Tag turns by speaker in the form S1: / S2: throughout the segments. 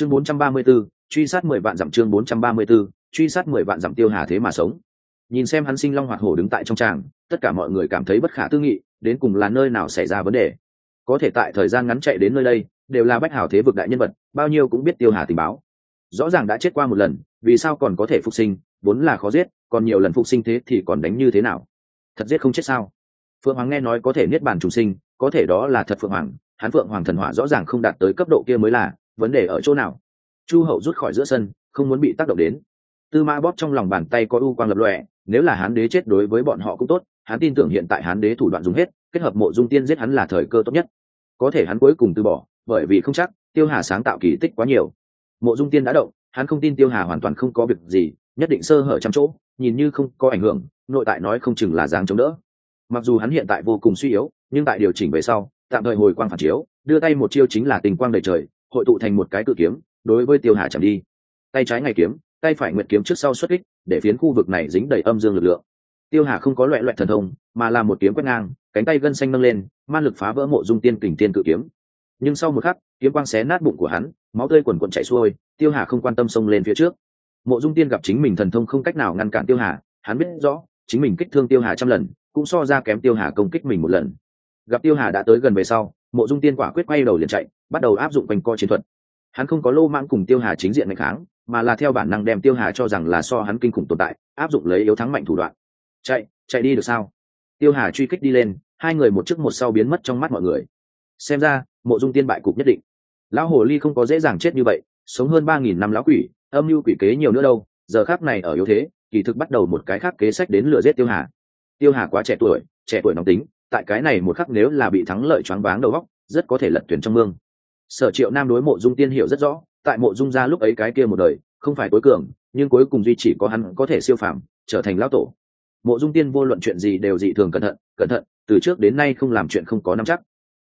S1: chương 434, truy sát mười vạn dặm chương 434, truy sát mười vạn dặm tiêu hà thế mà sống. Nhìn xem hắn sinh long hoạt hổ đứng tại trong tràng tất cả mọi người cảm thấy bất khả tư nghị đến cùng là nơi nào xảy ra vấn đề. Có thể tại thời gian ngắn chạy đến nơi đây đều là bách hảo thế vực đại nhân vật bao nhiêu cũng biết tiêu hà tình báo. Rõ ràng đã chết qua một lần vì sao còn có thể phục sinh? Vốn là khó giết còn nhiều lần phục sinh thế thì còn đánh như thế nào? Thật giết không chết sao? Phượng hoàng nghe nói có thể niết bàn trùng sinh có thể đó là thật phượng hoàng hắn phượng hoàng thần hỏa rõ ràng không đạt tới cấp độ kia mới là vấn đề ở chỗ nào? Chu hậu rút khỏi giữa sân, không muốn bị tác động đến. Tư mã bóp trong lòng bàn tay có u quang lập lòe, nếu là hán đế chết đối với bọn họ cũng tốt, hắn tin tưởng hiện tại hán đế thủ đoạn dùng hết, kết hợp mộ dung tiên giết hắn là thời cơ tốt nhất. Có thể hắn cuối cùng từ bỏ, bởi vì không chắc, tiêu hà sáng tạo kỳ tích quá nhiều. Mộ dung tiên đã động, hắn không tin tiêu hà hoàn toàn không có việc gì, nhất định sơ hở trăm chỗ, nhìn như không có ảnh hưởng, nội tại nói không chừng là dáng chống đỡ. Mặc dù hắn hiện tại vô cùng suy yếu, nhưng tại điều chỉnh về sau, tạm thời hồi quang phản chiếu, đưa tay một chiêu chính là tình quang đầy trời hội tụ thành một cái cự kiếm, đối với tiêu hà chạm đi. Tay trái ngày kiếm, tay phải nguyệt kiếm trước sau xuất kích, để phiến khu vực này dính đầy âm dương lực lượng. Tiêu hà không có loại loại thần thông, mà là một kiếm quét ngang, cánh tay gân xanh nâng lên, man lực phá vỡ mộ dung tiên kình tiên cự kiếm. Nhưng sau một khắc, kiếm quang xé nát bụng của hắn, máu tươi quần quần chảy xuôi, tiêu hà không quan tâm xông lên phía trước. Mộ dung tiên gặp chính mình thần thông không cách nào ngăn cản tiêu hà, hắn biết rõ, chính mình kích thương tiêu hà trăm lần, cũng so ra kém tiêu hà công kích mình một lần. Gặp tiêu hà đã tới gần về sau mộ dung tiên quả quyết quay đầu liền chạy, bắt đầu áp dụng quanh co chiến thuật. Hắn không có lô mãng cùng tiêu hà chính diện ngày kháng, mà là theo bản năng đem tiêu hà cho rằng là so hắn kinh khủng tồn tại, áp dụng lấy yếu thắng mạnh thủ đoạn. Chạy chạy đi được sao? Tiêu hà truy kích đi lên, hai người một trước một sau biến mất trong mắt mọi người. Xem ra, mộ dung tiên bại cục nhất định. Lão hồ ly không có dễ dàng chết như vậy, sống hơn ba nghìn năm lão quỷ, âm mưu quỷ kế nhiều nữa đâu, giờ khác này ở yếu thế, kỳ thực bắt đầu một cái khác kế sách đến lừa giết tiêu hà. Tiêu hà quá trẻ tuổi trẻ tuổi nóng tính tại cái này một khắc nếu là bị thắng lợi choáng váng đầu góc rất có thể lật tuyển trong mương. Sở triệu nam đối mộ dung tiên hiểu rất rõ, tại mộ dung gia lúc ấy cái kia một đời, không phải tối cường, nhưng cuối cùng duy chỉ có hắn có thể siêu phàm, trở thành lão tổ. Mộ dung tiên vô luận chuyện gì đều dị thường cẩn thận cẩn thận, từ trước đến nay không làm chuyện không có nắm chắc.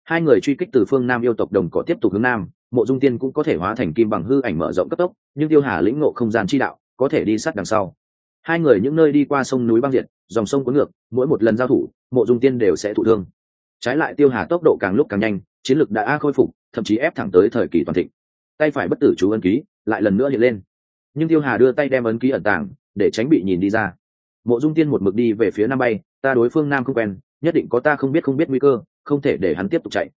S1: Hai người truy kích từ phương nam yêu tộc đồng cỏ tiếp tục hướng nam, mộ dung tiên cũng có thể hóa thành kim bằng hư ảnh mở rộng cấp tốc, nhưng tiêu hà lĩnh ngộ không gian chi đạo, có thể đi sát đằng sau hai người những nơi đi qua sông núi băng diệt dòng sông có ngược, mỗi một lần giao thủ, mộ dung tiên đều sẽ thụ thương. Trái lại tiêu hà tốc độ càng lúc càng nhanh, chiến lực đã khôi phục, thậm chí ép thẳng tới thời kỳ toàn thịnh. Tay phải bất tử chú ấn ký, lại lần nữa hiện lên. Nhưng tiêu hà đưa tay đem ấn ký ẩn tàng, để tránh bị nhìn đi ra. Mộ dung tiên một mực đi về phía nam bay, ta đối phương nam không quen, nhất định có ta không biết không biết nguy cơ, không thể để hắn tiếp tục chạy.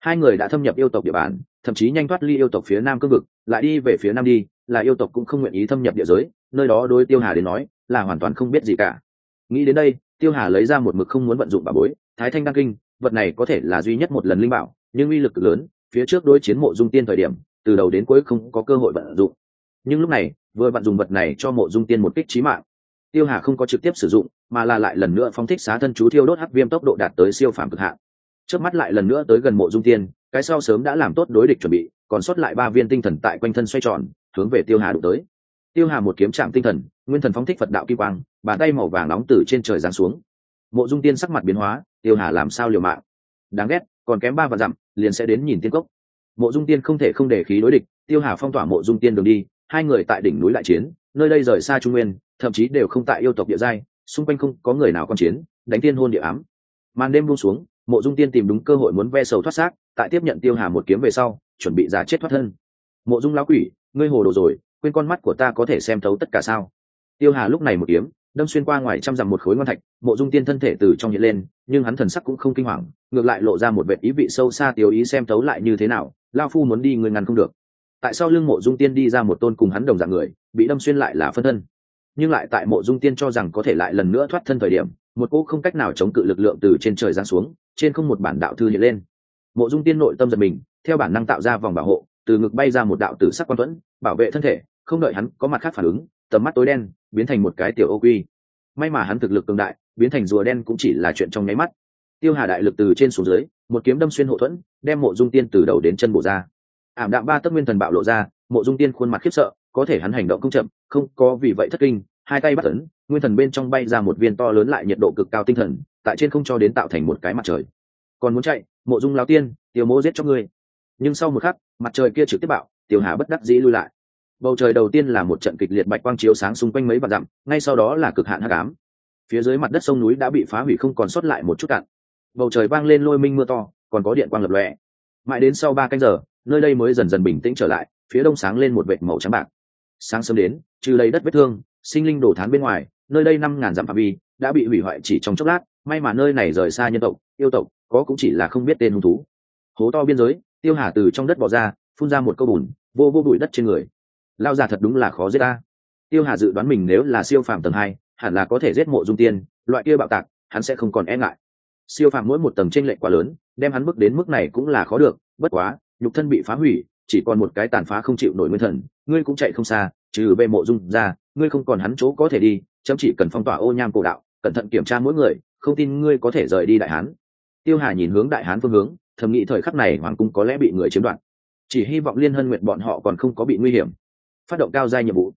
S1: Hai người đã thâm nhập yêu tộc địa bàn, thậm chí nhanh thoát ly yêu tộc phía nam cương vực, lại đi về phía nam đi là yêu tộc cũng không nguyện ý thâm nhập địa giới, nơi đó đối tiêu hà đến nói, là hoàn toàn không biết gì cả. Nghĩ đến đây, tiêu hà lấy ra một mực không muốn vận dụng bà bối, thái thanh đăng kinh, vật này có thể là duy nhất một lần linh bảo, nhưng uy lực lớn, phía trước đối chiến mộ dung tiên thời điểm, từ đầu đến cuối không có cơ hội vận dụng. Nhưng lúc này, vừa vận dùng vật này cho mộ dung tiên một kích trí mạng. Tiêu hà không có trực tiếp sử dụng, mà là lại lần nữa phóng thích xá thân chú thiêu đốt hắc viêm tốc độ đạt tới siêu phàm cực hạn. Trước mắt lại lần nữa tới gần mộ dung tiên, cái sau sớm đã làm tốt đối địch chuẩn bị, còn sót lại ba viên tinh thần tại quanh thân xoay tròn hướng về tiêu hà đụng tới. Tiêu hà một kiếm chạm tinh thần, nguyên thần phóng thích phật đạo kim quang, bàn tay màu vàng nóng từ trên trời giáng xuống. Mộ dung tiên sắc mặt biến hóa, tiêu hà làm sao liều mạng? Đáng ghét, còn kém ba vạn dặm, liền sẽ đến nhìn tiên cốc. Mộ dung tiên không thể không để khí đối địch, tiêu hà phong tỏa mộ dung tiên đường đi, hai người tại đỉnh núi lại chiến, nơi đây rời xa trung nguyên, thậm chí đều không tại yêu tộc địa giai, xung quanh không có người nào con chiến, đánh tiên hôn địa ám. Màn đêm buông xuống, mộ dung tiên tìm đúng cơ hội muốn ve sầu thoát xác, tại tiếp nhận tiêu hà một kiếm về sau, chuẩn bị giả chết thoát thân. Mộ dung lão quỷ ngươi hồ đồ rồi, quên con mắt của ta có thể xem thấu tất cả sao? Tiêu hà lúc này một kiếm, đâm xuyên qua ngoài trăm dặm một khối ngon thạch, mộ dung tiên thân thể từ trong hiện lên, nhưng hắn thần sắc cũng không kinh hoàng, ngược lại lộ ra một vệ ý vị sâu xa tiêu ý xem thấu lại như thế nào, lao phu muốn đi người ngăn không được. Tại sao lưng mộ dung tiên đi ra một tôn cùng hắn đồng dạng người, bị đâm xuyên lại là phân thân. Nhưng lại tại mộ dung tiên cho rằng có thể lại lần nữa thoát thân thời điểm, một cỗ không cách nào chống cự lực lượng từ trên trời giáng xuống, trên không một bản đạo thư hiện lên. Mộ dung tiên nội tâm giật mình, theo bản năng tạo ra vòng bảo hộ từ ngực bay ra một đạo tử sắc quan tuẫn bảo vệ thân thể, không đợi hắn có mặt khác phản ứng, tầm mắt tối đen biến thành một cái tiểu ô quy. May mà hắn thực lực cường đại, biến thành rùa đen cũng chỉ là chuyện trong nháy mắt. Tiêu hà đại lực từ trên xuống dưới, một kiếm đâm xuyên hộ thuẫn, đem mộ dung tiên từ đầu đến chân bổ ra. Ảm đạm ba tấc nguyên thần bạo lộ ra, mộ dung tiên khuôn mặt khiếp sợ, có thể hắn hành động không chậm, không có vì vậy thất kinh, hai tay bắt tấn nguyên thần bên trong bay ra một viên to lớn lại nhiệt độ cực cao tinh thần, tại trên không cho đến tạo thành một cái mặt trời. Còn muốn chạy, mộ dung lao tiên, tiêu mô giết cho ngươi nhưng sau một khắc, mặt trời kia trực tiếp bạo Tiểu hà bất đắc dĩ lui lại. Bầu trời đầu tiên là một trận kịch liệt bạch quang chiếu sáng xung quanh mấy vạn dặm, ngay sau đó là cực hạn hắc ám. Phía dưới mặt đất sông núi đã bị phá hủy không còn sót lại một chút cạn. Bầu trời vang lên lôi minh mưa to, còn có điện quang lập lòe. Mãi đến sau ba canh giờ, nơi đây mới dần dần bình tĩnh trở lại, phía đông sáng lên một vệt màu trắng bạc. Sáng sớm đến, trừ lấy đất vết thương, sinh linh đổ thán bên ngoài, nơi đây năm ngàn dặm phạm vi đã bị hủy hoại chỉ trong chốc lát, may mà nơi này rời xa nhân tộc, yêu tộc, có cũng chỉ là không biết tên hung thú. Hố to biên giới tiêu hà từ trong đất bỏ ra, phun ra một câu bùn, vô vô bụi đất trên người. Lao già thật đúng là khó giết ta. Tiêu hà dự đoán mình nếu là siêu phàm tầng hai, hẳn là có thể giết mộ dung tiên, loại kia bạo tạc, hắn sẽ không còn e ngại. Siêu phàm mỗi một tầng trên lệch quá lớn, đem hắn bước đến mức này cũng là khó được, bất quá, nhục thân bị phá hủy, chỉ còn một cái tàn phá không chịu nổi nguyên thần, ngươi cũng chạy không xa, trừ bê mộ dung ra, ngươi không còn hắn chỗ có thể đi, chấm chỉ cần phong tỏa ô nham cổ đạo, cẩn thận kiểm tra mỗi người, không tin ngươi có thể rời đi đại hán. Tiêu hà nhìn hướng đại hán phương hướng thầm nghĩ thời khắc này hoàng cung có lẽ bị người chiếm đoạt. Chỉ hy vọng liên hân nguyện bọn họ còn không có bị nguy hiểm. Phát động cao giai nhiệm vụ.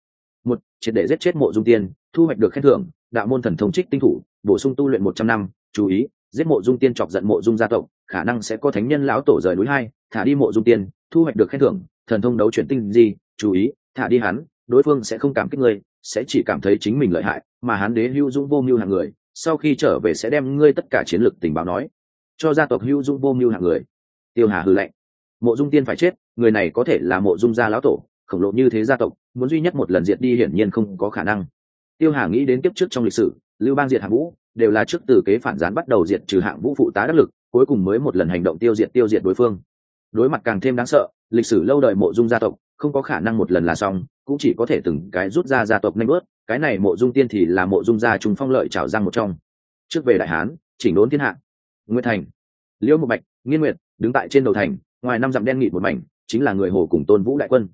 S1: Một, triệt để giết chết mộ dung tiên, thu hoạch được khen thưởng, đạo môn thần thông trích tinh thủ, bổ sung tu luyện một trăm năm, chú ý, giết mộ dung tiên chọc giận mộ dung gia tộc, khả năng sẽ có thánh nhân lão tổ rời núi hai, thả đi mộ dung tiên, thu hoạch được khen thưởng, thần thông đấu chuyển tinh gì chú ý, thả đi hắn, đối phương sẽ không cảm kích ngươi, sẽ chỉ cảm thấy chính mình lợi hại, mà hắn đế hữu dũng vô mưu hạng người, sau khi trở về sẽ đem ngươi tất cả chiến lược tình báo nói cho gia tộc hưu dung vô mưu hạng người. Tiêu hà hư lệnh mộ dung tiên phải chết, người này có thể là mộ dung gia lão tổ, khổng lộ như thế gia tộc, muốn duy nhất một lần diệt đi hiển nhiên không có khả năng. Tiêu hà nghĩ đến kiếp trước trong lịch sử, lưu bang diệt hạng vũ, đều là trước từ kế phản gián bắt đầu diệt trừ hạng vũ phụ tá đắc lực, cuối cùng mới một lần hành động tiêu diệt tiêu diệt đối phương. Đối mặt càng thêm đáng sợ, lịch sử lâu đời mộ dung gia tộc, không có khả năng một lần là xong, cũng chỉ có thể từng cái rút ra gia tộc nanh bớt, cái này mộ dung tiên thì là mộ dung gia trùng phong lợi trảo giang một trong. Trước về đại hán, chỉnh đốn thiên hạ Nguyệt thành. Liễu một bạch, nghiên nguyệt, đứng tại trên đầu thành, ngoài năm dặm đen nghịt một mảnh, chính là người hồ cùng tôn vũ đại quân.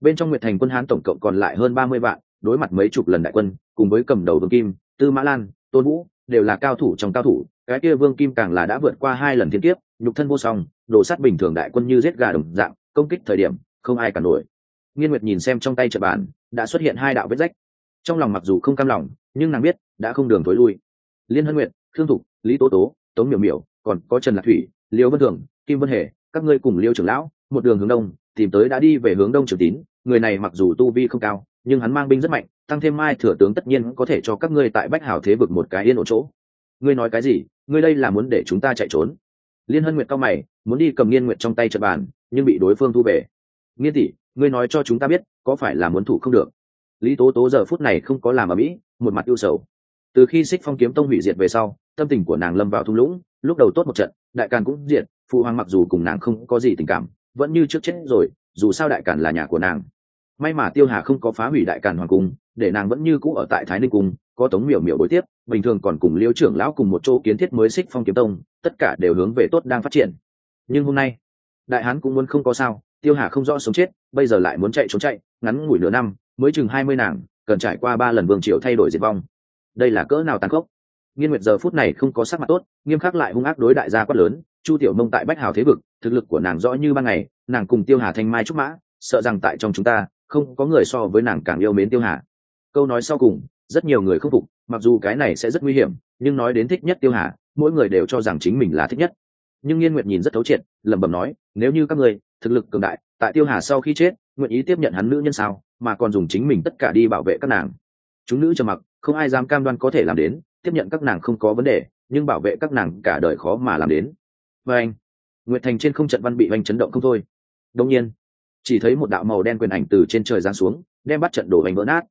S1: Bên trong nguyệt thành quân hán tổng cộng còn lại hơn ba mươi vạn, đối mặt mấy chục lần đại quân, cùng với cầm đầu vương kim, tư mã lan, tôn vũ, đều là cao thủ trong cao thủ, cái kia vương kim càng là đã vượt qua hai lần thiên kiếp, nhục thân vô song đổ sát bình thường đại quân như giết gà đồng dạng, công kích thời điểm, không ai cả nổi. Nghiên nguyệt nhìn xem trong tay trận bàn, đã xuất hiện hai đạo vết rách. Trong lòng mặc dù không cam lòng, nhưng nàng biết, đã không đường thối lui. Liên hân nguyệt, thương thục, lý tố tố tống miểu miểu, còn có trần lạc thủy, liêu vân thường, kim vân hề, các ngươi cùng liêu trưởng lão, một đường hướng đông, tìm tới đã đi về hướng đông trường tín. Người này mặc dù tu vi không cao, nhưng hắn mang binh rất mạnh, tăng thêm mai thừa tướng tất nhiên có thể cho các ngươi tại bách hào thế vực một cái yên ổn chỗ. Ngươi nói cái gì? Ngươi đây là muốn để chúng ta chạy trốn? Liên hân nguyệt cao mày, muốn đi cầm nghiên nguyệt trong tay trận bàn, nhưng bị đối phương thu về. Nghiên tỷ, ngươi nói cho chúng ta biết, có phải là muốn thủ không được? Lý tố tố giờ phút này không có làm ở mỹ một mặt ưu sầu từ khi xích phong kiếm tông hủy diệt về sau, tâm tình của nàng lâm vào thung lũng, lúc đầu tốt một trận, đại càn cũng diệt, phụ hoàng mặc dù cùng nàng không có gì tình cảm, vẫn như trước chết rồi, dù sao đại càn là nhà của nàng. May mà tiêu hà không có phá hủy đại càn hoàng cung, để nàng vẫn như cũ ở tại thái ninh cung, có tống miểu miểu đối tiếp, bình thường còn cùng liêu trưởng lão cùng một chỗ kiến thiết mới xích phong kiếm tông, tất cả đều hướng về tốt đang phát triển. Nhưng hôm nay, đại hán cũng muốn không có sao, tiêu hà không rõ sống chết, bây giờ lại muốn chạy trốn chạy, ngắn ngủi nửa năm, mới chừng hai mươi nàng, cần trải qua ba lần vương triều thay đổi diệt vong đây là cỡ nào tàn khốc? Nghiên nguyệt giờ phút này không có sắc mặt tốt, nghiêm khắc lại hung ác đối đại gia quát lớn, chu tiểu mông tại bách hào thế vực, thực lực của nàng rõ như ban ngày, nàng cùng tiêu hà thanh mai trúc mã, sợ rằng tại trong chúng ta, không có người so với nàng càng yêu mến tiêu hà. Câu nói sau cùng, rất nhiều người không phục, mặc dù cái này sẽ rất nguy hiểm, nhưng nói đến thích nhất tiêu hà, mỗi người đều cho rằng chính mình là thích nhất. Nhưng nghiên nguyệt nhìn rất thấu triệt, lẩm bẩm nói, nếu như các người thực lực cường đại, tại tiêu hà sau khi chết, nguyện ý tiếp nhận hắn nữ nhân sao, mà còn dùng chính mình tất cả đi bảo vệ các nàng. Chúng nữ trầm mặc không ai dám cam đoan có thể làm đến tiếp nhận các nàng không có vấn đề nhưng bảo vệ các nàng cả đời khó mà làm đến. Và anh nguyệt thành trên không trận văn bị oanh chấn động không thôi. Đông nhiên chỉ thấy một đạo màu đen quyền ảnh từ trên trời giáng xuống đem bắt trận đổ vành vỡ nát.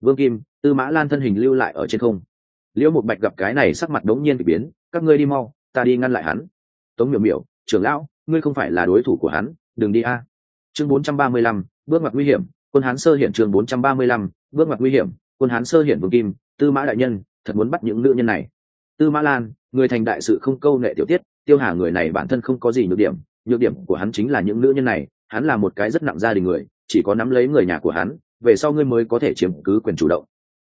S1: Vương kim tư mã lan thân hình lưu lại ở trên không. Liễu một bạch gặp cái này sắc mặt đống nhiên bị biến các ngươi đi mau ta đi ngăn lại hắn. Tống miểu miểu trưởng lão ngươi không phải là đối thủ của hắn đừng đi a. Chương 435, bước ngoặt nguy hiểm quân hán sơ hiện chương 435, bước ngoặt nguy hiểm quân hán sơ hiển vương kim, tư mã đại nhân, thật muốn bắt những nữ nhân này. Tư mã lan, người thành đại sự không câu nệ tiểu tiết, tiêu hà người này bản thân không có gì nhược điểm nhược điểm của hắn chính là những nữ nhân này, hắn là một cái rất nặng gia đình người, chỉ có nắm lấy người nhà của hắn, về sau ngươi mới có thể chiếm cứ quyền chủ động.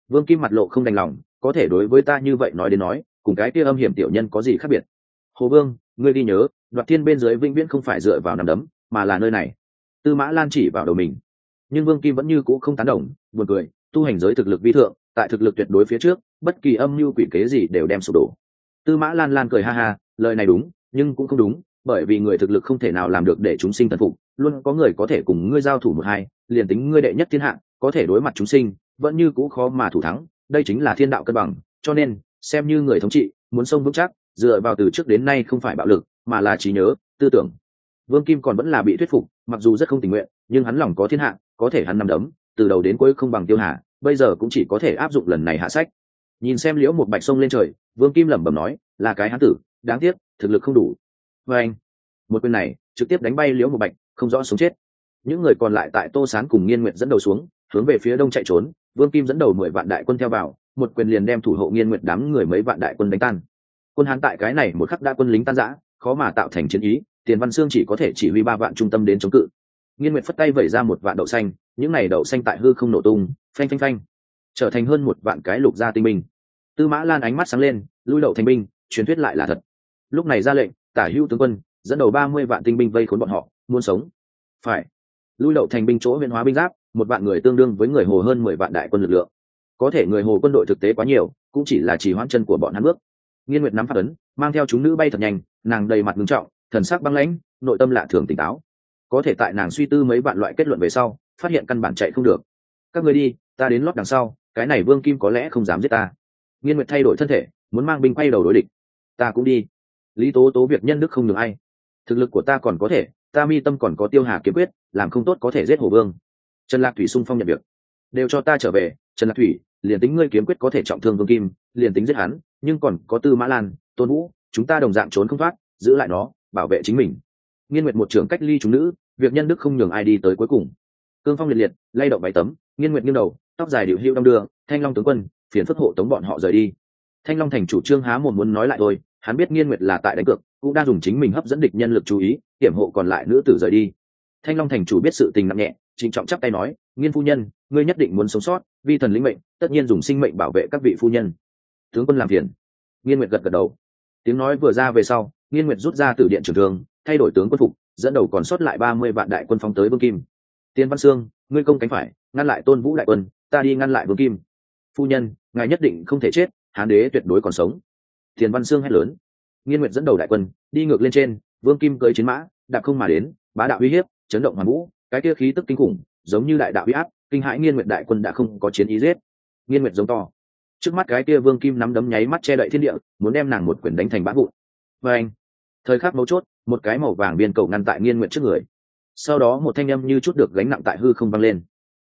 S1: Vương kim mặt lộ không đành lòng, có thể đối với ta như vậy nói đến nói, cùng cái kia âm hiểm tiểu nhân có gì khác biệt? Hồ vương, ngươi đi nhớ, đoạt thiên bên dưới vĩnh viễn không phải dựa vào nằm đấm, mà là nơi này. Tư mã lan chỉ vào đầu mình. Nhưng vương kim vẫn như cũ không tán đồng, buồn cười tu hành giới thực lực vi thượng, tại thực lực tuyệt đối phía trước, bất kỳ âm mưu quỷ kế gì đều đem sụp đổ. Tư mã lan lan cười ha ha, lời này đúng, nhưng cũng không đúng, bởi vì người thực lực không thể nào làm được để chúng sinh thần phục, luôn có người có thể cùng ngươi giao thủ một hai, liền tính ngươi đệ nhất thiên hạ có thể đối mặt chúng sinh, vẫn như cũ khó mà thủ thắng, đây chính là thiên đạo cân bằng, cho nên, xem như người thống trị, muốn sông vững chắc, dựa vào từ trước đến nay không phải bạo lực, mà là trí nhớ, tư tưởng. Vương kim còn vẫn là bị thuyết phục, mặc dù rất không tình nguyện, nhưng hắn lòng có thiên hạ có thể hắn nằm đấm, từ đầu đến cuối không bằng tiêu hà bây giờ cũng chỉ có thể áp dụng lần này hạ sách. Nhìn xem liễu một bạch sông lên trời, vương kim lẩm bẩm nói, là cái hán tử, đáng tiếc, thực lực không đủ. Và anh, một quyền này, trực tiếp đánh bay liễu một bạch, không rõ sống chết. Những người còn lại tại tô sán cùng nghiên nguyện dẫn đầu xuống, hướng về phía đông chạy trốn, vương kim dẫn đầu mười vạn đại quân theo vào, một quyền liền đem thủ hộ nghiên nguyện đám người mấy vạn đại quân đánh tan. Quân hán tại cái này một khắc đã quân lính tan giã khó mà tạo thành chiến ý, tiền văn sương chỉ có thể chỉ huy ba vạn trung tâm đến chống cự. Nghiên nguyện phất tay vẩy ra một vạn đậu xanh những n à y đậu xanh tại hư không nổ tung, phanh phanh phanh, trở thành hơn một vạn cái lục gia tinh binh. Tư mã lan ánh mắt sáng lên, lui đậu thành binh, truyền thuyết lại là thật. Lúc này ra lệnh, tả hữu tướng quân, dẫn đầu ba mươi vạn tinh binh vây khốn bọn họ, muốn sống. Phải. Lui đậu thành binh chỗ huyện hóa binh giáp, một vạn người tương đương với người hồ hơn mười vạn đại quân lực lượng. Có thể người hồ quân đội thực tế quá nhiều, cũng chỉ là chỉ hoãn chân của bọn hắn bước. Nghiên nguyệt nắm phát ấn, mang theo chúng nữ bay thật nhanh, nàng đầy mặt ngưng trọng, thần sắc băng lãnh, nội tâm lạ thường tỉnh táo. Có thể tại nàng suy tư mấy vạn loại kết luận về sau phát hiện căn bản chạy không được. Các người đi, ta đến lót đằng sau, cái này vương kim có lẽ không dám giết ta. Nghiên nguyệt thay đổi thân thể, muốn mang binh quay đầu đối địch. Ta cũng đi. Lý tố tố việc nhân đức không được ai. Thực lực của ta còn có thể, ta mi tâm còn có tiêu hà kiếm quyết, làm không tốt có thể giết hồ vương. Trần lạc thủy sung phong nhận việc. Đều cho ta trở về, trần lạc thủy, liền tính ngươi kiếm quyết có thể trọng thương vương kim, liền tính giết hắn, nhưng còn có tư mã lan, tôn vũ, chúng ta đồng dạng trốn không thoát, giữ lại nó, bảo vệ chính mình. Nghiên nguyệt một trưởng cách ly chúng nữ, việc nhân đức không nhường ai đi tới cuối cùng cương phong liệt liệt, lay động váy tấm nghiên nguyệt nghiêng đầu, tóc dài điệu hữu đong đưa, thanh long tướng quân, phiền phức hộ tống bọn họ rời đi. Thanh long thành chủ trương há một muốn nói lại thôi, hắn biết nghiên nguyệt là tại đánh cược, cũng đang dùng chính mình hấp dẫn địch nhân lực chú ý, hiểm hộ còn lại nữ tử rời đi. Thanh long thành chủ biết sự tình nặng nhẹ, trịnh trọng chắp tay nói, nghiên phu nhân, ngươi nhất định muốn sống sót, vi thần lĩnh mệnh, tất nhiên dùng sinh mệnh bảo vệ các vị phu nhân. Tướng quân làm phiền. Nghiên nguyệt gật gật đầu. Tiếng nói vừa ra về sau, nghiên nguyệt rút ra từ điện trường thương, thay đổi tướng quân phục, dẫn đầu còn sót lại ba mươi vạn đại quân phóng tới vương kim tiên văn sương, ngươi công cánh phải, ngăn lại tôn vũ đại quân, ta đi ngăn lại vương kim. Phu nhân, ngài nhất định không thể chết, hán đế tuyệt đối còn sống. Tiền văn sương hét lớn. Nghiên nguyệt dẫn đầu đại quân, đi ngược lên trên, vương kim cưới chiến mã, đạp không mà đến, bá đạo uy hiếp, chấn động hoàn vũ, cái kia khí tức kinh khủng, giống như đại đạo uy áp, kinh hãi nghiên nguyệt đại quân đã không có chiến ý giết. Nghiên nguyệt giống to. Trước mắt cái kia vương kim nắm đấm nháy mắt che đậy thiên địa, muốn đem nàng một quyển đánh thành bã vụn. Và anh, thời khắc mấu chốt, một cái màu vàng biên cầu ngăn tại nghiên nguyệt trước người sau đó một thanh âm như chút được gánh nặng tại hư không văng lên.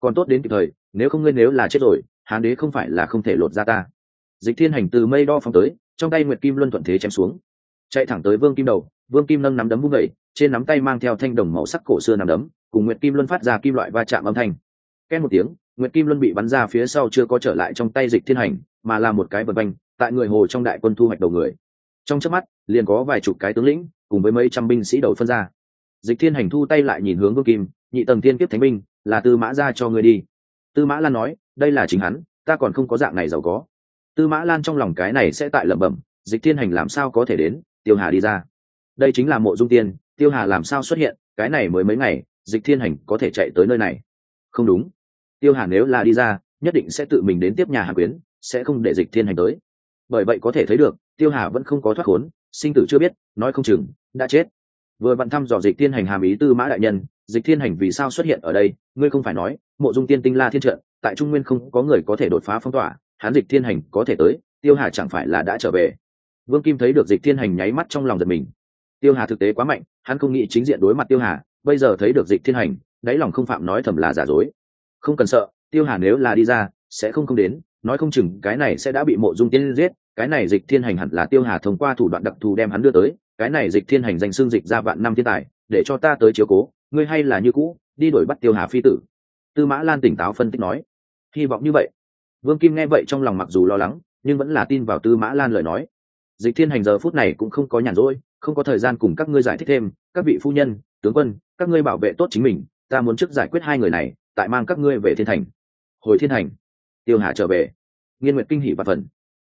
S1: Còn tốt đến kịp thời, nếu không ngươi nếu là chết rồi, hán đế không phải là không thể lột ra ta. Dịch thiên hành từ mây đo phong tới, trong tay nguyệt kim luân thuận thế chém xuống. Chạy thẳng tới vương kim đầu, vương kim nâng nắm đấm vung vẩy trên nắm tay mang theo thanh đồng màu sắc cổ xưa nắm đấm, cùng nguyệt kim luân phát ra kim loại va chạm âm thanh. Két một tiếng, nguyệt kim luân bị bắn ra phía sau chưa có trở lại trong tay dịch thiên hành, mà là một cái vật banh tại người hồ trong đại quân thu hoạch đầu người. Trong chớp mắt, liền có vài chục cái tướng lĩnh, cùng với mấy trăm binh sĩ đầu phân ra dịch thiên hành thu tay lại nhìn hướng vương kim, nhị tầng thiên kiếp thánh binh, là tư mã ra cho người đi. Tư mã lan nói, đây là chính hắn, ta còn không có dạng này giàu có. Tư mã lan trong lòng cái này sẽ tại lẩm bẩm, dịch thiên hành làm sao có thể đến, tiêu hà đi ra? Đây chính là mộ dung tiên, tiêu hà làm sao xuất hiện, cái này mới mấy ngày, dịch thiên hành có thể chạy tới nơi này. Không đúng. Tiêu hà nếu là đi ra, nhất định sẽ tự mình đến tiếp nhà hà quyến, sẽ không để dịch thiên hành tới. Bởi vậy có thể thấy được, tiêu hà vẫn không có thoát khốn, sinh tử chưa biết, nói không chừng, đã chết vừa vặn thăm dò dịch thiên hành hàm ý tư mã đại nhân, dịch thiên hành vì sao xuất hiện ở đây, ngươi không phải nói, mộ dung tiên tinh la thiên trợ tại trung nguyên không có người có thể đột phá phong tỏa hán dịch thiên hành có thể tới, tiêu hà chẳng phải là đã trở về. Vương kim thấy được dịch thiên hành nháy mắt trong lòng giật mình. Tiêu hà thực tế quá mạnh, hắn không nghĩ chính diện đối mặt tiêu hà, bây giờ thấy được dịch thiên hành, đáy lòng không phạm nói thầm là giả dối. Không cần sợ, tiêu hà nếu là đi ra, sẽ không không đến, nói không chừng cái này sẽ đã bị mộ dung tiên giết, cái này dịch thiên hành hẳn là tiêu hà thông qua thủ đoạn đặc thù đem hắn đưa tới cái này dịch thiên hành danh xương dịch ra vạn năm thiên tài, để cho ta tới chiếu cố, ngươi hay là như cũ, đi đuổi bắt tiêu hà phi tử. Tư mã lan tỉnh táo phân tích nói. Hy vọng như vậy. Vương kim nghe vậy trong lòng mặc dù lo lắng, nhưng vẫn là tin vào tư mã lan lời nói. Dịch thiên hành giờ phút này cũng không có nhàn rỗi, không có thời gian cùng các ngươi giải thích thêm, các vị phu nhân, tướng quân, các ngươi bảo vệ tốt chính mình, ta muốn trước giải quyết hai người này, tại mang các ngươi về thiên thành. Hồi thiên thành? Tiêu hà trở về. Nghiên nguyệt kinh hỉ và phần.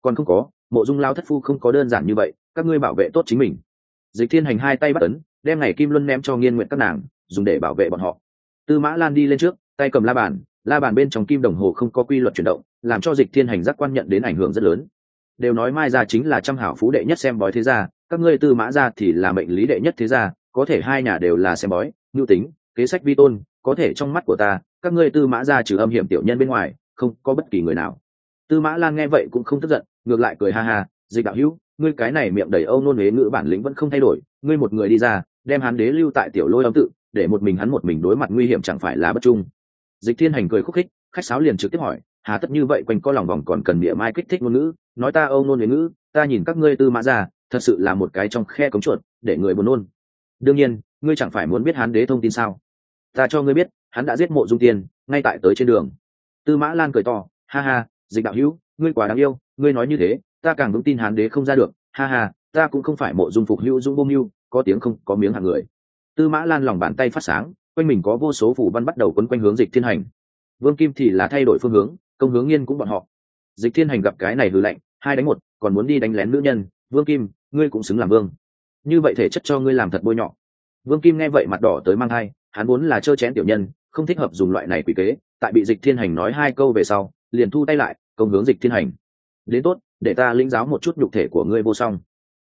S1: Còn không có, mộ dung lao thất phu không có đơn giản như vậy, các ngươi bảo vệ tốt chính mình dịch thiên hành hai tay bắt ấn, đem ngày kim luân ném cho nghiên nguyện các nàng, dùng để bảo vệ bọn họ. Tư mã lan đi lên trước, tay cầm la bàn la bàn bên trong kim đồng hồ không có quy luật chuyển động, làm cho dịch thiên hành giác quan nhận đến ảnh hưởng rất lớn. Đều nói mai gia chính là trăm hảo phú đệ nhất xem bói thế gia, các ngươi tư mã gia thì là mệnh lý đệ nhất thế gia, có thể hai nhà đều là xem bói ngưu tính, kế sách vi tôn, có thể trong mắt của ta, các ngươi tư mã gia trừ âm hiểm tiểu nhân bên ngoài, không có bất kỳ người nào. Tư mã lan nghe vậy cũng không tức giận, ngược lại cười ha ha, dịch đạo hữu ngươi cái này miệng đầy âu nôn huế ngữ bản lĩnh vẫn không thay đổi, ngươi một người đi ra, đem hán đế lưu tại tiểu lôi âm tự, để một mình hắn một mình đối mặt nguy hiểm chẳng phải là bất trung. Dịch thiên hành cười khúc khích, khách sáo liền trực tiếp hỏi, hà tất như vậy quanh co lòng vòng còn cần miệng mai kích thích ngôn ngữ? Nói ta âu nôn huế ngữ, ta nhìn các ngươi tư mã ra, thật sự là một cái trong khe cống chuột, để người buồn nôn. Đương nhiên, ngươi chẳng phải muốn biết hán đế thông tin sao? Ta cho ngươi biết, hắn đã giết mộ dung tiên, ngay tại tới trên đường. Tư mã lan cười to, ha ha, dịch đạo hữu, ngươi quá đáng yêu, ngươi nói như thế ta càng vững tin hán đế không ra được, ha ha, ta cũng không phải mộ dung phục hữu dung bông hưu có tiếng không, có miếng hàng người. Tư mã lan lòng bàn tay phát sáng, quanh mình có vô số phủ văn bắt đầu quấn quanh hướng dịch thiên hành. Vương kim thì là thay đổi phương hướng, công hướng nghiên cũng bọn họ. Dịch thiên hành gặp cái này hư lạnh, hai đánh một, còn muốn đi đánh lén nữ nhân. Vương kim, ngươi cũng xứng làm vương. Như vậy thể chất cho ngươi làm thật bôi nhọ. Vương kim nghe vậy mặt đỏ tới mang hai hắn muốn là trơ chén tiểu nhân, không thích hợp dùng loại này quỷ kế, tại bị dịch thiên hành nói hai câu về sau, liền thu tay lại, công hướng dịch thiên hành. Đến tốt để ta lĩnh giáo một chút nhục thể của ngươi vô song.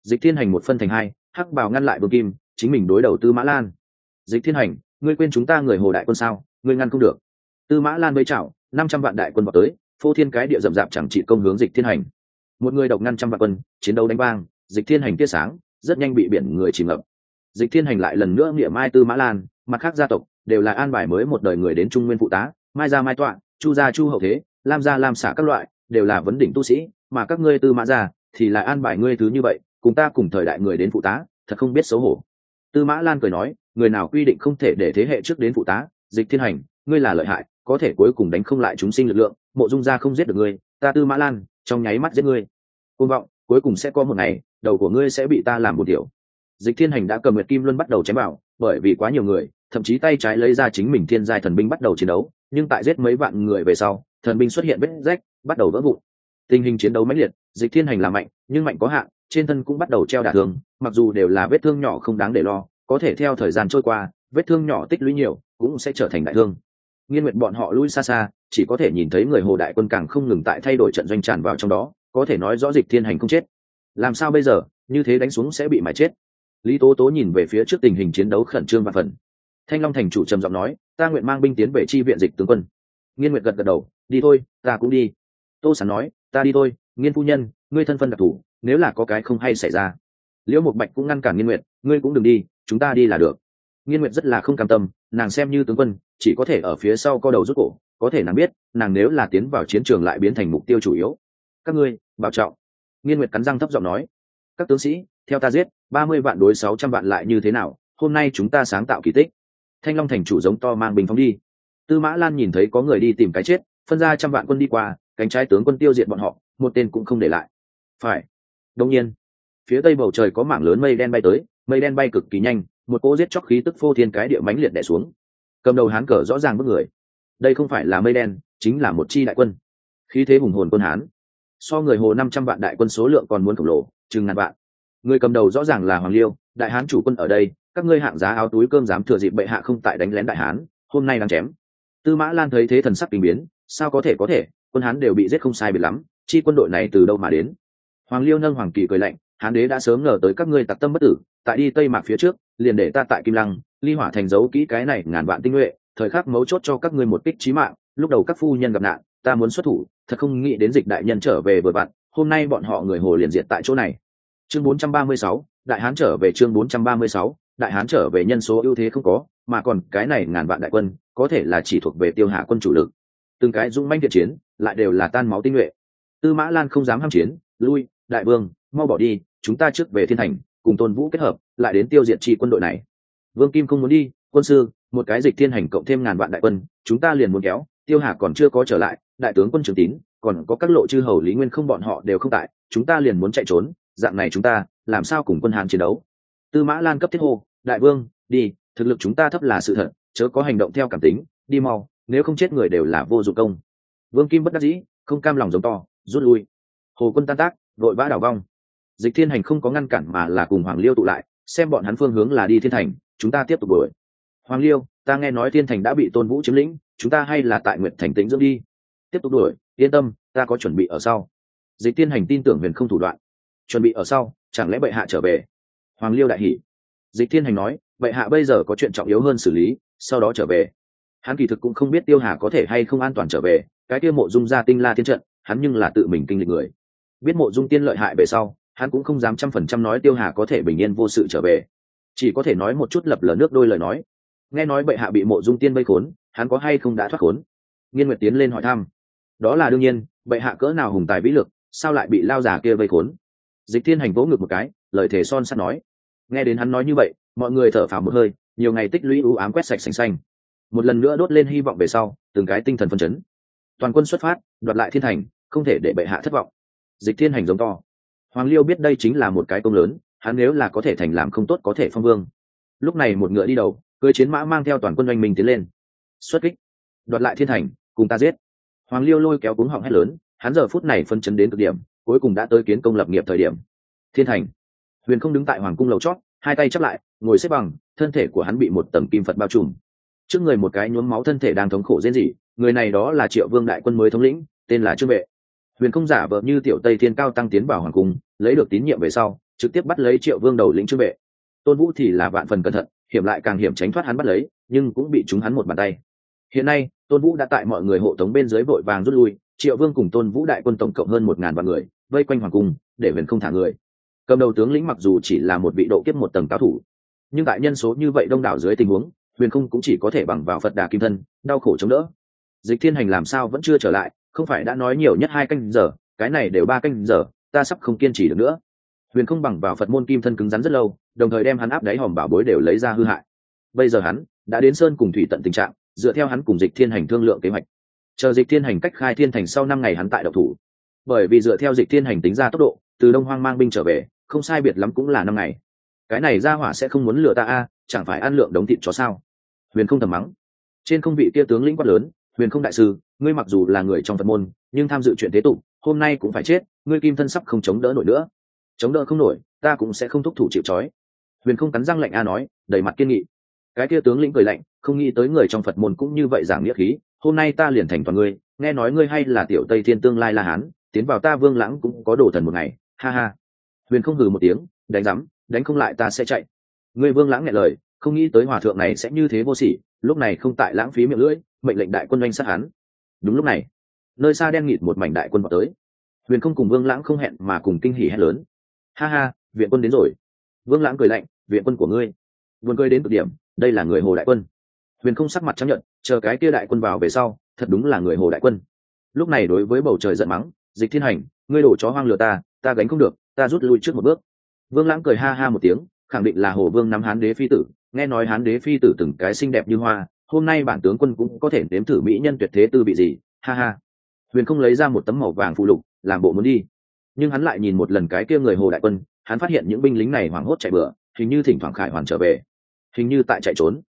S1: Dịch thiên hành một phân thành hai, hắc bào ngăn lại vương kim, chính mình đối đầu tư mã lan. Dịch thiên hành, ngươi quên chúng ta người hồ đại quân sao? Ngươi ngăn không được. Tư mã lan bấy chảo, năm trăm vạn đại quân vào tới, phô thiên cái địa rậm rạp chẳng trị công hướng dịch thiên hành. Một người độc ngăn trăm vạn quân, chiến đấu đánh vang, dịch thiên hành tiết sáng, rất nhanh bị biển người chìm ngập. Dịch thiên hành lại lần nữa nghĩa mai tư mã lan, mặt khác gia tộc đều là an bài mới một đời người đến trung nguyên phụ tá, mai gia mai tọa, chu gia chu hậu thế, lam gia lam xả các loại đều là vấn đỉnh tu sĩ, mà các ngươi tư mã ra thì là an bài ngươi thứ như vậy, cùng ta cùng thời đại người đến phụ tá, thật không biết xấu hổ. Tư mã lan cười nói, người nào quy định không thể để thế hệ trước đến phụ tá, dịch thiên hành, ngươi là lợi hại, có thể cuối cùng đánh không lại chúng sinh lực lượng, mộ dung gia không giết được ngươi, ta tư mã lan, trong nháy mắt giết ngươi. Côn vọng, cuối cùng sẽ có một ngày, đầu của ngươi sẽ bị ta làm một điều. Dịch thiên hành đã cầm nguyệt kim luân bắt đầu chém bảo bởi vì quá nhiều người, thậm chí tay trái lấy ra chính mình thiên giai thần binh bắt đầu chiến đấu, nhưng tại giết mấy vạn người về sau thần binh xuất hiện vết rách, bắt đầu vỡ vụn. Tình hình chiến đấu mãnh liệt, dịch thiên hành là mạnh, nhưng mạnh có hạn, trên thân cũng bắt đầu treo đả thương, mặc dù đều là vết thương nhỏ không đáng để lo, có thể theo thời gian trôi qua, vết thương nhỏ tích lũy nhiều, cũng sẽ trở thành đại thương. Nghiên nguyện bọn họ lui xa xa, chỉ có thể nhìn thấy người hồ đại quân càng không ngừng tại thay đổi trận doanh tràn vào trong đó, có thể nói rõ dịch thiên hành không chết. Làm sao bây giờ, như thế đánh xuống sẽ bị mãi chết. Lý tố tố nhìn về phía trước tình hình chiến đấu khẩn trương và phần. Thanh long thành chủ trầm giọng nói, ta nguyện mang binh tiến về chi viện dịch tướng quân. Nghiên nguyện gật gật đầu đi thôi, ta cũng đi. Tô Sán nói, ta đi thôi, nghiên phu nhân, ngươi thân phân đặc thù, nếu là có cái không hay xảy ra. Liễu một bạch cũng ngăn cản nghiên nguyệt, ngươi cũng đừng đi, chúng ta đi là được. Nghiên nguyệt rất là không cam tâm, nàng xem như tướng quân, chỉ có thể ở phía sau co đầu rút cổ, có thể nàng biết, nàng nếu là tiến vào chiến trường lại biến thành mục tiêu chủ yếu. Các ngươi, bảo trọng. Nghiên nguyệt cắn răng thấp giọng nói, các tướng sĩ, theo ta giết, ba mươi vạn đối sáu trăm vạn lại như thế nào, hôm nay chúng ta sáng tạo kỳ tích. Thanh long thành chủ giống to mang bình phong đi. Tư mã lan nhìn thấy có người đi tìm cái chết phân ra trăm vạn quân đi qua, cánh trái tướng quân tiêu diệt bọn họ, một tên cũng không để lại. Phải. Đông nhiên, phía tây bầu trời có mảng lớn mây đen bay tới, mây đen bay cực kỳ nhanh, một cỗ giết chóc khí tức phô thiên cái địa mánh liệt đẻ xuống. Cầm đầu hán cờ rõ ràng bất người. Đây không phải là mây đen, chính là một chi đại quân. Khí thế hùng hồn quân hán. So người hồ năm trăm vạn đại quân số lượng còn muốn khổng lồ, chừng ngàn vạn. Người cầm đầu rõ ràng là hoàng liêu, đại hán chủ quân ở đây, các ngươi hạng giá áo túi cơm dám thừa dịp bệ hạ không tại đánh lén đại hán, hôm nay đang chém. Tư mã lan thấy thế thần sắc kinh biến sao có thể có thể quân hán đều bị giết không sai biệt lắm chi quân đội này từ đâu mà đến? Hoàng liêu nâng hoàng kỳ cười lạnh hán đế đã sớm ngờ tới các ngươi tặc tâm bất tử tại đi tây mạc phía trước liền để ta tại kim lăng ly hỏa thành dấu kỹ cái này ngàn vạn tinh nhuệ thời khắc mấu chốt cho các ngươi một kích trí mạng lúc đầu các phu nhân gặp nạn ta muốn xuất thủ thật không nghĩ đến dịch đại nhân trở về vừa vặn hôm nay bọn họ người hồ liền diệt tại chỗ này. Chương 436, đại hán trở về chương 436, đại hán trở về nhân số ưu thế không có mà còn cái này ngàn vạn đại quân có thể là chỉ thuộc về tiêu hạ quân chủ lực từng cái dũng manh thiện chiến, lại đều là tan máu tinh nhuệ. Tư mã lan không dám ham chiến, lui, đại vương, mau bỏ đi, chúng ta trước về thiên thành, cùng tôn vũ kết hợp, lại đến tiêu diệt chi quân đội này. Vương kim không muốn đi, quân sư, một cái dịch thiên hành cộng thêm ngàn vạn đại quân, chúng ta liền muốn kéo, tiêu hà còn chưa có trở lại, đại tướng quân trường tín, còn có các lộ chư hầu lý nguyên không bọn họ đều không tại, chúng ta liền muốn chạy trốn, dạng này chúng ta, làm sao cùng quân hàn chiến đấu? Tư mã lan cấp thiết hô, đại vương, đi, thực lực chúng ta thấp là sự thật, chớ có hành động theo cảm tính, đi mau nếu không chết người đều là vô dụng công. Vương kim bất đắc dĩ, không cam lòng giống to, rút lui. Hồ quân tan tác, vội vã đảo vong. Dịch thiên hành không có ngăn cản mà là cùng hoàng liêu tụ lại, xem bọn hắn phương hướng là đi thiên thành, chúng ta tiếp tục đuổi. Hoàng liêu, ta nghe nói thiên thành đã bị tôn vũ chiếm lĩnh, chúng ta hay là tại nguyện thành tĩnh dưỡng đi. Tiếp tục đuổi, yên tâm, ta có chuẩn bị ở sau. Dịch thiên hành tin tưởng huyền không thủ đoạn. Chuẩn bị ở sau, chẳng lẽ bệ hạ trở về? Hoàng liêu đại hỷ dịch thiên hành nói, bệ hạ bây giờ có chuyện trọng yếu hơn xử lý, sau đó trở về hắn kỳ thực cũng không biết tiêu hà có thể hay không an toàn trở về, cái kia mộ dung ra tinh la thiên trận, hắn nhưng là tự mình kinh lịch người. Biết mộ dung tiên lợi hại về sau, hắn cũng không dám trăm phần trăm nói tiêu hà có thể bình yên vô sự trở về. Chỉ có thể nói một chút lập lờ nước đôi lời nói. Nghe nói bệ hạ bị mộ dung tiên vây khốn, hắn có hay không đã thoát khốn? Nghiên nguyệt tiến lên hỏi thăm. Đó là đương nhiên, bệ hạ cỡ nào hùng tài vĩ lực, sao lại bị lao già kia vây khốn? Dịch thiên hành vỗ ngực một cái, lời thề son sắt nói. Nghe đến hắn nói như vậy, mọi người thở phào một hơi, nhiều ngày tích lũy ưu ám quét sạch xanh xanh một lần nữa đốt lên hy vọng về sau, từng cái tinh thần phân chấn. Toàn quân xuất phát, đoạt lại thiên thành, không thể để bệ hạ thất vọng. Dịch thiên hành giống to. Hoàng liêu biết đây chính là một cái công lớn, hắn nếu là có thể thành làm không tốt có thể phong vương. Lúc này một ngựa đi đầu cưới chiến mã mang theo toàn quân doanh mình tiến lên. Xuất kích. Đoạt lại thiên thành, cùng ta giết. Hoàng liêu lôi kéo cuống họng hét lớn, hắn giờ phút này phân chấn đến cực điểm, cuối cùng đã tới kiến công lập nghiệp thời điểm. Thiên thành. Huyền không đứng tại hoàng cung lầu chót, hai tay chắp lại, ngồi xếp bằng, thân thể của hắn bị một tầng kim phật bao trùm trước người một cái nhuốm máu thân thể đang thống khổ diễn dị người này đó là triệu vương đại quân mới thống lĩnh, tên là trương vệ. Huyền không giả vợ như tiểu tây thiên cao tăng tiến vào hoàng cung, lấy được tín nhiệm về sau, trực tiếp bắt lấy triệu vương đầu lĩnh trương vệ. Tôn vũ thì là vạn phần cẩn thận, hiểm lại càng hiểm tránh thoát hắn bắt lấy, nhưng cũng bị chúng hắn một bàn tay. Hiện nay, tôn vũ đã tại mọi người hộ tống bên dưới vội vàng rút lui, triệu vương cùng tôn vũ đại quân tổng cộng hơn một ngàn vạn người, vây quanh hoàng cung, để huyền không thả người. Cầm đầu tướng lĩnh mặc dù chỉ là một vị độ kiếp một tầng cao thủ, nhưng tại nhân số như vậy đông đảo dưới tình huống huyền không cũng chỉ có thể bằng vào phật đà kim thân, đau khổ chống đỡ. Dịch thiên hành làm sao vẫn chưa trở lại, không phải đã nói nhiều nhất hai canh giờ, cái này đều ba canh giờ, ta sắp không kiên trì được nữa. Huyền không bằng vào phật môn kim thân cứng rắn rất lâu, đồng thời đem hắn áp đáy hòm bảo bối đều lấy ra hư hại. Bây giờ hắn đã đến sơn cùng thủy tận tình trạng, dựa theo hắn cùng dịch thiên hành thương lượng kế hoạch. Chờ dịch thiên hành cách khai thiên thành sau năm ngày hắn tại độc thủ. Bởi vì dựa theo dịch thiên hành tính ra tốc độ, từ đông hoang mang binh trở về, không sai biệt lắm cũng là năm ngày cái này ra hỏa sẽ không muốn lừa ta a, chẳng phải ăn lượng đống thịt chó sao? Huyền không thầm mắng. Trên không vị kia tướng lĩnh quát lớn, huyền không đại sư, ngươi mặc dù là người trong phật môn, nhưng tham dự chuyện thế tục, hôm nay cũng phải chết, ngươi kim thân sắp không chống đỡ nổi nữa. Chống đỡ không nổi, ta cũng sẽ không thúc thủ chịu trói. Huyền không cắn răng lạnh a nói, đầy mặt kiên nghị. Cái kia tướng lĩnh cười lạnh, không nghĩ tới người trong phật môn cũng như vậy giảng nghĩa khí, hôm nay ta liền thành toàn ngươi, nghe nói ngươi hay là tiểu tây thiên tương lai la hán, tiến vào ta vương lãng cũng có đồ thần một ngày. Ha ha. Huyền không hừ một tiếng, đánh rắm đánh không lại ta sẽ chạy. Ngươi vương lãng nghe lời, không nghĩ tới hòa thượng này sẽ như thế vô sỉ, lúc này không tại lãng phí miệng lưỡi, mệnh lệnh đại quân doanh sát hắn. Đúng lúc này, nơi xa đen nghịt một mảnh đại quân vào tới. Huyền không cùng vương lãng không hẹn mà cùng kinh hỉ hét lớn. Ha ha, viện quân đến rồi. Vương lãng cười lạnh, viện quân của ngươi. Vườn cười đến cực điểm, đây là người hồ đại quân. Huyền không sắc mặt chấp nhận chờ cái kia đại quân vào về sau, thật đúng là người hồ đại quân. Lúc này đối với bầu trời giận mắng, dịch thiên hành, ngươi đổ chó hoang lừa ta ta gánh không được, ta rút lui trước một bước vương lãng cười ha ha một tiếng, khẳng định là hồ vương nắm hán đế phi tử. Nghe nói hán đế phi tử từng cái xinh đẹp như hoa, hôm nay bản tướng quân cũng có thể nếm thử mỹ nhân tuyệt thế tư bị gì. Ha ha. Huyền không lấy ra một tấm màu vàng phụ lục, làm bộ muốn đi. Nhưng hắn lại nhìn một lần cái kia người hồ đại quân, hắn phát hiện những binh lính này hoảng hốt chạy bựa hình như thỉnh thoảng khải hoàn trở về. Hình như tại chạy trốn.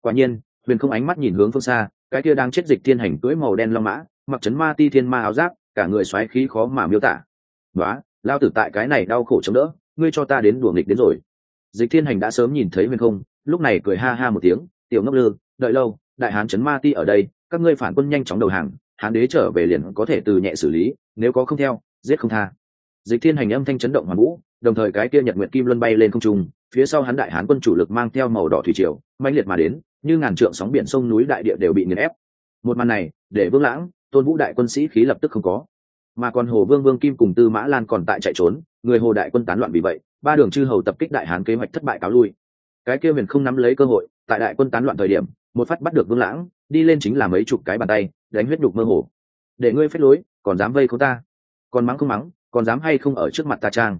S1: Quả nhiên, huyền không ánh mắt nhìn hướng phương xa, cái kia đang chết dịch thiên hành cưỡi màu đen long mã, mặc chấn ma ti thiên ma áo giáp, cả người xoáy khí khó mà miêu tả. Đó lao tử tại cái này đau khổ chống đỡ ngươi cho ta đến đùa nghịch đến rồi. Dịch thiên hành đã sớm nhìn thấy huyền không, lúc này cười ha ha một tiếng, tiểu ngốc lư, đợi lâu, đại hán chấn ma ti ở đây, các ngươi phản quân nhanh chóng đầu hàng, hán đế trở về liền có thể từ nhẹ xử lý, nếu có không theo, giết không tha. Dịch thiên hành âm thanh chấn động hoàn vũ, đồng thời cái kia nhật nguyện kim luân bay lên không trung, phía sau hắn đại hán quân chủ lực mang theo màu đỏ thủy triều, mãnh liệt mà đến, như ngàn trượng sóng biển sông núi đại địa đều bị nghiền ép. Một màn này, để vương lãng, tôn vũ đại quân sĩ khí lập tức không có mà còn hồ vương vương kim cùng tư mã lan còn tại chạy trốn, người hồ đại quân tán loạn vì vậy, ba đường chư hầu tập kích đại hán kế hoạch thất bại cáo lui. Cái kia huyền không nắm lấy cơ hội, tại đại quân tán loạn thời điểm, một phát bắt được vương lãng, đi lên chính là mấy chục cái bàn tay, đánh huyết nhục mơ hồ. Để ngươi phép lối, còn dám vây không ta? Còn mắng không mắng, còn dám hay không ở trước mặt ta trang?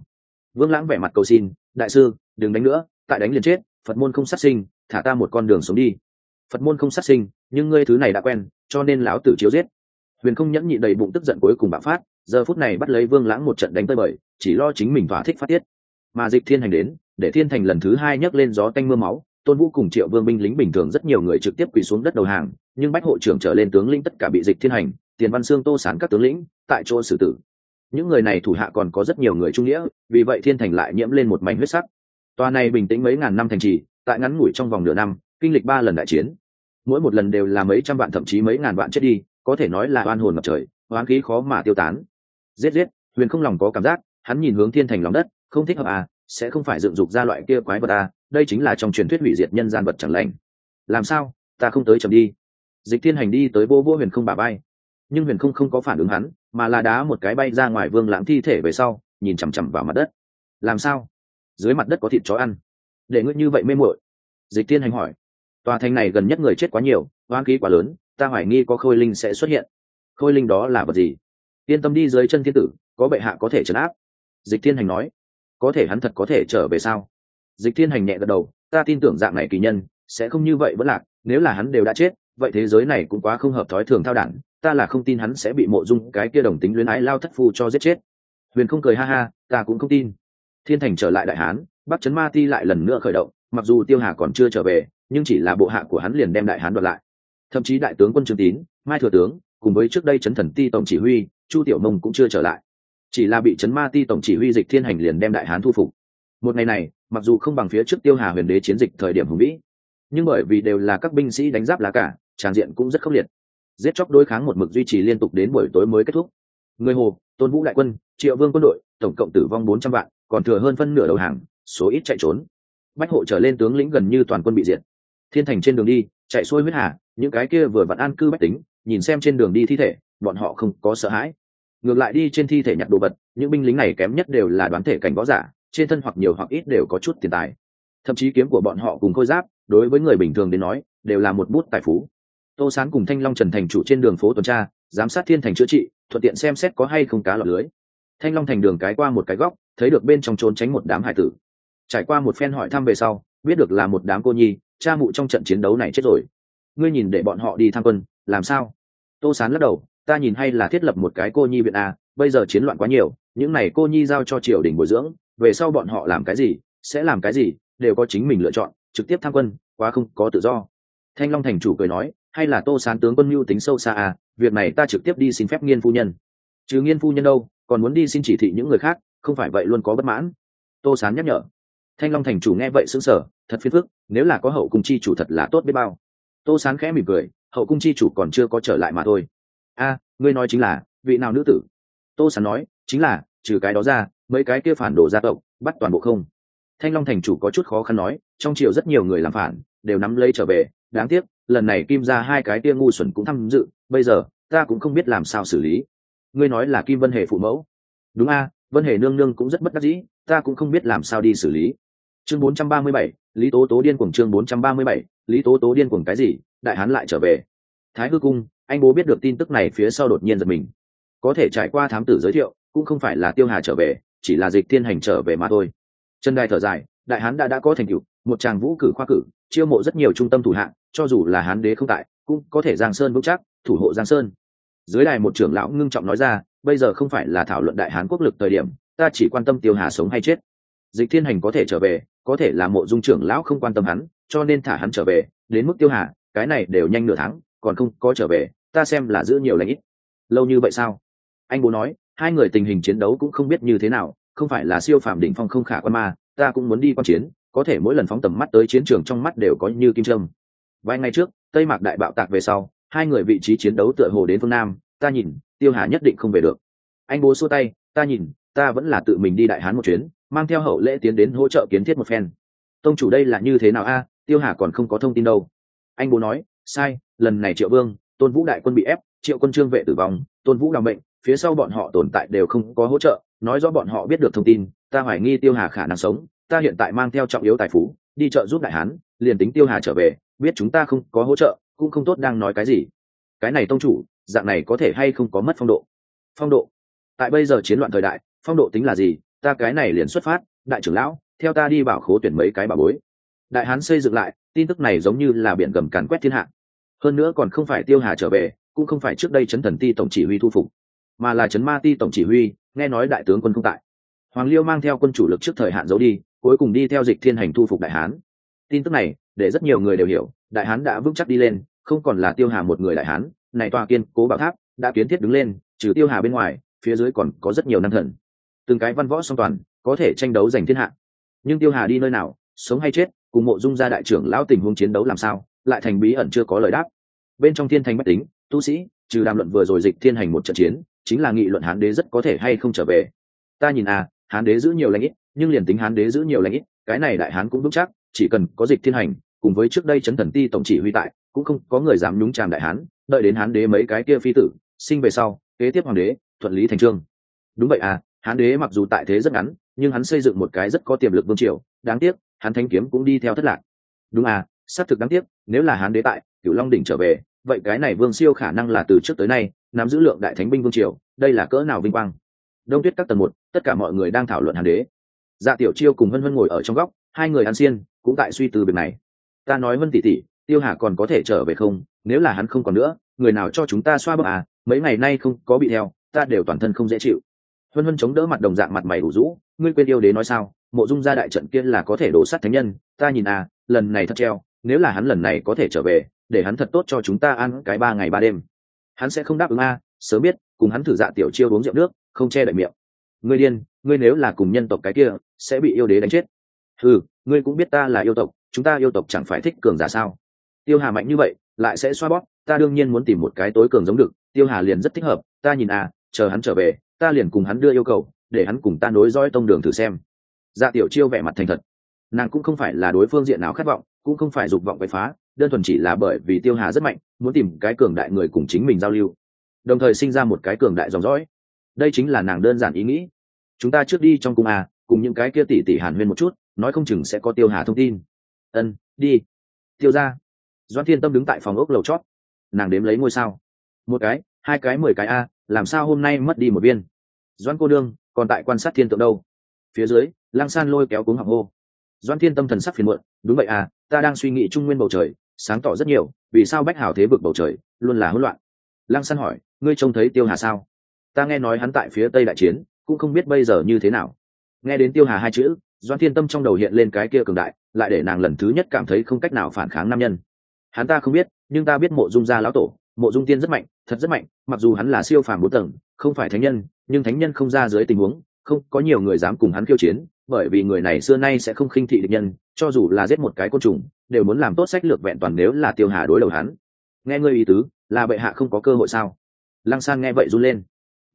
S1: Vương lãng vẻ mặt cầu xin, đại sư, đừng đánh nữa, tại đánh liền chết, phật môn không sát sinh, thả ta một con đường sống đi. Phật môn không sát sinh, nhưng ngươi thứ này đã quen, cho nên lão tử chiếu giết huyền không nhẫn nhị đầy bụng tức giận cuối cùng bạo phát, giờ phút này bắt lấy vương lãng một trận đánh tơi bời, chỉ lo chính mình thỏa thích phát tiết. Mà dịch thiên hành đến, để thiên thành lần thứ hai nhấc lên gió tanh mưa máu, tôn vũ cùng triệu vương binh lính bình thường rất nhiều người trực tiếp quỳ xuống đất đầu hàng, nhưng bách hộ trưởng trở lên tướng lĩnh tất cả bị dịch thiên hành, tiền văn xương tô sán các tướng lĩnh, tại chỗ xử tử. Những người này thủ hạ còn có rất nhiều người trung nghĩa, vì vậy thiên thành lại nhiễm lên một mảnh huyết sắc. Tòa này bình tĩnh mấy ngàn năm thành trì, tại ngắn ngủi trong vòng nửa năm, kinh lịch ba lần đại chiến. Mỗi một lần đều là mấy trăm vạn thậm chí mấy ngàn vạn chết đi có thể nói là oan hồn ngập trời, oán khí khó mà tiêu tán. Giết giết, huyền không lòng có cảm giác, hắn nhìn hướng thiên thành lòng đất, không thích hợp à sẽ không phải dựng dục ra loại kia quái vật à đây chính là trong truyền thuyết hủy diệt nhân gian vật chẳng lành. Làm sao, ta không tới chậm đi. Dịch thiên hành đi tới vô vô huyền không bà bay nhưng huyền không không có phản ứng hắn, mà là đá một cái bay ra ngoài vương lãng thi thể về sau, nhìn chằm chằm vào mặt đất. Làm sao? Dưới mặt đất có thịt chó ăn. Để ngươi như vậy mê muội. Dịch thiên hành hỏi. Tòa thành này gần nhất người chết quá nhiều hoang khí quá lớn ta hoài nghi có khôi linh sẽ xuất hiện. Khôi linh đó là vật gì? Yên tâm đi dưới chân thiên tử, có bệ hạ có thể trấn áp. Dịch thiên hành nói. Có thể hắn thật có thể trở về sao? Dịch thiên hành nhẹ gật đầu, ta tin tưởng dạng này kỳ nhân, sẽ không như vậy vẫn lạc, nếu là hắn đều đã chết, vậy thế giới này cũng quá không hợp thói thường thao đản, ta là không tin hắn sẽ bị mộ dung cái kia đồng tính luyến ái lao thất phu cho giết chết. Huyền không cười ha ha, ta cũng không tin. Thiên thành trở lại đại hán bắc trấn ma ti lại lần nữa khởi động, mặc dù tiêu hà còn chưa trở về, nhưng chỉ là bộ hạ của hắn liền đem đại hán đoạt lại thậm chí đại tướng quân trương tín, mai thừa tướng, cùng với trước đây chấn thần ti tổng chỉ huy, chu tiểu mông cũng chưa trở lại. Chỉ là bị chấn ma ti tổng chỉ huy dịch thiên hành liền đem đại hán thu phục. Một ngày này, mặc dù không bằng phía trước tiêu hà huyền đế chiến dịch thời điểm hùng vĩ, nhưng bởi vì đều là các binh sĩ đánh giáp lá cả, tràn diện cũng rất khốc liệt. Giết chóc đối kháng một mực duy trì liên tục đến buổi tối mới kết thúc. Người hồ, tôn vũ đại quân, triệu vương quân đội, tổng cộng tử vong bốn trăm vạn, còn thừa hơn phân nửa đầu hàng, số ít chạy trốn. Bách hộ trở lên tướng lĩnh gần như toàn quân bị diệt. Thiên thành trên đường đi, chạy xuôi huyết hà những cái kia vừa vặn an cư bách tính, nhìn xem trên đường đi thi thể, bọn họ không có sợ hãi. Ngược lại đi trên thi thể nhặt đồ vật, những binh lính này kém nhất đều là đoán thể cảnh võ giả, trên thân hoặc nhiều hoặc ít đều có chút tiền tài. Thậm chí kiếm của bọn họ cùng khôi giáp, đối với người bình thường đến nói, đều là một bút tài phú. Tô sán cùng thanh long trần thành chủ trên đường phố tuần tra, giám sát thiên thành chữa trị, thuận tiện xem xét có hay không cá lọt lưới. Thanh long thành đường cái qua một cái góc, thấy được bên trong trốn tránh một đám hải tử. Trải qua một phen hỏi thăm về sau, biết được là một đám cô nhi, cha mụ trong trận chiến đấu này chết rồi ngươi nhìn để bọn họ đi tham quân, làm sao? Tô sán lắc đầu, ta nhìn hay là thiết lập một cái cô nhi viện a, bây giờ chiến loạn quá nhiều, những này cô nhi giao cho triều đình bồi dưỡng, về sau bọn họ làm cái gì, sẽ làm cái gì, đều có chính mình lựa chọn, trực tiếp tham quân, quá không có tự do. Thanh long thành chủ cười nói, hay là tô sán tướng quân mưu tính sâu xa à việc này ta trực tiếp đi xin phép nghiên phu nhân. Chứ nghiên phu nhân đâu, còn muốn đi xin chỉ thị những người khác, không phải vậy luôn có bất mãn. Tô sán nhắc nhở. Thanh long thành chủ nghe vậy xứng sở thật phiền phức, nếu là có hậu cùng chi chủ thật là tốt biết bao tô sán khẽ mỉm cười, hậu cung chi chủ còn chưa có trở lại mà thôi. A, ngươi nói chính là, vị nào nữ tử? Tô sán nói, chính là, trừ cái đó ra, mấy cái kia phản đồ gia tộc, bắt toàn bộ không. Thanh long thành chủ có chút khó khăn nói, trong triều rất nhiều người làm phản, đều nắm lấy trở về. Đáng tiếc, lần này kim ra hai cái kia ngu xuẩn cũng tham dự, bây giờ, ta cũng không biết làm sao xử lý. Ngươi nói là kim vân hề phụ mẫu. Đúng a, vân hề nương nương cũng rất bất đắc dĩ, ta cũng không biết làm sao đi xử lý chương 437, lý tố tố điên cuồng chương 437, lý tố tố điên cuồng cái gì? Đại hán lại trở về. Thái hư cung anh bố biết được tin tức này phía sau đột nhiên giật mình. Có thể trải qua thám tử giới thiệu cũng không phải là tiêu hà trở về chỉ là dịch thiên hành trở về mà thôi. Chân đai thở dài đại hán đã đã có thành tựu một chàng vũ cử khoa cử chiêu mộ rất nhiều trung tâm thủ hạng cho dù là hán đế không tại cũng có thể giang sơn vững chắc thủ hộ giang sơn. Dưới đài một trưởng lão ngưng trọng nói ra bây giờ không phải là thảo luận đại hán quốc lực thời điểm ta chỉ quan tâm tiêu hà sống hay chết dịch thiên hành có thể trở về, có thể là mộ dung trưởng lão không quan tâm hắn, cho nên thả hắn trở về, đến mức tiêu hà, cái này đều nhanh nửa tháng, còn không có trở về, ta xem là giữ nhiều lãnh ít. Lâu như vậy sao? Anh bố nói, hai người tình hình chiến đấu cũng không biết như thế nào, không phải là siêu phàm đỉnh phong không khả quan ma ta cũng muốn đi quan chiến, có thể mỗi lần phóng tầm mắt tới chiến trường trong mắt đều có như kim trâm vài ngày trước, tây mạc đại bạo tạc về sau, hai người vị trí chiến đấu tựa hồ đến phương nam, ta nhìn, tiêu hà nhất định không về được. Anh bố xua tay, ta nhìn, ta vẫn là tự mình đi đại hán một chuyến mang theo hậu lễ tiến đến hỗ trợ kiến thiết một phen. Tông chủ đây là như thế nào a? Tiêu hà còn không có thông tin đâu. Anh bố nói, sai, lần này triệu vương, tôn vũ đại quân bị ép, triệu quân trương vệ tử vong, tôn vũ làm bệnh phía sau bọn họ tồn tại đều không có hỗ trợ, nói rõ bọn họ biết được thông tin, ta hoài nghi tiêu hà khả năng sống, ta hiện tại mang theo trọng yếu tài phú, đi chợ giúp đại hán, liền tính tiêu hà trở về, biết chúng ta không có hỗ trợ, cũng không tốt đang nói cái gì. Cái này tông chủ, dạng này có thể hay không có mất phong độ? Phong độ? Tại bây giờ chiến loạn thời đại, phong độ tính là gì? Ta cái này liền xuất phát, đại trưởng lão, theo ta đi bảo khố tuyển mấy cái bà bối. Đại hán xây dựng lại, tin tức này giống như là biển gầm càn quét thiên hạ. Hơn nữa còn không phải tiêu hà trở về, cũng không phải trước đây chấn thần ti tổng chỉ huy thu phục, mà là chấn ma ti tổng chỉ huy, nghe nói đại tướng quân không tại. Hoàng liêu mang theo quân chủ lực trước thời hạn giấu đi, cuối cùng đi theo dịch thiên hành thu phục đại hán. Tin tức này, để rất nhiều người đều hiểu, đại hán đã vững chắc đi lên, không còn là tiêu hà một người đại hán, này tòa kiên cố bảo tháp, đã kiến thiết đứng lên, trừ tiêu hà bên ngoài, phía dưới còn có rất nhiều năng thần từng cái văn võ song toàn, có thể tranh đấu giành thiên hạ. Nhưng tiêu hà đi nơi nào, sống hay chết, cùng mộ dung gia đại trưởng lão tình huống chiến đấu làm sao, lại thành bí ẩn chưa có lời đáp. Bên trong thiên thành bách tính, tu sĩ, trừ đàm luận vừa rồi dịch thiên hành một trận chiến, chính là nghị luận hán đế rất có thể hay không trở về. Ta nhìn à hán đế giữ nhiều lãnh ít, nhưng liền tính hán đế giữ nhiều lãnh ít, cái này đại hán cũng vững chắc, chỉ cần có dịch thiên hành, cùng với trước đây chấn thần ti tổng chỉ huy tại, cũng không có người dám nhúng tràm đại hán, đợi đến hán đế mấy cái kia phi tử, sinh về sau, kế tiếp hoàng đế, thuận lý thành trương. Đúng vậy à hán đế mặc dù tại thế rất ngắn, nhưng hắn xây dựng một cái rất có tiềm lực vương triều, đáng tiếc, hắn thanh kiếm cũng đi theo thất lạc. Đúng à xác thực đáng tiếc, nếu là Hán đế tại, cửu long đỉnh trở về, vậy cái này vương siêu khả năng là từ trước tới nay, nắm giữ lượng đại thánh binh vương triều, đây là cỡ nào vinh quang? Đông tuyết các tầng một, tất cả mọi người đang thảo luận hàn đế. Dạ tiểu chiêu cùng hân hân ngồi ở trong góc, hai người ăn xiên, cũng tại suy từ việc này. Ta nói vân tỷ tỷ, tiêu hà còn có thể trở về không? Nếu là hắn không còn nữa, người nào cho chúng ta xoa bức à? Mấy ngày nay không có bị theo ta đều toàn thân không dễ chịu vân vân chống đỡ mặt đồng dạng mặt mày đủ rũ ngươi quên yêu đế nói sao? Mộ dung gia đại trận kia là có thể đổ sát thánh nhân ta nhìn à lần này thật treo nếu là hắn lần này có thể trở về để hắn thật tốt cho chúng ta ăn cái ba ngày ba đêm. Hắn sẽ không đáp ứng a à, sớm biết cùng hắn thử dạ tiểu chiêu uống rượu nước không che đậy miệng. Ngươi điên ngươi nếu là cùng nhân tộc cái kia sẽ bị yêu đế đánh chết. Ừ ngươi cũng biết ta là yêu tộc chúng ta yêu tộc chẳng phải thích cường giả sao? Tiêu hà mạnh như vậy lại sẽ xoa bóp ta đương nhiên muốn tìm một cái tối cường giống được tiêu hà liền rất thích hợp ta nhìn à chờ hắn trở về ta liền cùng hắn đưa yêu cầu, để hắn cùng ta nối dõi tông đường thử xem. Dạ tiểu chiêu vẻ mặt thành thật. Nàng cũng không phải là đối phương diện nào khát vọng, cũng không phải dục vọng quậy phá, đơn thuần chỉ là bởi vì tiêu hà rất mạnh, muốn tìm cái cường đại người cùng chính mình giao lưu. Đồng thời sinh ra một cái cường đại dòng dõi. Đây chính là nàng đơn giản ý nghĩ. Chúng ta trước đi trong cung à cùng những cái kia tỉ tỉ hàn huyên một chút, nói không chừng sẽ có tiêu hà thông tin. Ân, đi. Tiêu ra. Doan thiên tâm đứng tại phòng ốc lầu chót. Nàng đếm lấy ngôi sao. Một cái hai cái mười cái a, làm sao hôm nay mất đi một viên? Doan cô đương còn tại quan sát thiên tượng đâu? Phía dưới Lang san lôi kéo cuống học hô. Doan thiên tâm thần sắc phiền muộn, đúng vậy à ta đang suy nghĩ trung nguyên bầu trời, sáng tỏ rất nhiều, vì sao bách hảo thế vực bầu trời luôn là hỗn loạn? Lang san hỏi, ngươi trông thấy tiêu hà sao? Ta nghe nói hắn tại phía tây đại chiến, cũng không biết bây giờ như thế nào. Nghe đến tiêu hà hai chữ doan thiên tâm trong đầu hiện lên cái kia cường đại, lại để nàng lần thứ nhất cảm thấy không cách nào phản kháng nam nhân. Hắn ta không biết, nhưng ta biết mộ dung gia lão tổ mộ dung tiên rất mạnh, thật rất mạnh, mặc dù hắn là siêu phàm bốn tầng, không phải thánh nhân, nhưng thánh nhân không ra dưới tình huống, không có nhiều người dám cùng hắn khiêu chiến, bởi vì người này xưa nay sẽ không khinh thị địch nhân, cho dù là giết một cái côn trùng, đều muốn làm tốt sách lược vẹn toàn nếu là tiêu hà đối đầu hắn. Nghe ngươi ý tứ, là bệ hạ không có cơ hội sao? Lăng san nghe vậy run lên.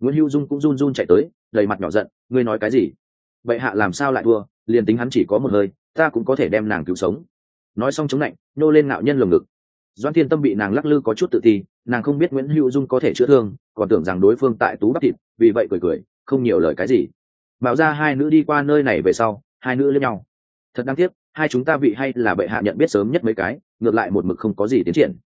S1: Nguyễn hữu dung cũng run run chạy tới, đầy mặt nhỏ giận, ngươi nói cái gì? Bệ hạ làm sao lại thua, liền tính hắn chỉ có một hơi, ta cũng có thể đem nàng cứu sống. Nói xong chống lạnh, nô lên ngạo nhân lồng ngực doan thiên tâm bị nàng lắc lư có chút tự ti, nàng không biết nguyễn hữu dung có thể chữa thương, còn tưởng rằng đối phương tại tú bắc thịt vì vậy cười cười, không nhiều lời cái gì. Bảo ra hai nữ đi qua nơi này về sau, hai nữ lên nhau. Thật đáng tiếc, hai chúng ta vị hay là bệ hạ nhận biết sớm nhất mấy cái, ngược lại một mực không có gì tiến triển.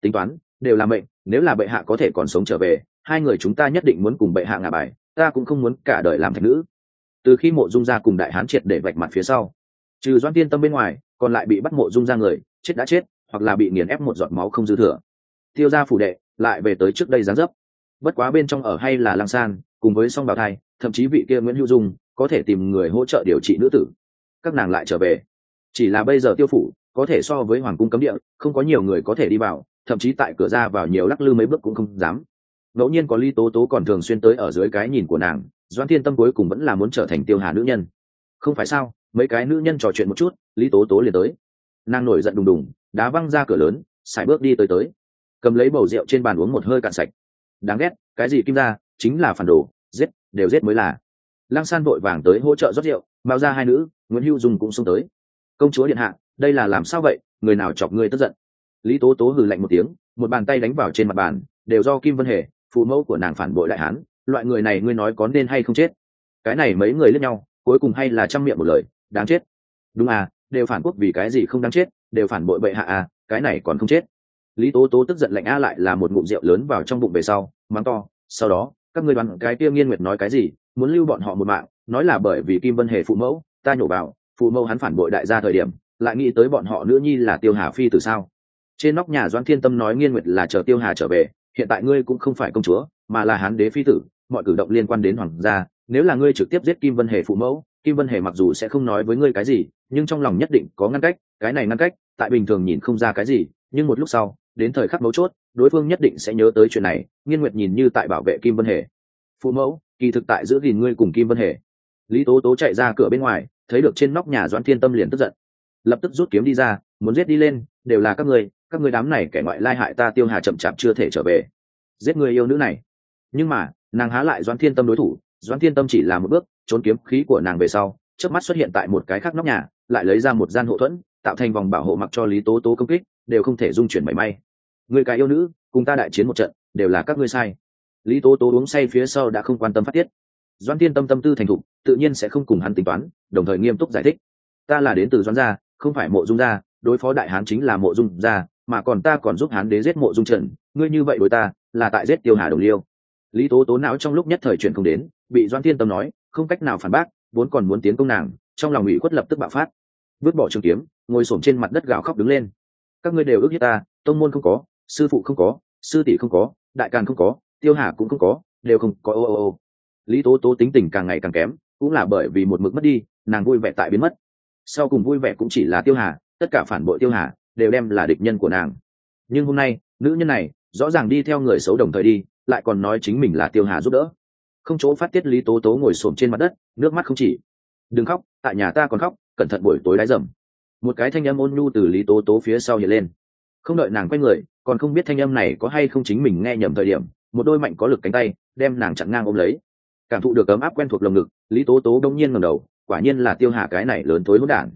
S1: Tính toán, đều là mệnh, nếu là bệ hạ có thể còn sống trở về, hai người chúng ta nhất định muốn cùng bệ hạ ngả bài, ta cũng không muốn cả đời làm thạch nữ. Từ khi mộ dung ra cùng đại hán triệt để vạch mặt phía sau, trừ doan tiên tâm bên ngoài, còn lại bị bắt mộ dung ra người, chết đã chết hoặc là bị nghiền ép một giọt máu không dư thừa. Tiêu ra phủ đệ lại về tới trước đây gián dấp. Bất quá bên trong ở hay là lang san, cùng với song bào thai, thậm chí vị kia nguyễn hữu dung, có thể tìm người hỗ trợ điều trị nữ tử. Các nàng lại trở về. Chỉ là bây giờ tiêu phủ, có thể so với hoàng cung cấm địa, không có nhiều người có thể đi vào, thậm chí tại cửa ra vào nhiều lắc lư mấy bước cũng không dám. Ngẫu nhiên có ly tố tố còn thường xuyên tới ở dưới cái nhìn của nàng doan thiên tâm cuối cùng vẫn là muốn trở thành tiêu hà nữ nhân. Không phải sao, mấy cái nữ nhân trò chuyện một chút, lý tố tố liền tới. Nàng nổi giận đùng đùng đá văng ra cửa lớn, sải bước đi tới tới. Cầm lấy bầu rượu trên bàn uống một hơi cạn sạch. Đáng ghét, cái gì kim ra chính là phản đồ, giết, đều giết mới là. Lăng san vội vàng tới hỗ trợ rót rượu, bao ra hai nữ, nguyễn hữu dùng cũng xông tới. Công chúa điện hạ, đây là làm sao vậy, người nào chọc ngươi tức giận? Lý tố tố hừ lạnh một tiếng, một bàn tay đánh vào trên mặt bàn, đều do kim vân hề, phụ mẫu của nàng phản bội đại hán, loại người này ngươi nói có nên hay không chết? Cái này mấy người lẫn nhau, cuối cùng hay là chăm miệng một lời, đáng chết. Đúng à đều phản quốc vì cái gì không đáng chết? Đều phản bội bệ hạ à cái này còn không chết. Lý tố tố tức giận lạnh a lại là một ngụm rượu lớn vào trong bụng về sau, mắng to, sau đó, các người đoán cái kia nghiên nguyệt nói cái gì, muốn lưu bọn họ một mạng, nói là bởi vì kim vân hề phụ mẫu, ta nhổ vào, phụ mẫu hắn phản bội đại gia thời điểm, lại nghĩ tới bọn họ nữ nhi là tiêu hà phi từ sao? Trên nóc nhà doãn thiên tâm nói nghiên nguyệt là chờ tiêu hà trở về, hiện tại ngươi cũng không phải công chúa, mà là hán đế phi tử, mọi cử động liên quan đến hoàng gia, nếu là ngươi trực tiếp giết kim vân hề phụ mẫu, kim vân hề mặc dù sẽ không nói với ngươi cái gì, nhưng trong lòng nhất định có ngăn cách, cái này ngăn cách tại bình thường nhìn không ra cái gì, nhưng một lúc sau, đến thời khắc mấu chốt, đối phương nhất định sẽ nhớ tới chuyện này, nghiên nguyệt nhìn như tại bảo vệ kim vân hề. Phụ mẫu, kỳ thực tại giữ gìn ngươi cùng kim vân hề. Lý tố tố chạy ra cửa bên ngoài, thấy được trên nóc nhà doãn thiên tâm liền tức giận. Lập tức rút kiếm đi ra, muốn giết đi lên, đều là các ngươi các ngươi đám này kẻ ngoại lai hại ta tiêu hà chậm chạp chưa thể trở về. Giết người yêu nữ này. Nhưng mà, nàng há lại doãn thiên tâm đối thủ, doãn thiên tâm chỉ là một bước, trốn kiếm khí của nàng về sau trước mắt xuất hiện tại một cái khác nóc nhà, lại lấy ra một gian hộ thuẫn tạo thành vòng bảo hộ mặc cho lý tố tố công kích, đều không thể dung chuyển mảy may. Người cái yêu nữ, cùng ta đại chiến một trận, đều là các ngươi sai. Lý tố tố uống say phía sau đã không quan tâm phát tiết. Doan tiên tâm tâm tư thành thục, tự nhiên sẽ không cùng hắn tính toán, đồng thời nghiêm túc giải thích. Ta là đến từ doãn gia, không phải mộ dung gia, đối phó đại hán chính là mộ dung gia, mà còn ta còn giúp hán đế giết mộ dung trần ngươi như vậy đối ta, là tại giết tiêu hà đồng liêu. Lý tố tố não trong lúc nhất thời chuyện không đến, bị doan thiên tâm nói, không cách nào phản bác, vốn còn muốn tiến công nàng, trong lòng ủy khuất lập tức bạo phát vứt bỏ trường kiếm, ngồi s trên mặt đất gào khóc đứng lên. Các ngươi đều ước hiếp ta, tông môn không có, sư phụ không có, sư tỷ không có, đại càn không có, tiêu hà cũng không có, đều không có, ô ô ô. Lý tố tố tính tình càng ngày càng kém, cũng là bởi vì một mực mất đi, nàng vui vẻ tại biến mất. Sau cùng vui vẻ cũng chỉ là tiêu hà, tất cả phản bội tiêu hà, đều đem là địch nhân của nàng. Nhưng hôm nay, nữ nhân này, rõ ràng đi theo người xấu đồng thời đi, lại còn nói chính mình là tiêu hà giúp đỡ. Không chỗ phát tiết lý tố tố ngồi xổm trên mặt đất, nước mắt không chỉ. Đừng khóc, tại nhà ta còn khóc cẩn thận buổi tối đái dầm. Một cái thanh âm ôn nhu từ lý tố tố phía sau hiện lên. Không đợi nàng quay người, còn không biết thanh âm này có hay không chính mình nghe nhầm thời điểm, một đôi mạnh có lực cánh tay đem nàng chặn ngang ôm lấy. Cảm thụ được ấm áp quen thuộc lồng ngực, lý tố tố đông nhiên ngầm đầu, quả nhiên là tiêu hà cái này lớn thối hỗn đản.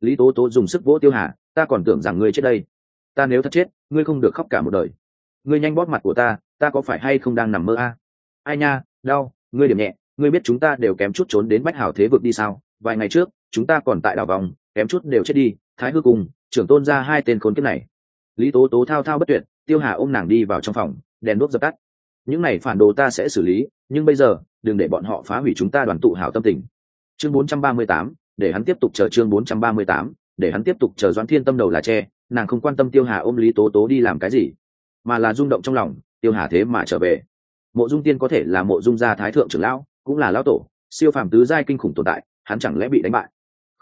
S1: Lý tố tố dùng sức vỗ tiêu hà, ta còn tưởng rằng ngươi chết đây. Ta nếu thật chết, ngươi không được khóc cả một đời. Ngươi nhanh bóp mặt của ta ta có phải hay không đang nằm mơ a? Ai nha, đau, ngươi điểm nhẹ, ngươi biết chúng ta đều kém chút trốn đến bách hảo thế vực đi sao? Vài ngày trước chúng ta còn tại đảo vòng kém chút đều chết đi thái hư cùng trưởng tôn ra hai tên khốn kiếp này. Lý tố tố thao thao bất tuyệt tiêu hà ôm nàng đi vào trong phòng đèn đuốc dập tắt. Những này phản đồ ta sẽ xử lý nhưng bây giờ đừng để bọn họ phá hủy chúng ta đoàn tụ hảo tâm tình. Chương 438, để hắn tiếp tục chờ chương 438, để hắn tiếp tục chờ doãn thiên tâm đầu là tre nàng không quan tâm tiêu hà ôm lý tố tố đi làm cái gì mà là rung động trong lòng tiêu hà thế mà trở về. Mộ dung tiên có thể là mộ dung gia thái thượng trưởng lão cũng là lão tổ siêu phàm tứ giai kinh khủng tồn tại hắn chẳng lẽ bị đánh bại?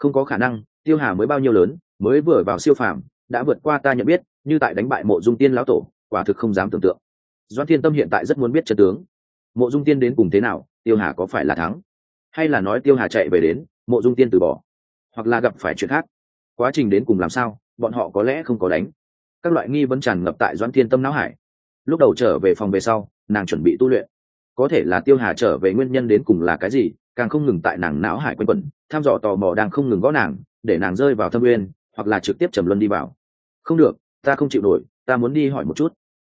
S1: Không có khả năng, tiêu hà mới bao nhiêu lớn, mới vừa vào siêu phàm, đã vượt qua ta nhận biết, như tại đánh bại mộ dung tiên lão tổ, quả thực không dám tưởng tượng. Doan thiên tâm hiện tại rất muốn biết chân tướng. Mộ dung tiên đến cùng thế nào, tiêu hà có phải là thắng? Hay là nói tiêu hà chạy về đến, mộ dung tiên từ bỏ? Hoặc là gặp phải chuyện khác? Quá trình đến cùng làm sao, bọn họ có lẽ không có đánh. Các loại nghi vấn tràn ngập tại doãn thiên tâm não hải. Lúc đầu trở về phòng về sau, nàng chuẩn bị tu luyện. Có thể là tiêu hà trở về nguyên nhân đến cùng là cái gì, càng không ngừng tại nàng não hải quanh quẩn tham dò tò mò đang không ngừng gõ nàng, để nàng rơi vào thâm nguyên hoặc là trực tiếp trầm luân đi vào. Không được, ta không chịu nổi, ta muốn đi hỏi một chút.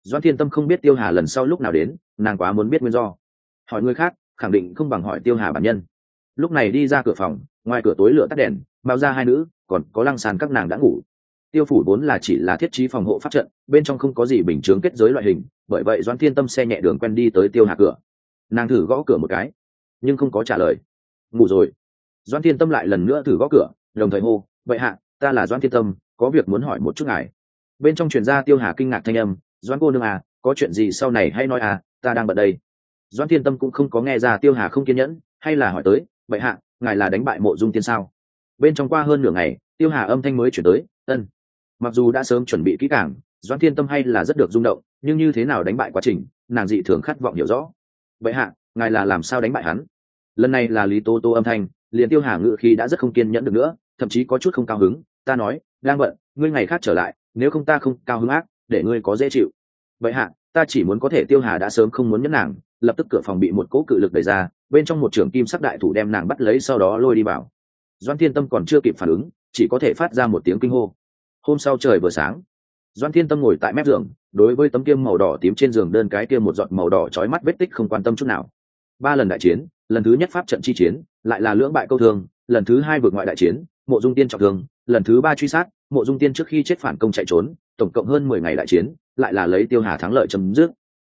S1: Doan thiên tâm không biết tiêu hà lần sau lúc nào đến, nàng quá muốn biết nguyên do. Hỏi người khác, khẳng định không bằng hỏi tiêu hà bản nhân. Lúc này đi ra cửa phòng, ngoài cửa tối lửa tắt đèn, bao ra hai nữ, còn có lăng sàn các nàng đã ngủ. Tiêu phủ vốn là chỉ là thiết trí phòng hộ pháp trận, bên trong không có gì bình chướng kết giới loại hình, bởi vậy doan thiên tâm xe nhẹ đường quen đi tới tiêu hà cửa. Nàng thử gõ cửa một cái, nhưng không có trả lời. Ngủ rồi doan thiên tâm lại lần nữa thử gõ cửa, đồng thời hô, vậy hạ, ta là doan thiên tâm, có việc muốn hỏi một chút ngài. Bên trong truyền gia tiêu hà kinh ngạc thanh âm doan cô nương à có chuyện gì sau này hay nói à ta đang bận đây. Doan thiên tâm cũng không có nghe ra tiêu hà không kiên nhẫn, hay là hỏi tới, vậy hạ, ngài là đánh bại mộ dung tiên sao? Bên trong qua hơn nửa ngày, tiêu hà âm thanh mới chuyển tới, ân, mặc dù đã sớm chuẩn bị kỹ càng doan thiên tâm hay là rất được rung động, nhưng như thế nào đánh bại quá trình, nàng dị thường khát vọng hiểu rõ. Vậy hạ, ngài là làm sao đánh bại hắn? Lần này là lý tô tô âm thanh liền tiêu hà ngự khi đã rất không kiên nhẫn được nữa, thậm chí có chút không cao hứng. Ta nói, đang bận, ngươi ngày khác trở lại, nếu không ta không cao hứng ác, để ngươi có dễ chịu. Vậy hạ, ta chỉ muốn có thể tiêu hà đã sớm không muốn nhẫn nàng, lập tức cửa phòng bị một cỗ cự lực đẩy ra, bên trong một trường kim sắc đại thủ đem nàng bắt lấy sau đó lôi đi vào. Doan thiên tâm còn chưa kịp phản ứng, chỉ có thể phát ra một tiếng kinh hô. Hôm sau trời vừa sáng doan thiên tâm ngồi tại mép giường, đối với tấm kiêm màu đỏ tím trên giường đơn cái kia một giọt màu đỏ trói mắt vết tích không quan tâm chút nào. Ba lần đại chiến, lần thứ nhất pháp trận chi chiến lại là lưỡng bại câu thương, lần thứ hai vượt ngoại đại chiến, mộ dung tiên trọng thương, lần thứ ba truy sát, mộ dung tiên trước khi chết phản công chạy trốn, tổng cộng hơn mười ngày đại chiến, lại là lấy tiêu hà thắng lợi chấm dứt.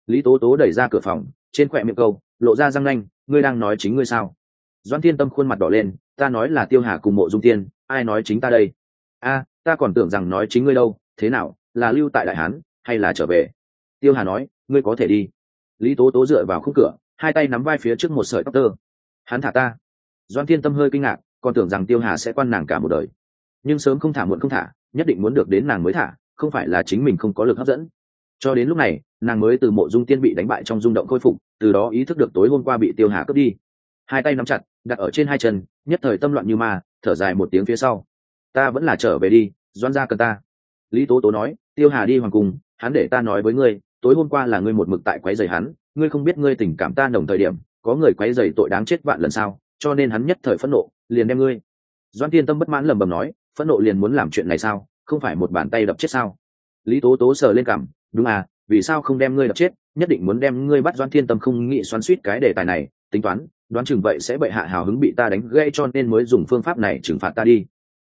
S1: Lý tố tố đẩy ra cửa phòng, trên khỏe miệng câu, lộ ra răng nanh, ngươi đang nói chính ngươi sao? Doan thiên tâm khuôn mặt đỏ lên, ta nói là tiêu hà cùng mộ dung tiên, ai nói chính ta đây? A, ta còn tưởng rằng nói chính ngươi đâu, thế nào, là lưu tại đại hán, hay là trở về? Tiêu hà nói, ngươi có thể đi. Lý tố tố dựa vào khung cửa, hai tay nắm vai phía trước một sợi tóc tơ. Hắn thả ta doan thiên tâm hơi kinh ngạc, còn tưởng rằng tiêu hà sẽ quan nàng cả một đời. Nhưng sớm không thả muộn không thả, nhất định muốn được đến nàng mới thả, không phải là chính mình không có lực hấp dẫn. Cho đến lúc này, nàng mới từ mộ dung tiên bị đánh bại trong rung động khôi phục, từ đó ý thức được tối hôm qua bị tiêu hà cướp đi. Hai tay nắm chặt, đặt ở trên hai chân, nhất thời tâm loạn như ma, thở dài một tiếng phía sau. Ta vẫn là trở về đi, doan ra cần ta. Lý tố tố nói, tiêu hà đi hoàng cung, hắn để ta nói với ngươi, tối hôm qua là ngươi một mực tại quấy giày hắn, ngươi không biết ngươi tình cảm ta nồng thời điểm, có người quấy giày tội đáng chết vạn lần sao? Cho nên hắn nhất thời phẫn nộ, liền đem ngươi. Doan tiên tâm bất mãn lầm bầm nói, phẫn nộ liền muốn làm chuyện này sao? Không phải một bàn tay đập chết sao? Lý tố tố sờ lên cảm đúng à vì sao không đem ngươi đập chết? Nhất định muốn đem ngươi bắt doan thiên tâm không nghĩ xoắn suýt cái đề tài này. Tính toán, đoán chừng vậy sẽ bệ hạ hào hứng bị ta đánh gây cho nên mới dùng phương pháp này trừng phạt ta đi.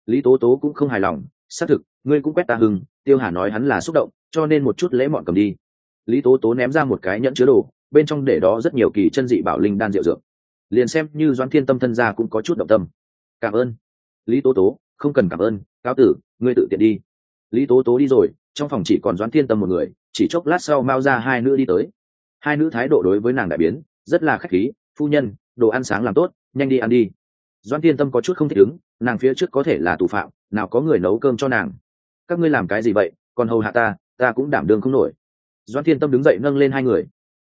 S1: Lý tố tố cũng không hài lòng, xác thực, ngươi cũng quét ta hưng, tiêu hà nói hắn là xúc động, cho nên một chút lễ mọn cầm đi. Lý tố tố ném ra một cái nhẫn chứa đồ, bên trong để đó rất nhiều kỳ chân dị bảo linh đan rượu dược liền xem như doãn thiên tâm thân gia cũng có chút động tâm. Cảm ơn. Lý tố tố, không cần cảm ơn, cáo tử, ngươi tự tiện đi. Lý tố tố đi rồi, trong phòng chỉ còn doãn thiên tâm một người, chỉ chốc lát sau mao ra hai nữ đi tới. Hai nữ thái độ đối với nàng đại biến, rất là khách khí, phu nhân, đồ ăn sáng làm tốt, nhanh đi ăn đi. Doãn thiên tâm có chút không thích ứng, nàng phía trước có thể là tù phạm, nào có người nấu cơm cho nàng. Các ngươi làm cái gì vậy? Còn hầu hạ ta ta cũng đảm đương không nổi. Doãn thiên tâm đứng dậy nâng lên hai người.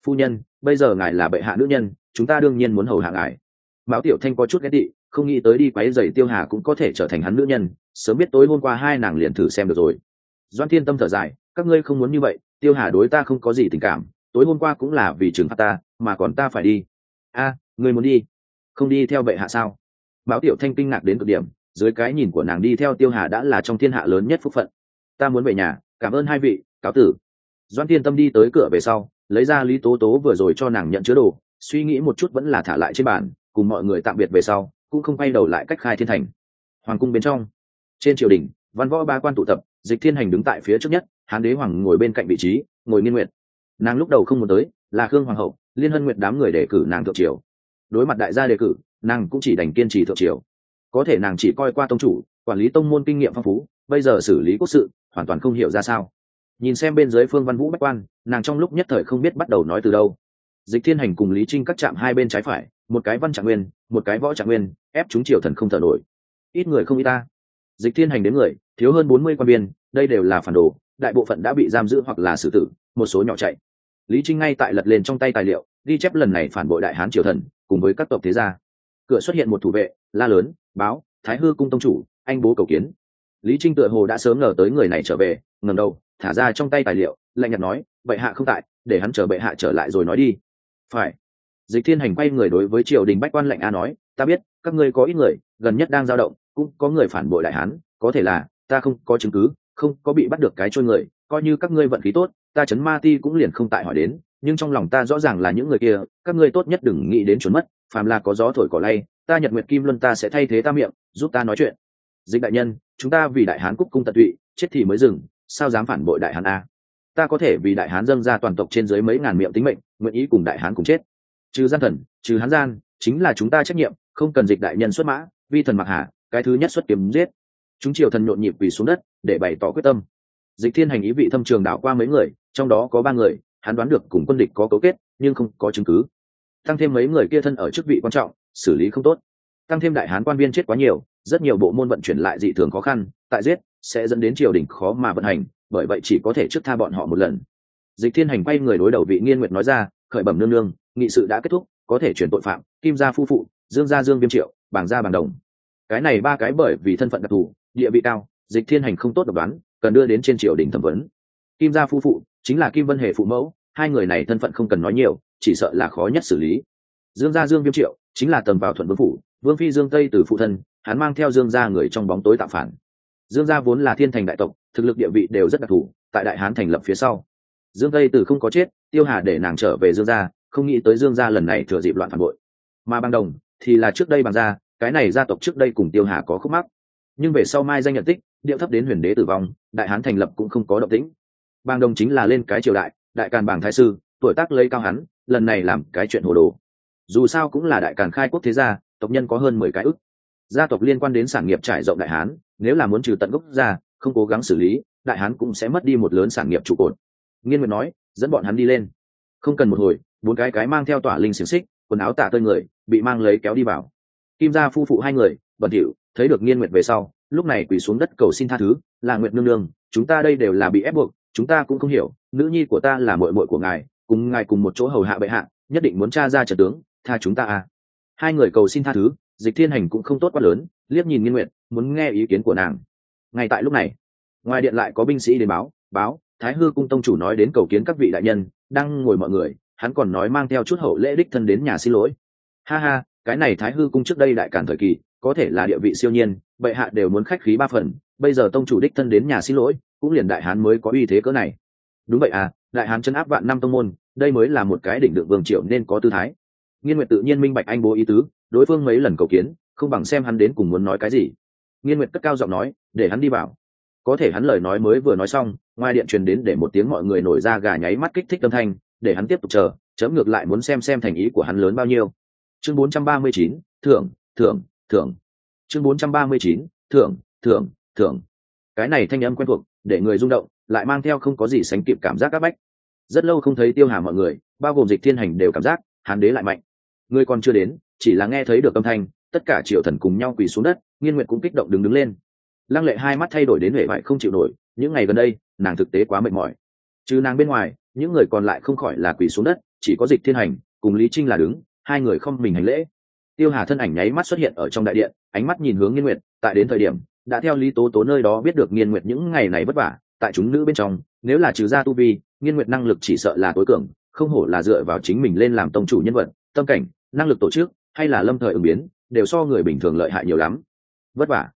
S1: Phu nhân, bây giờ ngài là bệ hạ nữ nhân chúng ta đương nhiên muốn hầu hạ ngài. Mão tiểu thanh có chút ghét tị không nghĩ tới đi quấy giày tiêu hà cũng có thể trở thành hắn nữ nhân sớm biết tối hôm qua hai nàng liền thử xem được rồi. Doan thiên tâm thở dài các ngươi không muốn như vậy tiêu hà đối ta không có gì tình cảm tối hôm qua cũng là vì trừng phạt ta mà còn ta phải đi. A à, muốn đi? Không đi theo bệ hạ sao? Mão tiểu thanh kinh ngạc đến cực điểm dưới cái nhìn của nàng đi theo tiêu hà đã là trong thiên hạ lớn nhất phúc phận. Ta muốn về nhà cảm ơn hai vị cáo tử. Doan thiên tâm đi tới cửa về sau lấy ra lý tố tố vừa rồi cho nàng nhận chứa đồ suy nghĩ một chút vẫn là thả lại trên bàn, cùng mọi người tạm biệt về sau, cũng không quay đầu lại cách khai thiên thành. Hoàng cung bên trong, trên triều đình, văn võ ba quan tụ tập, dịch thiên hành đứng tại phía trước nhất, hán đế hoàng ngồi bên cạnh vị trí, ngồi nghiên nguyện nàng lúc đầu không muốn tới, là khương hoàng hậu, liên hân nguyện đám người đề cử nàng thượng triều. Đối mặt đại gia đề cử, nàng cũng chỉ đành kiên trì thượng triều. Có thể nàng chỉ coi qua tông chủ, quản lý tông môn kinh nghiệm phong phú, bây giờ xử lý quốc sự, hoàn toàn không hiểu ra sao. Nhìn xem bên dưới phương văn vũ bách quan, nàng trong lúc nhất thời không biết bắt đầu nói từ đâu dịch thiên hành cùng lý trinh cắt chạm hai bên trái phải, một cái văn trạng nguyên, một cái võ trạng nguyên, ép chúng triều thần không thở nổi. Ít người không y ta. Dịch thiên hành đến người, thiếu hơn bốn mươi quan viên, đây đều là phản đồ, đại bộ phận đã bị giam giữ hoặc là xử tử, một số nhỏ chạy. Lý trinh ngay tại lật lên trong tay tài liệu, ghi chép lần này phản bội đại hán triều thần, cùng với các tộc thế gia. Cửa xuất hiện một thủ vệ, la lớn, báo, thái hư cung tông chủ, anh bố cầu kiến. Lý trinh tựa hồ đã sớm ngờ tới người này trở về ngầm đầu, thả ra trong tay tài liệu, lạnh nhạt nói, bệ hạ không tại, để hắn chờ bệ hạ trở lại rồi nói đi phải. Dịch thiên hành quay người đối với triều đình bách quan lệnh a nói, ta biết, các ngươi có ít người, gần nhất đang dao động, cũng có người phản bội đại hán, có thể là, ta không có chứng cứ, không có bị bắt được cái trôi người, coi như các ngươi vận khí tốt, ta chấn ma ti cũng liền không tại hỏi đến, nhưng trong lòng ta rõ ràng là những người kia, các ngươi tốt nhất đừng nghĩ đến trốn mất, phàm là có gió thổi cỏ lay, ta nhật nguyệt kim luân ta sẽ thay thế ta miệng, giúp ta nói chuyện. Dịch đại nhân, chúng ta vì đại hán cúc cung tận tụy, chết thì mới dừng, sao dám phản bội đại hán a? Ta có thể vì đại hán dâng ra toàn tộc trên dưới mấy ngàn miệng tính mệnh, nguyện ý cùng đại hán cùng chết. Trừ gian thần, trừ hán gian, chính là chúng ta trách nhiệm, không cần dịch đại nhân xuất mã, vi thần mặc hà, cái thứ nhất xuất kiếm giết. Chúng triều thần nhộn nhịp quỳ xuống đất, để bày tỏ quyết tâm. Dịch thiên hành ý vị thâm trường đảo qua mấy người, trong đó có ba người, hắn đoán được cùng quân địch có cấu kết, nhưng không có chứng cứ. Tăng thêm mấy người kia thân ở chức vị quan trọng, xử lý không tốt. Tăng thêm đại hán quan viên chết quá nhiều, rất nhiều bộ môn vận chuyển lại dị thường khó khăn, tại giết sẽ dẫn đến triều đình khó mà vận hành, bởi vậy chỉ có thể trước tha bọn họ một lần. Dịch thiên hành quay người đối đầu vị nghiên nguyệt nói ra, khởi bẩm nương nương, nghị sự đã kết thúc, có thể chuyển tội phạm, kim gia phu phụ, dương gia dương viêm triệu, bảng gia bảng đồng. Cái này ba cái bởi vì thân phận đặc thù, địa vị cao, dịch thiên hành không tốt độc đoán, cần đưa đến trên triều đình thẩm vấn. Kim gia phu phụ, chính là kim vân hề phụ mẫu, hai người này thân phận không cần nói nhiều, chỉ sợ là khó nhất xử lý. Dương gia dương viêm triệu chính là tầm vào thuận vương phủ, vương phi dương tây từ phụ thân, hắn mang theo dương gia người trong bóng tối tạo phản dương gia vốn là thiên thành đại tộc, thực lực địa vị đều rất đặc thù, tại đại hán thành lập phía sau. Dương tây từ không có chết, tiêu hà để nàng trở về dương gia, không nghĩ tới dương gia lần này thừa dịp loạn phản bội. Mà bằng đồng thì là trước đây bằng gia, cái này gia tộc trước đây cùng tiêu hà có khúc mắc. Nhưng về sau mai danh nhận tích, điệu thấp đến huyền đế tử vong, đại hán thành lập cũng không có động tĩnh. Bang đồng chính là lên cái triều đại đại càn bảng thái sư, tuổi tác lấy cao hắn, lần này làm cái chuyện hồ đồ. Dù sao cũng là đại càn khai quốc thế gia, tộc nhân có hơn mười cái ức. Gia tộc liên quan đến sản nghiệp trải rộng đại hán nếu là muốn trừ tận gốc ra, không cố gắng xử lý, đại hán cũng sẽ mất đi một lớn sản nghiệp trụ cột. Nghiên nguyệt nói, dẫn bọn hắn đi lên. Không cần một hồi, bốn cái cái mang theo tỏa linh xiềng xích, quần áo tả tơi người, bị mang lấy kéo đi vào. Kim gia phu phụ hai người bẩn thỉu thấy được nghiên nguyệt về sau, lúc này quỳ xuống đất cầu xin tha thứ, là nguyệt nương nương, chúng ta đây đều là bị ép buộc, chúng ta cũng không hiểu, nữ nhi của ta là mội mội của ngài, cùng ngài cùng một chỗ hầu hạ bệ hạ, nhất định muốn t r a ra trận tướng, tha chúng ta à. Hai người cầu xin tha thứ, dịch thiên hành cũng không tốt quá lớn, liếc nhìn nghiên nguyện muốn nghe ý kiến của nàng. Ngay tại lúc này, ngoài điện lại có binh sĩ đến báo báo, thái hư cung tông chủ nói đến cầu kiến các vị đại nhân, đang ngồi mọi người, hắn còn nói mang theo chút hậu lễ đích thân đến nhà xin lỗi. Ha ha, cái này thái hư cung trước đây đại cản thời kỳ, có thể là địa vị siêu nhiên, bệ hạ đều muốn khách khí ba phần, bây giờ tông chủ đích thân đến nhà xin lỗi, cũng liền đại hán mới có uy thế cỡ này. Đúng vậy à đại hán chân áp vạn năm tông môn, đây mới là một cái đỉnh được vương triệu nên có tư thái. Nghiên nguyện tự nhiên minh bạch anh bố ý tứ, đối phương mấy lần cầu kiến, không bằng xem hắn đến cùng muốn nói cái gì nghiên nguyệt cất cao giọng nói để hắn đi vào. Có thể hắn lời nói mới vừa nói xong ngoài điện truyền đến để một tiếng mọi người nổi ra gà nháy mắt kích thích âm thanh để hắn tiếp tục chờ chấm ngược lại muốn xem xem thành ý của hắn lớn bao nhiêu. Chương 439, thưởng thưởng thưởng. Chương 439, thưởng thưởng thưởng. Cái này thanh âm quen thuộc để người rung động lại mang theo không có gì sánh kịp cảm giác áp bách. Rất lâu không thấy tiêu hà mọi người bao gồm dịch thiên hành đều cảm giác hán đế lại mạnh. Người còn chưa đến chỉ là nghe thấy được âm thanh tất cả triệu thần cùng nhau quỳ xuống đất, nghiên nguyện cũng kích động đứng đứng lên. Lăng lệ hai mắt thay đổi đến huệ vải không chịu nổi, những ngày gần đây, nàng thực tế quá mệt mỏi. Chứ nàng bên ngoài, những người còn lại không khỏi là quỳ xuống đất, chỉ có dịch thiên hành cùng lý trinh là đứng, hai người không mình hành lễ. Tiêu hà thân ảnh nháy mắt xuất hiện ở trong đại điện, ánh mắt nhìn hướng nghiên nguyệt, tại đến thời điểm, đã theo lý tố tố nơi đó biết được nghiên nguyệt những ngày này vất vả, tại chúng nữ bên trong, nếu là trừ gia tu vi, nghiên nguyệt năng lực chỉ sợ là tối cường, không hổ là dựa vào chính mình lên làm tông chủ nhân vật, tâm cảnh, năng lực tổ chức, hay là lâm thời ứng biến đều so người bình thường lợi hại nhiều lắm. Vất vả.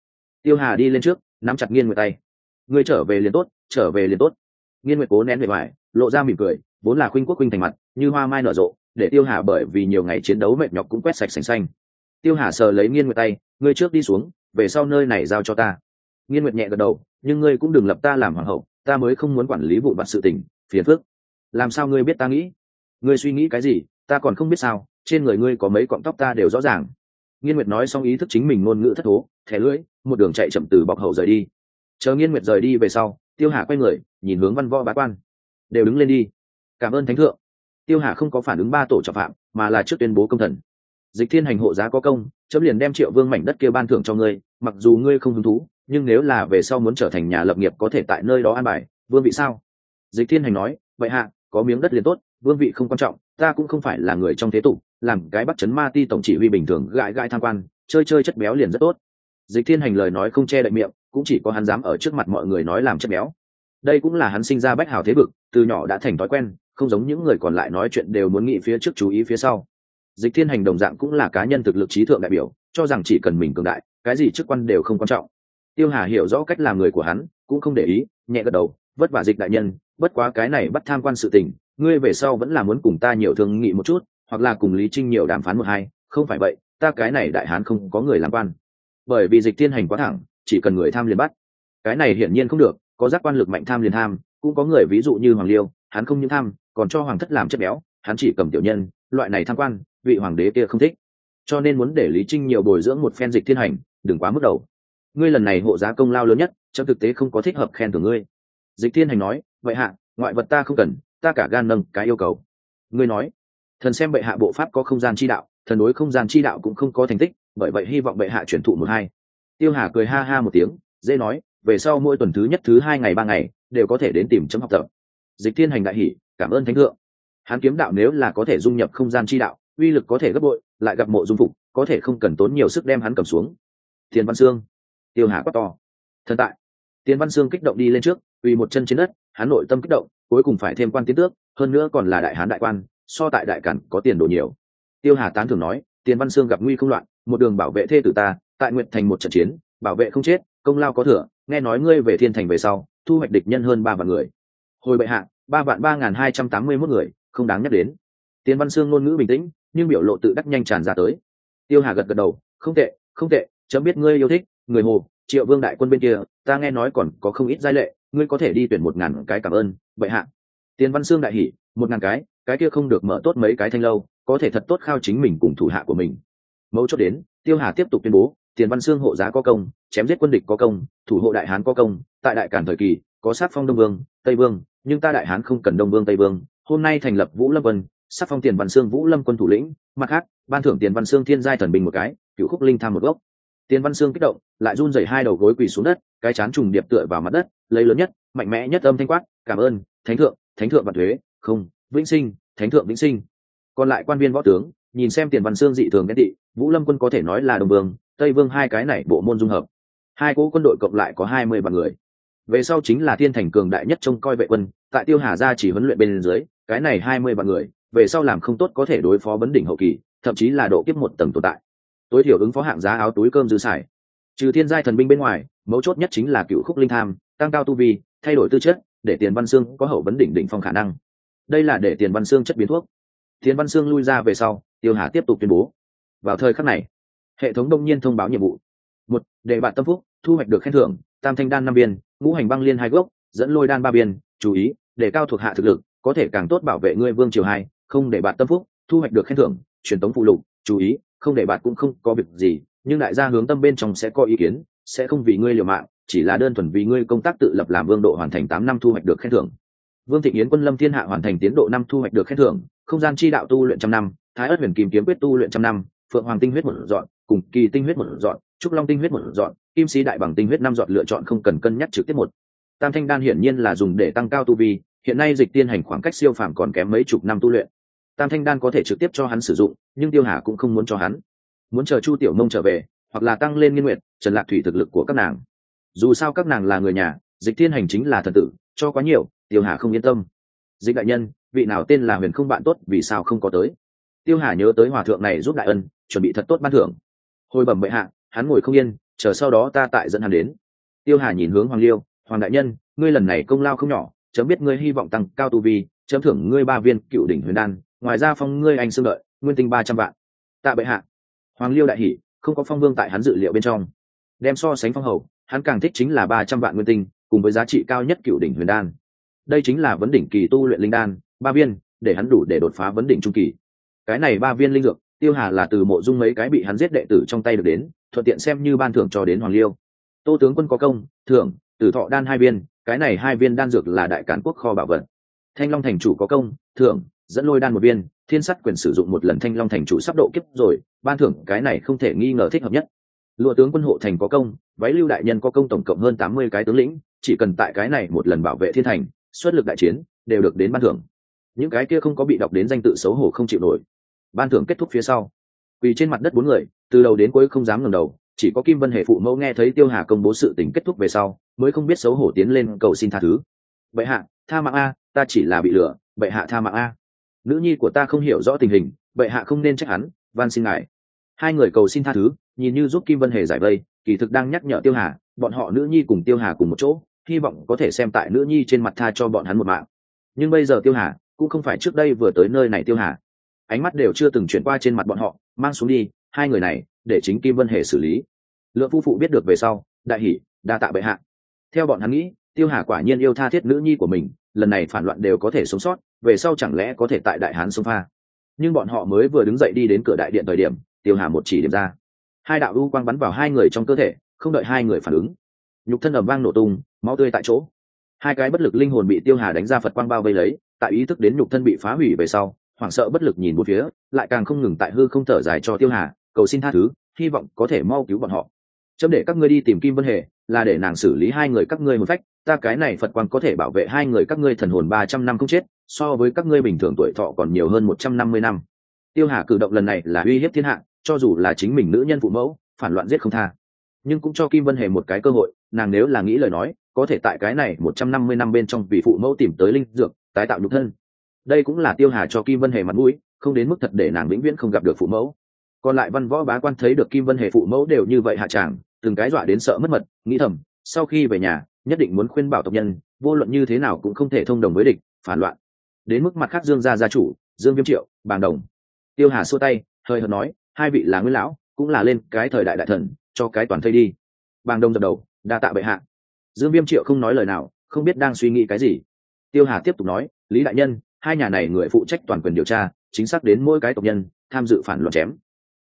S1: Tiêu hà đi lên trước, nắm chặt nghiên nguyệt tay. Ngươi trở về liền tốt, trở về liền tốt. Nghiên nguyệt cố nén bề ngoài, lộ ra mỉm cười, vốn là khuynh quốc khuynh thành mặt, như hoa mai nở rộ, để tiêu hà bởi vì nhiều ngày chiến đấu mệt nhọc cũng quét sạch sành xanh. Tiêu hà sờ lấy nghiên nguyệt tay, ngươi trước đi xuống, về sau nơi này giao cho ta. Nghiên nguyệt nhẹ gật đầu, nhưng ngươi cũng đừng lập ta làm hoàng hậu, ta mới không muốn quản lý vụ vặt sự tình, phiền phức. Làm sao ngươi biết ta nghĩ? Ngươi suy nghĩ cái gì, ta còn không biết sao, trên người ngươi có mấy cọng tóc ta đều rõ ràng nghiên nguyệt nói xong ý thức chính mình ngôn ngữ thất thố, thẻ lưỡi, một đường chạy chậm từ bọc hậu rời đi. Chờ nghiên nguyệt rời đi về sau, tiêu hà quay người, nhìn hướng văn võ bá quan. Đều đứng lên đi. Cảm ơn thánh thượng. Tiêu hà không có phản ứng ba tổ trọng phạm, mà là trước tuyên bố công thần. Dịch thiên hành hộ giá có công, chấm liền đem triệu vương mảnh đất kia ban thưởng cho ngươi, mặc dù ngươi không hứng thú, nhưng nếu là về sau muốn trở thành nhà lập nghiệp có thể tại nơi đó an bài, vương vị sao? Dịch thiên hành nói vậy hạ, có miếng đất liền tốt, vương vị không quan trọng, ta cũng không phải là người trong thế tục làm cái bắt chấn ma ti tổng chỉ huy bình thường gãi gãi tham quan, chơi chơi chất béo liền rất tốt. Dịch thiên hành lời nói không che đậy miệng, cũng chỉ có hắn dám ở trước mặt mọi người nói làm chất béo. Đây cũng là hắn sinh ra bách hào thế bực từ nhỏ đã thành thói quen, không giống những người còn lại nói chuyện đều muốn nghĩ phía trước chú ý phía sau. Dịch thiên hành đồng dạng cũng là cá nhân thực lực trí thượng đại biểu, cho rằng chỉ cần mình cường đại, cái gì chức quan đều không quan trọng. Tiêu hà hiểu rõ cách làm người của hắn, cũng không để ý, nhẹ gật đầu, vất vả dịch đại nhân, bất quá cái này bắt tham quan sự tình, ngươi về sau vẫn là muốn cùng ta nhiều thương nghị một chút hoặc là cùng lý trinh nhiều đàm phán một hai, không phải vậy, ta cái này đại hán không có người làm quan. Bởi vì dịch thiên hành quá thẳng, chỉ cần người tham liền bắt. Cái này hiển nhiên không được, có giác quan lực mạnh tham liền tham, cũng có người ví dụ như hoàng liêu, hắn không những tham, còn cho hoàng thất làm chất béo, hắn chỉ cầm tiểu nhân, loại này tham quan, vị hoàng đế kia không thích. Cho nên muốn để lý trinh nhiều bồi dưỡng một phen dịch thiên hành, đừng quá mức đầu. Ngươi lần này hộ giá công lao lớn nhất, trong thực tế không có thích hợp khen thưởng ngươi. Dịch thiên hành nói, vậy hạ, ngoại vật ta không cần, ta cả gan nâng cái yêu cầu. Ngươi nói thần xem bệ hạ bộ pháp có không gian chi đạo, thần đối không gian chi đạo cũng không có thành tích, bởi vậy hy vọng bệ hạ chuyển thụ một hai. Tiêu hà cười ha ha một tiếng, dễ nói, về sau mỗi tuần thứ nhất, thứ hai ngày, ba ngày, đều có thể đến tìm chấm học tập. Dịch thiên hành đại hỷ cảm ơn thánh thượng. Hắn kiếm đạo nếu là có thể dung nhập không gian chi đạo, uy lực có thể gấp bội, lại gặp mộ dung phục, có thể không cần tốn nhiều sức đem hắn cầm xuống. Thiên văn sương. Tiêu hà quát to. Thần tại. Tiền văn sương kích động đi lên trước uy một chân trên đất, hắn nội tâm kích động, cuối cùng phải thêm quan tiến tước, hơn nữa còn là đại hán đại quan so tại đại cản có tiền đồ nhiều. Tiêu hà tán thường nói, tiền văn sương gặp nguy không loạn, một đường bảo vệ thê tử ta, tại nguyện thành một trận chiến, bảo vệ không chết, công lao có thừa, nghe nói ngươi về thiên thành về sau, thu hoạch địch nhân hơn ba vạn người. Hồi bệ hạ, ba vạn ba n g h n hai trăm tám mươi mốt người, không đáng nhắc đến. Tiền văn sương ngôn ngữ bình tĩnh, nhưng biểu lộ tự đắc nhanh tràn ra tới. Tiêu hà gật gật đầu, không tệ không tệ, chấm biết ngươi yêu thích, người hồ, triệu vương đại quân bên kia, ta nghe nói còn có không ít giai lệ, ngươi có thể đi tuyển một ngàn cái cảm ơn vậy hạ. Tiền văn sương đại hỉ, một ngàn cái cái kia không được mở tốt mấy cái thanh lâu có thể thật tốt khao chính mình cùng thủ hạ của mình. Mấu chốt đến tiêu hà tiếp tục tuyên bố tiền văn xương hộ giá có công chém giết quân địch có công thủ hộ đại hán có công tại đại cản thời kỳ có sát phong đông vương tây vương nhưng ta đại hán không cần đông vương tây vương. Hôm nay thành lập vũ lâm vân, sát phong tiền văn xương vũ lâm quân thủ lĩnh mặt khác ban thưởng tiền văn xương thiên giai thần bình một cái cựu khúc linh tham một gốc. Tiền văn xương kích động lại run rẩy hai đầu gối quỳ xuống đất cái chán trùng điệp tựa vào mặt đất lấy lớn nhất mạnh mẽ nhất âm thanh quát cảm ơn thánh thượng thánh thượng và thuế không vĩnh sinh, thánh thượng vĩnh sinh. Còn lại quan viên võ tướng, nhìn xem tiền văn xương dị thường ghen tị, vũ lâm quân có thể nói là đồng vương, tây vương hai cái này bộ môn dung hợp. Hai cỗ quân đội cộng lại có hai mươi vạn người. Về sau chính là thiên thành cường đại nhất trông coi vệ quân, tại tiêu hà gia chỉ huấn luyện bên dưới, cái này hai mươi vạn người, về sau làm không tốt có thể đối phó vấn đỉnh hậu kỳ, thậm chí là độ kiếp một tầng tồn tại. Tối thiểu ứng phó hạng giá áo túi cơm dư xài. Trừ thiên giai thần binh bên ngoài, mấu chốt nhất chính là cựu khúc linh tham, tăng cao tu vi, thay đổi tư chất, để tiền văn xương có hậu vấn đỉnh đỉnh phong khả năng đây là để tiền văn xương chất biến thuốc. Tiền văn xương lui ra về sau, tiêu hà tiếp tục tuyên bố. Vào thời khắc này, hệ thống đông nhiên thông báo nhiệm vụ. Một, để bạn tâm phúc, thu hoạch được khen thưởng, tam thanh đan năm viên, ngũ hành băng liên hai gốc, dẫn lôi đan ba viên, chú ý, để cao thuộc hạ thực lực, có thể càng tốt bảo vệ ngươi vương triều hai, không để bạn tâm phúc, thu hoạch được khen thưởng, truyền tống phụ lục, chú ý, không để bạn cũng không có việc gì, nhưng đại gia hướng tâm bên trong sẽ có ý kiến, sẽ không vì ngươi liều mạng, chỉ là đơn thuần vì ngươi công tác tự lập làm vương độ hoàn thành tám năm thu hoạch được khen thưởng vương thịnh yến quân lâm thiên hạ hoàn thành tiến độ năm thu hoạch được khen thưởng, không gian chi đạo tu luyện trăm năm, thái ất huyền kim kiếm quyết tu luyện trăm năm, phượng hoàng tinh huyết một dọn, cùng kỳ tinh huyết một dọn, trúc long tinh huyết một dọn, kim sĩ đại bằng tinh huyết năm dọn lựa chọn không cần cân nhắc trực tiếp một. Tam thanh đan hiển nhiên là dùng để tăng cao tu vi, hiện nay dịch tiên hành khoảng cách siêu phàm còn kém mấy chục năm tu luyện. Tam thanh đan có thể trực tiếp cho hắn sử dụng, nhưng tiêu hà cũng không muốn cho hắn. Muốn chờ chu tiểu mông trở về, hoặc là tăng lên nghiên nguyện trần lạc thủy thực lực của các nàng. Dù sao các nàng là người nhà, dịch thiên hành chính là thần tử, cho quá nhiều tiêu hà không yên tâm. Dịch đại nhân, vị nào tên là huyền không bạn tốt, vì sao không có tới? Tiêu hà nhớ tới hòa thượng này giúp đại ân, chuẩn bị thật tốt ban thưởng. Hồi bẩm bệ hạ, hắn ngồi không yên, chờ sau đó ta tại dẫn hắn đến. Tiêu hà nhìn hướng hoàng liêu, hoàng đại nhân, ngươi lần này công lao không nhỏ, chấm biết ngươi hy vọng tăng cao tu vi, chấm thưởng ngươi ba viên cựu đỉnh huyền đan, ngoài ra phong ngươi anh xương lợi nguyên tinh ba trăm vạn. Tạ bệ hạ. Hoàng liêu đại hỷ không có phong vương tại hắn dự liệu bên trong. Đem so sánh phong hầu, hắn càng thích chính là ba trăm vạn nguyên tinh, cùng với giá trị cao nhất cựu đỉnh huyền đan đây chính là vấn đỉnh kỳ tu luyện linh đan, ba viên, để hắn đủ để đột phá vấn đỉnh trung kỳ. Cái này ba viên linh dược, tiêu hà là từ mộ dung mấy cái bị hắn giết đệ tử trong tay được đến, thuận tiện xem như ban thưởng cho đến hoàng liêu. Tô tướng quân có công, thưởng, tử thọ đan hai viên, cái này hai viên đan dược là đại cản quốc kho bảo vật. Thanh long thành chủ có công, thưởng, dẫn lôi đan một viên, thiên sắt quyền sử dụng một lần thanh long thành chủ sắp độ kiếp rồi, ban thưởng, cái này không thể nghi ngờ thích hợp nhất. Lụa tướng quân hộ thành có công, váy lưu đại nhân có công tổng cộng hơn tám mươi cái tướng lĩnh, chỉ cần tại cái này một lần bảo vệ thiên thành xuất lực đại chiến, đều được đến ban thưởng. Những cái kia không có bị đọc đến danh tự xấu hổ không chịu nổi. Ban thưởng kết thúc phía sau. Vì trên mặt đất bốn người, từ đầu đến cuối không dám ngẩng đầu, chỉ có kim vân hệ phụ mẫu nghe thấy tiêu hà công bố sự tình kết thúc về sau, mới không biết xấu hổ tiến lên cầu xin tha thứ. Bệ hạ, tha mạng a, ta chỉ là bị lừa, bệ hạ tha mạng a. Nữ nhi của ta không hiểu rõ tình hình, bệ hạ không nên trách hắn, van xin ngài. Hai người cầu xin tha thứ, nhìn như giúp kim vân hề giải vây, kỳ thực đang nhắc nhở tiêu hà, bọn họ nữ nhi cùng tiêu hà cùng một chỗ hy vọng có thể xem tại nữ nhi trên mặt tha cho bọn hắn một mạng. Nhưng bây giờ tiêu hà cũng không phải trước đây vừa tới nơi này tiêu hà. Ánh mắt đều chưa từng chuyển qua trên mặt bọn họ, mang xuống đi, hai người này, để chính kim vân hề xử lý. Lượng phu phụ biết được về sau, đại hỷ đa tạ bệ hạ. Theo bọn hắn nghĩ, tiêu hà quả nhiên yêu tha thiết nữ nhi của mình, lần này phản loạn đều có thể sống sót, về sau chẳng lẽ có thể tại đại hán sông pha. Nhưng bọn họ mới vừa đứng dậy đi đến cửa đại điện thời điểm, tiêu hà một chỉ điểm ra. Hai đạo u quang bắn vào hai người trong cơ thể, không đợi hai người phản ứng. Nhục thân ẩm vang nổ tung máu tươi tại chỗ. Hai cái bất lực linh hồn bị tiêu hà đánh ra phật quang bao vây lấy, tại ý thức đến nhục thân bị phá hủy về sau, hoảng sợ bất lực nhìn một phía, lại càng không ngừng tại hư không thở dài cho tiêu hà, cầu xin tha thứ, hy vọng có thể mau cứu bọn họ. Chấm để các ngươi đi tìm kim vân hề, là để nàng xử lý hai người các ngươi hồn phách, ta cái này phật quang có thể bảo vệ hai người các ngươi thần hồn ba trăm năm không chết, so với các ngươi bình thường tuổi thọ còn nhiều hơn một trăm năm mươi năm. Tiêu hà cử động lần này là uy hiếp thiên hạ, cho dù là chính mình nữ nhân phụ mẫu, phản loạn giết không tha. Nhưng cũng cho kim vân hề một cái cơ hội, nàng nếu là nghĩ lời nói có thể tại cái này một trăm năm mươi năm bên trong vị phụ mẫu tìm tới linh dược, tái tạo nhục thân. Đây cũng là tiêu hà cho kim vân hề mặt mũi, không đến mức thật để nàng vĩnh viễn không gặp được phụ mẫu. Còn lại văn võ bá quan thấy được kim vân hề phụ mẫu đều như vậy hạ tràng, từng cái dọa đến sợ mất mật, nghĩ thầm, sau khi về nhà, nhất định muốn khuyên bảo tộc nhân, vô luận như thế nào cũng không thể thông đồng với địch, phản loạn. Đến mức mặt khác dương gia gia chủ, dương viêm triệu, bàng đồng. Tiêu hà xua tay, hơi hợt nói, hai vị là nguyên lão, cũng là lên cái thời đại đại thần, cho cái toàn thây đi. Bàng đồng dập đầu, đa tạ bệ hạ dương viêm triệu không nói lời nào, không biết đang suy nghĩ cái gì. Tiêu hà tiếp tục nói, lý đại nhân, hai nhà này người phụ trách toàn quyền điều tra, chính xác đến mỗi cái tộc nhân, tham dự phản loạn chém.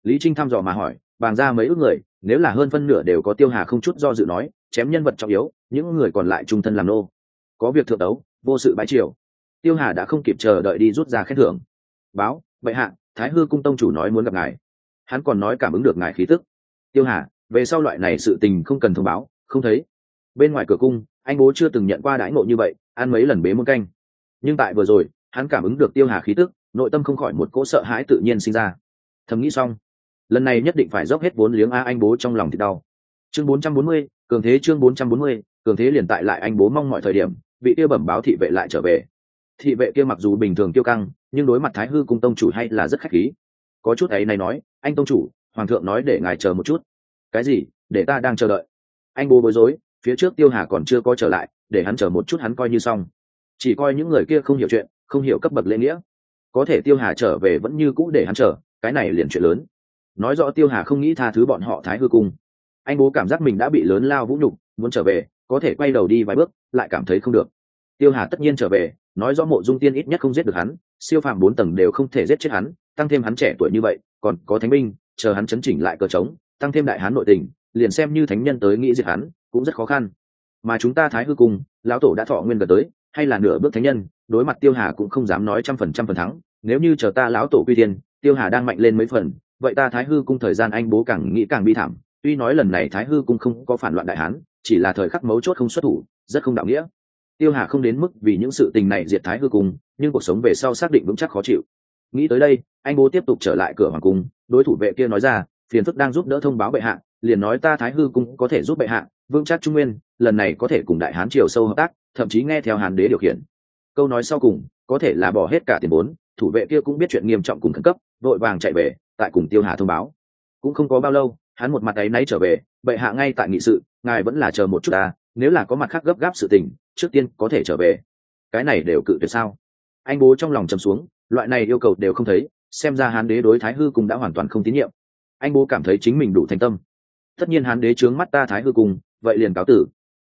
S1: Lý trinh thăm dò mà hỏi, bàng ra mấy ước người, nếu là hơn phân nửa đều có tiêu hà không chút do dự nói, chém nhân vật trọng yếu, những người còn lại trung thân làm nô. Có việc thượng đấu, vô sự bãi triều. Tiêu hà đã không kịp chờ đợi đi rút ra khen thưởng. Báo, bệ hạ, thái hư cung tông chủ nói muốn gặp ngài. Hắn còn nói cảm ứng được ngài khí tức. Tiêu hà, về sau loại này sự tình không cần thông báo, không thấy bên ngoài cửa cung anh bố chưa từng nhận qua đãi ngộ như vậy ăn mấy lần bế muôn canh. Nhưng tại vừa rồi hắn cảm ứng được tiêu hà khí tức nội tâm không khỏi một cỗ sợ hãi tự nhiên sinh ra. Thầm nghĩ xong lần này nhất định phải dốc hết vốn liếng a anh bố trong lòng thì đau. Chương 440, cường thế chương 440, cường thế liền tại lại anh bố mong mọi thời điểm vị tiêu bẩm báo thị vệ lại trở về. Thị vệ kia mặc dù bình thường tiêu căng nhưng đối mặt thái hư cung tông chủ hay là rất khách khí. Có chút ấy này nói anh tông chủ hoàng thượng nói để ngài chờ một chút. Cái gì? Để ta đang chờ đợi. Anh bố bối rối phía trước tiêu hà còn chưa có trở lại, để hắn chờ một chút hắn coi như xong. Chỉ coi những người kia không hiểu chuyện, không hiểu cấp bậc lễ nghĩa. Có thể tiêu hà trở về vẫn như cũ để hắn chờ, cái này liền chuyện lớn. Nói rõ tiêu hà không nghĩ tha thứ bọn họ thái hư cung. Anh bố cảm giác mình đã bị lớn lao vũ nhục, muốn trở về, có thể quay đầu đi vài bước, lại cảm thấy không được. Tiêu hà tất nhiên trở về, nói rõ mộ dung tiên ít nhất không giết được hắn, siêu phàm bốn tầng đều không thể giết chết hắn, tăng thêm hắn trẻ tuổi như vậy, còn có thánh binh, chờ hắn chấn chỉnh lại cờ trống, tăng thêm đại hán nội tình, liền xem như thánh nhân tới nghĩ diệt hắn cũng rất khó khăn. Mà chúng ta thái hư cung, lão tổ đã thọ nguyên gần tới, hay là nửa bước thánh nhân, đối mặt tiêu hà cũng không dám nói trăm phần trăm phần thắng. Nếu như chờ ta lão tổ quy tiên tiêu hà đang mạnh lên mấy phần, vậy ta thái hư cung thời gian anh bố càng nghĩ càng bi thảm. Tuy nói lần này thái hư cung không có phản loạn đại hán, chỉ là thời khắc mấu chốt không xuất thủ, rất không đạo nghĩa. Tiêu hà không đến mức vì những sự tình này diệt thái hư cung, nhưng cuộc sống về sau xác định vững chắc khó chịu. Nghĩ tới đây, anh bố tiếp tục trở lại cửa hoàng cung. Đối thủ vệ kia nói ra, phiền phức đang giúp đỡ thông báo bệ hạ, liền nói ta thái hư cung có thể giúp bệ hạ vững chắc trung nguyên, lần này có thể cùng đại hán triều sâu hợp tác, thậm chí nghe theo hán đế điều khiển. Câu nói sau cùng, có thể là bỏ hết cả tiền vốn, thủ vệ kia cũng biết chuyện nghiêm trọng cùng khẩn cấp, vội vàng chạy về, tại cùng tiêu hà thông báo. Cũng không có bao lâu, hắn một mặt ấy náy trở về, bệ hạ ngay tại nghị sự, ngài vẫn là chờ một chút ta, nếu là có mặt khác gấp gáp sự tình, trước tiên có thể trở về. Cái này đều cự tuyệt sao? Anh bố trong lòng trầm xuống, loại này yêu cầu đều không thấy, xem ra hán đế đối thái hư cùng đã hoàn toàn không tín nhiệm. Anh bố cảm thấy chính mình đủ thành tâm. Tất nhiên hán đế trướng mắt ta thái hư cùng vậy liền cáo tử.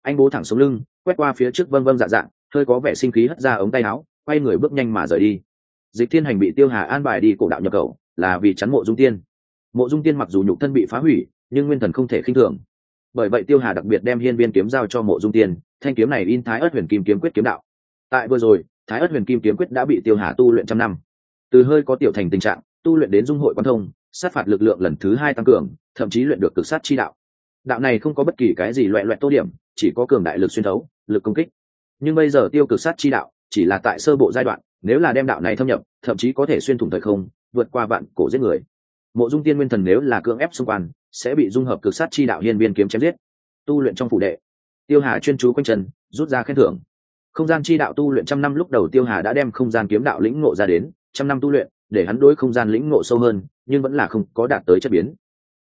S1: Anh bố thẳng xuống lưng, quét qua phía trước vâng vâng dạ dạ hơi có vẻ sinh khí hất ra ống tay áo, quay người bước nhanh mà rời đi. Dịch thiên hành bị tiêu hà an bài đi cổ đạo nhập khẩu, là vì chắn mộ dung tiên. Mộ dung tiên mặc dù nhục thân bị phá hủy, nhưng nguyên thần không thể khinh thường. Bởi vậy tiêu hà đặc biệt đem hiên viên kiếm giao cho mộ dung tiên, thanh kiếm này in thái ớt huyền kim kiếm quyết kiếm đạo. Tại vừa rồi, thái ớt huyền kim kiếm quyết đã bị tiêu hà tu luyện trăm năm. Từ hơi có tiểu thành tình trạng, tu luyện đến dung hội quan thông, sát phạt lực lượng lần thứ hai tăng cường, thậm chí luyện được cực sát chi đạo đạo này không có bất kỳ cái gì loẹ loẹt tô điểm, chỉ có cường đại lực xuyên thấu, lực công kích. Nhưng bây giờ tiêu cực sát chi đạo, chỉ là tại sơ bộ giai đoạn, nếu là đem đạo này thâm nhập, thậm chí có thể xuyên thủng thời không, vượt qua vạn cổ giết người. Mộ dung tiên nguyên thần nếu là cưỡng ép xung quanh, sẽ bị dung hợp cực sát chi đạo hiên viên kiếm chém giết. Tu luyện trong phủ đệ. Tiêu hà chuyên chú quanh trần rút ra khen thưởng. Không gian chi đạo tu luyện trăm năm lúc đầu tiêu hà đã đem không gian kiếm đạo lĩnh ngộ ra đến, trăm năm tu luyện, để hắn đối không gian lĩnh ngộ sâu hơn, nhưng vẫn là không có đạt tới chất biến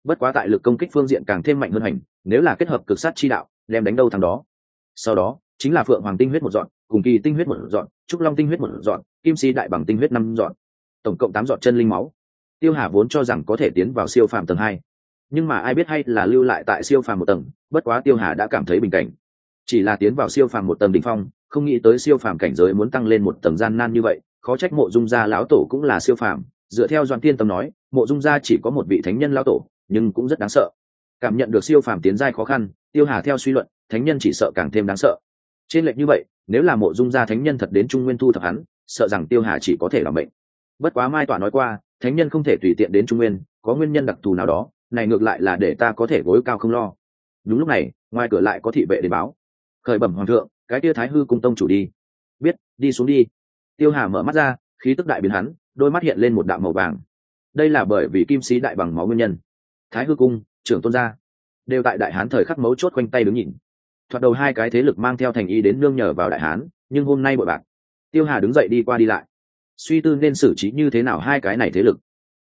S1: bất quá tại lực công kích phương diện càng thêm mạnh hơn hành, nếu là kết hợp cực sát chi đạo, đem đánh đâu thằng đó. Sau đó, chính là phượng hoàng tinh huyết một dọn, cùng kỳ tinh huyết một dọn, trúc long tinh huyết một dọn, kim si đại bằng tinh huyết năm dọn. Tổng cộng tám dọn chân linh máu. Tiêu hà vốn cho rằng có thể tiến vào siêu phàm tầng hai. Nhưng mà ai biết hay là lưu lại tại siêu phàm một tầng, bất quá tiêu hà đã cảm thấy bình cảnh. Chỉ là tiến vào siêu phàm một tầng đ ỉ n h phong, không nghĩ tới siêu phàm cảnh giới muốn tăng lên một tầng gian nan như vậy, khó trách mộ dung gia lão tổ cũng là siêu phàm. Dựa theo doan tiên tâm nói, mộ dung gia chỉ có một vị thánh nhân lão tổ nhưng cũng rất đáng sợ. Cảm nhận được siêu phàm tiến giai khó khăn, tiêu hà theo suy luận, thánh nhân chỉ sợ càng thêm đáng sợ. Trên lệch như vậy, nếu là mộ dung gia thánh nhân thật đến trung nguyên thu thập hắn, sợ rằng tiêu hà chỉ có thể làm bệnh. Bất quá mai tỏa nói qua, thánh nhân không thể tùy tiện đến trung nguyên, có nguyên nhân đặc thù nào đó, này ngược lại là để ta có thể gối cao không lo. Đúng lúc này, ngoài cửa lại có thị vệ đến báo. Khởi bẩm hoàng thượng, cái tia thái hư cung tông chủ đi. Biết, đi xuống đi. Tiêu hà mở mắt ra, khí tức đại biến hắn, đôi mắt hiện lên một đạo màu vàng. Đây là bởi vì kim sĩ đại bằng máu nguyên nhân thái hư cung, trưởng tôn gia, đều tại đại hán thời khắc mấu chốt quanh tay đứng nhìn. Thoạt đầu hai cái thế lực mang theo thành ý đến nương nhờ vào đại hán, nhưng hôm nay bội bạc. Tiêu hà đứng dậy đi qua đi lại. Suy tư nên xử trí như thế nào hai cái này thế lực.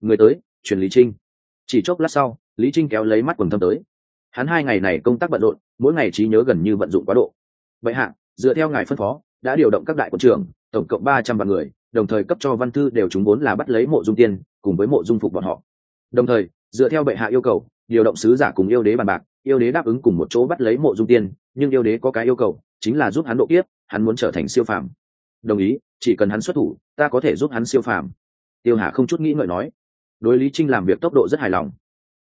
S1: Người tới truyền lý trinh. Chỉ chốc lát sau, lý trinh kéo lấy mắt quần thâm tới. Hắn hai ngày này công tác bận rộn, mỗi ngày trí nhớ gần như vận dụng quá độ. Vậy hạ, dựa theo ngài phân phó, đã điều động các đại quân trưởng, tổng cộng ba trăm vạn người, đồng thời cấp cho văn thư đều chúng vốn là bắt lấy mộ dung tiên, cùng với mộ dung phục bọn họ. Đồng thời dựa theo bệ hạ yêu cầu, điều động sứ giả cùng yêu đế bàn bạc, yêu đế đáp ứng cùng một chỗ bắt lấy mộ dung tiên, nhưng yêu đế có cái yêu cầu, chính là giúp hắn độ kiếp, hắn muốn trở thành siêu phàm. Đồng ý, chỉ cần hắn xuất thủ, ta có thể giúp hắn siêu phàm. Tiêu hà không chút nghĩ ngợi nói. Đối lý trinh làm việc tốc độ rất hài lòng.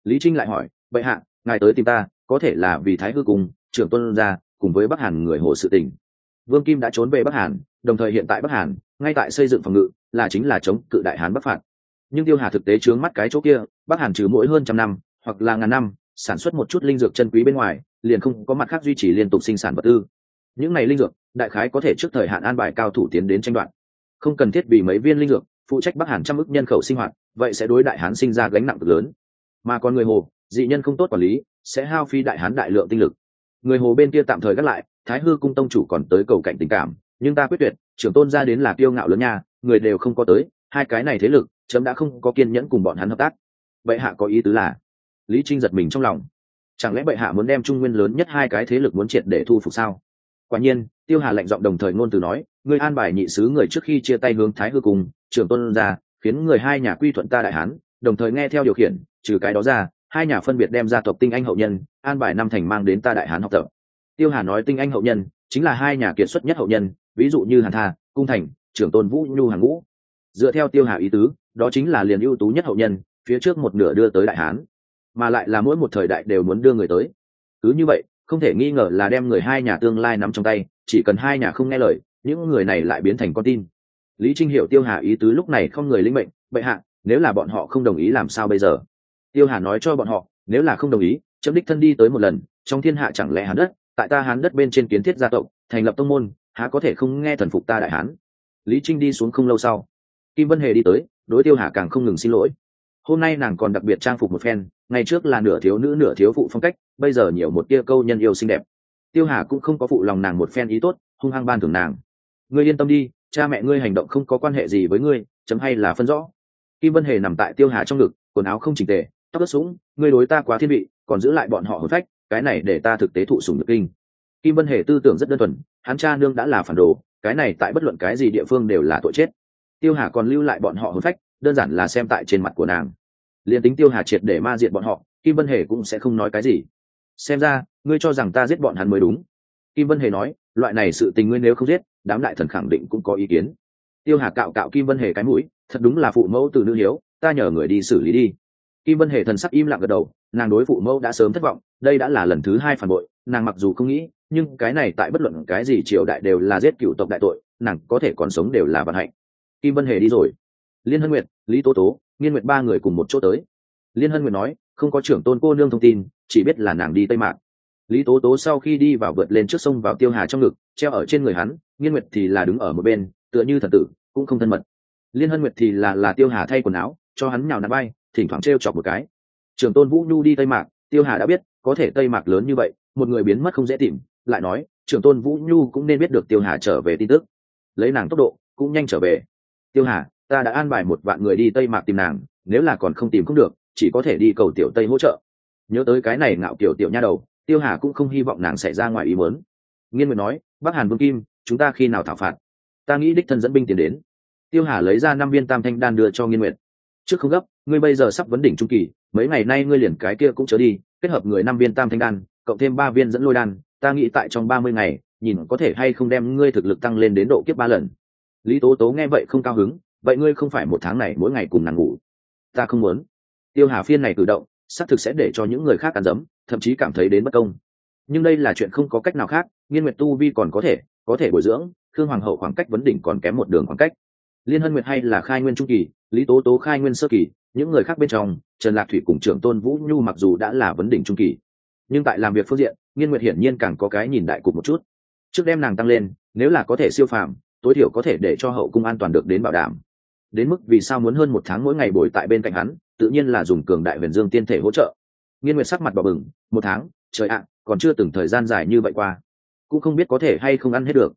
S1: Lý trinh lại hỏi, bệ hạ, ngài tới tìm ta, có thể là vì thái hư cùng trưởng tuân gia, cùng với bắc hàn người hồ sự tình. Vương kim đã trốn về bắc hàn, đồng thời hiện tại bắc hàn, ngay tại xây dựng phòng ngự, là chính là chống cự đại hán bắc phạt nhưng tiêu hà thực tế chướng mắt cái chỗ kia, bắc hàn trừ mỗi hơn trăm năm, hoặc là ngàn năm, sản xuất một chút linh dược chân quý bên ngoài, liền không có mặt khác duy trì liên tục sinh sản vật tư. Những này linh dược, đại khái có thể trước thời hạn an bài cao thủ tiến đến tranh đoạt. Không cần thiết vì mấy viên linh dược, phụ trách bắc hàn trăm ức nhân khẩu sinh hoạt, vậy sẽ đối đại hán sinh ra gánh nặng cực lớn. Mà còn người hồ, dị nhân không tốt quản lý, sẽ hao phi đại hán đại lượng tinh lực. Người hồ bên kia tạm thời gác lại, thái hư cung tông chủ còn tới cầu cạnh tình cảm, nhưng ta quyết tuyệt, trưởng tôn ra đến là kiêu ngạo lớn nha, người đều không có tới, hai cái này thế lực chấm đã không có kiên nhẫn cùng bọn hắn hợp tác. Bệ hạ có ý tứ là, lý trinh giật mình trong lòng. Chẳng lẽ bệ hạ muốn đem trung nguyên lớn nhất hai cái thế lực muốn triệt để thu phục sao? Quả nhiên, tiêu hà lệnh giọng đồng thời ngôn từ nói người an bài nhị sứ người trước khi chia tay hướng thái hư cùng, trưởng tôn ra, khiến người hai nhà quy thuận ta đại hán, đồng thời nghe theo điều khiển, trừ cái đó ra, hai nhà phân biệt đem gia tộc tinh anh hậu nhân, an bài năm thành mang đến ta đại hán học tập. Tiêu hà nói tinh anh hậu nhân, chính là hai nhà kiệt xuất nhất hậu nhân, ví dụ như hàn tha, cung thành, trưởng tôn vũ nhu hàng ngũ. Dựa theo tiêu hà ý tứ đó chính là liền ưu tú nhất hậu nhân, phía trước một nửa đưa tới đại hán, mà lại là mỗi một thời đại đều muốn đưa người tới. Cứ như vậy, không thể nghi ngờ là đem người hai nhà tương lai nắm trong tay, chỉ cần hai nhà không nghe lời, những người này lại biến thành con tin. Lý trinh hiểu tiêu hà ý tứ lúc này không người linh mệnh, bệ hạ, nếu là bọn họ không đồng ý làm sao bây giờ? Tiêu hà nói cho bọn họ, nếu là không đồng ý chấm đích thân đi tới một lần, trong thiên hạ chẳng lẽ hán đất, tại ta hán đất bên trên kiến thiết gia tộc, thành lập tông môn, há có thể không nghe thần phục ta đại hán? Lý trinh đi xuống không lâu sau. Kim vân hề đi tới đối tiêu hà càng không ngừng xin lỗi. Hôm nay nàng còn đặc biệt trang phục một phen, ngày trước là nửa thiếu nữ nửa thiếu phụ phong cách, bây giờ nhiều một tia câu nhân yêu xinh đẹp. Tiêu hà cũng không có phụ lòng nàng một phen ý tốt, hung hăng ban thưởng nàng. Ngươi yên tâm đi, cha mẹ ngươi hành động không có quan hệ gì với ngươi, chấm hay là phân rõ. Kim vân hề nằm tại tiêu hà trong ngực, quần áo không chỉnh tề, tóc ướt sũng, ngươi đối ta quá thiên vị, còn giữ lại bọn họ hồn phách, cái này để ta thực tế thụ sùng nhược kinh. Kim vân hề tư tưởng rất đơn thuần, hắn cha nương đã là phản đồ, cái này tại bất luận cái gì địa phương đều là tội chết tiêu hà còn lưu lại bọn họ hồn phách, đơn giản là xem tại trên mặt của nàng. Liền tính tiêu hà triệt để ma diệt bọn họ, kim vân hề cũng sẽ không nói cái gì. Xem ra, ngươi cho rằng ta giết bọn hắn mới đúng. Kim vân hề nói, loại này sự tình ngươi nếu không giết, đám đại thần khẳng định cũng có ý kiến. Tiêu hà cạo cạo kim vân hề cái mũi, thật đúng là phụ mẫu từ nữ hiếu, ta nhờ người đi xử lý đi. Kim vân hề thần sắc im lặng gật đầu, nàng đối phụ mẫu đã sớm thất vọng, đây đã là lần thứ hai phản bội, nàng mặc dù không nghĩ, nhưng cái này tại bất luận cái gì triều đại đều là giết cựu tộc đại tội, nàng có thể còn sống đều là vận hạnh kim vân hề đi rồi. Liên hân nguyệt, lý tố tố, nghiên nguyệt ba người cùng một chỗ tới. Liên hân nguyệt nói, không có trưởng tôn cô nương thông tin, chỉ biết là nàng đi tây mạc. Lý tố tố sau khi đi vào vượt lên trước sông vào tiêu hà trong ngực, treo ở trên người hắn, nghiên nguyệt thì là đứng ở một bên, tựa như thần tử, cũng không thân mật. Liên hân nguyệt thì là là tiêu hà thay quần áo, cho hắn nhào nạt bay, thỉnh thoảng t chọc một cái. Trưởng tôn vũ nhu đi tây mạc, tiêu hà đã biết, có thể tây mạc lớn như vậy, một người biến mất không dễ tìm, lại nói, trưởng tôn vũ nhu cũng nên biết được tiêu hà trở về tin tức. Lấy nàng tốc độ, cũng nhanh trở về tiêu hà, ta đã an bài một vạn người đi tây mạc tìm nàng, nếu là còn không tìm không được, chỉ có thể đi cầu tiểu tây hỗ trợ. Nhớ tới cái này ngạo kiểu tiểu nha đầu, tiêu hà cũng không hy vọng nàng xảy ra ngoài ý muốn. Nghiên nguyệt nói, bắc hàn vương kim, chúng ta khi nào thảo phạt? Ta nghĩ đích thân dẫn binh tiến đến. Tiêu hà lấy ra năm viên tam thanh đan đưa cho nghiên nguyệt. Trước không gấp, ngươi bây giờ sắp vấn đỉnh trung kỳ, mấy ngày nay ngươi liền cái kia cũng trở đi, kết hợp người năm viên tam thanh đan, cộng thêm ba viên dẫn lôi đan, ta nghĩ tại trong ba mươi ngày, nhìn có thể hay không đem ngươi thực lực tăng lên đến độ kiếp ba lần lý tố tố nghe vậy không cao hứng, vậy ngươi không phải một tháng này mỗi ngày cùng nàng ngủ? Ta không muốn. Tiêu hà phiên này cử động, xác thực sẽ để cho những người khác cắn dấm, thậm chí cảm thấy đến bất công. Nhưng đây là chuyện không có cách nào khác, nghiên nguyệt tu vi còn có thể có thể bồi dưỡng, khương hoàng hậu khoảng cách vấn đỉnh còn kém một đường khoảng cách. Liên hân nguyệt hay là khai nguyên trung kỳ, lý tố tố khai nguyên sơ kỳ, những người khác bên trong, trần lạc thủy cùng trưởng tôn vũ nhu mặc dù đã là vấn đỉnh trung kỳ, nhưng tại làm việc phương diện, nghiên nguyệt hiển nhiên càng có cái nhìn đại cục một chút. Trước đem nàng tăng lên, nếu là có thể siêu phàm tối thiểu có thể để cho hậu cung an toàn được đến bảo đảm. Đến mức vì sao muốn hơn một tháng mỗi ngày bồi tại bên cạnh hắn, tự nhiên là dùng cường đại huyền dương tiên thể hỗ trợ. Nghiên nguyệt sắc mặt bỏ bừng, một tháng, trời ạ, còn chưa từng thời gian dài như vậy qua. Cũng không biết có thể hay không ăn hết được.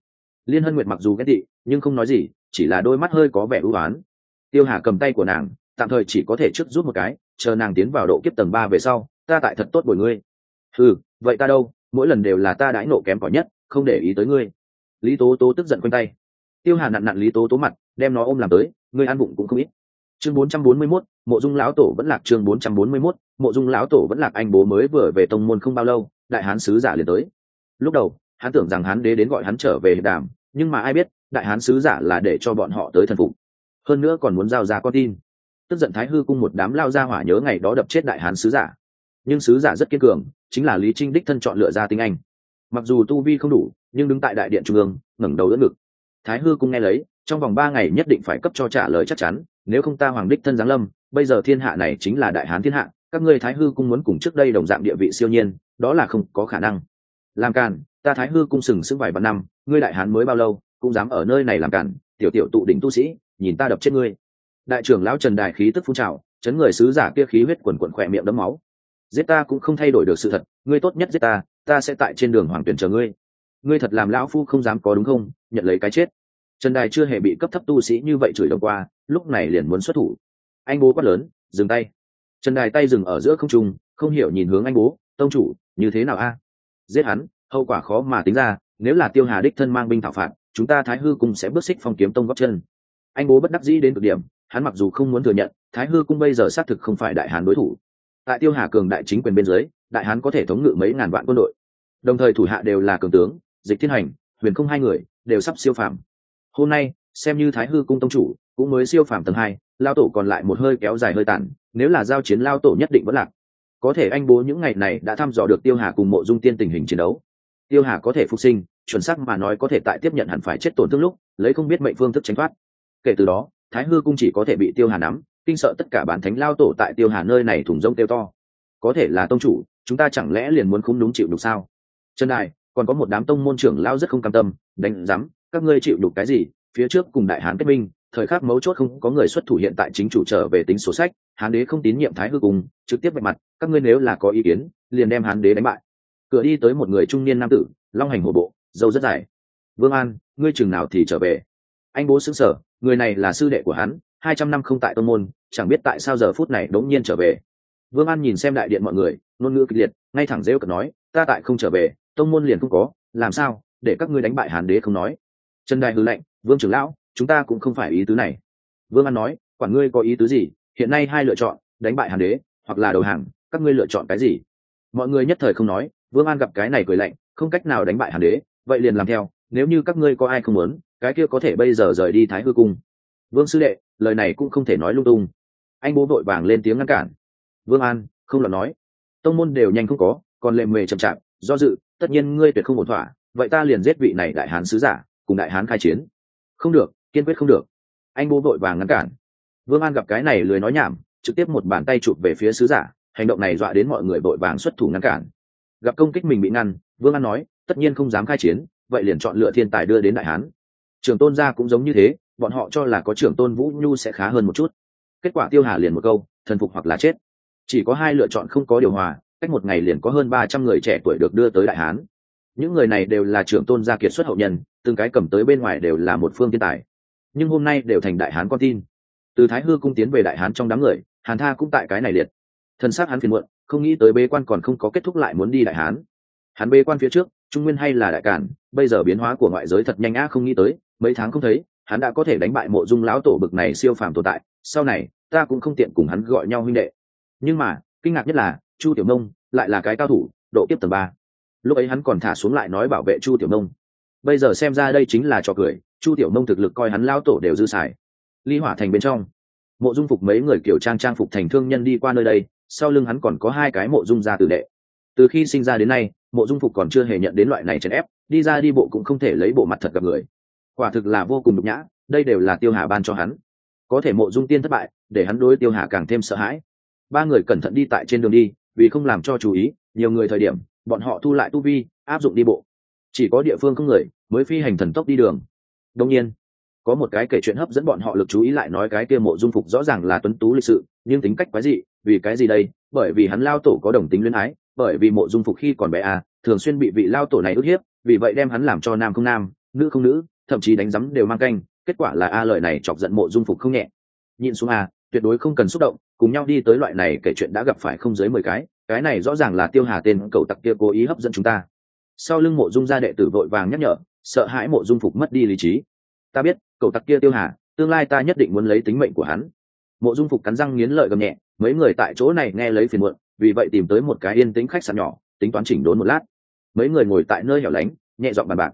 S1: Liên hân nguyệt mặc dù ghét tị, nhưng không nói gì, chỉ là đôi mắt hơi có vẻ ưu oán. Tiêu hà cầm tay của nàng, tạm thời chỉ có thể trước rút một cái, chờ nàng tiến vào độ kiếp tầng ba về sau, ta tại thật tốt bồi ngươi. Ừ vậy ta đâu, mỗi lần đều là ta đãi nộ kém cỏi nhất, không để ý tới ngươi. Lý tố tố tức giận quanh tay tiêu hà nặn nặn lý tố tố mặt đem nó ôm làm tới ngươi ăn bụng cũng không ít. Chương 441, mộ dung lão tổ vẫn lạc chương 441, mộ dung lão tổ vẫn lạc anh bố mới vừa về tông môn không bao lâu đại hán sứ giả liền tới. Lúc đầu hắn tưởng rằng hán đế đến gọi hắn trở về đàm nhưng mà ai biết đại hán sứ giả là để cho bọn họ tới thần phục. Hơn nữa còn muốn giao ra con tin. Tức giận thái hư cung một đám lao ra hỏa nhớ ngày đó đập chết đại hán sứ giả. Nhưng sứ giả rất kiên cường chính là lý trinh đích thân chọn lựa ra tinh anh. Mặc dù tu vi không đủ nhưng đứng tại đại điện trung ương ngẩng đầu đỡ ngực thái hư cung nghe lấy, trong vòng ba ngày nhất định phải cấp cho trả lời chắc chắn, nếu không ta hoàng đích thân giáng lâm, bây giờ thiên hạ này chính là đại hán thiên hạ, các ngươi thái hư cung muốn cùng trước đây đồng dạng địa vị siêu nhiên, đó là không có khả năng. Làm càn, ta thái hư cung sừng sững vài vạn năm, ngươi đại hán mới bao lâu, cũng dám ở nơi này làm càn, tiểu tiểu tụ đỉnh tu sĩ, nhìn ta đập chết ngươi. Đại trưởng lão trần đại khí tức phun trào, chấn người sứ giả kia khí huyết quần quần khỏe miệng đấm máu. Giết ta cũng không thay đổi được sự thật, ngươi tốt nhất giết ta ta sẽ tại trên đường hoàng tuyển chờ ngươi ngươi thật làm lão phu không dám có đúng không? Nhận lấy cái chết. Trần đài chưa hề bị cấp thấp tu sĩ như vậy chửi đồng qua, lúc này liền muốn xuất thủ. Anh bố quát lớn, dừng tay. Trần đài tay dừng ở giữa không trung, không hiểu nhìn hướng anh bố, tông chủ, như thế nào a? Giết hắn, hậu quả khó mà tính ra, nếu là tiêu hà đích thân mang binh thảo phạt, chúng ta thái hư cung sẽ bước xích phong kiếm tông góc chân. Anh bố bất đắc dĩ đến cực điểm, hắn mặc dù không muốn thừa nhận, thái hư cung bây giờ xác thực không phải đại hán đối thủ. Tại tiêu hà cường đại chính quyền bên dưới, đại hán có thể thống ngự mấy ngàn vạn quân đội. Đồng thời thủ hạ đều là cường tướng dịch thiên hành, huyền không hai người đều sắp siêu phàm. Hôm nay, xem như thái hư cung tông chủ cũng mới siêu phàm tầng hai, lao tổ còn lại một hơi kéo dài hơi tàn, nếu là giao chiến lao tổ nhất định vẫn lạc. Có thể anh bố những ngày này đã thăm dò được tiêu hà cùng mộ dung tiên tình hình chiến đấu. Tiêu hà có thể phục sinh, chuẩn xác mà nói có thể tại tiếp nhận hẳn phải chết tổn thương lúc, lấy không biết mệnh phương thức tránh thoát. Kể từ đó, thái hư cung chỉ có thể bị tiêu hà nắm, kinh sợ tất cả bản thánh lao tổ tại tiêu hà nơi này thủng rông tiêu to. Có thể là tông chủ, chúng ta chẳng lẽ liền muốn không đúng chịu được sao? Trần đại còn có một đám tông môn trưởng lao rất không cam tâm, đánh giám, các ngươi chịu đục cái gì? Phía trước cùng đại hán kết minh, thời khắc mấu chốt không có người xuất thủ hiện tại chính chủ trở về tính số sách, hán đế không tín nhiệm thái hư cùng, trực tiếp bạch mặt, các ngươi nếu là có ý kiến, liền đem hán đế đánh bại. Cửa đi tới một người trung niên nam tử, long hành hổ bộ, dâu rất dài. Vương an, ngươi chừng nào thì trở về? Anh bố xứng sở người này là sư đệ của hắn, hai trăm năm không tại tông môn, chẳng biết tại sao giờ phút này đống nhiên trở về. Vương an nhìn xem đại điện mọi người, ngôn ngữ kịch liệt, ngay thẳng rêu cật nói, ta tại không trở về tông môn liền không có, làm sao để các ngươi đánh bại hán đế không nói? Trần đài hư lệnh vương trưởng lão, chúng ta cũng không phải ý tứ này. Vương an nói, quản ngươi có ý tứ gì, hiện nay hai lựa chọn, đánh bại hàn đế hoặc là đầu hàng, các ngươi lựa chọn cái gì? Mọi người nhất thời không nói, vương an gặp cái này cười lạnh, không cách nào đánh bại hàn đế, vậy liền làm theo, nếu như các ngươi có ai không muốn, cái kia có thể bây giờ rời đi thái hư cung. Vương sư đệ, lời này cũng không thể nói lung tung. Anh bố vội vàng lên tiếng ngăn cản. Vương an không lo nói, tông môn đều nhanh không có, còn lệ mề chậm chạp, do dự tất nhiên ngươi tuyệt không ổn thỏa, vậy ta liền giết vị này đại hán sứ giả, cùng đại hán khai chiến. Không được, kiên quyết không được. Anh bố vội vàng ngăn cản. Vương an gặp cái này lười nói nhảm, trực tiếp một bàn tay chụp về phía sứ giả, hành động này dọa đến mọi người vội vàng xuất thủ ngăn cản. Gặp công kích mình bị ngăn, vương an nói, tất nhiên không dám khai chiến, vậy liền chọn lựa thiên tài đưa đến đại hán. Trưởng tôn gia cũng giống như thế, bọn họ cho là có trưởng tôn vũ nhu sẽ khá hơn một chút. Kết quả tiêu hà liền một câu, thần phục hoặc là chết. Chỉ có hai lựa chọn không có điều hòa cách một ngày liền có hơn ba trăm người trẻ tuổi được đưa tới đại hán. Những người này đều là trưởng tôn gia kiệt xuất hậu nhân, từng cái cầm tới bên ngoài đều là một phương thiên tài. Nhưng hôm nay đều thành đại hán con tin. Từ thái hư cung tiến về đại hán trong đám người, hàn tha cũng tại cái này liệt. Thân xác hắn phiền muộn, không nghĩ tới bế quan còn không có kết thúc lại muốn đi đại hán. Hắn bế quan phía trước, trung nguyên hay là đại cản, bây giờ biến hóa của ngoại giới thật nhanh á, không nghĩ tới, mấy tháng không thấy, hắn đã có thể đánh bại mộ dung lão tổ bực này siêu phàm tồn tại. Sau này, ta cũng không tiện cùng hắn gọi nhau huynh đệ. Nhưng mà, kinh ngạc nhất là chu tiểu nông, lại là cái cao thủ, độ tiếp tầng ba. Lúc ấy hắn còn thả xuống lại nói bảo vệ chu tiểu nông. Bây giờ xem ra đây chính là trò cười, chu tiểu nông thực lực coi hắn lao tổ đều dư xài. Ly hỏa thành bên trong, mộ dung phục mấy người kiểu trang trang phục thành thương nhân đi qua nơi đây, sau lưng hắn còn có hai cái mộ dung gia tử đệ. Từ khi sinh ra đến nay, mộ dung phục còn chưa hề nhận đến loại này chèn ép, đi ra đi bộ cũng không thể lấy bộ mặt thật gặp người. Quả thực là vô cùng nhục nhã, đây đều là tiêu hà ban cho hắn. Có thể mộ dung tiên thất bại, để hắn đối tiêu hà càng thêm sợ hãi. Ba người cẩn thận đi tại trên đường đi vì không làm cho chú ý, nhiều người thời điểm, bọn họ thu lại tu vi, áp dụng đi bộ. Chỉ có địa phương không người mới phi hành thần tốc đi đường. Đông nhiên, có một cái kể chuyện hấp dẫn bọn họ lực chú ý lại nói cái kia mộ dung phục rõ ràng là tuấn tú lịch sự, nhưng tính cách quái dị, vì cái gì đây? Bởi vì hắn lao tổ có đồng tính luyến ái, bởi vì mộ dung phục khi còn bé à thường xuyên bị vị lao tổ này ức hiếp, vì vậy đem hắn làm cho nam không nam, nữ không nữ, thậm chí đánh rắm đều mang canh, kết quả là a lời này chọc giận mộ dung phục không nhẹ. Nhìn xuống a tuyệt đối không cần xúc động, cùng nhau đi tới loại này kể chuyện đã gặp phải không dưới mười cái cái này rõ ràng là tiêu hà tên cậu tặc kia cố ý hấp dẫn chúng ta. Sau lưng mộ dung gia đệ tử vội vàng nhắc nhở, sợ hãi mộ dung phục mất đi lý trí. Ta biết, cậu tặc kia tiêu hà, tương lai ta nhất định muốn lấy tính mệnh của hắn. Mộ dung phục cắn răng nghiến lợi gầm nhẹ, mấy người tại chỗ này nghe lấy phiền muộn, vì vậy tìm tới một cái yên tĩnh khách sạn nhỏ, tính toán chỉnh đốn một lát. Mấy người ngồi tại nơi hẻo lánh, nhẹ giọng bàn bạc.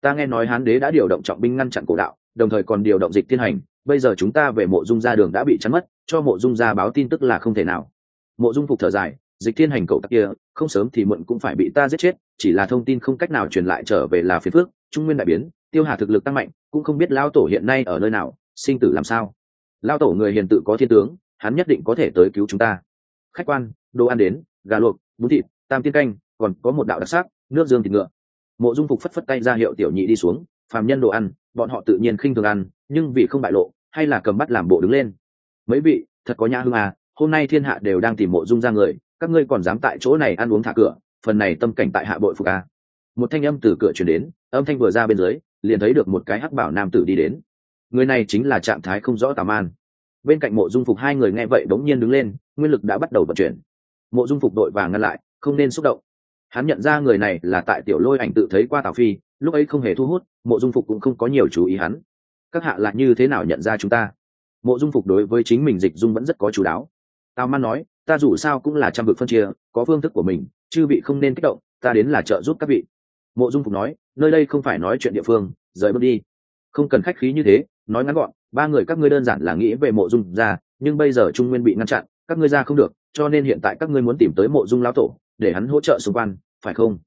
S1: Ta nghe nói hán đế đã điều động trọng binh ngăn chặn cổ đạo, đồng thời còn điều động dịch thiên hành. Bây giờ chúng ta về mộ dung ra đường đã bị chắn mất, cho mộ dung ra báo tin tức là không thể nào. Mộ dung phục thở dài dịch thiên hành cậu tặc kia, không sớm thì muộn cũng phải bị ta giết chết, chỉ là thông tin không cách nào truyền lại trở về là phiền phước trung nguyên đại biến, tiêu hà thực lực tăng mạnh, cũng không biết lao tổ hiện nay ở nơi nào, sinh tử làm sao. Lao tổ người hiền tự có thiên tướng, hắn nhất định có thể tới cứu chúng ta. Khách quan, đồ ăn đến, gà luộc, bún thịt, tam tiên canh, còn có một đạo đặc sắc, nước dương thịt ngựa. Mộ dung phục phất phất tay ra hiệu tiểu nhị đi xuống, phàm nhân đồ ăn, bọn họ tự nhiên khinh thường ăn, nhưng vì không bại lộ, hay là cầm bắt làm bộ đứng lên. Mấy vị, thật có nhã hương à hôm nay thiên hạ đều đang tìm mộ dung ra người các ngươi còn dám tại chỗ này ăn uống thả cửa, phần này tâm cảnh tại hạ bội phục a. Một thanh âm từ cửa chuyển đến, âm thanh vừa ra bên dưới, liền thấy được một cái hắc bảo nam tử đi đến. Người này chính là trạng thái không rõ tà man. Bên cạnh mộ dung phục hai người nghe vậy đống nhiên đứng lên, nguyên lực đã bắt đầu vận chuyển. Mộ dung phục đội vàng ngăn lại, không nên xúc động. Hắn nhận ra người này là tại tiểu lôi ảnh tự thấy qua tào phi, lúc ấy không hề thu hút, mộ dung phục cũng không có nhiều chú ý hắn. Các hạ là như thế nào nhận ra chúng ta? Mộ dung phục đối với chính mình dịch dung vẫn rất có chú đáo. Tào man nói ta dù sao cũng là trăm vực phân chia, có phương thức của mình, chư vị không nên kích động, ta đến là trợ giúp các vị. Mộ dung phục nói, nơi đây không phải nói chuyện địa phương, rời bước đi. Không cần khách khí như thế, nói ngắn gọn, ba người các ngươi đơn giản là nghĩ về mộ dung ra, nhưng bây giờ trung nguyên bị ngăn chặn, các ngươi ra không được, cho nên hiện tại các ngươi muốn tìm tới mộ dung lão tổ, để hắn hỗ trợ xung quanh, phải không?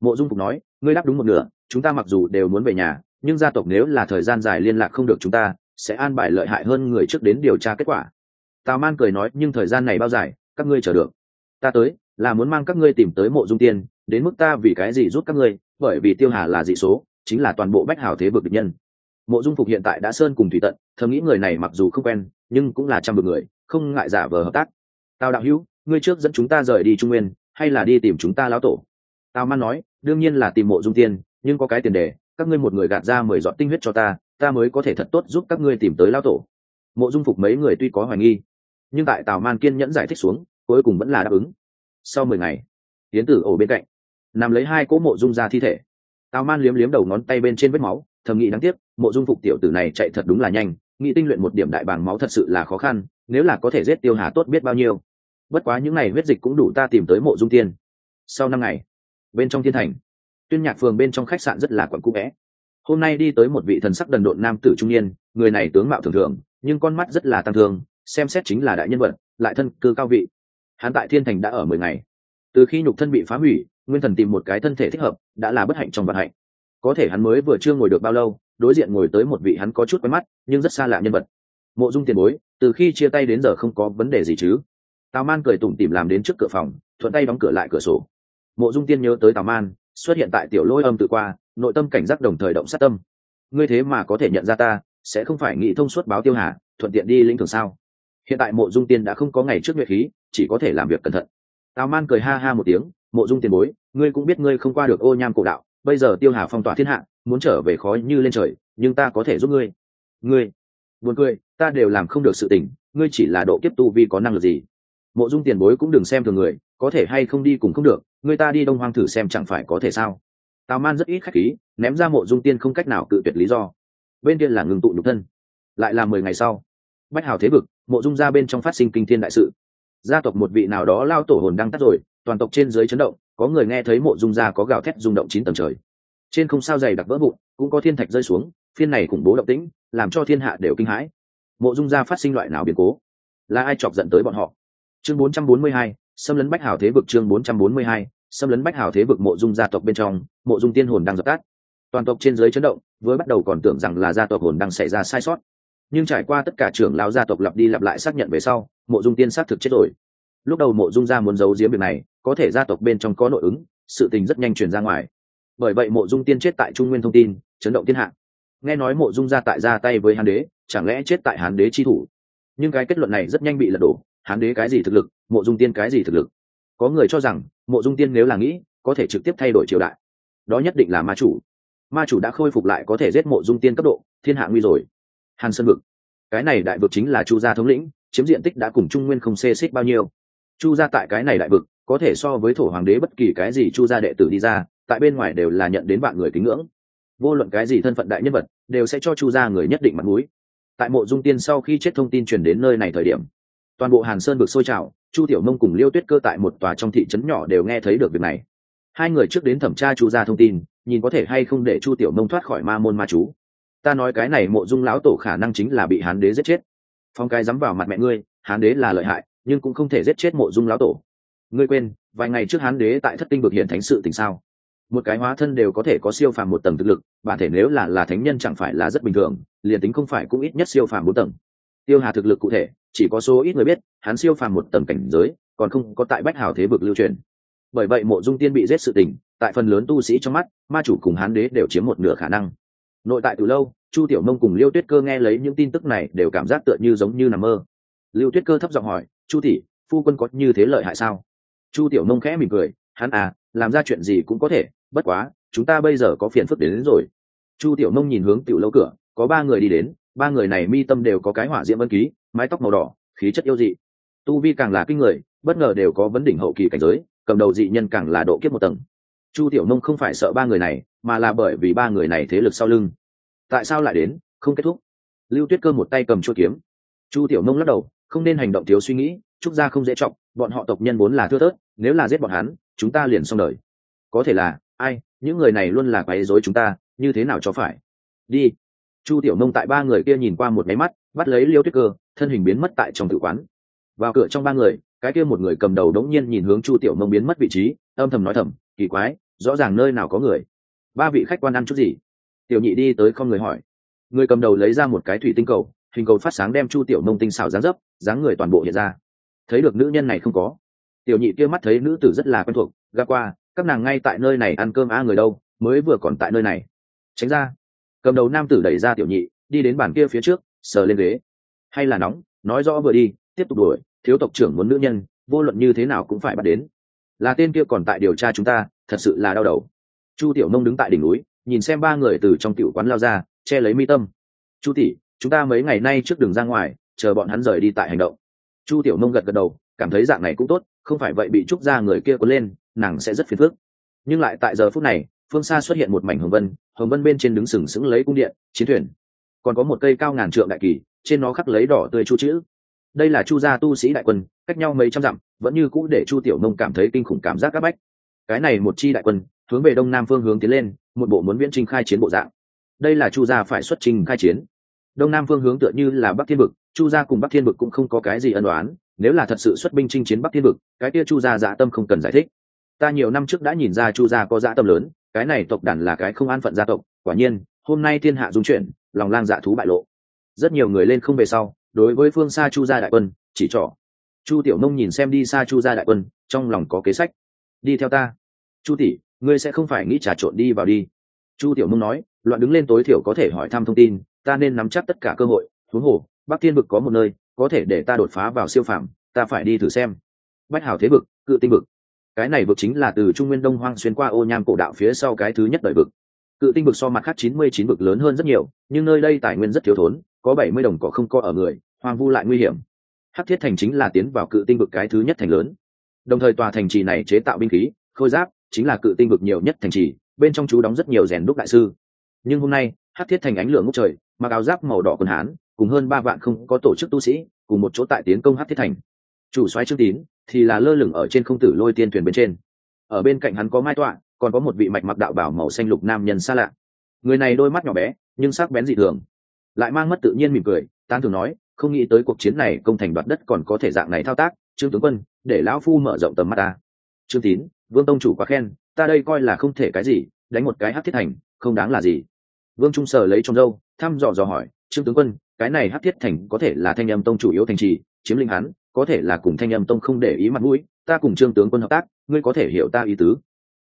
S1: Mộ dung phục nói, ngươi đáp đúng một nửa, chúng ta mặc dù đều muốn về nhà, nhưng gia tộc nếu là thời gian dài liên lạc không được chúng ta, sẽ an bài lợi hại hơn người trước đến điều tra kết quả tào man cười nói, nhưng thời gian này bao dài, các ngươi chờ được. Ta tới, là muốn mang các ngươi tìm tới mộ dung tiên, đến mức ta vì cái gì giúp các ngươi, bởi vì tiêu hà là dị số, chính là toàn bộ bách hào thế vực địch nhân. Mộ dung phục hiện tại đã sơn cùng thủy tận, thầm nghĩ người này mặc dù không quen, nhưng cũng là trăm vực người, không ngại giả vờ hợp tác. Tào đạo hữu, ngươi trước dẫn chúng ta rời đi trung nguyên, hay là đi tìm chúng ta lão tổ? Tào man nói, đương nhiên là tìm mộ dung tiên, nhưng có cái tiền đề, các ngươi một người gạt ra mười giọt tinh huyết cho ta ta mới có thể thật tốt giúp các ngươi tìm tới lão tổ. Mộ dung phục mấy người tuy có hoài nghi nhưng tại tào man kiên nhẫn giải thích xuống, cuối cùng vẫn là đáp ứng. Sau mười ngày tiến tử ổ bên cạnh, nằm lấy hai cỗ mộ dung ra thi thể. Tào man liếm liếm đầu ngón tay bên trên vết máu, thầm nghĩ đáng tiếc, mộ dung phục tiểu tử này chạy thật đúng là nhanh, nghĩ tinh luyện một điểm đại bàng máu thật sự là khó khăn, nếu là có thể giết tiêu hà tốt biết bao nhiêu. Bất quá những ngày huyết dịch cũng đủ ta tìm tới mộ dung tiên. Sau năm ngày, bên trong thiên thành, tuyên nhạc phường bên trong khách sạn rất là quẩn cũ vẽ. Hôm nay đi tới một vị thần sắc đần độn nam tử trung niên, người này tướng mạo thường thường, nhưng con mắt rất là tăng thương xem xét chính là đại nhân vật, lại thân cư cao vị. Hắn tại thiên thành đã ở mười ngày. Từ khi nhục thân bị phá hủy, nguyên thần tìm một cái thân thể thích hợp, đã là bất hạnh trong vận hạnh. Có thể hắn mới vừa chưa ngồi được bao lâu, đối diện ngồi tới một vị hắn có chút quen mắt, nhưng rất xa lạ nhân vật. Mộ dung tiền bối, từ khi chia tay đến giờ không có vấn đề gì chứ? Tào man cười tủm tỉm làm đến trước cửa phòng, thuận tay đóng cửa lại cửa sổ. Mộ dung tiên nhớ tới tào man, xuất hiện tại tiểu lôi âm tự qua, nội tâm cảnh giác đồng thời động sát tâm. Ngươi thế mà có thể nhận ra ta, sẽ không phải nghĩ thông suốt báo tiêu hà, thuận tiện đi lĩnh thường sao? Hiện tại mộ dung tiên đã không có ngày trước nhuệ khí, chỉ có thể làm việc cẩn thận. Tào man cười ha ha một tiếng, mộ dung tiền bối, ngươi cũng biết ngươi không qua được ô nham cổ đạo, bây giờ tiêu hà phong tỏa thiên hạ, muốn trở về khói như lên trời, nhưng ta có thể giúp ngươi. Ngươi? Buồn cười, ta đều làm không được sự tình, ngươi chỉ là độ kiếp tu vi có năng lực gì? Mộ dung tiền bối cũng đừng xem thường người, có thể hay không đi cùng không được người ta đi đông hoang thử xem chẳng phải có thể sao? Tào man rất ít khách khí, ném ra mộ dung tiên không cách nào cự tuyệt lý do. Bên kia là ngừng tụ nhục thân. Lại là mười ngày sau. Bách hào thế vực mộ dung ra bên trong phát sinh kinh thiên đại sự. Gia tộc một vị nào đó lao tổ hồn đang tắt rồi toàn tộc trên dưới chấn động có người nghe thấy mộ dung ra có gào thét rung động chín tầng trời. Trên không sao dày đặc vỡ vụn cũng có thiên thạch rơi xuống phiên này khủng bố động tĩnh làm cho thiên hạ đều kinh hãi. Mộ dung gia phát sinh loại nào biến cố? Là ai chọc giận tới bọn họ? Chương 442, xâm lấn bách hào thế vực chương 442, xâm lấn bách hào thế vực mộ dung gia tộc bên trong mộ dung tiên hồn đang dập tắt. Toàn tộc trên dưới chấn động với bắt đầu còn tưởng rằng là gia tộc hồn đang xảy ra sai sót nhưng trải qua tất cả trưởng lão gia tộc lặp đi lặp lại xác nhận về sau, mộ dung tiên xác thực chết rồi. Lúc đầu mộ dung gia muốn giấu giếm việc này, có thể gia tộc bên trong có nội ứng, sự tình rất nhanh truyền ra ngoài. Bởi vậy mộ dung tiên chết tại trung nguyên thông tin, chấn động thiên hạ. Nghe nói mộ dung gia tại ra tay với hán đế, chẳng lẽ chết tại hán đế chi thủ? Nhưng cái kết luận này rất nhanh bị lật đổ. Hán đế cái gì thực lực, mộ dung tiên cái gì thực lực? Có người cho rằng, mộ dung tiên nếu là nghĩ, có thể trực tiếp thay đổi triều đại. Đó nhất định là ma chủ. Ma chủ đã khôi phục lại có thể giết mộ dung tiên cấp độ, thiên hạ nguy rồi hàn sơn vực. Cái này đại vực chính là chu gia thống lĩnh, chiếm diện tích đã cùng trung nguyên không xê xích bao nhiêu. Chu gia tại cái này đại vực, có thể so với thổ hoàng đế bất kỳ cái gì chu gia đệ tử đi ra, tại bên ngoài đều là nhận đến bạn người kính ngưỡng. Vô luận cái gì thân phận đại nhân vật, đều sẽ cho chu gia người nhất định mặt mũi. Tại mộ dung tiên sau khi chết thông tin truyền đến nơi này thời điểm, toàn bộ hàn sơn vực sôi trào, chu tiểu mông cùng liêu tuyết cơ tại một tòa trong thị trấn nhỏ đều nghe thấy được việc này. Hai người trước đến thẩm tra chu gia thông tin, nhìn có thể hay không để chu tiểu mông thoát khỏi ma môn ma chú ta nói cái này mộ dung lão tổ khả năng chính là bị hán đế giết chết. Phong cái dám vào mặt mẹ ngươi, hán đế là lợi hại, nhưng cũng không thể giết chết mộ dung lão tổ. Ngươi quên, vài ngày trước hán đế tại thất tinh vực hiện thánh sự tình sao? Một cái hóa thân đều có thể có siêu phàm một tầng thực lực, bản thể nếu là là thánh nhân chẳng phải là rất bình thường, liền tính không phải cũng ít nhất siêu phàm bốn tầng. Tiêu hà thực lực cụ thể, chỉ có số ít người biết, hắn siêu phàm một tầng cảnh giới, còn không có tại bách hào thế vực lưu truyền. Bởi vậy mộ dung tiên bị giết sự tình, tại phần lớn tu sĩ trong mắt, ma chủ cùng hán đế đều chiếm một nửa khả năng nội tại từ lâu chu tiểu nông cùng liêu tuyết cơ nghe lấy những tin tức này đều cảm giác tựa như giống như nằm mơ. Liêu tuyết cơ thấp giọng hỏi chu tỷ phu quân có như thế lợi hại sao? Chu tiểu nông khẽ mỉm cười hắn à làm ra chuyện gì cũng có thể bất quá chúng ta bây giờ có phiền phức đến, đến rồi. Chu tiểu nông nhìn hướng tiểu lâu cửa có ba người đi đến ba người này mi tâm đều có cái hỏa diễm vân ký mái tóc màu đỏ khí chất yêu dị. Tu vi càng là kinh người bất ngờ đều có vấn đỉnh hậu kỳ cảnh giới cầm đầu dị nhân càng là độ kiếp một tầng chu tiểu nông không phải sợ ba người này, mà là bởi vì ba người này thế lực sau lưng. Tại sao lại đến, không kết thúc. Lưu tuyết cơ một tay cầm chuỗi kiếm. Chu tiểu nông lắc đầu, không nên hành động thiếu suy nghĩ, trúc gia không dễ trọng, bọn họ tộc nhân vốn là thưa thớt, nếu là giết bọn hắn, chúng ta liền xong đời. Có thể là, ai, những người này luôn là quấy rối chúng ta, như thế nào cho phải? Đi. Chu tiểu nông tại ba người kia nhìn qua một máy mắt, bắt lấy liêu tuyết cơ, thân hình biến mất tại trong tự quán. Vào cửa trong ba người cái kia một người cầm đầu đống nhiên nhìn hướng chu tiểu nông biến mất vị trí, âm thầm nói thầm, kỳ quái, rõ ràng nơi nào có người? Ba vị khách quan ăn chút gì? Tiểu nhị đi tới không người hỏi. Người cầm đầu lấy ra một cái thủy tinh cầu, hình cầu phát sáng đem chu tiểu nông tinh xảo dáng dấp, dáng người toàn bộ hiện ra. Thấy được nữ nhân này không có. Tiểu nhị kia mắt thấy nữ tử rất là quen thuộc gặp qua, các nàng ngay tại nơi này ăn cơm a người đâu, mới vừa còn tại nơi này. Tránh ra. Cầm đầu nam tử đẩy ra tiểu nhị, đi đến bàn kia phía trước, sờ lên ghế. Hay là nóng, nói rõ vừa đi, tiếp tục đuổi thiếu tộc trưởng muốn nữ nhân, vô luận như thế nào cũng phải bắt đến. Là tên kia còn tại điều tra chúng ta, thật sự là đau đầu. Chu tiểu nông đứng tại đỉnh núi, nhìn xem ba người từ trong tiểu quán lao ra, che lấy mi tâm. Chu tỷ, chúng ta mấy ngày nay trước đường ra ngoài, chờ bọn hắn rời đi tại hành động. Chu tiểu nông gật gật đầu, cảm thấy dạng này cũng tốt, không phải vậy bị trúc ra người kia có lên, nàng sẽ rất phiền phức. Nhưng lại tại giờ phút này, phương xa xuất hiện một mảnh hồng vân hồng vân bên trên đứng sừng sững lấy cung điện, chiến thuyền. Còn có một cây cao ngàn trượng đại kỳ, trên nó khắc lấy đỏ tươi chu chữ đây là chu gia tu sĩ đại quân, cách nhau mấy trăm dặm, vẫn như cũ để chu tiểu nông cảm thấy kinh khủng cảm giác áp bách. Cái này một chi đại quân, hướng về đông nam phương hướng tiến lên, một bộ muốn viễn trinh khai chiến bộ dạng. Đây là chu gia phải xuất trình khai chiến. Đông nam phương hướng tựa như là bắc thiên vực, chu gia cùng bắc thiên vực cũng không có cái gì ân đoán nếu là thật sự xuất binh chinh chiến bắc thiên vực, cái kia chu gia dạ tâm không cần giải thích. Ta nhiều năm trước đã nhìn ra chu gia có dạ tâm lớn, cái này tộc đản là cái không an phận gia tộc, quả nhiên, hôm nay thiên hạ dung chuyển, lòng lang dạ thú bại lộ. Rất nhiều người lên không về sau đối với phương xa chu gia đại quân, chỉ trỏ. Chu tiểu nông nhìn xem đi xa chu gia đại quân, trong lòng có kế sách. Đi theo ta. Chu tỷ, ngươi sẽ không phải nghĩ trà trộn đi vào đi. Chu tiểu nông nói, loạn đứng lên tối thiểu có thể hỏi thăm thông tin, ta nên nắm chắc tất cả cơ hội. Huống hồ, bắc thiên vực có một nơi, có thể để ta đột phá vào siêu phạm ta phải đi thử xem. Bách hào thế vực, cự tinh vực. Cái này vực chính là từ trung nguyên đông hoang xuyên qua ô nham cổ đạo phía sau cái thứ nhất đời vực. Cự tinh vực so mặt khác chín mươi chín vực lớn hơn rất nhiều, nhưng nơi đây tài nguyên rất thiếu thốn có bảy mươi đồng cỏ không có ở người, hoang vu lại nguy hiểm. Hắc thiết thành chính là tiến vào cự tinh vực cái thứ nhất thành lớn. Đồng thời tòa thành trì này chế tạo binh khí, khôi giáp, chính là cự tinh vực nhiều nhất thành trì, bên trong chú đóng rất nhiều rèn đúc đại sư. Nhưng hôm nay, hắc thiết thành ánh lửa ngốc trời, mặc áo giáp màu đỏ quần hán, cùng hơn ba vạn không có tổ chức tu sĩ, cùng một chỗ tại tiến công hắc thiết thành. Chủ soái trương tín thì là lơ lửng ở trên không tử lôi tiên thuyền bên trên. Ở bên cạnh hắn có mai tọa, còn có một vị mạch mặc đạo bảo màu xanh lục nam nhân xa lạ. Người này đôi mắt nhỏ bé, nhưng sắc bén dị thường lại mang mất tự nhiên mỉm cười tan thường nói, không nghĩ tới cuộc chiến này công thành đoạt đất còn có thể dạng này thao tác, trương tướng quân, để lão phu mở rộng tầm mắt ta. Trương tín, vương tông chủ quá khen, ta đây coi là không thể cái gì, đánh một cái hát thiết thành, không đáng là gì. Vương trung sở lấy trong dâu thăm dò dò hỏi, trương tướng quân, cái này hát thiết thành có thể là thanh âm tông chủ yếu thành trì, chiếm lĩnh hắn, có thể là cùng thanh âm tông không để ý mặt mũi, ta cùng trương tướng quân hợp tác, ngươi có thể hiểu ta ý tứ.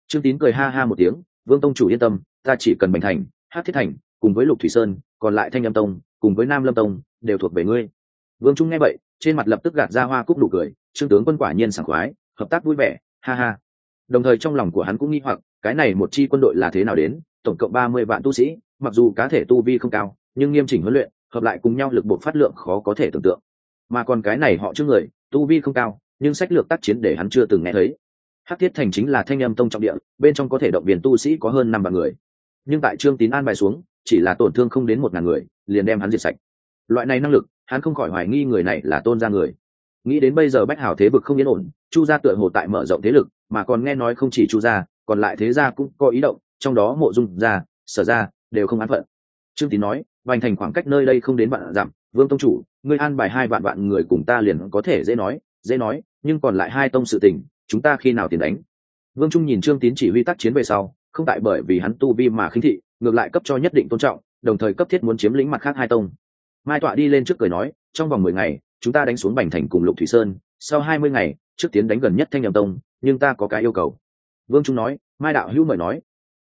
S1: Trương tín cười ha ha một tiếng, vương tông chủ yên tâm, ta chỉ cần bành thành, hát thiết thành, cùng với lục thủy sơn còn lại thanh âm tông, cùng với nam lâm tông, đều thuộc về ngươi. Vương trung nghe vậy, trên mặt lập tức gạt ra hoa cúc đủ cười, trương tướng quân quả nhiên sảng khoái, hợp tác vui vẻ, ha ha. Đồng thời trong lòng của hắn cũng nghi hoặc, cái này một chi quân đội là thế nào đến, tổng cộng ba mươi vạn tu sĩ, mặc dù cá thể tu vi không cao, nhưng nghiêm chỉnh huấn luyện, hợp lại cùng nhau lực bộ phát lượng khó có thể tưởng tượng. Mà còn cái này họ chưa người, tu vi không cao, nhưng sách lược tác chiến để hắn chưa từng nghe thấy. Hắc thiết thành chính là thanh âm tông trọng địa, bên trong có thể động viên tu sĩ có hơn năm vạn người. Nhưng tại trương tín an bài xuống chỉ là tổn thương không đến một ngàn người, liền đem hắn diệt sạch. Loại này năng lực, hắn không khỏi hoài nghi người này là tôn gia người. Nghĩ đến bây giờ bách hảo thế vực không yên ổn, chu gia tựa hồ tại mở rộng thế lực, mà còn nghe nói không chỉ chu gia, còn lại thế gia cũng có ý động, trong đó mộ dung gia, sở gia đều không an phận. Trương tín nói, vành thành khoảng cách nơi đây không đến vạn dặm, vương tông chủ, ngươi an bài hai vạn vạn người cùng ta liền có thể dễ nói dễ nói, nhưng còn lại hai tông sự tình, chúng ta khi nào tiền đánh? Vương trung nhìn trương tín chỉ huy tác chiến về sau, không tại bởi vì hắn tu vi mà khinh thị ngược lại cấp cho nhất định tôn trọng, đồng thời cấp thiết muốn chiếm lĩnh mặt khác hai tông. Mai tọa đi lên trước cười nói, trong vòng mười ngày, chúng ta đánh xuống bành thành cùng lục thủy sơn, sau hai mươi ngày, trước tiến đánh gần nhất thanh nhầm tông, nhưng ta có cái yêu cầu. Vương trung nói, mai đạo hữu mời nói.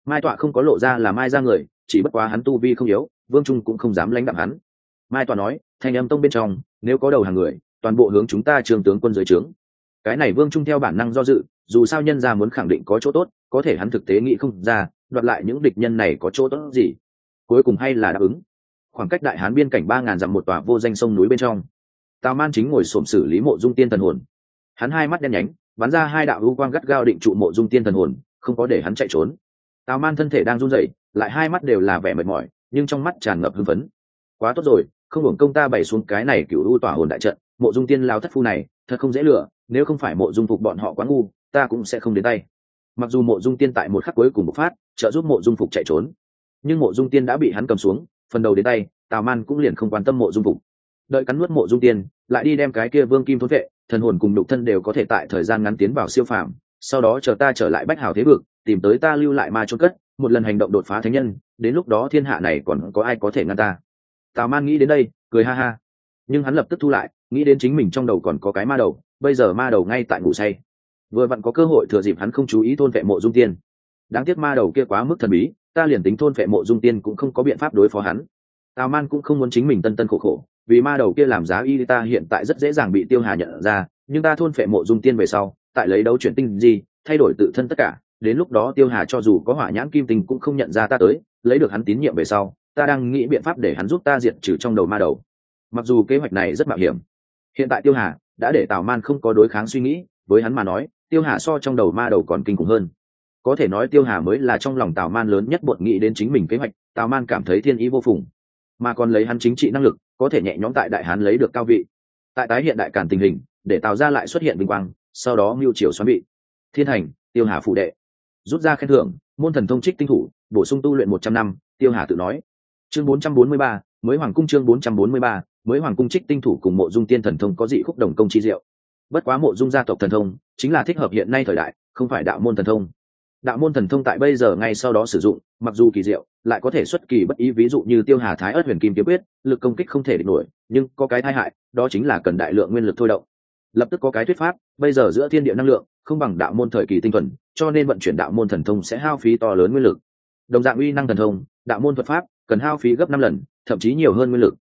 S1: Mai tọa không có lộ ra là mai ra người, chỉ bất quá hắn tu vi không yếu, vương trung cũng không dám lãnh đạm hắn. Mai tọa nói, thanh âm tông bên trong, nếu có đầu hàng người, toàn bộ hướng chúng ta trường tướng quân dưới trướng. Cái này vương trung theo bản năng do dự, dù sao nhân ra muốn khẳng định có chỗ tốt, có thể hắn thực tế nghĩ không ra đoạt lại những địch nhân này có chỗ tốt gì? Cuối cùng hay là đáp ứng. Khoảng cách đại hán biên cảnh ba ngàn dặm một tòa vô danh sông núi bên trong. Tào man chính ngồi xổm xử lý mộ dung tiên thần hồn. Hắn hai mắt đen nhánh, bắn ra hai đạo hữu quang gắt gao định trụ mộ dung tiên thần hồn, không có để hắn chạy trốn. Tào man thân thể đang run rẩy, lại hai mắt đều là vẻ mệt mỏi, nhưng trong mắt tràn ngập hưng phấn. Quá tốt rồi, không hưởng công ta bày xuống cái này cựu u tỏa hồn đại trận, mộ dung tiên lao thất phu này, thật không dễ lựa nếu không phải mộ dung phục bọn họ quá ngu, ta cũng sẽ không đến tay mặc dù mộ dung tiên tại một khắc cuối cùng bộc phát, trợ giúp mộ dung phục chạy trốn, nhưng mộ dung tiên đã bị hắn cầm xuống, phần đầu đến tay, tào man cũng liền không quan tâm mộ dung phục. Đợi cắn nuốt mộ dung tiên, lại đi đem cái kia vương kim thốn vệ, thần hồn cùng đục thân đều có thể tại thời gian ngắn tiến vào siêu phàm, sau đó chờ ta trở lại bách hào thế vực, tìm tới ta lưu lại ma trôn cất, một lần hành động đột phá thánh nhân, đến lúc đó thiên hạ này còn có ai có thể ngăn ta? Tào man nghĩ đến đây, cười ha ha. Nhưng hắn lập tức thu lại, nghĩ đến chính mình trong đầu còn có cái ma đầu, bây giờ ma đầu ngay tại ngủ say vừa vặn có cơ hội thừa dịp hắn không chú ý thôn vệ mộ dung tiên. Đáng tiếc ma đầu kia quá mức thần bí, ta liền tính thôn vệ mộ dung tiên cũng không có biện pháp đối phó hắn. Tào man cũng không muốn chính mình tân tân khổ khổ, vì ma đầu kia làm giá y ta hiện tại rất dễ dàng bị tiêu hà nhận ra, nhưng ta thôn phệ mộ dung tiên về sau, tại lấy đấu chuyển tinh gì thay đổi tự thân tất cả, đến lúc đó tiêu hà cho dù có hỏa nhãn kim tinh cũng không nhận ra ta tới, lấy được hắn tín nhiệm về sau, ta đang nghĩ biện pháp để hắn giúp ta diệt trừ trong đầu ma đầu. Mặc dù kế hoạch này rất mạo hiểm, hiện tại tiêu hà đã để tào man không có đối kháng suy nghĩ, với hắn mà nói tiêu hà so trong đầu ma đầu còn kinh khủng hơn. Có thể nói tiêu hà mới là trong lòng tào man lớn nhất bột nghĩ đến chính mình kế hoạch, tào man cảm thấy thiên ý vô phùng. Mà còn lấy hắn chính trị năng lực, có thể nhẹ nhõm tại đại hán lấy được cao vị. Tại tái hiện đại cản tình hình, để tào ra lại xuất hiện vinh quang, sau đó mưu triều xoắn bị thiên hành tiêu hà phụ đệ. Rút ra khen thưởng, môn thần thông trích tinh thủ, bổ sung tu luyện một trăm năm, tiêu hà tự nói. Chương bốn trăm bốn mươi ba, mới hoàng cung chương bốn trăm bốn mươi ba, mới hoàng cung trích tinh thủ cùng mộ dung tiên thần thông có dị khúc đồng công chi diệu. Bất quá mộ dung gia tộc thần thông chính là thích hợp hiện nay thời đại, không phải đạo môn thần thông. Đạo môn thần thông tại bây giờ ngay sau đó sử dụng, mặc dù kỳ diệu, lại có thể xuất kỳ bất ý, ví dụ như tiêu hà thái ớt huyền kim kiếm quyết, lực công kích không thể địch nổi, nhưng có cái tai hại, đó chính là cần đại lượng nguyên lực thôi động. Lập tức có cái thuyết pháp, bây giờ giữa thiên địa năng lượng, không bằng đạo môn thời kỳ tinh thuần, cho nên vận chuyển đạo môn thần thông sẽ hao phí to lớn nguyên lực. Đồng dạng uy năng thần thông, đạo môn thuật pháp cần hao phí gấp năm lần, thậm chí nhiều hơn nguyên lực.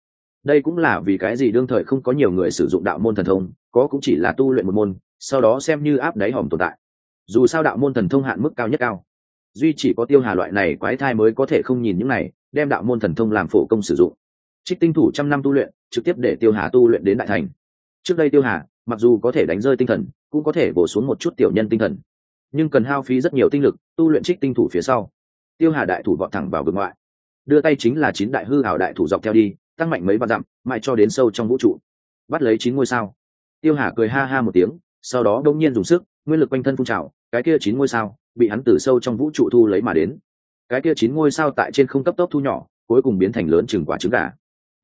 S1: Đây cũng là vì cái gì đương thời không có nhiều người sử dụng đạo môn thần thông, có cũng chỉ là tu luyện một môn sau đó xem như áp đáy hòm tồn tại. Dù sao đạo môn thần thông hạn mức cao nhất cao. Duy chỉ có tiêu hà loại này quái thai mới có thể không nhìn những này, đem đạo môn thần thông làm phổ công sử dụng. Trích tinh thủ trăm năm tu luyện, trực tiếp để tiêu hà tu luyện đến đại thành. Trước đây tiêu hà, mặc dù có thể đánh rơi tinh thần, cũng có thể bổ xuống một chút tiểu nhân tinh thần. Nhưng cần hao phí rất nhiều tinh lực, tu luyện trích tinh thủ phía sau. Tiêu hà đại thủ vọt thẳng vào vực ngoại. Đưa tay chính là chín đại hư hảo đại thủ dọc theo đi, tăng mạnh mấy vạn dặm, mãi cho đến sâu trong vũ trụ. Bắt lấy chín ngôi sao. Tiêu hà cười ha ha một tiếng sau đó đông nhiên dùng sức, nguyên lực quanh thân phun trào, cái kia chín ngôi sao bị hắn từ sâu trong vũ trụ thu lấy mà đến. Cái kia chín ngôi sao tại trên không cấp tốc thu nhỏ, cuối cùng biến thành lớn chừng quả trứng gà.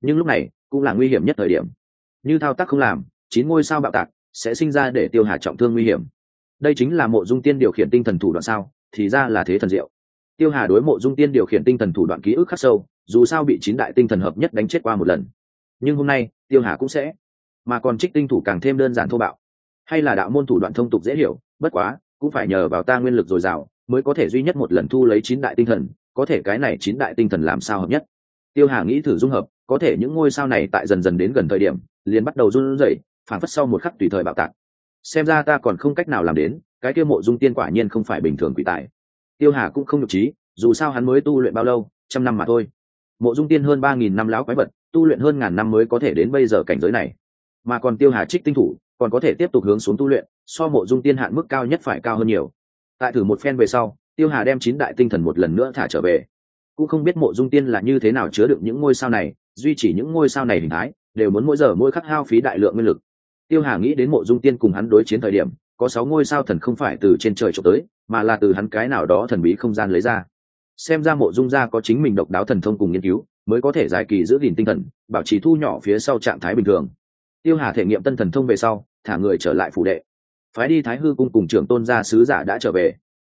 S1: Nhưng lúc này, cũng là nguy hiểm nhất thời điểm. Như thao tác không làm, chín ngôi sao bạo tạc sẽ sinh ra để tiêu hà trọng thương nguy hiểm. Đây chính là mộ dung tiên điều khiển tinh thần thủ đoạn sao, thì ra là thế thần diệu. Tiêu hà đối mộ dung tiên điều khiển tinh thần thủ đoạn ký ức khắc sâu, dù sao bị chín đại tinh thần hợp nhất đánh chết qua một lần. Nhưng hôm nay, tiêu hà cũng sẽ. Mà còn trích tinh thủ càng thêm đơn giản thô bạo hay là đạo môn thủ đoạn thông tục dễ hiểu, bất quá, cũng phải nhờ vào ta nguyên lực dồi dào, mới có thể duy nhất một lần thu lấy chín đại tinh thần, có thể cái này chín đại tinh thần làm sao hợp nhất? Tiêu hà nghĩ thử dung hợp, có thể những ngôi sao này tại dần dần đến gần thời điểm, liền bắt đầu run rẩy phản phất sau một khắc tùy thời bạo tạc. Xem ra ta còn không cách nào làm đến, cái kia mộ dung tiên quả nhiên không phải bình thường quỷ tài. Tiêu hà cũng không nhục trí, dù sao hắn mới tu luyện bao lâu, trăm năm mà thôi. Mộ dung tiên hơn ba nghìn năm lão quái vật, tu luyện hơn ngàn năm mới có thể đến bây giờ cảnh giới này. Mà còn tiêu hà trích tinh thủ còn có thể tiếp tục hướng xuống tu luyện, so mộ dung tiên hạn mức cao nhất phải cao hơn nhiều. Tại thử một phen về sau, tiêu hà đem chín đại tinh thần một lần nữa thả trở về. Cũng không biết mộ dung tiên là như thế nào chứa được những ngôi sao này, duy chỉ những ngôi sao này hình thái, đều muốn mỗi giờ mỗi khắc hao phí đại lượng nguyên lực. Tiêu hà nghĩ đến mộ dung tiên cùng hắn đối chiến thời điểm, có sáu ngôi sao thần không phải từ trên trời trộm tới, mà là từ hắn cái nào đó thần bí không gian lấy ra. Xem ra mộ dung gia có chính mình độc đáo thần thông cùng nghiên cứu, mới có thể giải kỳ giữ gìn tinh thần, bảo trì thu nhỏ phía sau trạng thái bình thường tiêu hà thể nghiệm tân thần thông về sau, thả người trở lại phủ đệ. Phái đi thái hư cung cùng trưởng tôn gia sứ giả đã trở về.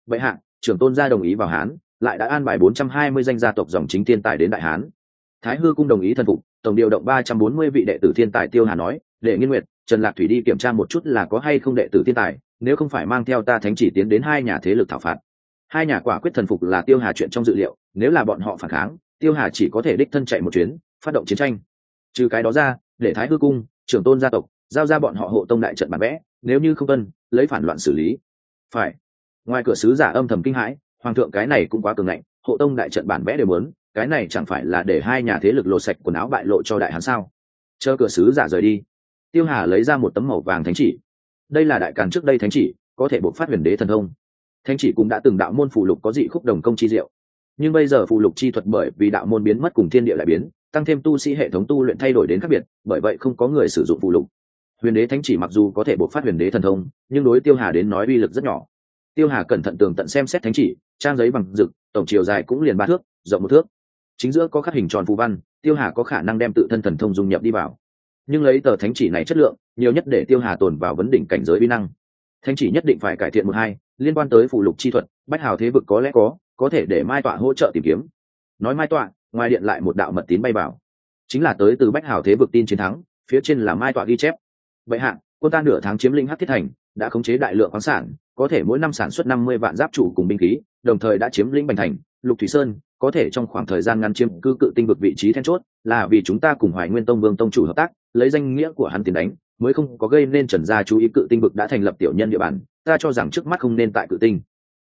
S1: Vậy hạ, trưởng tôn gia đồng ý vào hán, lại đã an bài bốn trăm hai mươi danh gia tộc dòng chính thiên tài đến đại hán. Thái hư cung đồng ý thần phục, tổng điều động ba trăm bốn mươi vị đệ tử thiên tài tiêu hà nói đệ nghiên nguyệt, trần lạc thủy đi kiểm tra một chút là có hay không đệ tử thiên tài, nếu không phải mang theo ta thánh chỉ tiến đến hai nhà thế lực thảo phạt. Hai nhà quả quyết thần phục là tiêu hà chuyện trong dự liệu, nếu là bọn họ phản kháng, tiêu hà chỉ có thể đích thân chạy một chuyến, phát động chiến tranh. Trừ cái đó ra, để thái hư cung trưởng tôn gia tộc, giao ra bọn họ hộ tông đại trận bản vẽ, nếu như không tuân, lấy phản loạn xử lý. Phải. Ngoài cửa sứ giả âm thầm kinh hãi, hoàng thượng cái này cũng quá cường ngạnh, hộ tông đại trận bản vẽ đều muốn, cái này chẳng phải là để hai nhà thế lực lột sạch quần áo bại lộ cho đại hán sao? Chờ cửa sứ giả rời đi, tiêu hà lấy ra một tấm màu vàng thánh chỉ. Đây là đại càn trước đây thánh chỉ, có thể buộc phát huyền đế thần thông. Thánh chỉ cũng đã từng đạo môn phụ lục có dị khúc đồng công chi diệu. Nhưng bây giờ phụ lục chi thuật bởi vì đạo môn biến mất cùng thiên địa lại biến tăng thêm tu sĩ hệ thống tu luyện thay đổi đến khác biệt, bởi vậy không có người sử dụng phụ lục. Huyền đế thánh chỉ mặc dù có thể bộc phát huyền đế thần thông, nhưng đối tiêu hà đến nói uy lực rất nhỏ. Tiêu hà cẩn thận tường tận xem xét thánh chỉ, trang giấy bằng rực, tổng chiều dài cũng liền ba thước, rộng một thước. Chính giữa có khắc hình tròn phù văn, tiêu hà có khả năng đem tự thân thần thông dung nhập đi vào. Nhưng lấy tờ thánh chỉ này chất lượng, nhiều nhất để tiêu hà tồn vào vấn đỉnh cảnh giới vi năng. Thánh chỉ nhất định phải cải thiện một hai, liên quan tới phụ lục chi thuật, bách hào thế vực có lẽ có có thể để mai tọa hỗ trợ tìm kiếm. Nói mai tọa ngoài điện lại một đạo mật tín bay vào. Chính là tới từ bách hào thế vực tin chiến thắng, phía trên là mai tọa ghi chép. Vậy hạn quân ta nửa tháng chiếm lĩnh hắc thiết thành, đã khống chế đại lượng khoáng sản, có thể mỗi năm sản xuất năm mươi vạn giáp trụ cùng binh khí, đồng thời đã chiếm lĩnh bành thành, lục thủy sơn, có thể trong khoảng thời gian ngắn chiếm cư cự tinh vực vị trí then chốt, là vì chúng ta cùng hoài nguyên tông vương tông chủ hợp tác, lấy danh nghĩa của hắn tiền đánh, mới không có gây nên trần gia chú ý cự tinh vực đã thành lập tiểu nhân địa bàn, ta cho rằng trước mắt không nên tại cự tinh.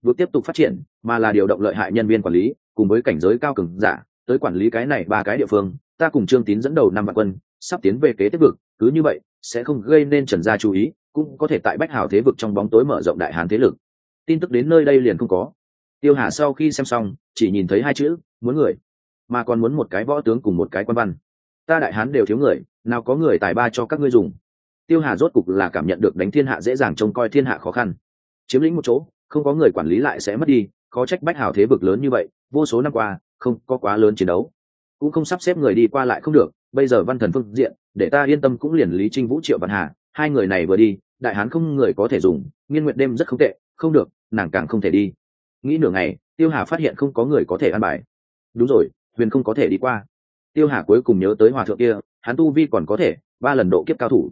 S1: Vực tiếp tục phát triển, mà là điều động lợi hại nhân viên quản lý, cùng với cảnh giới cao cường giả tới quản lý cái này ba cái địa phương, ta cùng trương tín dẫn đầu năm vạn quân, sắp tiến về kế tiếp vực, cứ như vậy, sẽ không gây nên trần gia chú ý, cũng có thể tại bách hào thế vực trong bóng tối mở rộng đại hán thế lực. Tin tức đến nơi đây liền không có. Tiêu hà sau khi xem xong, chỉ nhìn thấy hai chữ, muốn người. Mà còn muốn một cái võ tướng cùng một cái quan văn. Ta đại hán đều thiếu người, nào có người tài ba cho các ngươi dùng. Tiêu hà rốt cục là cảm nhận được đánh thiên hạ dễ dàng trông coi thiên hạ khó khăn. Chiếm lĩnh một chỗ, không có người quản lý lại sẽ mất đi có trách bách hào thế vực lớn như vậy, vô số năm qua không có quá lớn chiến đấu. Cũng không sắp xếp người đi qua lại không được, bây giờ văn thần phương diện, để ta yên tâm cũng liền lý trinh vũ, triệu văn hà, hai người này vừa đi, đại hán không người có thể dùng, nghiên nguyện đêm rất không tệ, không được, nàng càng không thể đi. Nghĩ nửa ngày, tiêu hà phát hiện không có người có thể ăn bài. Đúng rồi, huyền không có thể đi qua. Tiêu hà cuối cùng nhớ tới hòa thượng kia, hắn tu vi còn có thể, ba lần độ kiếp cao thủ.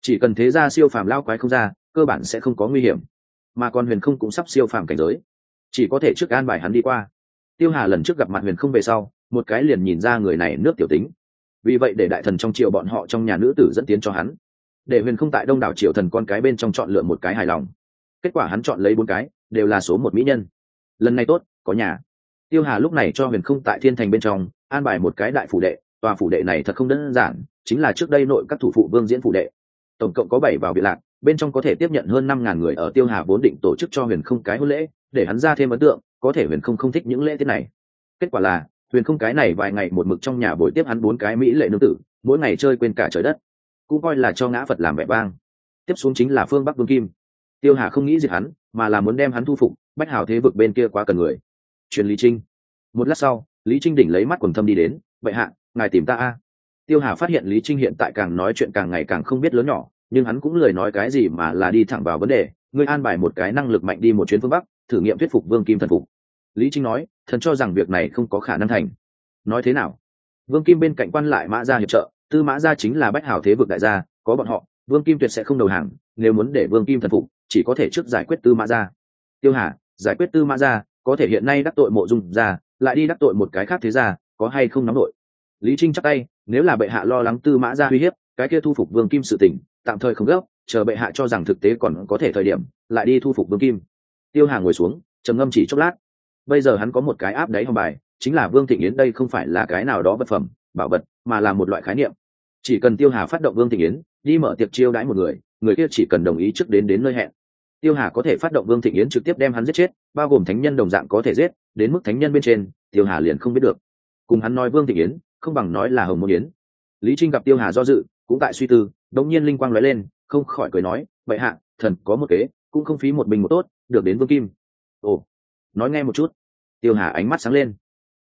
S1: Chỉ cần thế ra siêu phàm lao quái không ra, cơ bản sẽ không có nguy hiểm. Mà còn huyền không cũng sắp siêu phàm cảnh giới. Chỉ có thể trước an bài hắn đi qua tiêu hà lần trước gặp mặt huyền không về sau, một cái liền nhìn ra người này nước tiểu tính. Vì vậy để đại thần trong triều bọn họ trong nhà nữ tử dẫn tiến cho hắn. Để huyền không tại đông đảo triều thần con cái bên trong chọn lựa một cái hài lòng. Kết quả hắn chọn lấy bốn cái, đều là số một mỹ nhân. Lần này tốt, có nhà. Tiêu hà lúc này cho huyền không tại thiên thành bên trong, an bài một cái đại phủ đệ, tòa phủ đệ này thật không đơn giản, chính là trước đây nội các thủ phụ vương diễn phủ đệ. Tổng cộng có bảy vào viện lạc, bên trong có thể tiếp nhận hơn năm ngàn người ở tiêu hà vốn định tổ chức cho huyền không cái hôn lễ để hắn ra thêm ấn tượng, có thể huyền không không thích những lễ tiết này. Kết quả là, huyền không cái này vài ngày một mực trong nhà buổi tiếp hắn bốn cái mỹ lệ nương tử, mỗi ngày chơi quên cả trời đất. Cũng coi là cho ngã phật làm vẻ vang. Tiếp xuống chính là phương bắc vương kim. Tiêu hà không nghĩ gì hắn, mà là muốn đem hắn thu phục, bách hào thế vực bên kia quá cần người. Truyền lý trinh. Một lát sau, lý trinh đỉnh lấy mắt quần thâm đi đến vậy hạ, ngài tìm ta a. Tiêu hà phát hiện lý trinh hiện tại càng nói chuyện càng ngày càng không biết lớn nhỏ, nhưng hắn cũng lời nói cái gì mà là đi thẳng vào vấn đề, ngươi an bài một cái năng lực mạnh đi một chuyến phương bắc thử nghiệm thuyết phục vương kim thần phục. Lý trinh nói, thần cho rằng việc này không có khả năng thành. Nói thế nào? Vương kim bên cạnh quan lại mã gia hiệp trợ, tư mã gia chính là bách hảo thế vực đại gia, có bọn họ, vương kim tuyệt sẽ không đầu hàng, nếu muốn để vương kim thần phục, chỉ có thể trước giải quyết tư mã gia. Tiêu hà, giải quyết tư mã gia, có thể hiện nay đắc tội mộ dung gia, lại đi đắc tội một cái khác thế gia, có hay không nóng đội? lý trinh chắc tay, nếu là bệ hạ lo lắng tư mã gia uy hiếp, cái kia thu phục vương kim sự tỉnh tạm thời không gấp, chờ bệ hạ cho rằng thực tế còn có thể thời điểm, lại đi thu phục vương kim tiêu hà ngồi xuống, trầm ngâm chỉ chốc lát. Bây giờ hắn có một cái áp đáy hòng bài, chính là vương thịnh yến đây không phải là cái nào đó vật phẩm, bảo vật, mà là một loại khái niệm. Chỉ cần tiêu hà phát động vương thịnh yến, đi mở tiệc chiêu đãi một người người kia chỉ cần đồng ý trước đến đến nơi hẹn. Tiêu hà có thể phát động vương thịnh yến trực tiếp đem hắn giết chết, bao gồm thánh nhân đồng dạng có thể giết, đến mức thánh nhân bên trên, tiêu hà liền không biết được. Cùng hắn nói vương thịnh yến, không bằng nói là hồng môn yến. Lý trinh gặp tiêu hà do dự, cũng tại suy tư đống nhiên linh quang lóe lên, không khỏi cười nói vậy hạ, thần có một kế, cũng không phí một mình một tốt được đến vương kim. Ồ, nói nghe một chút. Tiêu hà ánh mắt sáng lên.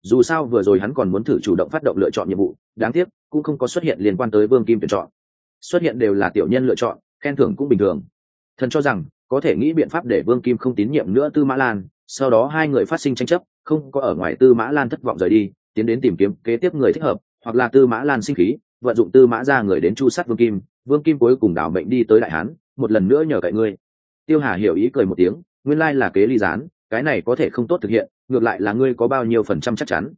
S1: Dù sao vừa rồi hắn còn muốn thử chủ động phát động lựa chọn nhiệm vụ, đáng tiếc, cũng không có xuất hiện liên quan tới vương kim tuyển chọn. Xuất hiện đều là tiểu nhân lựa chọn, khen thưởng cũng bình thường. Thần cho rằng, có thể nghĩ biện pháp để vương kim không tín nhiệm nữa tư mã lan, sau đó hai người phát sinh tranh chấp, không có ở ngoài tư mã lan thất vọng rời đi, tiến đến tìm kiếm kế tiếp người thích hợp, hoặc là tư mã lan sinh khí, vận dụng tư mã ra người đến chu sát vương kim vương kim cuối cùng đảo mệnh đi tới đại hán, một lần nữa nhờ cậy ngươi tiêu hà hiểu ý cười một tiếng, nguyên lai là kế ly gián, cái này có thể không tốt thực hiện, ngược lại là ngươi có bao nhiêu phần trăm chắc chắn.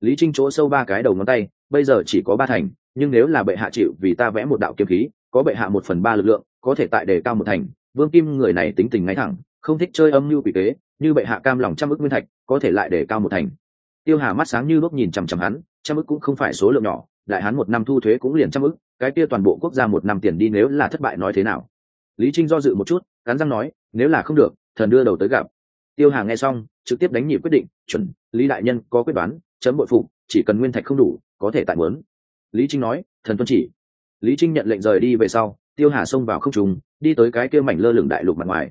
S1: Lý trinh chỗ sâu ba cái đầu ngón tay, bây giờ chỉ có ba thành, nhưng nếu là bệ hạ chịu vì ta vẽ một đạo kiếm khí, có bệ hạ một phần ba lực lượng, có thể tại đề cao một thành, vương kim người này tính tình ngay thẳng, không thích chơi âm mưu quỷ kế, như bệ hạ cam lòng trăm ức nguyên thạch, có thể lại đề cao một thành. Tiêu hà mắt sáng như lúc nhìn chằm chằm hắn, trăm ức cũng không phải số lượng nhỏ, đại hắn một năm thu thuế cũng liền trăm ức, cái kia toàn bộ quốc gia một năm tiền đi nếu là thất bại nói thế nào? Lý trinh do dự một chút, cắn răng nói, nếu là không được, thần đưa đầu tới gặp. Tiêu hà nghe xong, trực tiếp đánh nhịp quyết định, chuẩn, lý đại nhân có quyết đoán, chấm bội phụ chỉ cần nguyên thạch không đủ, có thể tại mớn lý trinh nói, thần tuân chỉ. Lý trinh nhận lệnh rời đi về sau, tiêu hà xông vào không trùng đi tới cái kia mảnh lơ lửng đại lục mặt ngoài.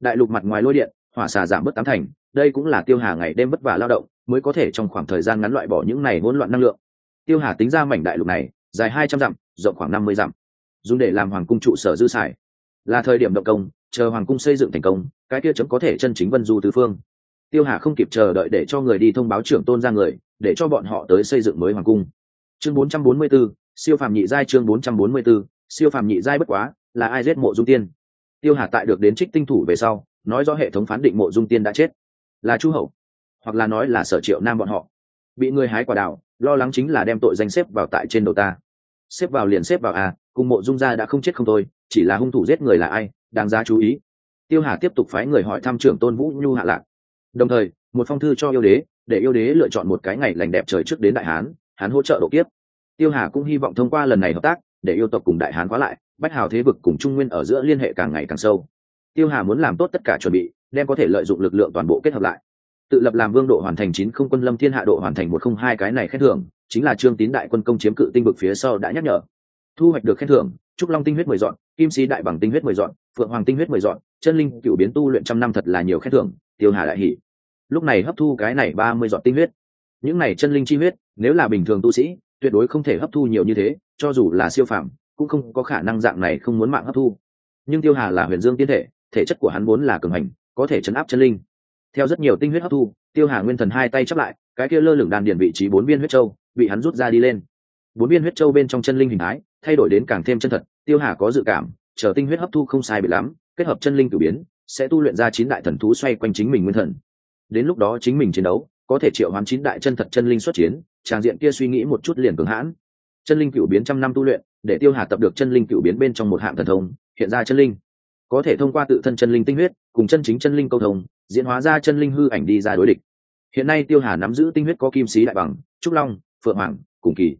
S1: Đại lục mặt ngoài lôi điện, hỏa xà giảm bớt tám thành, đây cũng là tiêu hà ngày đêm vất vả lao động, mới có thể trong khoảng thời gian ngắn loại bỏ những này hỗn loạn năng lượng. Tiêu hà tính ra mảnh đại lục này, dài hai trăm dặm, rộng khoảng năm mươi dặm. Dùng để làm hoàng cung trụ sở dư xài là thời điểm động công chờ hoàng cung xây dựng thành công cái kia chấm có thể chân chính vân du tứ phương. Tiêu hà không kịp chờ đợi để cho người đi thông báo trưởng tôn ra người để cho bọn họ tới xây dựng mới hoàng cung. Chương 444, siêu phàm nhị giai chương 444, siêu phàm nhị giai bất quá là ai giết mộ dung tiên? Tiêu hà tại được đến trích tinh thủ về sau nói do hệ thống phán định mộ dung tiên đã chết. Là chu hậu hoặc là nói là sở triệu nam bọn họ. Bị người hái quả đào lo lắng chính là đem tội danh xếp vào tại trên đầu ta. Xếp vào liền xếp vào à cùng mộ dung gia đã không chết không thôi chỉ là hung thủ giết người là ai, đáng giá chú ý. Tiêu hà tiếp tục phái người hỏi thăm trưởng tôn vũ nhu hạ lạc. Đồng thời, một phong thư cho yêu đế, để yêu đế lựa chọn một cái ngày lành đẹp trời trước đến đại hán hắn hỗ trợ độ kiếp. Tiêu hà cũng hy vọng thông qua lần này hợp tác, để yêu tộc cùng đại hán khóa lại, bách hào thế vực cùng trung nguyên ở giữa liên hệ càng ngày càng sâu. Tiêu hà muốn làm tốt tất cả chuẩn bị, đem có thể lợi dụng lực lượng toàn bộ kết hợp lại. Tự lập làm vương độ hoàn thành chín không quân lâm thiên hạ độ hoàn thành một không hai cái này khen thưởng, chính là trương tín đại quân công chiếm cự tinh vực phía sau đã nhắc nhở. Thu hoạch được khen thưởng trúc long tinh huyết mười dọn, kim sĩ đại bằng tinh huyết mười dọn, phượng hoàng tinh huyết mười dọn, chân linh cựu biến tu luyện trăm năm thật là nhiều khen thưởng, tiêu hà đại hỷ. Lúc này hấp thu cái này ba mươi dọn tinh huyết. Những này chân linh chi huyết, nếu là bình thường tu sĩ, tuyệt đối không thể hấp thu nhiều như thế, cho dù là siêu phạm cũng không có khả năng dạng này không muốn mạng hấp thu. Nhưng tiêu hà là huyền dương tiên thể thể chất của hắn vốn là cường hành, có thể chấn áp chân linh. Theo rất nhiều tinh huyết hấp thu, tiêu hà nguyên thần hai tay chắp lại, cái kia lơ lửng đàn điển vị trí bốn viên huyết châu, bị hắn rút ra đi lên bốn viên huyết châu bên trong chân linh hình thái, thay đổi đến càng thêm chân thật, tiêu hà có dự cảm, chờ tinh huyết hấp thu không sai bị lắm, kết hợp chân linh cử biến, sẽ tu luyện ra chín đại thần thú xoay quanh chính mình nguyên thần. Đến lúc đó chính mình chiến đấu, có thể triệu hoán chín đại chân thật chân linh xuất chiến, tràng diện kia suy nghĩ một chút liền cường hãn. Chân linh cựu biến trăm năm tu luyện, để tiêu hà tập được chân linh cựu biến bên trong một hạng thần thông, hiện ra chân linh. Có thể thông qua tự thân chân linh tinh huyết, cùng chân chính chân linh câu thông, diễn hóa ra chân linh hư ảnh đi ra đối địch. Hiện nay tiêu hà nắm giữ tinh huyết có kim sĩ đại bằng, trúc long, phượng hoàng, cùng kỳ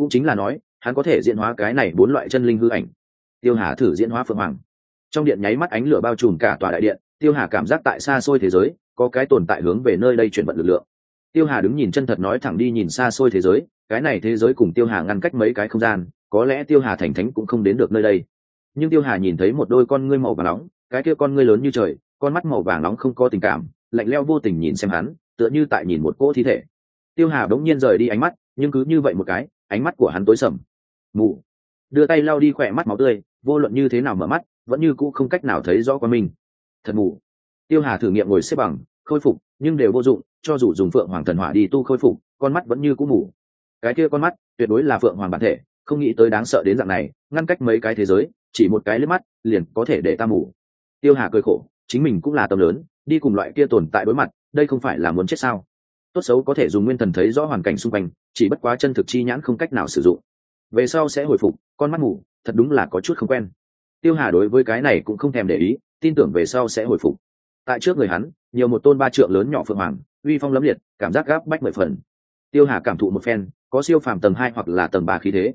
S1: cũng chính là nói, hắn có thể diễn hóa cái này bốn loại chân linh hư ảnh. Tiêu hà thử diễn hóa phượng hoàng. Trong điện nháy mắt ánh lửa bao trùm cả tòa đại điện, tiêu hà cảm giác tại xa xôi thế giới, có cái tồn tại hướng về nơi đây chuyển vận lực lượng. Tiêu hà đứng nhìn chân thật nói thẳng đi nhìn xa xôi thế giới, cái này thế giới cùng tiêu hà ngăn cách mấy cái không gian, có lẽ tiêu hà thành thánh cũng không đến được nơi đây. Nhưng tiêu hà nhìn thấy một đôi con ngươi màu vàng nóng, cái kia con ngươi lớn như trời, con mắt màu vàng nóng không có tình cảm, lạnh leo vô tình nhìn xem hắn, tựa như tại nhìn một cỗ thi thể. Tiêu hà đ ố n g nhiên rời đi ánh mắt, nhưng cứ như vậy một cái ánh mắt của hắn tối sầm. Mù đưa tay lau đi khỏe mắt máu tươi, vô luận như thế nào mở mắt, vẫn như cũ không cách nào thấy rõ qua mình. Thật mù tiêu hà thử nghiệm ngồi xếp bằng, khôi phục, nhưng đều vô dụng, cho dù dùng phượng hoàng thần hỏa đi tu khôi phục, con mắt vẫn như cũ mù. Cái kia con mắt, tuyệt đối là phượng hoàng bản thể, không nghĩ tới đáng sợ đến dạng này, ngăn cách mấy cái thế giới, chỉ một cái lướt mắt, liền có thể để ta mù. Tiêu hà cười khổ, chính mình cũng là tâm lớn, đi cùng loại kia tồn tại đối mặt, đây không phải là muốn chết sao? Tốt xấu có thể dùng nguyên thần thấy rõ hoàn cảnh xung quanh chỉ bất quá chân thực chi nhãn không cách nào sử dụng. Về sau sẽ hồi phục, con mắt mù thật đúng là có chút không quen. Tiêu hà đối với cái này cũng không thèm để ý, tin tưởng về sau sẽ hồi phục. Tại trước người hắn, nhiều một tôn ba trượng lớn nhỏ phượng hoàng, uy phong lấm liệt, cảm giác gáp bách mười phần. Tiêu hà cảm thụ một phen, có siêu phàm tầng hai hoặc là tầng ba khí thế.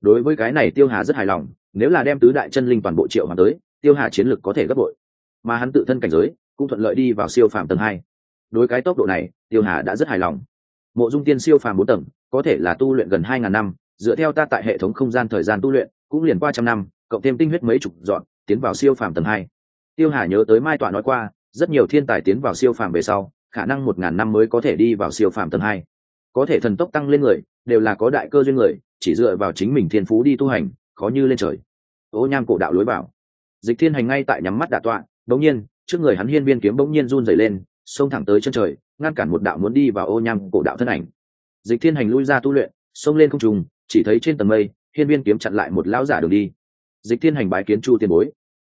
S1: Đối với cái này tiêu hà rất hài lòng, nếu là đem tứ đại chân linh toàn bộ triệu hoàng tới, tiêu hà chiến lực có thể gấp bội. Mà hắn tự thân cảnh giới, cũng thuận lợi đi vào siêu phàm tầng hai. Đối cái tốc độ này, tiêu hà đã rất hài lòng. Mộ dung tiên siêu phàm bốn tầng có thể là tu luyện gần hai ngàn năm, dựa theo ta tại hệ thống không gian thời gian tu luyện, cũng liền qua trăm năm, cộng thêm tinh huyết mấy chục dọn, tiến vào siêu phàm tầng hai. Tiêu hà nhớ tới mai tọa nói qua, rất nhiều thiên tài tiến vào siêu phàm về sau, khả năng một ngàn năm mới có thể đi vào siêu phàm tầng hai. Có thể thần tốc tăng lên người, đều là có đại cơ duyên người, chỉ dựa vào chính mình thiên phú đi tu hành, khó như lên trời. Ô nham cổ đạo lối vào dịch thiên hành ngay tại nhắm mắt đạ tọa, bỗng nhiên, trước người hắn hiên viên kiếm bỗng nhiên run dày lên, xông thẳng tới chân trời, ngăn cản một đạo muốn đi vào ô nham cổ đạo thân ảnh dịch thiên hành lui ra tu luyện, xông lên không trùng chỉ thấy trên tầng mây, hiên viên kiếm chặn lại một lão giả đường đi. Dịch thiên hành bái kiến chu tiền bối.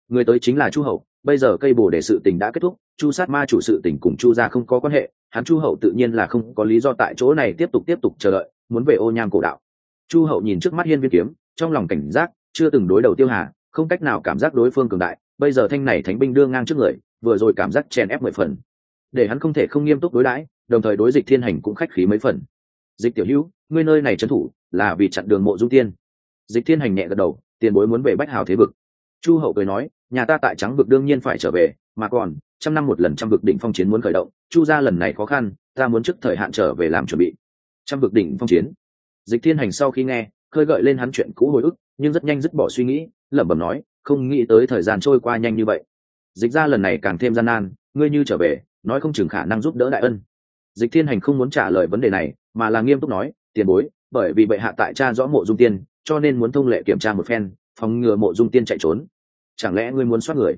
S1: Người tới chính là chu hậu, bây giờ cây bồ để sự tình đã kết thúc, chu sát ma chủ sự tình cùng chu gia không có quan hệ, hắn chu hậu tự nhiên là không có lý do tại chỗ này tiếp tục tiếp tục chờ đợi, muốn về ô nham cổ đạo. Chu hậu nhìn trước mắt hiên viên kiếm, trong lòng cảnh giác, chưa từng đối đầu tiêu hà, không cách nào cảm giác đối phương cường đại, bây giờ thanh này thánh binh đưa ngang trước người, vừa rồi cảm giác chèn ép mười phần. Để hắn không thể không nghiêm túc đối đãi, đồng thời đối dịch thiên hành cũng khách khí mấy phần dịch tiểu hữu, ngươi nơi này trấn thủ là vì chặn đường mộ dung tiên. Dịch thiên hành nhẹ gật đầu, tiền bối muốn về bách hào thế vực. Chu hậu cười nói, nhà ta tại trắng vực đương nhiên phải trở về, mà còn, trăm năm một lần trăm vực đỉnh phong chiến muốn khởi động. Chu ra lần này khó khăn, ta muốn trước thời hạn trở về làm chuẩn bị. Trăm vực đỉnh phong chiến. Dịch thiên hành sau khi nghe, khơi gợi lên hắn chuyện cũ hồi ức, nhưng rất nhanh dứt bỏ suy nghĩ, lẩm bẩm nói, không nghĩ tới thời gian trôi qua nhanh như vậy. Dịch ra lần này càng thêm gian nan, ngươi như trở về, nói không chừng khả năng giúp đỡ đại ân dịch thiên hành không muốn trả lời vấn đề này, mà là nghiêm túc nói, tiền bối, bởi vì bệ hạ tại cha rõ mộ dung tiên, cho nên muốn thông lệ kiểm tra một phen, phòng ngừa mộ dung tiên chạy trốn. Chẳng lẽ ngươi muốn soát người?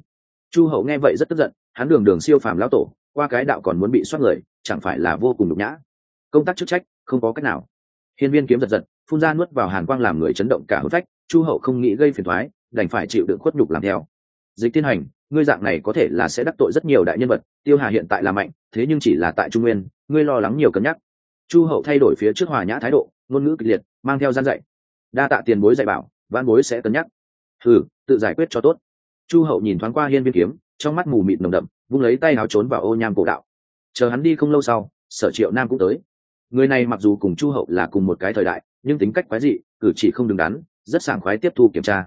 S1: Chu hậu nghe vậy rất tức giận, hắn đường đường siêu phàm lão tổ, qua cái đạo còn muốn bị soát người, chẳng phải là vô cùng nhục nhã. Công tác chức trách, không có cách nào. Hiên viên kiếm giật giật, phun ra nuốt vào hàn quang làm người chấn động cả hôn phách, chu hậu không nghĩ gây phiền thoái đành phải chịu đựng khuất nhục làm theo. Dịch thiên hành ngươi dạng này có thể là sẽ đắc tội rất nhiều đại nhân vật, tiêu hà hiện tại là mạnh, thế nhưng chỉ là tại trung nguyên, ngươi lo lắng nhiều cân nhắc. Chu hậu thay đổi phía trước hòa nhã thái độ, ngôn ngữ kịch liệt, mang theo gian dạy. Đa tạ tiền bối dạy bảo văn bối sẽ cân nhắc. Ừ tự giải quyết cho tốt. Chu hậu nhìn thoáng qua hiên viên kiếm, trong mắt mù mịt nồng đậm, vung lấy tay áo trốn vào ô nham cổ đạo. Chờ hắn đi không lâu sau, sở triệu nam cũng tới. Người này mặc dù cùng chu hậu là cùng một cái thời đại, nhưng tính cách quái dị, cử chỉ không đứng đắn, rất sảng khoái tiếp thu kiểm tra.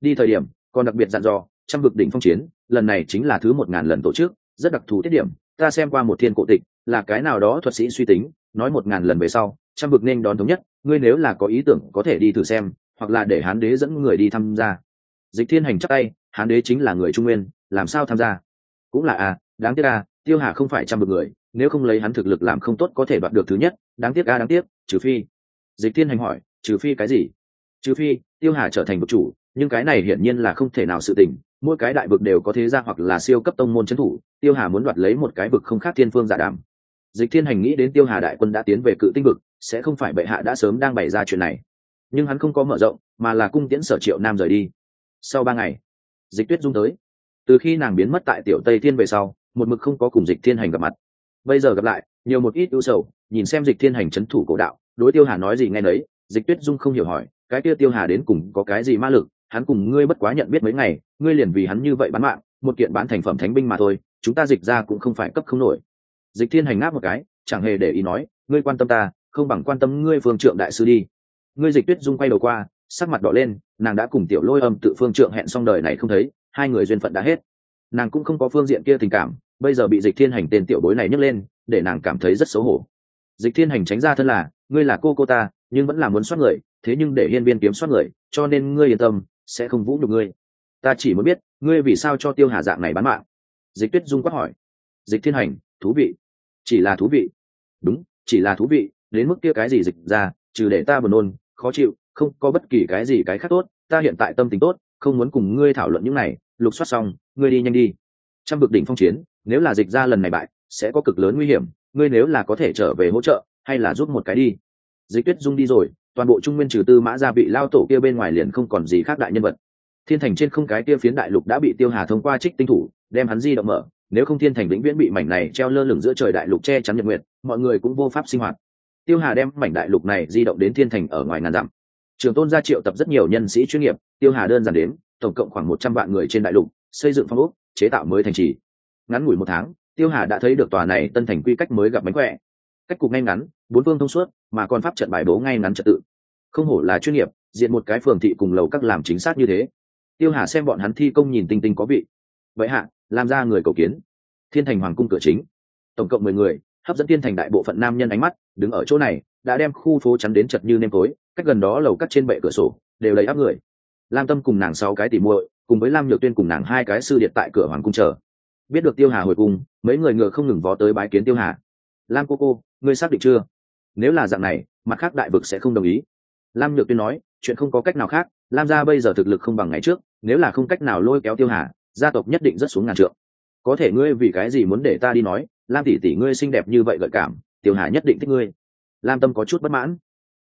S1: Đi thời điểm, còn đặc biệt dặn dò trăm vực đỉnh phong chiến, lần này chính là thứ một ngàn lần tổ chức, rất đặc thù tiết điểm, ta xem qua một thiên cổ tịch, là cái nào đó thuật sĩ suy tính, nói một ngàn lần về sau, trăm vực nên đón thống nhất, ngươi nếu là có ý tưởng có thể đi thử xem, hoặc là để hán đế dẫn người đi tham gia. Dịch thiên hành chắc tay, hán đế chính là người trung nguyên, làm sao tham gia? Cũng là à đáng tiếc à tiêu hà không phải trăm vực người, nếu không lấy hắn thực lực làm không tốt có thể đoạt được thứ nhất, đáng tiếc à đáng tiếc, trừ phi. Dịch thiên hành hỏi, trừ phi cái gì? Trừ phi, tiêu hà trở thành vực chủ, nhưng cái này hiển nhiên là không thể nào sự tình mỗi cái đại vực đều có thế gia hoặc là siêu cấp tông môn trấn thủ, tiêu hà muốn đoạt lấy một cái vực không khác thiên phương giả đảm dịch thiên hành nghĩ đến tiêu hà đại quân đã tiến về cự tinh vực, sẽ không phải bệ hạ đã sớm đang bày ra chuyện này. Nhưng hắn không có mở rộng, mà là cung tiễn sở triệu nam rời đi. Sau ba ngày, dịch tuyết dung tới. Từ khi nàng biến mất tại tiểu tây thiên về sau, một mực không có cùng dịch thiên hành gặp mặt. Bây giờ gặp lại, nhiều một ít ưu sầu, nhìn xem dịch thiên hành c h ấ n thủ cổ đạo, đối tiêu hà nói gì ngay đấy dịch tuyết dung không hiểu hỏi, cái kia tiêu hà đến cùng có cái gì ma lực hắn cùng ngươi bất quá nhận biết mấy ngày, ngươi liền vì hắn như vậy bán mạng, một kiện bán thành phẩm thánh binh mà thôi, chúng ta dịch ra cũng không phải cấp không nổi. Dịch thiên hành ngáp một cái, chẳng hề để ý nói, ngươi quan tâm ta, không bằng quan tâm ngươi phương trượng đại sư đi. Ngươi dịch tuyết dung quay đầu qua, sắc mặt đỏ lên, nàng đã cùng tiểu lôi âm tự phương trượng hẹn xong đời này không thấy, hai người duyên phận đã hết. Nàng cũng không có phương diện kia tình cảm, bây giờ bị dịch thiên hành tên tiểu bối này nhấc lên, để nàng cảm thấy rất xấu hổ. Dịch thiên hành tránh ra thân là, ngươi là cô cô ta, nhưng vẫn là muốn soát người, thế nhưng để hiên viên kiếm soát người, cho nên ngươi yên tâm sẽ không vũ nhục ngươi. Ta chỉ muốn biết, ngươi vì sao cho tiêu hà dạng này bán mạng? Dịch tuyết dung quát hỏi. Dịch thiên hành, thú vị. Chỉ là thú vị. Đúng, chỉ là thú vị, đến mức kia cái gì dịch ra, trừ để ta buồn nôn, khó chịu, không có bất kỳ cái gì cái khác tốt, ta hiện tại tâm tình tốt, không muốn cùng ngươi thảo luận những này. Lục soát xong, ngươi đi nhanh đi. Trong bực đỉnh phong chiến, nếu là dịch ra lần này bại, sẽ có cực lớn nguy hiểm, ngươi nếu là có thể trở về hỗ trợ, hay là giúp một cái đi. Dịch tuyết dung đi rồi toàn bộ trung nguyên trừ tư mã gia bị lao tổ kia bên ngoài liền không còn gì khác đại nhân vật. Thiên thành trên không cái kia phiến đại lục đã bị tiêu hà thông qua trích tinh thủ, đem hắn di động mở. Nếu không thiên thành vĩnh viễn bị mảnh này treo lơ lửng giữa trời đại lục che chắn nhật nguyệt, mọi người cũng vô pháp sinh hoạt. Tiêu hà đem mảnh đại lục này di động đến thiên thành ở ngoài ngàn dặm. Trường tôn gia triệu tập rất nhiều nhân sĩ chuyên nghiệp, tiêu hà đơn giản đến, tổng cộng khoảng một trăm vạn người trên đại lục, xây dựng phong ốc, chế tạo mới thành trì. Ngắn ngủi một tháng, tiêu hà đã thấy được tòa này tân thành quy cách mới gặp mánh khỏe. Cách cục ngay ngắn, bốn phương thông suốt, mà còn pháp trận bài bố ngay ngắn trật tự không hổ là chuyên nghiệp, diện một cái phường thị cùng lầu các làm chính xác như thế. Tiêu hà xem bọn hắn thi công nhìn tinh tinh có vị. Vậy hạ, làm ra người cầu kiến. Thiên thành hoàng cung cửa chính. Tổng cộng mười người, hấp dẫn thiên thành đại bộ phận nam nhân ánh mắt, đứng ở chỗ này, đã đem khu phố chắn đến chật như nêm tối, cách gần đó lầu cắt trên bệ cửa sổ, đều lấy áp người. Lam tâm cùng nàng sáu cái tỉ muội, cùng với lam nhược tuyên cùng nàng hai cái sư điện tại cửa hoàng cung chờ. Biết được tiêu hà hồi cung, mấy người ngựa không ngừng vó tới bái kiến tiêu hà. Lam cô cô, ngươi xác định chưa? Nếu là dạng này, mặt khác đại vực sẽ không đồng ý lam nhược tuyên nói chuyện không có cách nào khác lam gia bây giờ thực lực không bằng ngày trước nếu là không cách nào lôi kéo tiêu hà gia tộc nhất định rất xuống ngàn trượng. Có thể ngươi vì cái gì muốn để ta đi nói lam tỷ tỷ ngươi xinh đẹp như vậy gợi cảm tiêu hà nhất định thích ngươi. Lam tâm có chút bất mãn.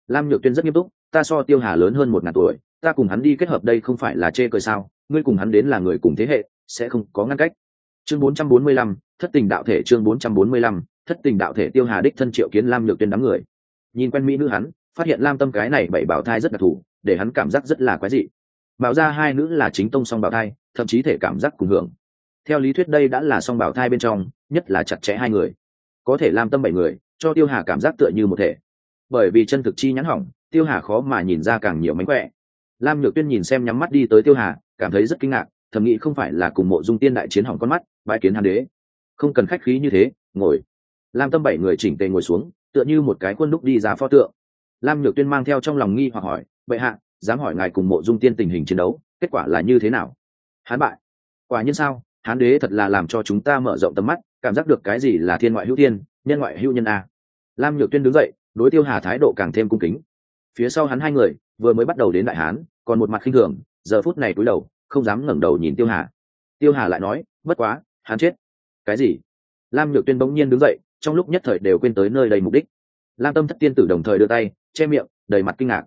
S1: Lam nhược tuyên rất nghiêm túc ta so tiêu hà lớn hơn một ngàn tuổi ta cùng hắn đi kết hợp đây không phải là chê cười sao ngươi cùng hắn đến là người cùng thế hệ sẽ không có ngăn cách. Chương 445, thất tình đạo thể chương 445, thất tình đạo thể tiêu hà đích thân triệu kiến lam nhược tuyên đám người. Nhìn quen mỹ nữ hắn phát hiện lam tâm cái này bảy bảo thai rất đặc thù, để hắn cảm giác rất là quái dị. Bảo ra hai nữ là chính tông song bảo thai, thậm chí thể cảm giác cùng hưởng. Theo lý thuyết đây đã là song bảo thai bên trong, nhất là chặt chẽ hai người. Có thể lam tâm bảy người, cho tiêu hà cảm giác tựa như một thể. Bởi vì chân thực chi nhắn hỏng, tiêu hà khó mà nhìn ra càng nhiều mánh khỏe. Lam nhược tuyên nhìn xem nhắm mắt đi tới tiêu hà, cảm thấy rất kinh ngạc, thầm nghĩ không phải là cùng mộ dung tiên đại chiến hỏng con mắt, bãi kiến hàn đế. Không cần khách khí như thế, ngồi. Lam tâm bảy người chỉnh tề ngồi xuống, tựa như một cái khuôn đúc đi ra pho tượng lam nhược tuyên mang theo trong lòng nghi hoặc hỏi, bệ hạ, dám hỏi ngài cùng mộ dung tiên tình hình chiến đấu, kết quả là như thế nào? Hán bại. Quả nhiên sao? Hán đế thật là làm cho chúng ta mở rộng tầm mắt, cảm giác được cái gì là thiên ngoại hữu tiên nhân ngoại hữu nhân a. Lam nhược tuyên đứng dậy, đối tiêu hà thái độ càng thêm cung kính. Phía sau hắn hai người, vừa mới bắt đầu đến đại hán, còn một mặt khinh thường, giờ phút này cúi đầu, không dám ngẩng đầu nhìn tiêu hà. Tiêu hà lại nói, bất quá, hắn chết. Cái gì? Lam nhược tuyên bỗng nhiên đứng dậy, trong lúc nhất thời đều quên tới nơi đầy mục đích. Lam tâm thất tiên tử đồng thời đưa tay che miệng, đầy mặt kinh ngạc.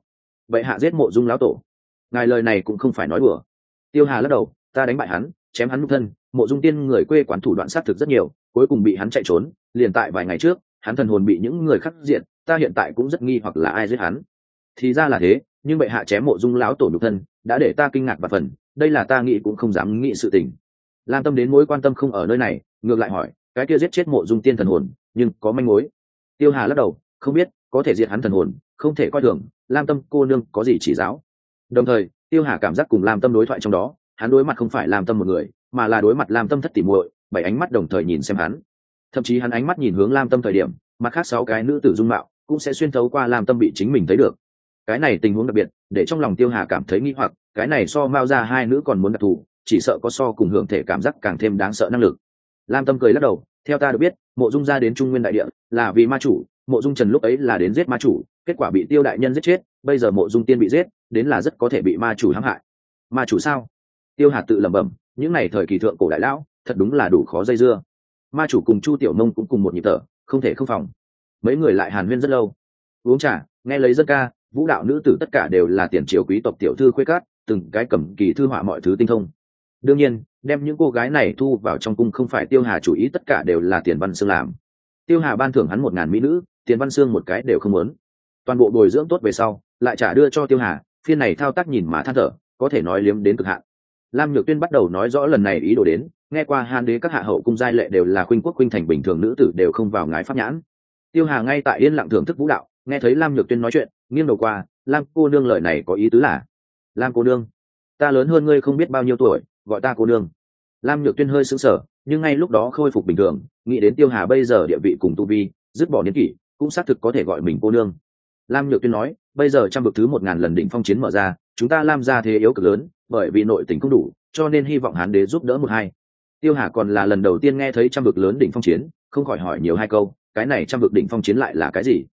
S1: Vậy hạ giết mộ dung lão tổ. Ngài lời này cũng không phải nói đùa. Tiêu hà lắc đầu, ta đánh bại hắn, chém hắn nhục thân, mộ dung tiên người quê quán thủ đoạn sát thực rất nhiều, cuối cùng bị hắn chạy trốn, liền tại vài ngày trước, hắn thần hồn bị những người khắc diện ta hiện tại cũng rất nghi hoặc là ai giết hắn. Thì ra là thế, nhưng bệ hạ chém mộ dung lão tổ nhục thân, đã để ta kinh ngạc và phần, đây là ta nghĩ cũng không dám nghĩ sự tình. Lam tâm đến mối quan tâm không ở nơi này, ngược lại hỏi, cái kia giết chết mộ dung tiên thần hồn, nhưng có manh mối? Tiêu hà lắc đầu, không biết có thể diệt hắn thần hồn, không thể coi thường, lam tâm cô nương có gì chỉ giáo? Đồng thời, tiêu hà cảm giác cùng lam tâm đối thoại trong đó, hắn đối mặt không phải lam tâm một người, mà là đối mặt lam tâm thất tỉ muội, bảy ánh mắt đồng thời nhìn xem hắn. Thậm chí hắn ánh mắt nhìn hướng lam tâm thời điểm, mặt khác sáu cái nữ tử dung mạo cũng sẽ xuyên thấu qua lam tâm bị chính mình thấy được. Cái này tình huống đặc biệt, để trong lòng tiêu hà cảm thấy nghi hoặc, cái này so mao ra hai nữ còn muốn đặc thù, chỉ sợ có so cùng hưởng thể cảm giác càng thêm đáng sợ năng lực. Lam tâm cười lắc đầu, theo ta được biết, mộ dung ra đến trung nguyên đại địa là vì ma chủ mộ dung trần lúc ấy là đến giết ma chủ, kết quả bị tiêu đại nhân giết chết, bây giờ mộ dung tiên bị giết, đến là rất có thể bị ma chủ hãm hại. Ma chủ sao? Tiêu hạt tự lẩm bẩm, những n à y thời kỳ thượng cổ đại lão, thật đúng là đủ khó dây dưa. Ma chủ cùng chu tiểu nông cũng cùng một nhịp tở không thể không phòng. Mấy người lại hàn huyên rất lâu. Uống trà, nghe lấy dân ca, vũ đạo nữ tử tất cả đều là tiền triều quý tộc tiểu thư khuê cát từng cái cầm kỳ thư họa mọi thứ tinh thông. Đương nhiên, đem những cô gái này thu vào trong cung không phải tiêu hà chủ ý, tất cả đều là tiền văn xương làm. Tiêu hà ban thưởng hắn một ngàn mỹ nữ tiền văn sương một cái đều không muốn. Toàn bộ bồi dưỡng tốt về sau, lại trả đưa cho tiêu hà, phiên này thao tác nhìn mà than thở, có thể nói liếm đến cực hạn. Lam nhược tuyên bắt đầu nói rõ lần này ý đồ đến, nghe qua hàn đế các hạ hậu cung giai lệ đều là khuynh quốc khuynh thành bình thường nữ tử đều không vào ngái pháp nhãn. Tiêu hà ngay tại yên lặng thưởng thức vũ đạo, nghe thấy lam nhược tuyên nói chuyện, nghiêng đầu qua, lam cô nương lời này có ý tứ là? Lam cô nương, ta lớn hơn ngươi không biết bao nhiêu tuổi, gọi ta cô nương. Lam nhược tuyên hơi sững sờ, nhưng ngay lúc đó khôi phục bình thường, nghĩ đến tiêu hà bây giờ địa vị cùng tu vi, dứt bỏ niên kỷ cũng xác thực có thể gọi mình cô nương. Lam nhược tuyên nói, bây giờ trăm bậc thứ một ngàn lần định phong chiến mở ra, chúng ta lam ra thế yếu cực lớn, bởi vì nội tình không đủ, cho nên hy vọng hán đế giúp đỡ một hai. Tiêu hà còn là lần đầu tiên nghe thấy trăm bậc lớn đỉnh phong chiến, không khỏi hỏi nhiều hai câu, cái này trăm bậc đỉnh phong chiến lại là cái gì?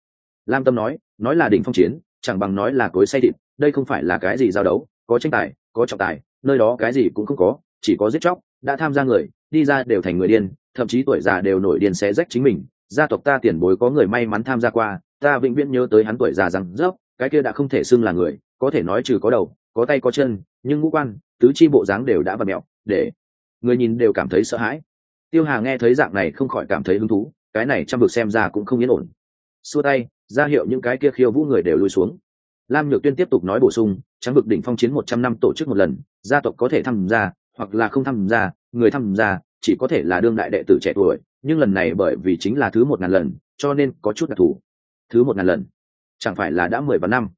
S1: Lam tâm nói nói là đỉnh phong chiến, chẳng bằng nói là cối say thịt, đây không phải là cái gì giao đấu, có tranh tài, có trọng tài, nơi đó cái gì cũng không có, chỉ có giết chóc, đã tham gia người, đi ra đều thành người điên, thậm chí tuổi già đều nổi điên xé rách chính mình gia tộc ta tiền bối có người may mắn tham gia qua, ta vĩnh viễn nhớ tới hắn tuổi già rằng dốc, cái kia đã không thể xưng là người, có thể nói trừ có đầu, có tay có chân, nhưng ngũ quan, tứ chi bộ dáng đều đã và mẹo, để người nhìn đều cảm thấy sợ hãi. Tiêu hà nghe thấy dạng này không khỏi cảm thấy hứng thú, cái này trăm vực xem ra cũng không yên ổn. Xua tay, ra hiệu những cái kia khiêu vũ người đều lùi xuống. Lam nhược tuyên tiếp tục nói bổ sung trắng vực đỉnh phong chiến một trăm năm tổ chức một lần, gia tộc có thể tham gia, hoặc là không tham gia, người tham gia, chỉ có thể là đương đại đệ tử trẻ tuổi nhưng lần này bởi vì chính là thứ một ngàn lần, cho nên có chút đặc thù. Thứ một ngàn lần? Chẳng phải là đã mười vạn năm?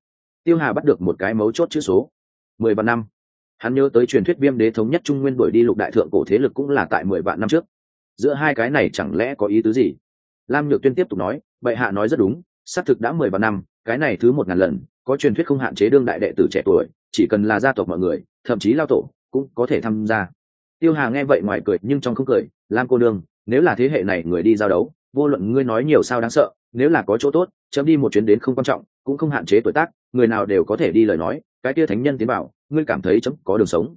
S1: Tiêu hà bắt được một cái mấu chốt chữ số. Mười vạn năm. Hắn nhớ tới truyền thuyết viêm đế thống nhất trung nguyên đuổi đi lục đại thượng cổ thế lực cũng là tại mười vạn năm trước. Giữa hai cái này chẳng lẽ có ý tứ gì? Lam nhược tuyên tiếp tục nói, bệ hạ nói rất đúng, xác thực đã mười vạn năm, cái này thứ một ngàn lần, có truyền thuyết không hạn chế đương đại đệ tử trẻ tuổi, chỉ cần là gia tộc mọi người, thậm chí lao tổ, cũng có thể tham gia. Tiêu hà nghe vậy ngoài cười, nhưng trong không cười, lam cô đương nếu là thế hệ này người đi giao đấu, vô luận ngươi nói nhiều sao đáng sợ, nếu là có chỗ tốt, chấm đi một chuyến đến không quan trọng, cũng không hạn chế tuổi tác, người nào đều có thể đi lời nói, cái kia thánh nhân tiến bảo, ngươi cảm thấy chấm có đường sống.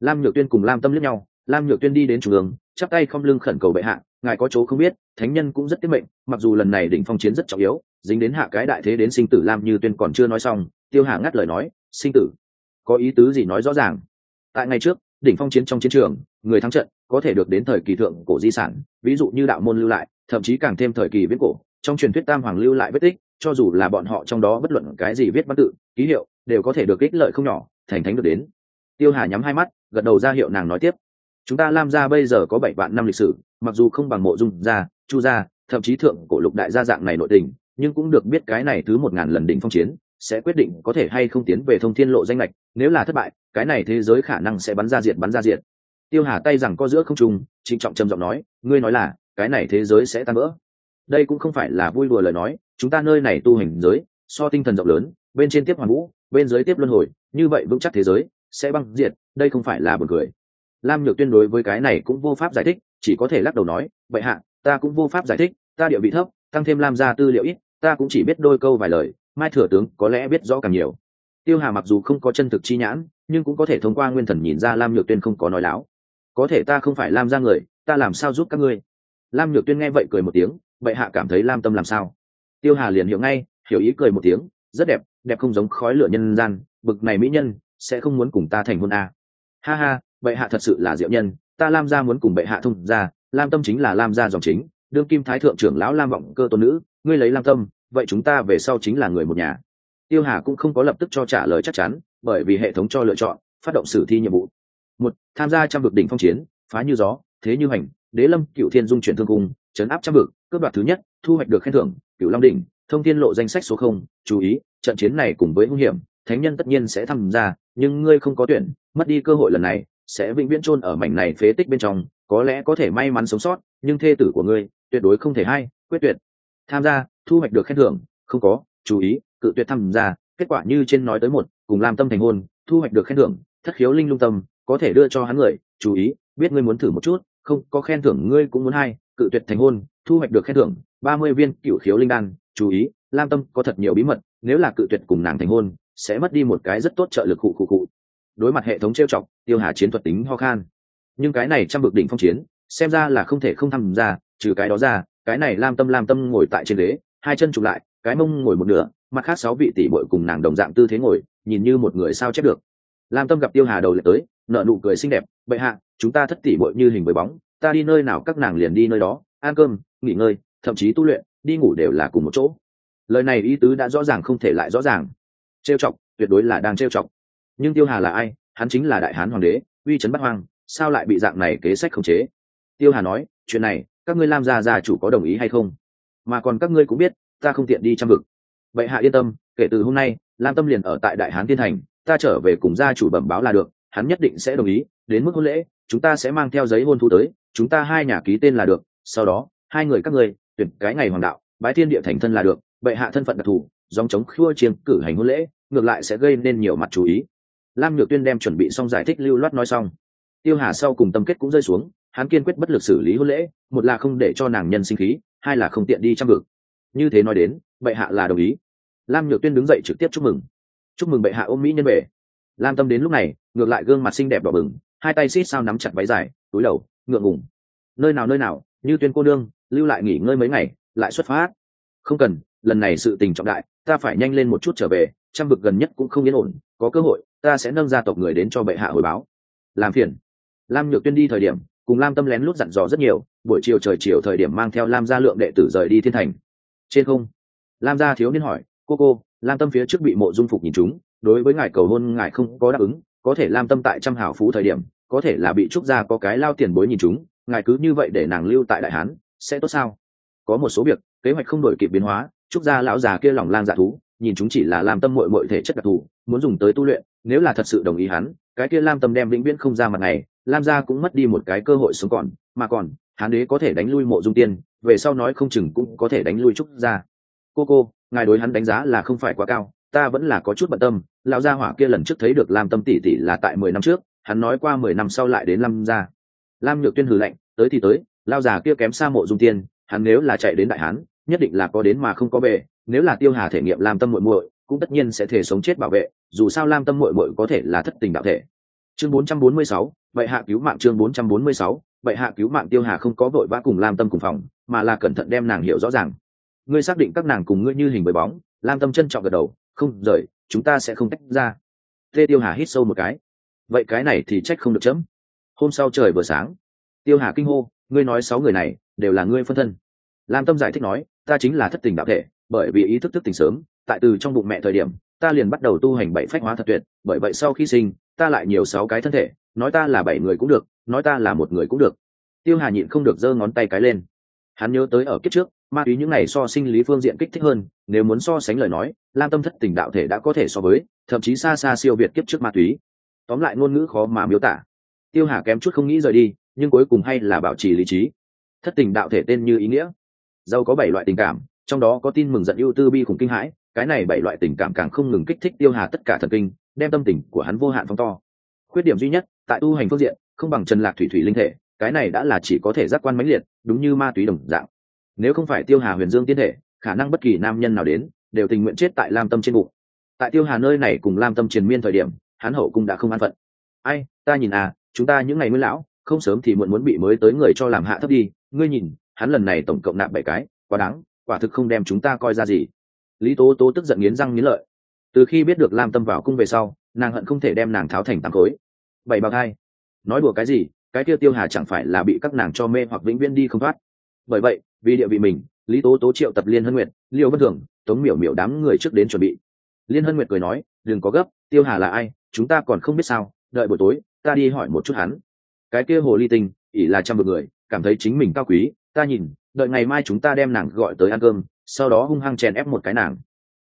S1: Lam nhược tuyên cùng lam tâm lẫn nhau, lam nhược tuyên đi đến trung ương chắp tay không lưng khẩn cầu bệ hạ, ngài có chỗ không biết, thánh nhân cũng rất tiết mệnh, mặc dù lần này đỉnh phong chiến rất trọng yếu, dính đến hạ cái đại thế đến sinh tử lam như tuyên còn chưa nói xong, tiêu hà ngắt lời nói, sinh tử, có ý tứ gì nói rõ ràng? Tại ngày trước, đỉnh phong chiến trong chiến trường, người thắng trận có thể được đến thời kỳ thượng cổ di sản, ví dụ như đạo môn lưu lại, thậm chí càng thêm thời kỳ viễn cổ, trong truyền thuyết tam hoàng lưu lại vết tích, cho dù là bọn họ trong đó bất luận cái gì viết văn tự, ký hiệu, đều có thể được ích lợi không nhỏ, thành thánh được đến. Tiêu hà nhắm hai mắt, gật đầu ra hiệu nàng nói tiếp. Chúng ta lam gia bây giờ có bảy vạn năm lịch sử, mặc dù không bằng mộ dung gia, chu gia, thậm chí thượng cổ lục đại gia dạng này nội tình, nhưng cũng được biết cái này thứ một ngàn lần đỉnh phong chiến, sẽ quyết định có thể hay không tiến về thông thiên lộ danh lệch, nếu là thất bại, cái này thế giới khả năng sẽ bắn ra diệt bắn ra diệt tiêu hà tay rằng có giữa không trung, trịnh trọng trầm giọng nói, ngươi nói là, cái này thế giới sẽ tan vỡ. Đây cũng không phải là vui đùa lời nói, chúng ta nơi này tu hành giới, so tinh thần rộng lớn, bên trên tiếp hoàn vũ, bên dưới tiếp luân hồi, như vậy vững chắc thế giới sẽ băng diệt, đây không phải là buồn cười. Lam nhược tuyên đối với cái này cũng vô pháp giải thích, chỉ có thể lắc đầu nói, vậy hạ, ta cũng vô pháp giải thích, ta địa vị thấp, tăng thêm lam gia tư liệu ít, ta cũng chỉ biết đôi câu vài lời, mai thừa tướng có lẽ biết rõ càng nhiều. Tiêu hà mặc dù không có chân thực chi nhãn, nhưng cũng có thể thông qua nguyên thần nhìn ra lam nhược tuyên không có nói láo có thể ta không phải lam ra người, ta làm sao giúp các ngươi? Lam nhược tuyên nghe vậy cười một tiếng, bệ hạ cảm thấy lam tâm làm sao? Tiêu hà liền hiểu ngay, hiểu ý cười một tiếng, rất đẹp đẹp không giống khói lửa nhân gian, bực này mỹ nhân, sẽ không muốn cùng ta thành hôn à. ha ha, bệ hạ thật sự là diệu nhân, ta lam gia muốn cùng bệ hạ thông ra lam tâm chính là lam gia dòng chính, đương kim thái thượng trưởng lão lam vọng cơ tôn nữ, ngươi lấy lam tâm, vậy chúng ta về sau chính là người một nhà. Tiêu hà cũng không có lập tức cho trả lời chắc chắn, bởi vì hệ thống cho lựa chọn, phát động sử thi nhiệm vụ một, tham gia trăm vực đỉnh phong chiến, phá như gió, thế như hành, đế lâm, cựu thiên dung chuyển thương cung, chấn áp trăm vực, cướp đoạt thứ nhất, thu hoạch được khen thưởng, cựu long đỉnh, thông thiên lộ danh sách số không, chú ý, trận chiến này cùng với hung hiểm, thánh nhân tất nhiên sẽ tham gia, nhưng ngươi không có tuyển, mất đi cơ hội lần này, sẽ vĩnh viễn chôn ở mảnh này phế tích bên trong, có lẽ có thể may mắn sống sót, nhưng thê tử của ngươi, tuyệt đối không thể hay, quyết tuyệt. Tham gia, thu hoạch được khen thưởng, không có, chú ý, cự tuyệt tham gia, kết quả như trên nói tới một, cùng làm tâm thành hôn, thu hoạch được khen thưởng, thất khiếu linh lung tâm có thể đưa cho hắn người, chú ý, biết ngươi muốn thử một chút, không, có khen thưởng ngươi cũng muốn hay cự tuyệt thành hôn, thu hoạch được khen thưởng, ba mươi viên cựu khiếu linh đan, chú ý, lam tâm có thật nhiều bí mật, nếu là cự tuyệt cùng nàng thành hôn, sẽ mất đi một cái rất tốt trợ lực cụ cụ cụ đối mặt hệ thống trêu chọc, tiêu hà chiến thuật tính ho khan. Nhưng cái này trăm bực đỉnh phong chiến, xem ra là không thể không tham gia, trừ cái đó ra, cái này lam tâm lam tâm ngồi tại trên ghế, hai chân chụp lại, cái mông ngồi một nửa, mặt khác sáu vị tỷ bội cùng nàng đồng dạng tư thế ngồi, nhìn như một người sao chép được lam tâm gặp tiêu hà đầu lại tới nợ nụ cười xinh đẹp, bệ hạ, chúng ta thất tỷ bội như hình với bóng, ta đi nơi nào các nàng liền đi nơi đó, ăn cơm, nghỉ ngơi, thậm chí tu luyện, đi ngủ đều là cùng một chỗ. Lời này ý tứ đã rõ ràng không thể lại rõ ràng. Trêu chọc, tuyệt đối là đang trêu chọc. Nhưng tiêu hà là ai? Hắn chính là đại hán hoàng đế, uy trấn bắt hoang, sao lại bị dạng này kế sách khống chế? Tiêu hà nói, chuyện này, các ngươi lam gia gia chủ có đồng ý hay không? Mà còn các ngươi cũng biết, ta không tiện đi trăm vực. Vậy hạ yên tâm, kể từ hôm nay, lam tâm liền ở tại đại hán tiên thành ta trở về cùng gia chủ bẩm báo là được, hắn nhất định sẽ đồng ý, đến mức hôn lễ, chúng ta sẽ mang theo giấy hôn thu tới, chúng ta hai nhà ký tên là được, sau đó, hai người các ngươi, tuyển cái ngày hoàng đạo, bái thiên địa thành thân là được, bệ hạ thân phận đặc thù dòng chống khua chiêng cử hành hôn lễ, ngược lại sẽ gây nên nhiều mặt chú ý. Lam nhược tuyên đem chuẩn bị xong giải thích lưu loát nói xong. Tiêu hà sau cùng tâm kết cũng rơi xuống, hắn kiên quyết bất lực xử lý hôn lễ, một là không để cho nàng nhân sinh khí, hai là không tiện đi trăm vực như thế nói đến, bệ hạ là đồng ý. Lam nhược tuyên đứng dậy trực tiếp chúc mừng chúc mừng bệ hạ ôm mỹ nhân bể lam tâm đến lúc này, ngược lại gương mặt xinh đẹp đỏ bừng, hai tay xít sao nắm chặt váy dài, túi đầu, ngượng ngùng. Nơi nào nơi nào, như tuyên cô nương, lưu lại nghỉ ngơi mấy ngày, lại xuất phát. Không cần, lần này sự tình trọng đại, ta phải nhanh lên một chút trở về, trăm vực gần nhất cũng không yên ổn, có cơ hội, ta sẽ nâng gia tộc người đến cho bệ hạ hồi báo. Làm phiền. Lam nhược tuyên đi thời điểm, cùng lam tâm lén lút dặn dò rất nhiều, buổi chiều trời chiều thời điểm mang theo lam gia lượng đệ tử rời đi thiên thành. Trên không, lam gia thiếu niên hỏi, cô cô lam tâm phía trước bị mộ dung phục nhìn chúng đối với ngài cầu hôn ngài không có đáp ứng, có thể lam tâm tại trăm hảo phú thời điểm, có thể là bị trúc gia có cái lao tiền bối nhìn chúng ngài cứ như vậy để nàng lưu tại đại hán, sẽ tốt sao? Có một số việc, kế hoạch không đổi kịp biến hóa, trúc gia lão già kia lòng lang dạ thú, nhìn chúng chỉ là Lam tâm mội mội thể chất đặc thù, muốn dùng tới tu luyện, nếu là thật sự đồng ý hắn, cái kia lam tâm đem vĩnh viễn không ra mặt này, lam gia cũng mất đi một cái cơ hội sống còn, mà còn, hán đế có thể đánh lui mộ dung tiên, về sau nói không chừng cũng có thể đánh lui trúc gia. Cô cô ngài đối hắn đánh giá là không phải quá cao ta vẫn là có chút bận tâm lão gia hỏa kia lần trước thấy được lam tâm tỷ tỷ là tại mười năm trước hắn nói qua mười năm sau lại đến lam gia. Lam nhược tuyên hừ lạnh tới thì tới lao già kia kém xa mộ dung tiên hắn nếu là chạy đến đại hán nhất định là có đến mà không có về nếu là tiêu hà thể nghiệm lam tâm muội muội cũng tất nhiên sẽ thể sống chết bảo vệ dù sao lam tâm muội muội có thể là thất tình đạo thể. Chương 446, vậy hạ cứu mạng chương 446, vậy hạ cứu mạng tiêu hà không có vội vã cùng lam tâm cùng phòng mà là cẩn thận đem nàng hiểu rõ ràng ngươi xác định các nàng cùng ngươi như hình với bóng, lam tâm trân trọng gật đầu, không rời, chúng ta sẽ không tách ra. Tê tiêu hà hít sâu một cái. Vậy cái này thì trách không được chấm. Hôm sau trời vừa sáng, tiêu hà kinh hô, ngươi nói sáu người này đều là ngươi phân thân. Lam tâm giải thích nói, ta chính là thất tình đạo thể, bởi vì ý thức thức tình sớm, tại từ trong bụng mẹ thời điểm, ta liền bắt đầu tu hành bảy phách hóa thật tuyệt, bởi vậy sau khi sinh, ta lại nhiều sáu cái thân thể, nói ta là bảy người cũng được, nói ta là một người cũng được. Tiêu hà nhịn không được giơ ngón tay cái lên. Hắn nhớ tới ở kiếp trước ma túy những này so sinh lý phương diện kích thích hơn, nếu muốn so sánh lời nói, lam tâm thất tình đạo thể đã có thể so với, thậm chí xa xa siêu việt kiếp trước ma túy. Tóm lại ngôn ngữ khó mà miêu tả. Tiêu hà kém chút không nghĩ rời đi, nhưng cuối cùng hay là bảo trì lý trí. Thất tình đạo thể tên như ý nghĩa. Dâu có bảy loại tình cảm, trong đó có tin mừng giận ưu tư bi khủng kinh hãi, cái này bảy loại tình cảm càng không ngừng kích thích tiêu hà tất cả thần kinh, đem tâm tình của hắn vô hạn phong to. Khuyết điểm duy nhất, tại tu hành phương diện, không bằng trần lạc thủy thủy linh thể, cái này đã là chỉ có thể giác quan mãnh liệt, đúng như ma túy đồng dạng nếu không phải tiêu hà huyền dương tiên thể, khả năng bất kỳ nam nhân nào đến, đều tình nguyện chết tại lam tâm trên bụng. Tại tiêu hà nơi này cùng lam tâm triền miên thời điểm, hắn hậu cũng đã không an phận. Ai, ta nhìn à chúng ta những ngày mới lão, không sớm thì muộn muốn bị mới tới người cho làm hạ thấp đi. Ngươi nhìn, hắn lần này tổng cộng nạp bảy cái, quá đáng, quả thực không đem chúng ta coi ra gì. Lý tố tố tức giận nghiến răng nghiến lợi. Từ khi biết được lam tâm vào cung về sau, nàng hận không thể đem nàng tháo thành tám khối. Bảy bào hai. Nói đùa cái gì, cái kia tiêu hà chẳng phải là bị các nàng cho mê hoặc vĩnh viễn đi không thoát. Bởi vậy vì địa vị mình, lý tố tố triệu tập liên hân nguyệt, liêu vân thường, tống miểu miểu đám người trước đến chuẩn bị. Liên hân nguyệt cười nói, đừng có gấp, tiêu hà là ai, chúng ta còn không biết sao, đợi buổi tối, ta đi hỏi một chút hắn. Cái kia hồ ly tinh, ỷ là trăm vực người, cảm thấy chính mình cao quý, ta nhìn, đợi ngày mai chúng ta đem nàng gọi tới ăn cơm, sau đó hung hăng chèn ép một cái nàng.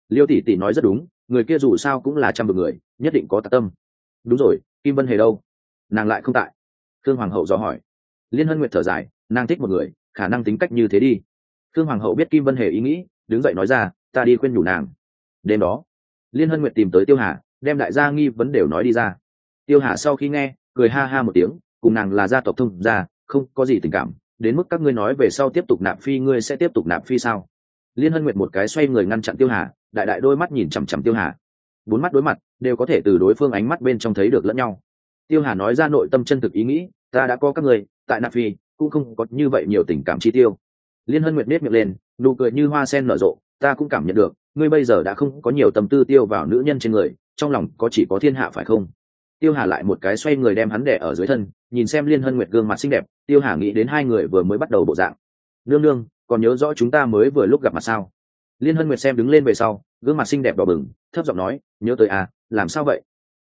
S1: Liêu tỷ tỷ nói rất đúng, người kia dù sao cũng là trăm vực người, nhất định có tạ tâm. Đúng rồi, kim vân hề đâu? Nàng lại không tại. Thương hoàng hậu dò hỏi. Liên hân nguyệt thở dài, nàng thích một người khả năng tính cách như thế đi. Thương hoàng hậu biết kim vân hề ý nghĩ, đứng dậy nói ra, ta đi khuyên nhủ nàng. Đêm đó, liên hân nguyệt tìm tới tiêu hà, đem đại gia nghi vấn đều nói đi ra. Tiêu hà sau khi nghe, cười ha ha một tiếng, cùng nàng là gia tộc thông gia, không có gì tình cảm, đến mức các ngươi nói về sau tiếp tục nạp phi ngươi sẽ tiếp tục nạp phi sao? Liên hân nguyệt một cái xoay người ngăn chặn tiêu hà, đại đại đôi mắt nhìn chằm chằm tiêu hà. Bốn mắt đối mặt, đều có thể từ đối phương ánh mắt bên trong thấy được lẫn nhau. Tiêu hà nói ra nội tâm chân thực ý nghĩ, ta đã có các người tại nạp phi cũng không có như vậy nhiều tình cảm chi tiêu. Liên hân nguyệt nết miệng lên, nụ cười như hoa sen nở rộ, ta cũng cảm nhận được, ngươi bây giờ đã không có nhiều tâm tư tiêu vào nữ nhân trên người, trong lòng có chỉ có thiên hạ phải không? Tiêu hà lại một cái xoay người đem hắn đẻ ở dưới thân, nhìn xem liên hân nguyệt gương mặt xinh đẹp, tiêu hà nghĩ đến hai người vừa mới bắt đầu bộ dạng. Nương nương, còn nhớ rõ chúng ta mới vừa lúc gặp mặt sao? Liên hân nguyệt xem đứng lên về sau, gương mặt xinh đẹp đỏ bừng, thấp giọng nói, nhớ tới à làm sao vậy?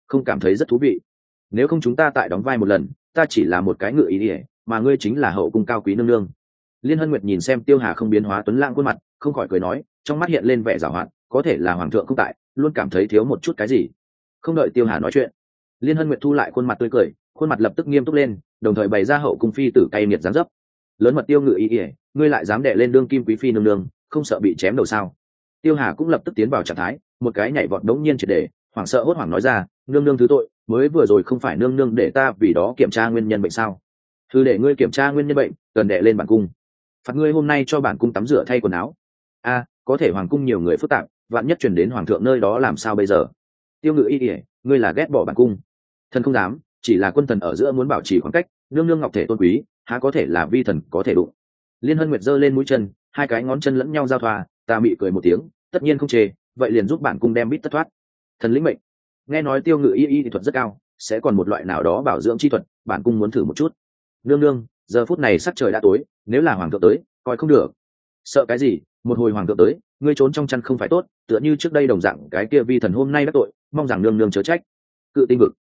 S1: Không cảm thấy rất thú vị. Nếu không chúng ta tại đóng vai một lần, ta chỉ là một cái ngựa ý ỉa mà ngươi chính là hậu cung cao quý nương nương. Liên hân nguyệt nhìn xem tiêu hà không biến hóa tuấn lãng khuôn mặt, không khỏi cười nói, trong mắt hiện lên vẻ giảo hoạt, có thể là hoàng thượng không tại, luôn cảm thấy thiếu một chút cái gì. Không đợi tiêu hà nói chuyện, liên hân nguyệt thu lại khuôn mặt tươi cười, khuôn mặt lập tức nghiêm túc lên, đồng thời bày ra hậu cung phi tử cay nghiệt gián dấp. Lớn mật tiêu ngự ý ỉa ngươi lại dám đệ lên đương kim quý phi nương nương, không sợ bị chém đầu sao? Tiêu hà cũng lập tức tiến vào trạng thái, một cái nhảy vọt đống nhiên triệt để, hoảng sợ hốt hoảng nói ra, nương nương thứ tội, mới vừa rồi không phải nương nương để ta vì đó kiểm tra nguyên nhân bệnh sao? Thư để ngươi kiểm tra nguyên nhân bệnh, cần đệ lên bản cung. Phạt ngươi hôm nay cho bản cung tắm rửa thay quần áo. A, có thể hoàng cung nhiều người phức tạp, vạn nhất chuyển đến hoàng thượng nơi đó làm sao bây giờ? Tiêu ngự y ỉa ngươi là ghét bỏ bản cung. Thần không dám, chỉ là quân thần ở giữa muốn bảo trì khoảng cách, nương nương ngọc thể tôn quý, há có thể là vi thần có thể đụng. Liên hân nguyệt giơ lên mũi chân, hai cái ngón chân lẫn nhau giao thoa, ta mị cười một tiếng, tất nhiên không chê, vậy liền giúp bản cung đem bít tất thoát. Thần lĩnh mệnh. Nghe nói tiêu ngự y y thuật rất cao, sẽ còn một loại nào đó bảo dưỡng chi thuật, bản cung muốn thử một chút nương nương, giờ phút này sắc trời đã tối, nếu là hoàng thượng tới, coi không được. Sợ cái gì? Một hồi hoàng thượng tới, ngươi trốn trong chăn không phải tốt, tựa như trước đây đồng dạng, cái kia vi thần hôm nay đã tội, mong rằng nương nương chớ trách. Cự tinh vực.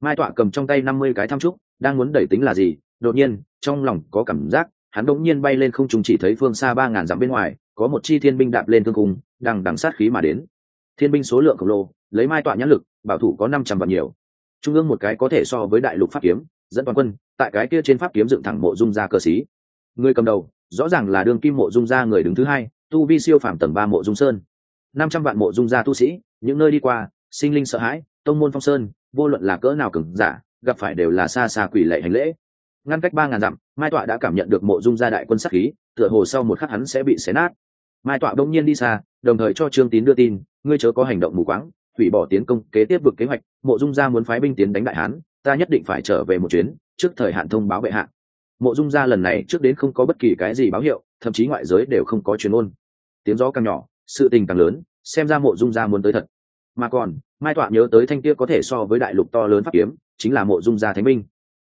S1: Mai tọa cầm trong tay năm mươi cái tham trúc, đang muốn đẩy tính là gì? Đột nhiên, trong lòng có cảm giác, hắn đống nhiên bay lên không trùng chỉ thấy phương xa ba ngàn dặm bên ngoài, có một chi thiên binh đạp lên thương cung đằng đằng sát khí mà đến. Thiên binh số lượng khổng lồ, lấy mai tọa nhãn lực, bảo thủ có năm trăm vạn nhiều. Trung ương một cái có thể so với đại lục pháp kiếm, dẫn toàn quân tại cái kia trên pháp kiếm dựng thẳng mộ dung ra cơ sĩ. Người cầm đầu, rõ ràng là đương kim mộ dung ra người đứng thứ hai, tu vi siêu phàm tầng ba mộ dung sơn. Năm trăm vạn mộ dung gia tu sĩ, những nơi đi qua, sinh linh sợ hãi, tông môn phong sơn, vô luận là cỡ nào cứng giả, gặp phải đều là xa xa quỷ lệ hành lễ. Ngăn cách ba ngàn dặm, mai tọa đã cảm nhận được mộ dung gia đại quân sắc khí, tựa hồ sau một khắc hắn sẽ bị xé nát. Mai tọa đông nhiên đi xa, đồng thời cho trương tín đưa tin, ngươi chớ có hành động mù quáng, hủy bỏ tiến công, kế tiếp vực kế hoạch, mộ dung gia muốn phái binh tiến đánh đại hán, ta nhất định phải trở về một chuyến trước thời hạn thông báo bệ hạ. Mộ dung gia lần này trước đến không có bất kỳ cái gì báo hiệu, thậm chí ngoại giới đều không có chuyên ôn. Tiếng gió càng nhỏ, sự tình càng lớn, xem ra mộ dung gia muốn tới thật. Mà còn, mai tọa nhớ tới thanh kia có thể so với đại lục to lớn pháp kiếm, chính là mộ dung gia thánh minh.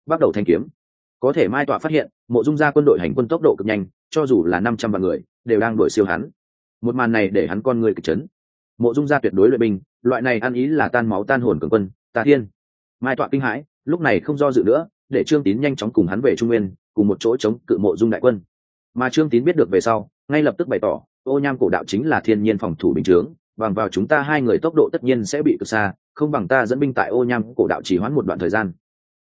S1: Bắt đầu thanh kiếm. Có thể mai tọa phát hiện, mộ dung gia quân đội hành quân tốc độ cực nhanh, cho dù là năm trăm vạn người, đều đang đuổi siêu hắn. Một màn này để hắn con người kịch chấn. Mộ dung gia tuyệt đối luyện binh, loại này ăn ý là tan máu tan hồn cường quân, tà thiên. Mai tọa kinh hãi, lúc này không do dự nữa để trương tín nhanh chóng cùng hắn về trung nguyên, cùng một chỗ chống cự mộ dung đại quân. Mà trương tín biết được về sau, ngay lập tức bày tỏ, ô nham cổ đạo chính là thiên nhiên phòng thủ bình chướng, bằng vào chúng ta hai người tốc độ tất nhiên sẽ bị cực xa, không bằng ta dẫn binh tại ô nham cổ đạo chỉ hoãn một đoạn thời gian.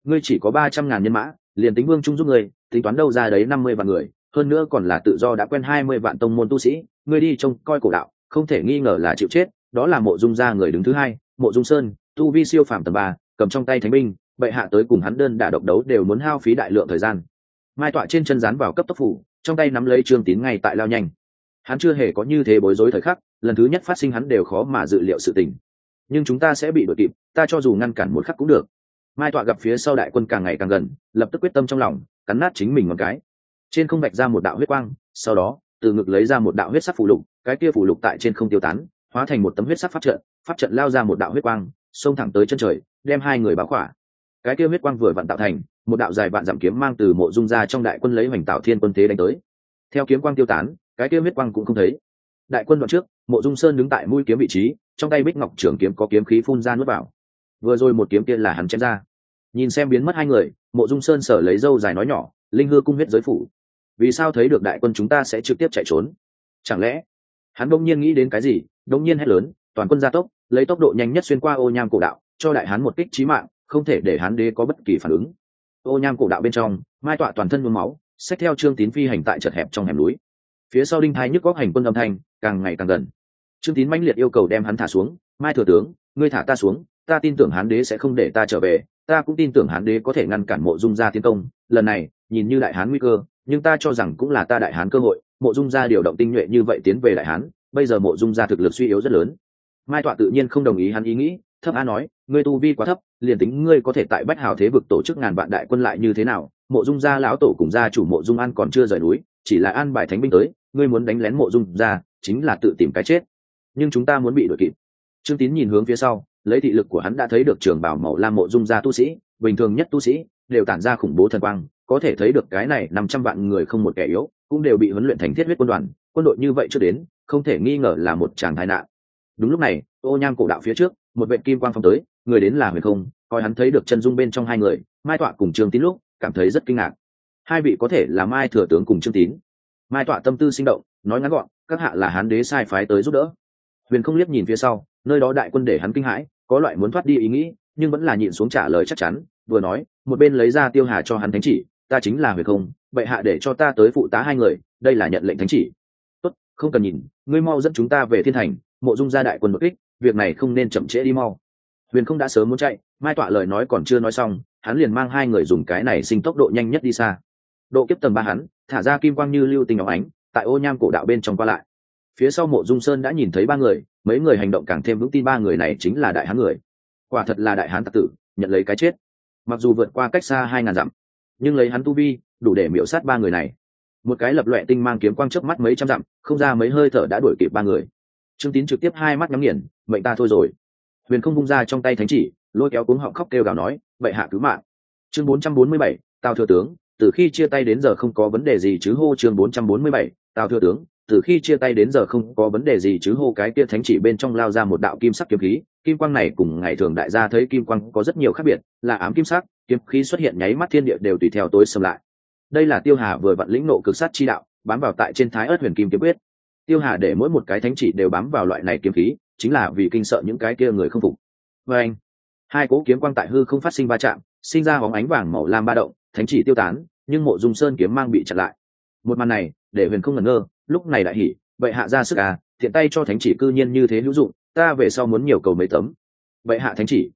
S1: Ngươi chỉ có ba trăm ngàn nhân mã, liền tính vương trung giúp ngươi, tính toán đâu ra đấy năm mươi vạn người, hơn nữa còn là tự do đã quen hai mươi vạn tông môn tu sĩ, ngươi đi trông coi cổ đạo, không thể nghi ngờ là chịu chết, đó là mộ dung gia người đứng thứ hai, mộ dung sơn, tu vi siêu phàm tầm ba, cầm trong tay thánh binh bệ hạ tới cùng hắn đơn đả độc đấu đều muốn hao phí đại lượng thời gian. Mai tọa trên chân dán vào cấp tốc phủ, trong tay nắm lấy trương tín ngay tại lao nhanh. Hắn chưa hề có như thế bối rối thời khắc, lần thứ nhất phát sinh hắn đều khó mà dự liệu sự tình. Nhưng chúng ta sẽ bị đội kịp, ta cho dù ngăn cản một khắc cũng được. Mai tọa gặp phía sau đại quân càng ngày càng gần, lập tức quyết tâm trong lòng, cắn nát chính mình một cái. Trên không vạch ra một đạo huyết quang, sau đó, từ ngực lấy ra một đạo huyết sắc phủ lục, cái kia phủ lục tại trên không tiêu tán, hóa thành một tấm huyết sắc pháp trận pháp trận lao ra một đạo huyết quang, xông thẳng tới chân trời, đem hai người báo khỏa cái kia huyết quang vừa vặn tạo thành, một đạo dài vạn dặm kiếm mang từ mộ dung ra trong đại quân lấy hoành tạo thiên quân thế đánh tới. Theo kiếm quang tiêu tán, cái kia huyết quang cũng không thấy. Đại quân đoạn trước, mộ dung sơn đứng tại mũi kiếm vị trí, trong tay bích ngọc trưởng kiếm có kiếm khí phun ra nuốt vào. Vừa rồi một kiếm kia là hắn chém ra. Nhìn xem biến mất hai người, mộ dung sơn sở lấy dâu dài nói nhỏ, linh hư cung huyết giới phủ. Vì sao thấy được đại quân chúng ta sẽ trực tiếp chạy trốn? Chẳng lẽ? Hắn đông nhiên nghĩ đến cái gì đông nhiên hét lớn, toàn quân gia tốc, lấy tốc độ nhanh nhất xuyên qua ô nham cổ đạo, cho đại hán một kích trí mạng không thể để hán đế có bất kỳ phản ứng. Ô nham cổ đạo bên trong, mai tọa toàn thân mương máu xét theo trương tín phi hành tại chật hẹp trong hẻm núi. Phía sau đinh thái nhức góc hành quân âm thanh, càng ngày càng gần. Trương tín mãnh liệt yêu cầu đem hắn thả xuống, mai thừa tướng, ngươi thả ta xuống, ta tin tưởng hán đế sẽ không để ta trở về, ta cũng tin tưởng hán đế có thể ngăn cản mộ dung gia tiến công, lần này, nhìn như đại hán nguy cơ, nhưng ta cho rằng cũng là ta đại hán cơ hội, mộ dung gia điều động tinh nhuệ như vậy tiến về đại hán, bây giờ mộ dung gia thực lực suy yếu rất lớn. Mai tọa tự nhiên không đồng ý hắn ý nghĩ thấp a nói, ngươi tu vi quá thấp, liền tính ngươi có thể tại bách hào thế vực tổ chức ngàn vạn đại quân lại như thế nào? Mộ dung gia lão tổ cùng gia chủ mộ dung an còn chưa rời núi, chỉ là an bài thánh binh tới, ngươi muốn đánh lén mộ dung gia, chính là tự tìm cái chết. Nhưng chúng ta muốn bị đuổi kịp. Trương tín nhìn hướng phía sau, lấy thị lực của hắn đã thấy được trường bảo mẫu lam mộ dung gia tu sĩ, bình thường nhất tu sĩ, đều tản ra khủng bố thần quang, có thể thấy được cái này năm trăm vạn người không một kẻ yếu, cũng đều bị huấn luyện thành thiết huyết quân đoàn, quân đội như vậy chưa đến, không thể nghi ngờ là một tràng tai nạn. Đúng lúc này ô nham cổ đạo phía trước, một vệ kim quang phong tới, người đến là huyền không, coi hắn thấy được chân dung bên trong hai người, mai tọa cùng trương tín lúc, cảm thấy rất kinh ngạc. Hai vị có thể là mai thừa tướng cùng trương tín. Mai tọa tâm tư sinh động, nói ngắn gọn, các hạ là hán đế sai phái tới giúp đỡ. Huyền không liếc nhìn phía sau, nơi đó đại quân để hắn kinh hãi, có loại muốn thoát đi ý nghĩ, nhưng vẫn là nhịn xuống trả lời chắc chắn, vừa nói, một bên lấy ra tiêu hà cho hắn thánh chỉ, ta chính là huyền không, bệ hạ để cho ta tới phụ tá hai người, đây là nhận lệnh thánh chỉ. Tốt, không cần nhìn, ngươi mau dẫn chúng ta về thiên thành. Mộ dung gia đại quân bất kích việc này không nên chậm trễ đi mau. Huyền không đã sớm muốn chạy, mai tọa lời nói còn chưa nói xong, hắn liền mang hai người dùng cái này sinh tốc độ nhanh nhất đi xa. Độ kiếp tầng ba hắn, thả ra kim quang như lưu tình óng ánh, tại ô nham cổ đạo bên trong qua lại. Phía sau mộ dung sơn đã nhìn thấy ba người, mấy người hành động càng thêm vững tin ba người này chính là đại hán người. Quả thật là đại hán tặc tử, nhận lấy cái chết. Mặc dù vượt qua cách xa hai ngàn dặm, nhưng lấy hắn tu vi, đủ để miễu sát ba người này. Một cái lập loẹ tinh mang kiếm quang trước mắt mấy trăm dặm, không ra mấy hơi thở đã đuổi kịp ba người trương tín trực tiếp hai mắt nhắm nghiền, mệnh ta thôi rồi. Huyền không bung ra trong tay thánh chỉ, lôi kéo cuống họng khóc kêu gào nói, bệ hạ cứu mạng. Chương bốn trăm bốn mươi bảy, tào thừa tướng, từ khi chia tay đến giờ không có vấn đề gì chứ hô. Chương bốn trăm bốn mươi bảy, tào thừa tướng, từ khi chia tay đến giờ không có vấn đề gì chứ hô. Cái kia thánh chỉ bên trong lao ra một đạo kim sắc kiếm khí, kim quang này cùng ngày thường đại gia thấy kim quang có rất nhiều khác biệt, là ám kim sắc, kiếm khí xuất hiện nháy mắt thiên địa đều tùy theo tối xâm lại. Đây là tiêu hà vừa vặn lĩnh nộ cực sát chi đạo, bám vào tại trên thái ớt huyền kim kiếm quyết tiêu hà để mỗi một cái thánh chỉ đều bám vào loại này kiếm khí, chính là vì kinh sợ những cái kia người không phục. Và anh, hai cố kiếm quang tại hư không phát sinh va chạm, sinh ra hóng ánh vàng màu lam ba động, thánh chỉ tiêu tán, nhưng mộ dung sơn kiếm mang bị chặn lại. Một màn này, để huyền không ngẩn ngơ, lúc này đại hỉ, vậy hạ ra sức à thiện tay cho thánh chỉ cư nhiên như thế hữu dụng, ta về sau muốn nhiều cầu mấy tấm. Vậy hạ thánh chỉ,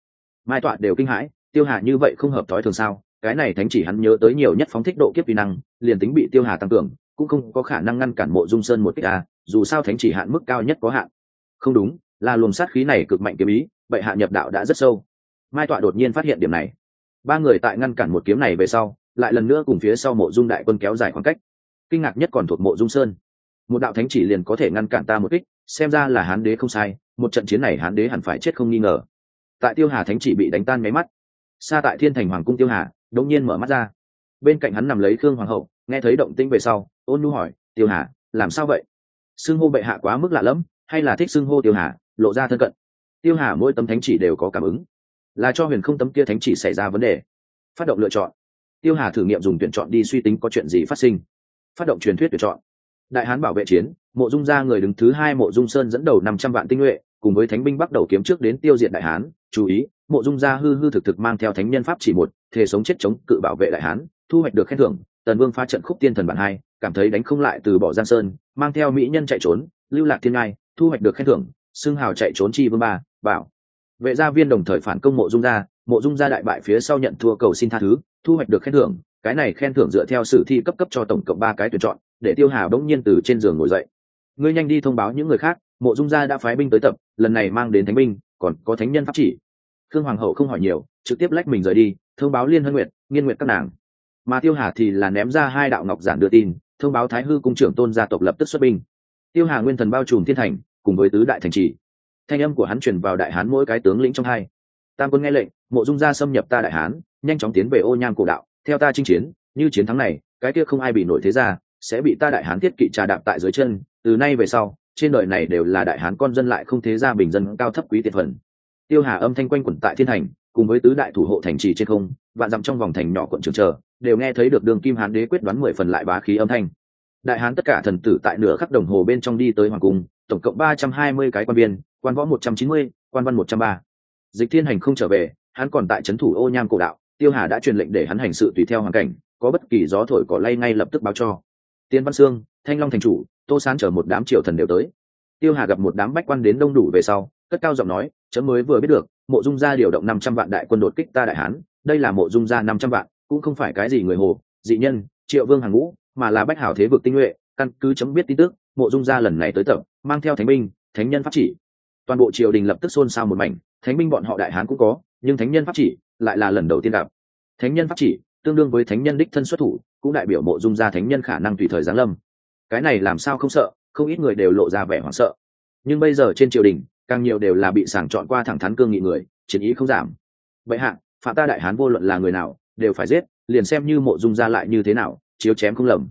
S1: mai tọa đều kinh hãi, tiêu hà như vậy không hợp thói thường sao? Cái này thánh chỉ hắn nhớ tới nhiều nhất phóng thích độ kiếp vi năng, liền tính bị tiêu hà tăng cường, cũng không có khả năng ngăn cản mộ dung sơn một cách à dù sao thánh chỉ hạn mức cao nhất có hạn. Không đúng, là luồng sát khí này cực mạnh kiếm ý vậy hạ nhập đạo đã rất sâu. Mai tọa đột nhiên phát hiện điểm này. Ba người tại ngăn cản một kiếm này về sau, lại lần nữa cùng phía sau mộ dung đại quân kéo dài khoảng cách. Kinh ngạc nhất còn thuộc mộ dung sơn. Một đạo thánh chỉ liền có thể ngăn cản ta một kích, xem ra là hán đế không sai, một trận chiến này hán đế hẳn phải chết không nghi ngờ. Tại tiêu hà thánh chỉ bị đánh tan máy mắt. Xa tại thiên thành hoàng cung tiêu hà đột nhiên mở mắt ra. Bên cạnh hắn nằm lấy khương hoàng hậu, nghe thấy động tĩnh về sau, ôn nhu hỏi, tiêu hà, làm sao vậy? Xưng hô bệ hạ quá mức lạ lẫm, hay là thích xưng hô tiêu hà, lộ ra thân cận. Tiêu hà mỗi tấm thánh chỉ đều có cảm ứng. Là cho huyền không tấm kia thánh chỉ xảy ra vấn đề. Phát động lựa chọn. Tiêu hà thử nghiệm dùng tuyển chọn đi suy tính có chuyện gì phát sinh. Phát động truyền thuyết tuyển chọn. Đại hán bảo vệ chiến, mộ dung ra người đứng thứ hai mộ dung sơn dẫn đầu năm trăm vạn tinh nhuệ, cùng với thánh binh bắt đầu kiếm trước đến tiêu diệt đại hán, chú ý, mộ dung gia hư hư thực thực mang theo thánh nhân pháp chỉ một thể sống chết chống cự bảo vệ đại hán, thu hoạch được khen thưởng, tần vương pha trận khúc tiên thần bản hai cảm thấy đánh không lại từ bỏ giang sơn, mang theo mỹ nhân chạy trốn, lưu lạc thiên ngai, thu hoạch được khen thưởng xưng hào chạy trốn chi vương ba, bảo. Vệ gia viên đồng thời phản công mộ dung gia, mộ dung gia đại bại phía sau nhận thua cầu xin tha thứ, thu hoạch được khen thưởng, cái này khen thưởng dựa theo sử thi cấp cấp cho tổng cộng ba cái tuyển chọn, để tiêu hà bỗng nhiên từ trên giường ngồi dậy. Ngươi nhanh đi thông báo những người khác, mộ dung gia đã phái binh tới tập, lần này mang đến thánh binh, còn có thánh nhân pháp chỉ. Khương hoàng hậu không hỏi nhiều, trực tiếp lách mình rời đi, thông báo liên hân nguyệt, nghiên nguyệt các nàng. Mà tiêu hà thì là ném ra hai đạo ngọc giản đưa tin thông báo thái hư cung trưởng tôn gia tộc lập tức xuất binh. Tiêu hà nguyên thần bao trùm thiên thành, cùng với tứ đại thành trì. Thanh âm của hắn truyền vào đại hán mỗi cái tướng lĩnh trong hai. Tam quân nghe lệnh, mộ dung gia xâm nhập ta đại hán, nhanh chóng tiến về ô nham cổ đạo, theo ta chinh chiến, như chiến thắng này, cái kia không ai bị nổi thế ra, sẽ bị ta đại hán thiết kỵ trà đạp tại dưới chân, từ nay về sau, trên đời này đều là đại hán con dân lại không thế ra bình dân cao thấp quý tiệt phần tiêu hà âm thanh quanh quẩn tại thiên thành, cùng với tứ đại thủ hộ thành trì trên không vạn dặm trong vòng thành nhỏ quận trường chờ, đều nghe thấy được đường kim hán đế quyết đoán mười phần lại bá khí âm thanh. Đại hán tất cả thần tử tại nửa khắc đồng hồ bên trong đi tới hoàng cung, tổng cộng ba trăm hai mươi cái quan viên, quan võ một trăm chín mươi, quan văn một trăm ba. Dịch thiên hành không trở về, hắn còn tại trấn thủ ô nham cổ đạo, tiêu hà đã truyền lệnh để hắn hành sự tùy theo hoàn cảnh, có bất kỳ gió thổi cỏ lay ngay lập tức báo cho. Tiên văn sương, thanh long thành chủ, tô sán chở một đám triều thần đều tới. Tiêu hà gặp một đám bách quan đến đông đủ về sau, cất cao giọng nói chấm mới vừa biết được, mộ dung gia điều động năm trăm vạn đại quân đột kích ta đại hán đây là mộ dung gia năm trăm vạn, cũng không phải cái gì người hồ, dị nhân, triệu vương hàng ngũ, mà là bách hảo thế vực tinh nhuệ, căn cứ chấm biết tin tức, mộ dung gia lần này tới tập, mang theo thánh binh, thánh nhân pháp chỉ. Toàn bộ triều đình lập tức xôn xao một mảnh, thánh binh bọn họ đại hán cũng có, nhưng thánh nhân pháp chỉ lại là lần đầu tiên gặp. Thánh nhân pháp chỉ, tương đương với thánh nhân đích thân xuất thủ, cũng đại biểu mộ dung gia thánh nhân khả năng tùy thời giáng lâm. Cái này làm sao không sợ, không ít người đều lộ ra vẻ hoảng sợ. Nhưng bây giờ trên triều đình, càng nhiều đều là bị sàng chọn qua thẳng thắn cương nghị người, chiến ý không giảm. Vậy hạ phạm ta đại hán vô luận là người nào, đều phải giết, liền xem như mộ dung gia lại như thế nào, chiếu chém không lầm.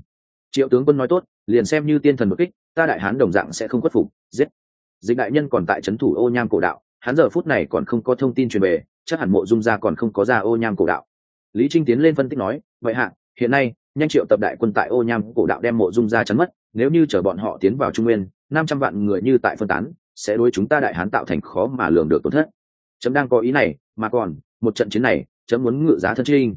S1: Triệu tướng quân nói tốt, liền xem như tiên thần một kích, ta đại hán đồng dạng sẽ không khuất phục, giết. Dịch đại nhân còn tại trấn thủ ô nham cổ đạo, hắn giờ phút này còn không có thông tin truyền về, chắc hẳn mộ dung gia còn không có ra ô nham cổ đạo. Lý trinh tiến lên phân tích nói, vậy hạ, hiện nay, nhanh triệu tập đại quân tại ô nham cổ đạo đem mộ dung gia chấn mất, nếu như chở bọn họ tiến vào trung nguyên, năm trăm vạn người như tại phân tán, sẽ đối chúng ta đại hán tạo thành khó mà lường được tổn thất. Chấm đang có ý này, mà còn một trận chiến này, chấm muốn ngự giá thân trinh.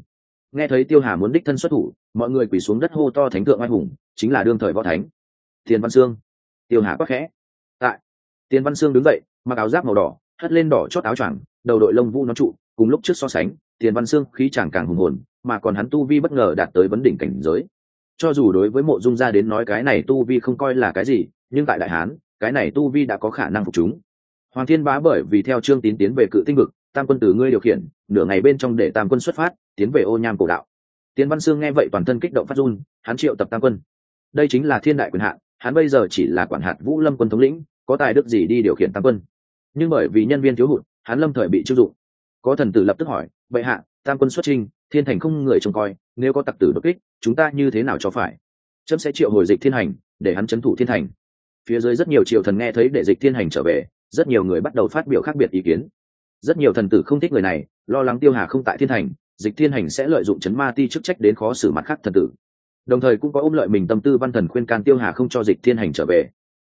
S1: Nghe thấy tiêu hà muốn đích thân xuất thủ, mọi người quỳ xuống đất hô to thánh thượng oai hùng, chính là đương thời võ thánh. Tiền văn sương. Tiêu hà quắc khẽ. Tại. Tiền văn sương đứng dậy, mặc áo giáp màu đỏ, hất lên đỏ chót áo choàng, đầu đội lông vũ nó trụ, cùng lúc trước so sánh, tiền văn sương khí chàng càng hùng hồn, mà còn hắn tu vi bất ngờ đạt tới vấn đỉnh cảnh giới. Cho dù đối với mộ dung gia đến nói cái này tu vi không coi là cái gì, nhưng tại đại hán, cái này tu vi đã có khả năng phục chúng. Hoàng thiên bá bởi vì theo trương tín tiến về cự tinh vực, tam quân tử ngươi điều khiển nửa ngày bên trong để tam quân xuất phát, tiến về ô nham cổ đạo. Tiến văn sương nghe vậy toàn thân kích động phát run, hắn triệu tập tam quân. Đây chính là thiên đại quyền hạn, hắn bây giờ chỉ là quản hạt vũ lâm quân thống lĩnh, có tài đức gì đi điều khiển tam quân. Nhưng bởi vì nhân viên thiếu hụt, hắn lâm thời bị chưng dụng. Có thần tử lập tức hỏi, Bệ hạ, tam quân xuất trinh thiên thành không người trông coi, nếu có tặc tử đột kích, chúng ta như thế nào cho phải? Trâm sẽ triệu hồi dịch thiên hành, để hắn c thủ thiên thành. Phía dưới rất nhiều triều thần nghe thấy để dịch thiên hành trở về, rất nhiều người bắt đầu phát biểu khác biệt ý kiến rất nhiều thần tử không thích người này, lo lắng tiêu hà không tại thiên thành dịch thiên hành sẽ lợi dụng chấn ma ti chức trách đến khó xử mặt khác thần tử. Đồng thời cũng có ôm lợi mình tâm tư văn thần khuyên can tiêu hà không cho dịch thiên hành trở về.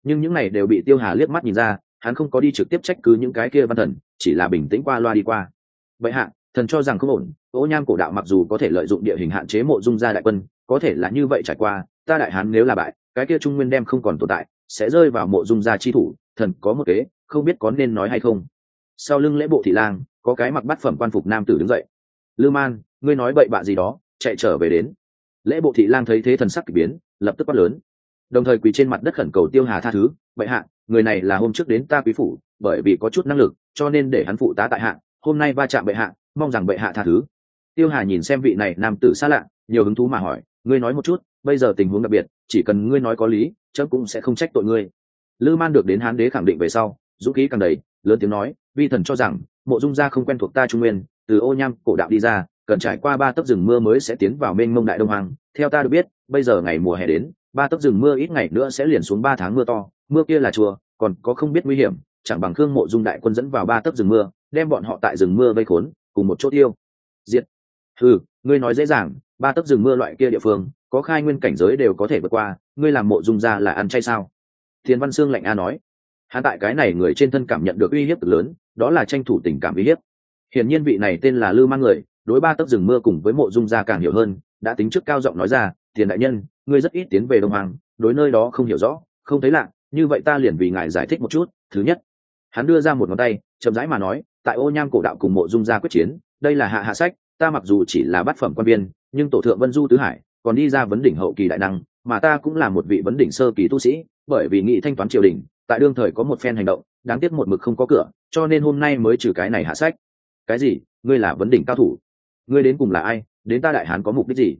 S1: Nhưng những này đều bị tiêu hà liếc mắt nhìn ra, hắn không có đi trực tiếp trách cứ những cái kia văn thần, chỉ là bình tĩnh qua loa đi qua. Vậy hạ, thần cho rằng không ổn, ô nham cổ đạo mặc dù có thể lợi dụng địa hình hạn chế mộ dung gia đại quân, có thể là như vậy trải qua, ta đại hán nếu là bại, cái kia trung nguyên đem không còn tồn tại, sẽ rơi vào mộ dung gia chi thủ, thần có một kế, không biết có nên nói hay không sau lưng lễ bộ thị lang, có cái mặc bát phẩm quan phục nam tử đứng dậy. Lư man, ngươi nói bậy bạ gì đó, chạy trở về đến. Lễ bộ thị lang thấy thế thần sắc k ỳ biến, lập tức quát lớn. Đồng thời quỳ trên mặt đất khẩn cầu tiêu hà tha thứ, bệ hạ, người này là hôm trước đến ta quý phủ, bởi vì có chút năng lực, cho nên để hắn phụ tá tại hạ, hôm nay va chạm bệ hạ, mong rằng bệ hạ tha thứ. Tiêu hà nhìn xem vị này nam tử xa lạ, nhiều hứng thú mà hỏi, ngươi nói một chút, bây giờ tình huống đặc biệt, chỉ cần ngươi nói có lý, chớ cũng sẽ không trách tội ngươi. Lư man được đến hán đế khẳng định về sau, dũng khí càng đầy lớn tiếng nói, vi thần cho rằng, mộ dung gia không quen thuộc ta trung nguyên, từ ô nham cổ đạo đi ra, cần trải qua ba tấc rừng mưa mới sẽ tiến vào mênh mông đại đông hoàng theo ta được biết, bây giờ ngày mùa hè đến, ba tấc rừng mưa ít ngày nữa sẽ liền xuống ba tháng mưa to. Mưa kia là chùa, còn có không biết nguy hiểm, chẳng bằng khương mộ dung đại quân dẫn vào ba tấc rừng mưa, đem bọn họ tại rừng mưa vây khốn, cùng một chỗ tiêu. Diệt. Ừ ngươi nói dễ dàng, ba tấc rừng mưa loại kia địa phương, có khai nguyên cảnh giới đều có thể vượt qua, ngươi làm mộ dung ra là ăn chay sao? Thiên văn sương lạnh a nói hắn tại cái này người trên thân cảm nhận được uy hiếp cực lớn, đó là tranh thủ tình cảm uy hiếp. Hiển nhiên vị này tên là lư mang người, đối ba tấc rừng mưa cùng với mộ dung gia càng hiểu hơn, đã tính trước cao giọng nói ra, tiền đại nhân, ngươi rất ít tiến về đông hoàng, đối nơi đó không hiểu rõ, không thấy lạ, như vậy ta liền vì ngài giải thích một chút, thứ nhất. Hắn đưa ra một ngón tay, chậm rãi mà nói, tại ô nham cổ đạo cùng mộ dung gia quyết chiến, đây là hạ hạ sách, ta mặc dù chỉ là bát phẩm quan viên, nhưng tổ thượng vân du tứ hải, còn đi ra vấn đỉnh hậu kỳ đại năng, mà ta cũng là một vị vấn đỉnh sơ kỳ tu sĩ, bởi vì nghị thanh toán triều đình tại đương thời có một phen hành động, đáng tiếc một mực không có cửa, cho nên hôm nay mới trừ cái này hạ sách. Cái gì? Ngươi là vấn đỉnh cao thủ. Ngươi đến cùng là ai? Đến ta đại hán có mục đích gì?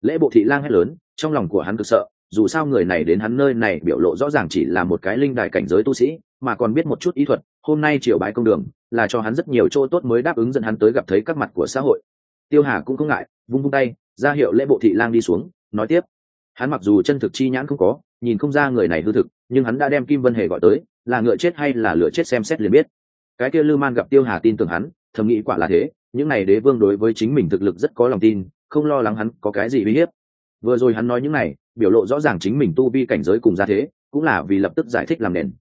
S1: Lễ bộ thị lang hét lớn, trong lòng của hắn cực sợ, dù sao người này đến hắn nơi này biểu lộ rõ ràng chỉ là một cái linh đài cảnh giới tu sĩ, mà còn biết một chút ý thuật, hôm nay triều bái công đường, là cho hắn rất nhiều chỗ tốt mới đáp ứng dẫn hắn tới gặp thấy các mặt của xã hội. Tiêu hà cũng không ngại, vung vung tay, ra hiệu lễ bộ thị lang đi xuống, nói tiếp. Hắn mặc dù chân thực chi nhãn không có nhìn không ra người này hư thực, nhưng hắn đã đem kim vân hề gọi tới, là ngựa chết hay là lựa chết xem xét liền biết. Cái kia lưu man gặp tiêu hà tin tưởng hắn, thầm nghĩ quả là thế, những n à y đế vương đối với chính mình thực lực rất có lòng tin, không lo lắng hắn có cái gì uy hiếp. Vừa rồi hắn nói những này, biểu lộ rõ ràng chính mình tu vi cảnh giới cùng ra thế, cũng là vì lập tức giải thích làm nền.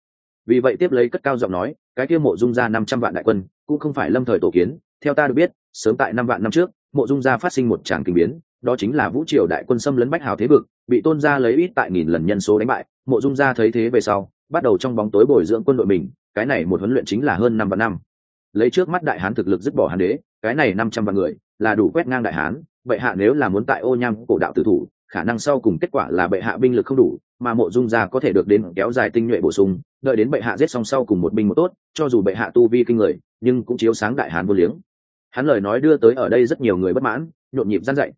S1: Vì vậy tiếp lấy cất cao giọng nói, cái kia mộ dung ra năm trăm vạn đại quân, cũng không phải lâm thời tổ kiến, theo ta được biết, sớm tại năm vạn năm trước, mộ dung gia phát sinh một tràng kinh biến, đó chính là vũ triều đại quân xâm lấn bách hào thế vực bị tôn gia lấy ít tại nghìn lần nhân số đánh bại, mộ dung gia thấy thế về sau, bắt đầu trong bóng tối bồi dưỡng quân đội mình, cái này một huấn luyện chính là hơn năm vạn năm. Lấy trước mắt đại hán thực lực dứt bỏ hán đế, cái này năm trăm vạn người, là đủ quét ngang đại hán, bệ hạ nếu là muốn tại ô nham cổ đạo tử thủ, khả năng sau cùng kết quả là bệ hạ binh lực không đủ, mà mộ dung gia có thể được đến kéo dài tinh nhuệ bổ sung, đợi đến bệ hạ giết xong sau cùng một binh một tốt, cho dù bệ hạ tu vi kinh người, nhưng cũng chiếu sáng đại hán vô liếng. Hắn lời nói đưa tới ở đây rất nhiều người bất mãn, nhộn nhịp gian dậy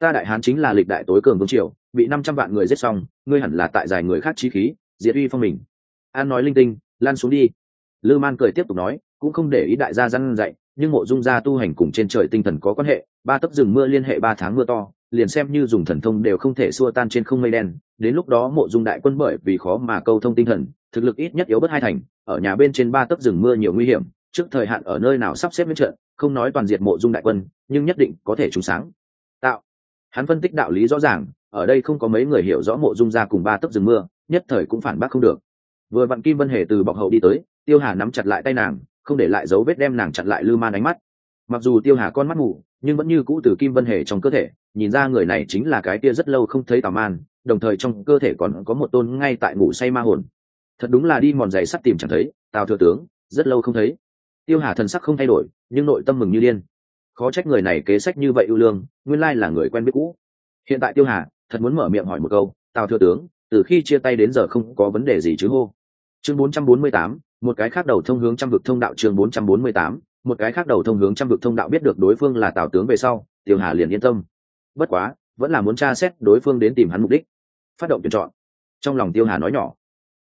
S1: ta đại hán chính là lịch đại tối cường vương triều, bị năm trăm vạn người giết xong, ngươi hẳn là tại giải người khác trí khí, diệt uy phong mình. An nói linh tinh, lan xuống đi. Lư man cười tiếp tục nói, cũng không để ý đại gia răn dạy, nhưng mộ dung gia tu hành cùng trên trời tinh thần có quan hệ, ba tấc rừng mưa liên hệ ba tháng mưa to, liền xem như dùng thần thông đều không thể xua tan trên không mây đen. Đến lúc đó mộ dung đại quân bởi vì khó mà câu thông tinh thần, thực lực ít nhất yếu bất hai thành, ở nhà bên trên ba tấc rừng mưa nhiều nguy hiểm, trước thời hạn ở nơi nào sắp xếp đến trận không nói toàn diệt mộ dung đại quân, nhưng nhất định có thể trúng sáng. Tạo hắn phân tích đạo lý rõ ràng, ở đây không có mấy người hiểu rõ mộ dung ra cùng ba tấc rừng mưa, nhất thời cũng phản bác không được. Vừa vặn kim vân hề từ bọc hậu đi tới, tiêu hà nắm chặt lại tay nàng, không để lại dấu vết đem nàng chặt lại lư man ánh mắt. Mặc dù tiêu hà con mắt ngủ nhưng vẫn như cũ từ kim vân hề trong cơ thể, nhìn ra người này chính là cái kia rất lâu không thấy tào man, đồng thời trong cơ thể còn có một tôn ngay tại ngủ say ma hồn. Thật đúng là đi mòn giày sắt tìm chẳng thấy, tào thừa tướng, rất lâu không thấy. Tiêu hà thần sắc không thay đổi, nhưng nội tâm mừng như điên khó trách người này kế sách như vậy ưu lương nguyên lai là người quen biết cũ. Hiện tại tiêu hà thật muốn mở miệng hỏi một câu tào thừa tướng từ khi chia tay đến giờ không có vấn đề gì chứ hô? Chương 448, một cái khác đầu thông hướng trăm vực thông đạo chương 448, một cái khác đầu thông hướng trăm vực thông đạo biết được đối phương là tào tướng về sau tiêu hà liền yên tâm. Bất quá vẫn là muốn tra xét đối phương đến tìm hắn mục đích. Phát động tuyển chọn. Trong lòng tiêu hà nói nhỏ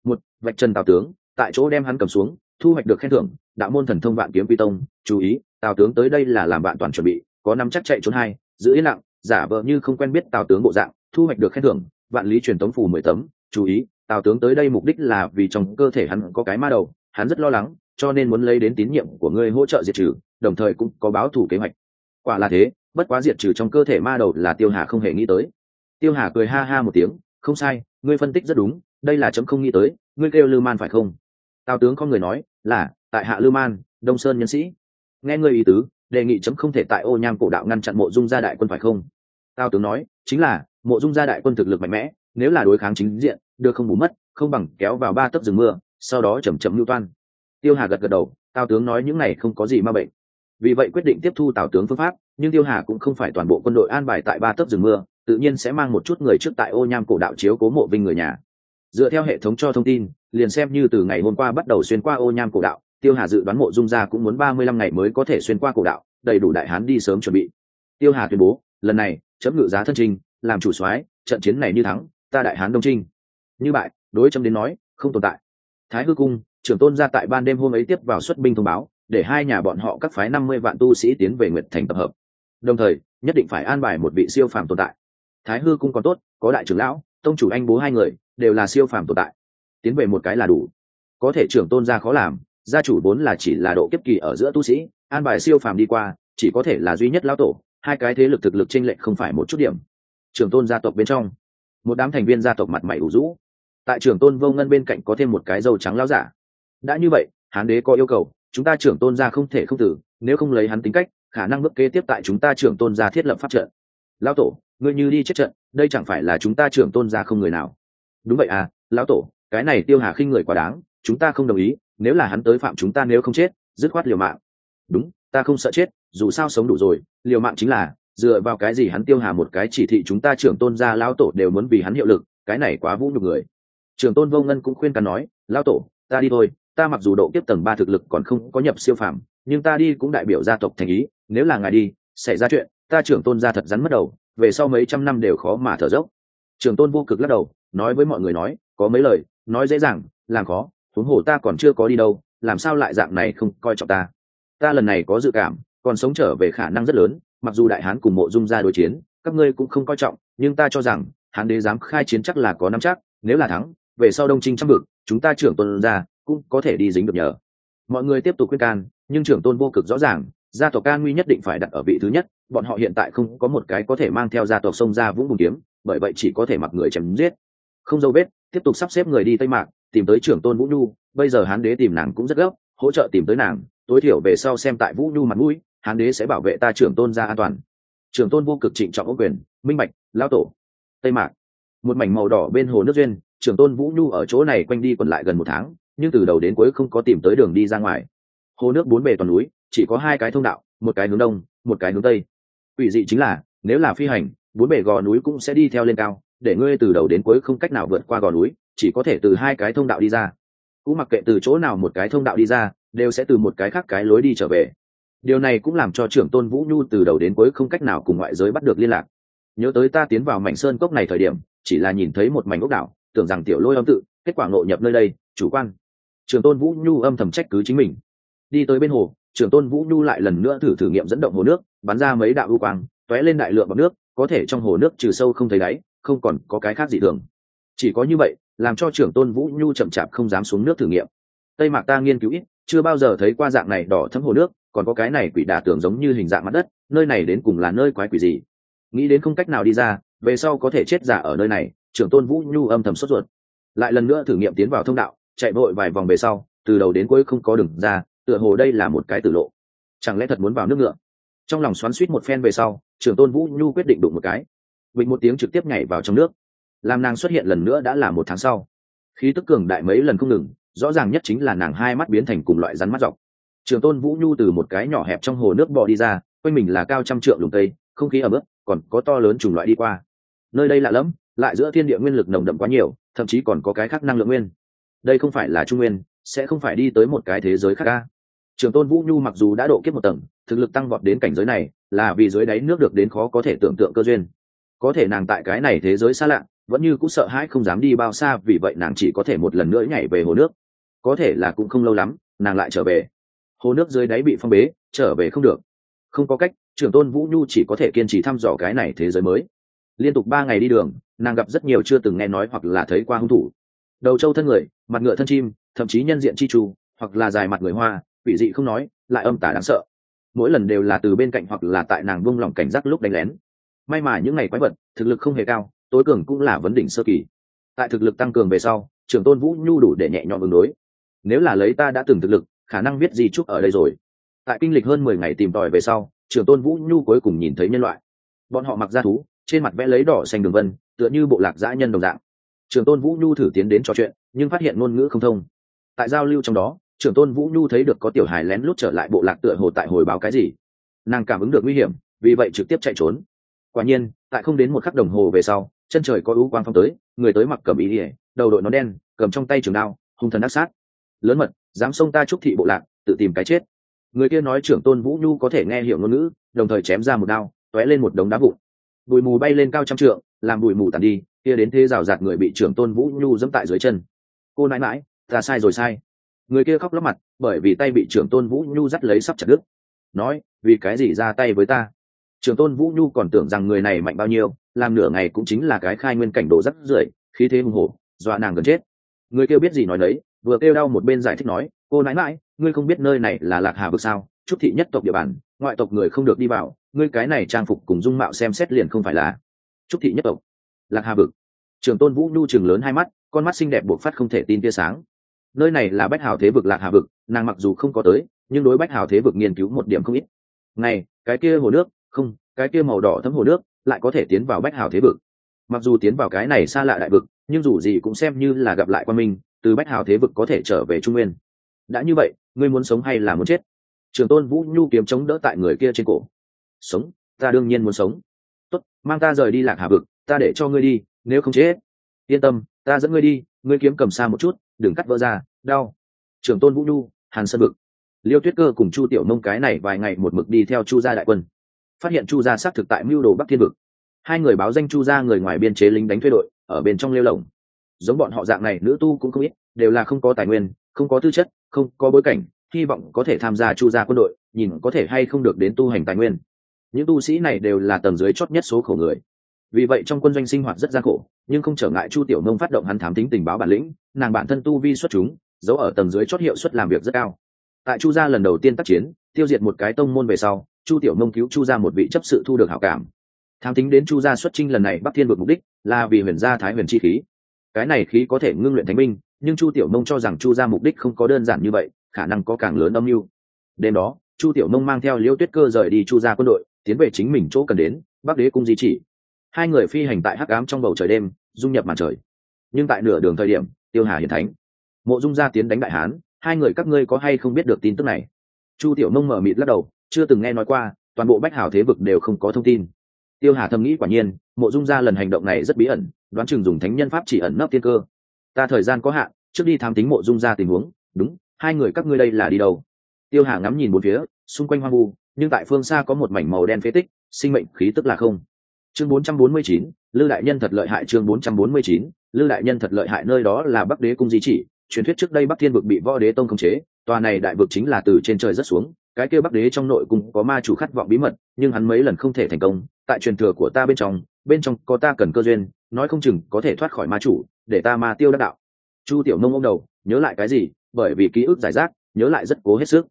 S1: một vạch trần tào tướng tại chỗ đem hắn cầm xuống thu hoạch được khen thưởng, đạo môn thần thông vạn kiếm quy tông, chú ý, tào tướng tới đây là làm bạn toàn chuẩn bị, có năm chắc chạy trốn hai, giữ yên lặng, giả vờ như không quen biết tào tướng bộ dạng, thu hoạch được khen thưởng, vạn lý truyền tống phủ mười tấm, chú ý, tào tướng tới đây mục đích là vì trong cơ thể hắn có cái ma đầu, hắn rất lo lắng, cho nên muốn lấy đến tín nhiệm của ngươi hỗ trợ diệt trừ, đồng thời cũng có báo thủ kế hoạch. Quả là thế, bất quá diệt trừ trong cơ thể ma đầu là tiêu hà không hề nghĩ tới. Tiêu hà cười ha ha một tiếng, không sai, ngươi phân tích rất đúng, đây là chấm không nghĩ tới, ngươi kêu lưu man phải không? Tào tướng không người nói, là, tại hạ lưu man, đông sơn nhân sĩ. Nghe ngươi ý tứ, đề nghị chấm không thể tại ô nham cổ đạo ngăn chặn mộ dung gia đại quân phải không? Tào tướng nói, chính là, mộ dung gia đại quân thực lực mạnh mẽ, nếu là đối kháng chính diện, được không bù mất, không bằng kéo vào ba tấc rừng mưa, sau đó chầm chậm lưu toan. Tiêu hà gật gật đầu, tào tướng nói những này không có gì ma bệnh. Vì vậy quyết định tiếp thu tào tướng phương pháp, nhưng tiêu hà cũng không phải toàn bộ quân đội an bài tại ba tấc rừng mưa, tự nhiên sẽ mang một chút người trước tại ô nham cổ đạo chiếu cố mộ vinh người nhà. Dựa theo hệ thống cho thông tin liền xem như từ ngày hôm qua bắt đầu xuyên qua ô nham cổ đạo, tiêu hà dự đoán mộ dung gia cũng muốn ba mươi lăm ngày mới có thể xuyên qua cổ đạo, đầy đủ đại hán đi sớm chuẩn bị. Tiêu hà tuyên bố, lần này, chấm ngự giá thân trinh làm chủ soái, trận chiến này như thắng, ta đại hán đông trinh. Như bại, đối chấm đến nói, không tồn tại. Thái hư cung, trưởng tôn ra tại ban đêm hôm ấy tiếp vào xuất binh thông báo, để hai nhà bọn họ các phái năm mươi vạn tu sĩ tiến về nguyệt thành tập hợp. Đồng thời, nhất định phải an bài một vị siêu phàm tồn tại. Thái hư cung còn tốt, có đại trưởng lão, tông chủ anh bố hai người, đều là siêu phàm tồn tại tiến về một cái là đủ. Có thể trưởng tôn gia khó làm, gia chủ vốn là chỉ là độ kiếp kỳ ở giữa tu sĩ, an bài siêu phàm đi qua, chỉ có thể là duy nhất lão tổ, hai cái thế lực thực lực t r ê n lệch không phải một chút điểm. Trưởng tôn gia tộc bên trong, một đám thành viên gia tộc mặt mày ủ rũ. Tại trưởng tôn vô ngân bên cạnh có thêm một cái dầu trắng lao giả. Đã như vậy, hán đế có yêu cầu, chúng ta trưởng tôn gia không thể không tử, nếu không lấy hắn tính cách, khả năng bước kế tiếp tại chúng ta trưởng tôn gia thiết lập pháp trận. Lão tổ, ngươi như đi chết trận, đây chẳng phải là chúng ta trưởng tôn gia không người nào. Đúng vậy à lão tổ cái này tiêu hà khinh người quá đáng, chúng ta không đồng ý, nếu là hắn tới phạm chúng ta nếu không chết, dứt khoát liều mạng. Đúng, ta không sợ chết, dù sao sống đủ rồi, liều mạng chính là, dựa vào cái gì hắn tiêu hà một cái chỉ thị chúng ta trưởng tôn gia lão tổ đều muốn vì hắn hiệu lực, cái này quá vũ nhục người. Trưởng tôn vô ngân cũng khuyên can nói, lão tổ, ta đi thôi, ta mặc dù độ kiếp tầng ba thực lực còn không có nhập siêu phàm, nhưng ta đi cũng đại biểu gia tộc thành ý, nếu là ngài đi, xảy ra chuyện, ta trưởng tôn gia thật rắn mất đầu, về sau mấy trăm năm đều khó mà thở dốc. Trưởng tôn vô cực lắc đầu, nói với mọi người nói, có mấy lời nói dễ dàng, làm khó, huống hồ ta còn chưa có đi đâu, làm sao lại dạng này không coi trọng ta? Ta lần này có dự cảm, còn sống trở về khả năng rất lớn, mặc dù đại hán cùng mộ dung ra đối chiến, các ngươi cũng không coi trọng, nhưng ta cho rằng, hán đế dám khai chiến chắc là có năm chắc, nếu là thắng, về sau đông trinh trăm vực, chúng ta trưởng tôn ra, cũng có thể đi dính được nhờ. Mọi người tiếp tục khuyên can, nhưng trưởng tôn vô cực rõ ràng, gia tộc can nguy nhất định phải đặt ở vị thứ nhất, bọn họ hiện tại không có một cái có thể mang theo gia tộc sông ra vũng bùng kiếm, bởi vậy chỉ có thể mặc người chém giết. Không dâu vết tiếp tục sắp xếp người đi tây mạc, tìm tới trưởng tôn vũ nhu. Bây giờ hán đế tìm nàng cũng rất gấp, hỗ trợ tìm tới nàng. Tối thiểu về sau xem tại vũ nhu mặt mũi, hán đế sẽ bảo vệ ta trưởng tôn ra an toàn. Trưởng tôn vô cực trịnh trọng ô quyền, minh bạch, lao tổ. Tây mạc. Một mảnh màu đỏ bên hồ nước duyên, trưởng tôn vũ nhu ở chỗ này quanh đi còn lại gần một tháng, nhưng từ đầu đến cuối không có tìm tới đường đi ra ngoài. Hồ nước bốn bề toàn núi, chỉ có hai cái thông đạo, một cái hướng đông, một cái hướng tây. Ủy dị chính là, nếu là phi hành, bốn bề gò núi cũng sẽ đi theo lên cao để ngươi từ đầu đến cuối không cách nào vượt qua gò núi, chỉ có thể từ hai cái thông đạo đi ra. Cũng mặc kệ từ chỗ nào một cái thông đạo đi ra, đều sẽ từ một cái khác cái lối đi trở về. Điều này cũng làm cho trưởng tôn vũ nhu từ đầu đến cuối không cách nào cùng ngoại giới bắt được liên lạc. Nhớ tới ta tiến vào mảnh sơn cốc này thời điểm, chỉ là nhìn thấy một mảnh ốc đảo, tưởng rằng tiểu lôi âm tự, kết quả ngộ nhập nơi đây, chủ quan. Trưởng tôn vũ nhu âm thầm trách cứ chính mình. Đi tới bên hồ, trưởng tôn vũ nhu lại lần nữa thử thử nghiệm dẫn động hồ nước, bắn ra mấy đạo ưu quang t ó é lên đại lượng bọc nước, có thể trong hồ nước trừ sâu không thấy đáy không còn có cái khác gì thường. Chỉ có như vậy, làm cho trưởng tôn vũ nhu chậm chạp không dám xuống nước thử nghiệm. Tây mạc ta nghiên cứu ít, chưa bao giờ thấy qua dạng này đỏ thấm hồ nước, còn có cái này quỷ đà tưởng giống như hình dạng mặt đất, nơi này đến cùng là nơi quái quỷ gì? Nghĩ đến không cách nào đi ra, về sau có thể chết giả ở nơi này, trưởng tôn vũ nhu âm thầm sốt ruột. Lại lần nữa thử nghiệm tiến vào thông đạo, chạy vội vài vòng về sau, từ đầu đến cuối không có đường ra, tựa hồ đây là một cái tử lộ. Chẳng lẽ thật muốn vào nước ngựa? Trong lòng xoắn suýt một phen về sau, trưởng tôn vũ nhu quyết định đụng một cái bình một tiếng trực tiếp nhảy vào trong nước. Làm nàng xuất hiện lần nữa đã là một tháng sau. Khí tức cường đại mấy lần không ngừng, rõ ràng nhất chính là nàng hai mắt biến thành cùng loại rắn mắt dọc. Trường tôn vũ nhu từ một cái nhỏ hẹp trong hồ nước bò đi ra, quanh mình là cao trăm trượng lùng tây không khí ở bước còn có to lớn chủng loại đi qua. Nơi đây lạ lẫm, lại giữa thiên địa nguyên lực nồng đậm quá nhiều, thậm chí còn có cái khác năng lượng nguyên. Đây không phải là trung nguyên, sẽ không phải đi tới một cái thế giới khác ca trường tôn vũ nhu mặc dù đã độ kiếp một tầng, thực lực tăng vọt đến cảnh giới này, là vì dưới đáy nước được đến khó có thể tưởng tượng cơ duyên có thể nàng tại cái này thế giới xa lạ, vẫn như cũng sợ hãi không dám đi bao xa, vì vậy nàng chỉ có thể một lần nữa nhảy về hồ nước. Có thể là cũng không lâu lắm, nàng lại trở về. Hồ nước dưới đáy bị phong bế, trở về không được. Không có cách, trưởng tôn vũ nhu chỉ có thể kiên trì thăm dò cái này thế giới mới. Liên tục ba ngày đi đường, nàng gặp rất nhiều chưa từng nghe nói hoặc là thấy qua hung thủ. Đầu trâu thân người, mặt ngựa thân chim, thậm chí nhân diện chi trù, hoặc là dài mặt người hoa, quỷ dị không nói, lại âm tả đáng sợ. Mỗi lần đều là từ bên cạnh hoặc là tại nàng vung lòng cảnh giác lúc đánh lén may mà những ngày quái vật, thực lực không hề cao, tối cường cũng là vấn đỉnh sơ kỳ. Tại thực lực tăng cường về sau, trưởng tôn vũ nhu đủ để nhẹ nhõm ứng đối. Nếu là lấy ta đã từng thực lực, khả năng biết gì chúc ở đây rồi. Tại kinh lịch hơn mười ngày tìm tòi về sau, trưởng tôn vũ nhu cuối cùng nhìn thấy nhân loại. Bọn họ mặc ra thú, trên mặt vẽ lấy đỏ xanh đường vân, tựa như bộ lạc dã nhân đồng dạng. Trưởng tôn vũ nhu thử tiến đến trò chuyện, nhưng phát hiện ngôn ngữ không thông. Tại giao lưu trong đó, trưởng tôn vũ nhu thấy được có tiểu hài lén lút trở lại bộ lạc tựa hồ tại hồi báo cái gì. Nàng cảm ứng được nguy hiểm, vì vậy trực tiếp chạy trốn quả nhiên, tại không đến một khắc đồng hồ về sau, chân trời có ưu quang phong tới, người tới mặc cầm ý ỉa đầu đội nó đen, cầm trong tay trường đao, hung thần ác sát. Lớn mật, dám xông ta trúc thị bộ lạc, tự tìm cái chết. Người kia nói trưởng tôn vũ nhu có thể nghe hiểu ngôn ngữ, đồng thời chém ra một đao, tóe lên một đống đá vụn. Bụi mù bay lên cao trăm trượng, làm bụi mù tàn đi, kia đến thế rào rạt người bị trưởng tôn vũ nhu dẫm tại dưới chân. Cô nãi mãi, ta sai rồi sai. Người kia khóc lóc mặt, bởi vì tay bị trưởng tôn vũ nhu dắt lấy sắp chặt đứt. Nói, vì cái gì ra tay với ta? Trường tôn vũ nhu còn tưởng rằng người này mạnh bao nhiêu, làm nửa ngày cũng chính là cái khai nguyên cảnh đồ rắc rưởi, khí thế hùng hổ, dọa nàng gần chết. Người kêu biết gì nói đấy vừa kêu đau một bên giải thích nói, cô nãi mãi ngươi không biết nơi này là lạc hà vực sao? Trúc thị nhất tộc địa bàn, ngoại tộc người không được đi vào, ngươi cái này trang phục cùng dung mạo xem xét liền không phải là trúc thị nhất tộc. Lạc hà vực. Trường tôn vũ nhu chừng lớn hai mắt, con mắt xinh đẹp buộc phát không thể tin tia sáng. Nơi này là bách hào thế vực lạc hà vực, nàng mặc dù không có tới, nhưng đối bách hào thế vực nghiên cứu một điểm không ít. Ngày cái kia hồ nước không, cái kia màu đỏ thấm hồ nước lại có thể tiến vào bách hào thế vực. Mặc dù tiến vào cái này xa lạ đại vực, nhưng dù gì cũng xem như là gặp lại quan minh, từ bách hào thế vực có thể trở về trung nguyên. Đã như vậy, ngươi muốn sống hay là muốn chết? Trường tôn vũ nhu kiếm chống đỡ tại người kia trên cổ. Sống, ta đương nhiên muốn sống. Tốt, mang ta rời đi lạc hà vực, ta để cho ngươi đi, nếu không chết. Yên tâm, ta dẫn ngươi đi, ngươi kiếm cầm xa một chút, đừng cắt vỡ ra, đau. Trường tôn vũ nhu, hàn sơn vực. Liêu tuyết cơ cùng chu tiểu nông cái này vài ngày một mực đi theo chu gia đại quân phát hiện chu gia xác thực tại mưu đồ bắc thiên vực. Hai người báo danh chu gia người ngoài biên chế lính đánh thuê đội, ở bên trong lêu lồng giống bọn họ dạng này, nữ tu cũng không ít, đều là không có tài nguyên, không có tư chất, không có bối cảnh, hy vọng có thể tham gia chu gia quân đội, nhìn có thể hay không được đến tu hành tài nguyên. Những tu sĩ này đều là tầng dưới chót nhất số khổ người. Vì vậy trong quân doanh sinh hoạt rất gian khổ, nhưng không trở ngại chu tiểu nông phát động hắn thám tính tình báo bản lĩnh, nàng bản thân tu vi xuất chúng, giấu ở tầng dưới chót hiệu suất làm việc rất cao. Tại chu gia lần đầu tiên tác chiến, tiêu diệt một cái tông môn về sau chu tiểu nông cứu chu gia một vị chấp sự thu được hảo cảm. Tham tính đến chu gia xuất trinh lần này bắc thiên vượt mục đích là vì huyền gia thái huyền chi khí. Cái này khí có thể ngưng luyện thánh minh, nhưng chu tiểu nông cho rằng chu gia mục đích không có đơn giản như vậy khả năng có càng lớn âm mưu. Đêm đó chu tiểu nông mang theo liễu tuyết cơ rời đi chu gia quân đội tiến về chính mình chỗ cần đến bắc đế cung di chỉ. Hai người phi hành tại hắc ám trong bầu trời đêm dung nhập màn trời. Nhưng tại nửa đường thời điểm tiêu hà hiển thánh mộ dung gia tiến đánh đại hán hai người các ngươi có hay không biết được tin tức này? Chu tiểu nông mở mịt lắc đầu chưa từng nghe nói qua toàn bộ bách hảo thế vực đều không có thông tin. Tiêu hà thầm nghĩ quả nhiên mộ dung gia lần hành động này rất bí ẩn đoán chừng dùng thánh nhân pháp chỉ ẩn nấp tiên cơ. Ta thời gian có hạn trước đi tham tính mộ dung gia tình huống đúng hai người các ngươi đây là đi đâu? Tiêu hà ngắm nhìn bốn phía xung quanh hoang vu nhưng tại phương xa có một mảnh màu đen phế tích sinh mệnh khí tức là không. Chương 449, lư đại nhân thật lợi hại chương 449, lư đại nhân thật lợi hại nơi đó là bắc đế cung di chỉ truyền thuyết trước đây bắc thiên vực bị võ đế tông khống chế tòa này đại vực chính là từ trên trời rất xuống cái kia bắc đế trong nội cung có ma chủ khát vọng bí mật, nhưng hắn mấy lần không thể thành công, tại truyền thừa của ta bên trong bên trong có ta cần cơ duyên, nói không chừng có thể thoát khỏi ma chủ, để ta ma tiêu đắc đạo. Chu tiểu nông ông đầu, nhớ lại cái gì? Bởi vì ký ức giải rác, nhớ lại rất cố hết sức.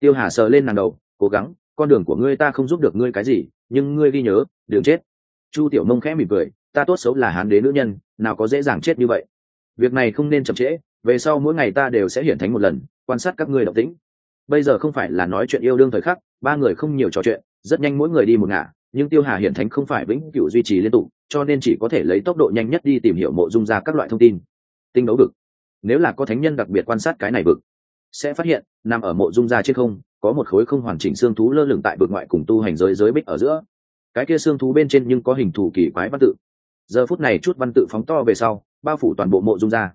S1: Tiêu hà sờ lên nàng đầu, cố gắng, con đường của ngươi ta không giúp được ngươi cái gì, nhưng ngươi ghi nhớ đường chết. Chu tiểu nông khẽ mỉm cười, ta tốt xấu là hán đế nữ nhân, nào có dễ dàng chết như vậy. Việc này không nên chậm trễ, về sau mỗi ngày ta đều sẽ hiển thánh một lần, quan sát các ngươi động tĩnh bây giờ không phải là nói chuyện yêu đương thời khắc, ba người không nhiều trò chuyện, rất nhanh mỗi người đi một ngả, nhưng tiêu hà hiển thánh không phải vĩnh cửu duy trì liên tục, cho nên chỉ có thể lấy tốc độ nhanh nhất đi tìm hiểu mộ dung ra các loại thông tin. Tinh đấu vực. Nếu là có thánh nhân đặc biệt quan sát cái này vực, sẽ phát hiện, nằm ở mộ dung ra trên không, có một khối không hoàn chỉnh xương thú lơ lửng tại vực ngoại cùng tu hành giới giới bích ở giữa. Cái kia xương thú bên trên nhưng có hình thù kỳ quái văn tự. Giờ phút này chút văn tự phóng to về sau, bao phủ toàn bộ mộ dung gia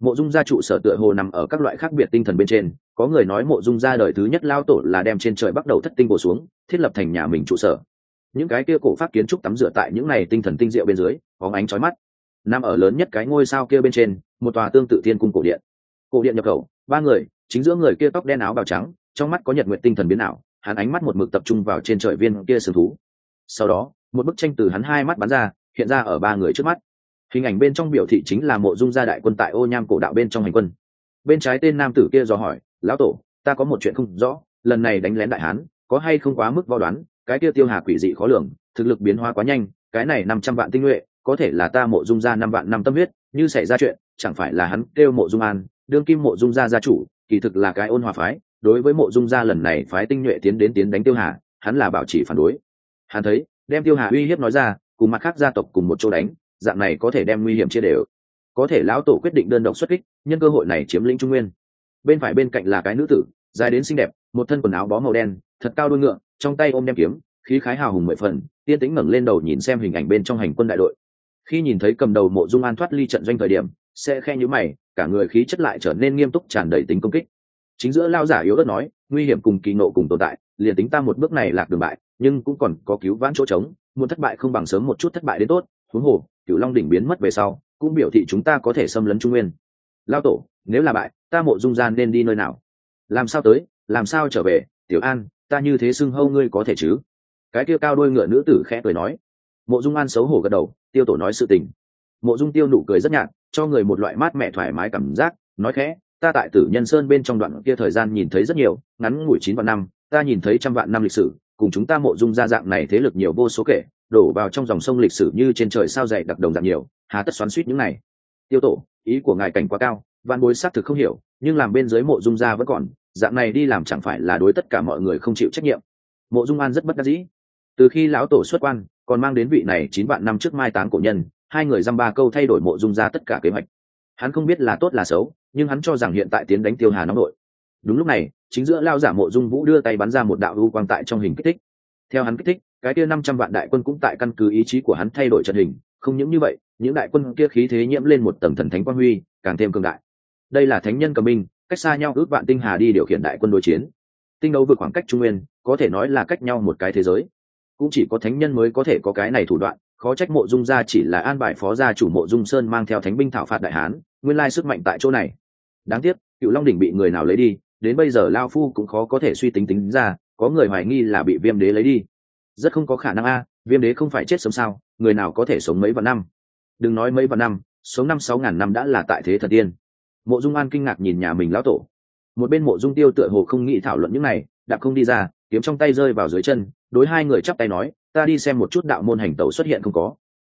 S1: mộ dung gia trụ sở tựa hồ nằm ở các loại khác biệt tinh thần bên trên có người nói mộ dung gia đời thứ nhất lao tổ là đem trên trời bắt đầu thất tinh bổ xuống, thiết lập thành nhà mình trụ sở. Những cái kia cổ pháp kiến trúc tắm rửa tại những này tinh thần tinh diệu bên dưới có ánh trói mắt. Nằm ở lớn nhất cái ngôi sao kia bên trên, một tòa tương tự thiên cung cổ điện. Cổ điện nhập khẩu, ba người, chính giữa người kia tóc đen áo bào trắng, trong mắt có nhật nguyện tinh thần biến ảo, hắn ánh mắt một mực tập trung vào trên trời viên kia sừng thú. Sau đó, một bức tranh từ hắn hai mắt bắn ra, hiện ra ở ba người trước mắt. Hình ảnh bên trong biểu thị chính là mộ dung gia đại quân tại ô nham cổ đạo bên trong hành quân. Bên trái tên nam tử kia dò hỏi lão tổ, ta có một chuyện không rõ, lần này đánh lén đại hán, có hay không quá mức vo đoán, cái kia tiêu hà quỷ dị khó lường, thực lực biến hóa quá nhanh, cái này năm trăm vạn tinh nhuệ, có thể là ta mộ dung gia năm vạn năm tâm huyết, như xảy ra chuyện, chẳng phải là hắn kêu mộ dung an, đương kim mộ dung gia gia chủ, kỳ thực là cái ôn hòa phái, đối với mộ dung gia lần này phái tinh nhuệ tiến đến tiến đánh tiêu hà, hắn là bảo chỉ phản đối. Hắn thấy, đem tiêu hà uy hiếp nói ra, cùng mặt khác gia tộc cùng một chỗ đánh, dạng này có thể đem nguy hiểm chia đều. Có thể lão tổ quyết định đơn độc xuất kích, nhân cơ hội này chiếm lĩnh trung nguyên bên phải bên cạnh là cái nữ tử, dài đến xinh đẹp, một thân quần áo bó màu đen, thật cao đôi ngựa, trong tay ôm đem kiếm, khí khái hào hùng mười phần, tiên tĩnh ngẩng lên đầu nhìn xem hình ảnh bên trong hành quân đại đội. Khi nhìn thấy cầm đầu mộ dung an thoát ly trận doanh thời điểm, sẽ khe nhữ mày, cả người khí chất lại trở nên nghiêm túc tràn đầy tính công kích. Chính giữa lao giả yếu ớt nói, nguy hiểm cùng kỳ nộ cùng tồn tại, liền tính ta một bước này lạc đường bại, nhưng cũng còn có cứu vãn chỗ trống, muốn thất bại không bằng sớm một chút thất bại đến tốt. Huống hồ, cửu long đỉnh biến mất về sau, cũng biểu thị chúng ta có thể xâm lấn trung nguyên. Lao tổ nếu là bại, ta mộ dung gian nên đi nơi nào? Làm sao tới, làm sao trở về? Tiểu an, ta như thế xưng hâu ngươi có thể chứ? Cái kia cao đôi ngựa nữ tử khẽ cười nói. Mộ dung an xấu hổ gật đầu, tiêu tổ nói sự tình. Mộ dung tiêu nụ cười rất nhạt, cho người một loại mát mẻ thoải mái cảm giác, nói khẽ, ta tại tử nhân sơn bên trong đoạn kia thời gian nhìn thấy rất nhiều, ngắn ngủi chín vạn năm, ta nhìn thấy trăm vạn năm lịch sử, cùng chúng ta mộ dung gia dạng này thế lực nhiều vô số kể, đổ vào trong dòng sông lịch sử như trên trời sao dày đặc đồng dạng nhiều, hà tất xoắn suýt những này. Tiêu tổ, ý của ngài cảnh quá cao văn bối xác thực không hiểu, nhưng làm bên dưới mộ dung gia vẫn còn, dạng này đi làm chẳng phải là đối tất cả mọi người không chịu trách nhiệm. Mộ dung an rất bất đắc dĩ. Từ khi lão tổ xuất quan, còn mang đến vị này chín vạn năm trước mai táng cổ nhân, hai người dăm ba câu thay đổi mộ dung ra tất cả kế hoạch. Hắn không biết là tốt là xấu, nhưng hắn cho rằng hiện tại tiến đánh tiêu hà nóng nội đúng lúc này, chính giữa lao giả mộ dung vũ đưa tay bắn ra một đạo ưu quang tại trong hình kích thích. Theo hắn kích thích, cái kia năm trăm vạn đại quân cũng tại căn cứ ý chí của hắn thay đổi trận hình. Không những như vậy, những đại quân kia khí thế nhiễm lên một tầng thần thánh quang huy, càng thêm cường đại đây là thánh nhân cầm binh, cách xa nhau ước vạn tinh hà đi điều khiển đại quân đối chiến. Tinh đấu vượt khoảng cách trung nguyên, có thể nói là cách nhau một cái thế giới. Cũng chỉ có thánh nhân mới có thể có cái này thủ đoạn, khó trách mộ dung gia chỉ là an bài phó gia chủ mộ dung sơn mang theo thánh binh thảo phạt đại hán, nguyên lai sức mạnh tại chỗ này. Đáng tiếc, cựu long đỉnh bị người nào lấy đi, đến bây giờ lao phu cũng khó có thể suy tính tính ra, có người hoài nghi là bị viêm đế lấy đi. Rất không có khả năng a, viêm đế không phải chết sớm sao, người nào có thể sống mấy vạn năm? Đừng nói mấy vạn năm, sống năm sáu ngàn năm đã là tại thế thần tiên mộ dung an kinh ngạc nhìn nhà mình lão tổ. Một bên mộ dung tiêu tựa hồ không nghĩ thảo luận những này, đạp không đi ra, kiếm trong tay rơi vào dưới chân, đối hai người chắp tay nói, ta đi xem một chút đạo môn hành tẩu xuất hiện không có.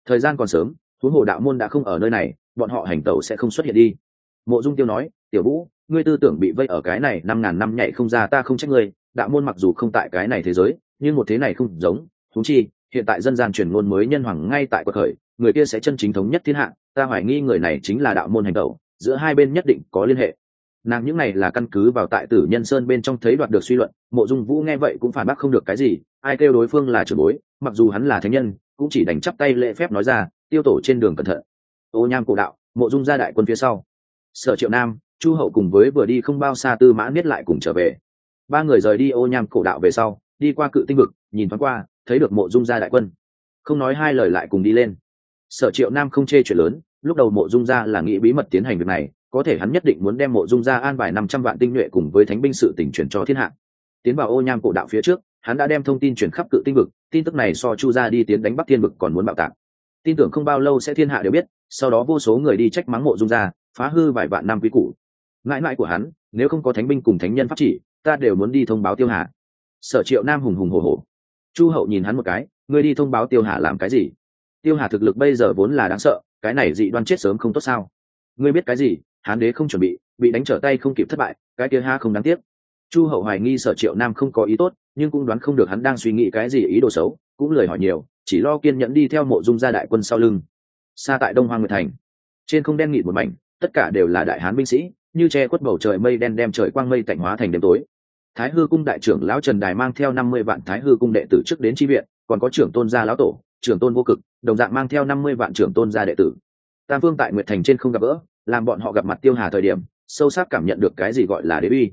S1: Thời gian còn sớm thú hồ đạo môn đã không ở nơi này, bọn họ hành tẩu sẽ không xuất hiện đi. Mộ dung tiêu nói, tiểu vũ, ngươi tư tưởng bị vây ở cái này năm ngàn năm nhảy không ra, ta không trách ngươi, đạo môn mặc dù không tại cái này thế giới, nhưng một thế này không giống thú chi, hiện tại dân gian truyền ngôn mới nhân hoàng ngay tại cuộc khởi, người kia sẽ chân chính thống nhất thiên hạ, ta hoài nghi người này chính là đạo môn hành tẩu giữa hai bên nhất định có liên hệ. Nàng những này là căn cứ vào tại tử nhân sơn bên trong thấy đoạt được suy luận, mộ dung vũ nghe vậy cũng phản bác không được cái gì, ai kêu đối phương là trưởng bối, mặc dù hắn là thánh nhân, cũng chỉ đành chắp tay lễ phép nói ra, tiêu tổ trên đường cẩn thận. Ô nham cổ đạo, mộ dung gia đại quân phía sau. Sở triệu nam, chu hậu cùng với vừa đi không bao xa tư mã niết lại cùng trở về. Ba người rời đi ô nham cổ đạo về sau, đi qua cự tinh vực, nhìn thoáng qua, thấy được mộ dung gia đại quân. Không nói hai lời lại cùng đi lên. Sở triệu nam không chê chuyện lớn lúc đầu mộ dung gia là nghĩ bí mật tiến hành việc này, có thể hắn nhất định muốn đem mộ dung gia an bài năm trăm vạn tinh nhuệ cùng với thánh binh sự tỉnh chuyển cho thiên hạ. Tiến vào ô nham cổ đạo phía trước, hắn đã đem thông tin chuyển khắp cự tinh vực, tin tức này so chu gia đi tiến đánh bắc thiên vực còn muốn bạo tạc. Tin tưởng không bao lâu sẽ thiên hạ đều biết, sau đó vô số người đi trách mắng mộ dung gia, phá hư vài vạn năm quý cũ mãi mãi của hắn, nếu không có thánh binh cùng thánh nhân pháp chỉ, ta đều muốn đi thông báo tiêu hà. Sở triệu nam hùng hùng hồ hồ chu hậu nhìn hắn một cái, ngươi đi thông báo tiêu hà làm cái gì? Tiêu hà thực lực bây giờ vốn là đáng sợ cái này dị đoan chết sớm không tốt sao? Ngươi biết cái gì? Hán đế không chuẩn bị bị đánh trở tay không kịp thất bại, cái kia ha không đáng tiếc. Chu hậu hoài nghi sở triệu nam không có ý tốt, nhưng cũng đoán không được hắn đang suy nghĩ cái gì, ý đồ xấu, cũng lời hỏi nhiều, chỉ lo kiên nhẫn đi theo mộ dung gia đại quân sau lưng. Xa tại đông hoa nguyệt thành. Trên không đen nghịt một mảnh, tất cả đều là đại hán binh sĩ, như che khuất bầu trời mây đen đem trời quang mây tạnh hóa thành đêm tối. Thái hư cung đại trưởng lão trần đài mang theo năm mươi vạn thái hư cung đệ tử trước đến tri viện, còn có trưởng tôn gia lão tổ trưởng tôn vô cực, đồng dạng mang theo năm mươi vạn trưởng tôn gia đệ tử. Tam phương tại nguyệt thành trên không gặp gỡ, làm bọn họ gặp mặt tiêu hà thời điểm, sâu sắc cảm nhận được cái gì gọi là đế uy.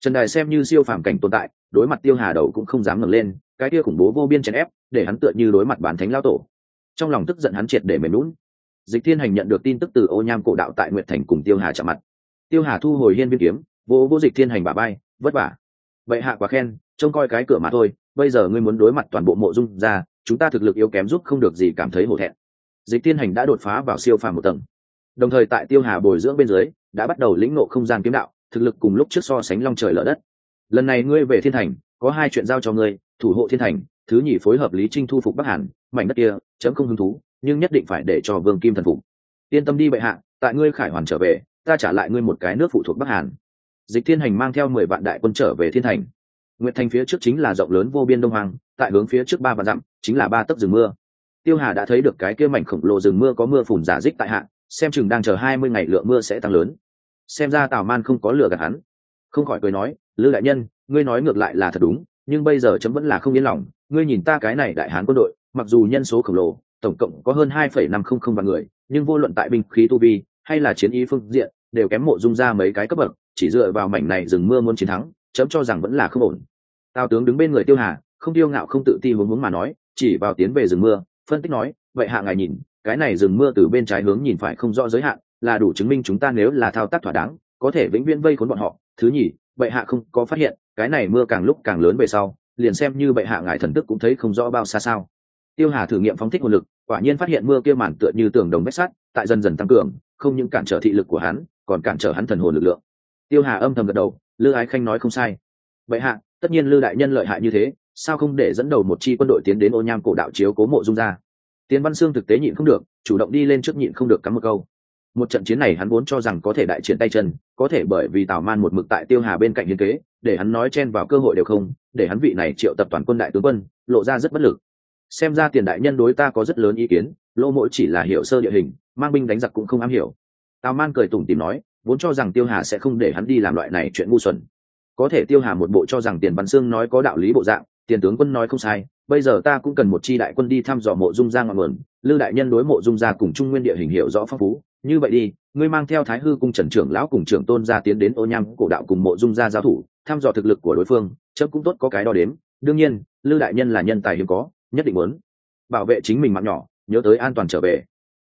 S1: Trần đài xem như siêu phàm cảnh tồn tại, đối mặt tiêu hà đầu cũng không dám ngẩng lên, cái kia khủng bố vô biên chèn ép, để hắn tựa như đối mặt bán thánh lao tổ. Trong lòng tức giận hắn triệt để mềm lún dịch thiên hành nhận được tin tức từ ô nham cổ đạo tại nguyệt thành cùng tiêu hà chạm mặt. Tiêu hà thu hồi hiên viên kiếm, vô vô dịch thiên hành bà bay vất vả. Vậy hạ quá khen, trông coi cái cửa mà thôi, bây giờ ngươi muốn đối mặt toàn bộ mộ dung ra chúng ta thực lực yếu kém giúp không được gì cảm thấy hổ thẹn. Dịch thiên hành đã đột phá vào siêu phàm một tầng. Đồng thời tại tiêu hà bồi dưỡng bên dưới, đã bắt đầu lĩnh ngộ không gian kiếm đạo, thực lực cùng lúc trước so sánh long trời lở đất. Lần này ngươi về thiên thành, có hai chuyện giao cho ngươi, thủ hộ thiên thành, thứ nhì phối hợp lý trinh thu phục bắc hàn, mảnh đất kia, chấm không hứng thú, nhưng nhất định phải để cho vương kim thần phục. Yên tâm đi bệ hạ, tại ngươi khải hoàn trở về, ta trả lại ngươi một cái nước phụ thuộc bắc hàn. Dịch thiên hành mang theo mười vạn đại quân trở về thiên thành. Nguyệt thành phía trước chính là rộng lớn vô biên đông hoàng tại hướng phía trước ba vạn dặm chính là ba tấc rừng mưa. Tiêu hà đã thấy được cái kia mảnh khổng lồ rừng mưa có mưa phùn giả dích tại hạ, xem chừng đang chờ hai mươi ngày lượng mưa sẽ tăng lớn. Xem ra tào man không có lừa gạt hắn. Không khỏi cười nói, lư đại nhân, ngươi nói ngược lại là thật đúng, nhưng bây giờ chấm vẫn là không yên lòng. Ngươi nhìn ta cái này đại hán quân đội, mặc dù nhân số khổng lồ, tổng cộng có hơn hai phẩy năm không không vạn người, nhưng vô luận tại binh khí tu vi, hay là chiến ý phương diện, đều kém mộ dung ra mấy cái cấp bậc, chỉ dựa vào mảnh này rừng mưa muốn chiến thắng, chấm cho rằng vẫn là không ổn. Tào tướng đứng bên người tiêu hà, không tiêu ngạo không tự ti hướng hướng mà nói chỉ vào tiến về rừng mưa, phân tích nói, vậy hạ ngài nhìn, cái này rừng mưa từ bên trái hướng nhìn phải không rõ giới hạn, là đủ chứng minh chúng ta nếu là thao tác thỏa đáng, có thể vĩnh viễn vây khốn bọn họ. Thứ nhì, bệ hạ không có phát hiện, cái này mưa càng lúc càng lớn về sau, liền xem như bệ hạ ngài thần tức cũng thấy không rõ bao xa sao. Tiêu hà thử nghiệm phóng thích nguồn lực, quả nhiên phát hiện mưa kia màn tựa như tường đồng vách sắt, tại dần dần tăng cường, không những cản trở thị lực của hắn, còn cản trở hắn thần hồn lực lượng. Tiêu hà âm thầm gật đầu, lư ái khanh nói không sai. Vậy hạ, tất nhiên lư đại nhân lợi hại như thế sao không để dẫn đầu một chi quân đội tiến đến ô nham cổ đạo chiếu cố mộ dung ra? Tiến văn xương thực tế nhịn không được, chủ động đi lên trước nhịn không được cắm một câu. Một trận chiến này hắn vốn cho rằng có thể đại chiến tay chân, có thể bởi vì tào man một mực tại tiêu hà bên cạnh hiến kế, để hắn nói chen vào cơ hội đều không, để hắn vị này triệu tập toàn quân đại tướng quân, lộ ra rất bất lực. Xem ra tiền đại nhân đối ta có rất lớn ý kiến lô mỗi chỉ là hiểu sơ địa hình, mang binh đánh giặc cũng không am hiểu. Tào man cười tủm tìm nói, vốn cho rằng tiêu hà sẽ không để hắn đi làm loại này chuyện ngu xuẩn. Có thể tiêu hà một bộ cho rằng tiền văn xương nói có đạo lý bộ dạng tiền tướng quân nói không sai, bây giờ ta cũng cần một chi đại quân đi thăm dò mộ dung gia ngọn nguồn. Lư đại nhân đối mộ dung gia cùng trung nguyên địa hình hiệu rõ phong phú. Như vậy đi, ngươi mang theo thái hư cung trần trưởng lão cùng trưởng tôn gia tiến đến ô nham cổ đạo cùng mộ dung gia giao thủ, thăm dò thực lực của đối phương chấm cũng tốt có cái đo đếm. Đương nhiên, lư đại nhân là nhân tài hiếm có, nhất định muốn bảo vệ chính mình mạng nhỏ, nhớ tới an toàn trở về.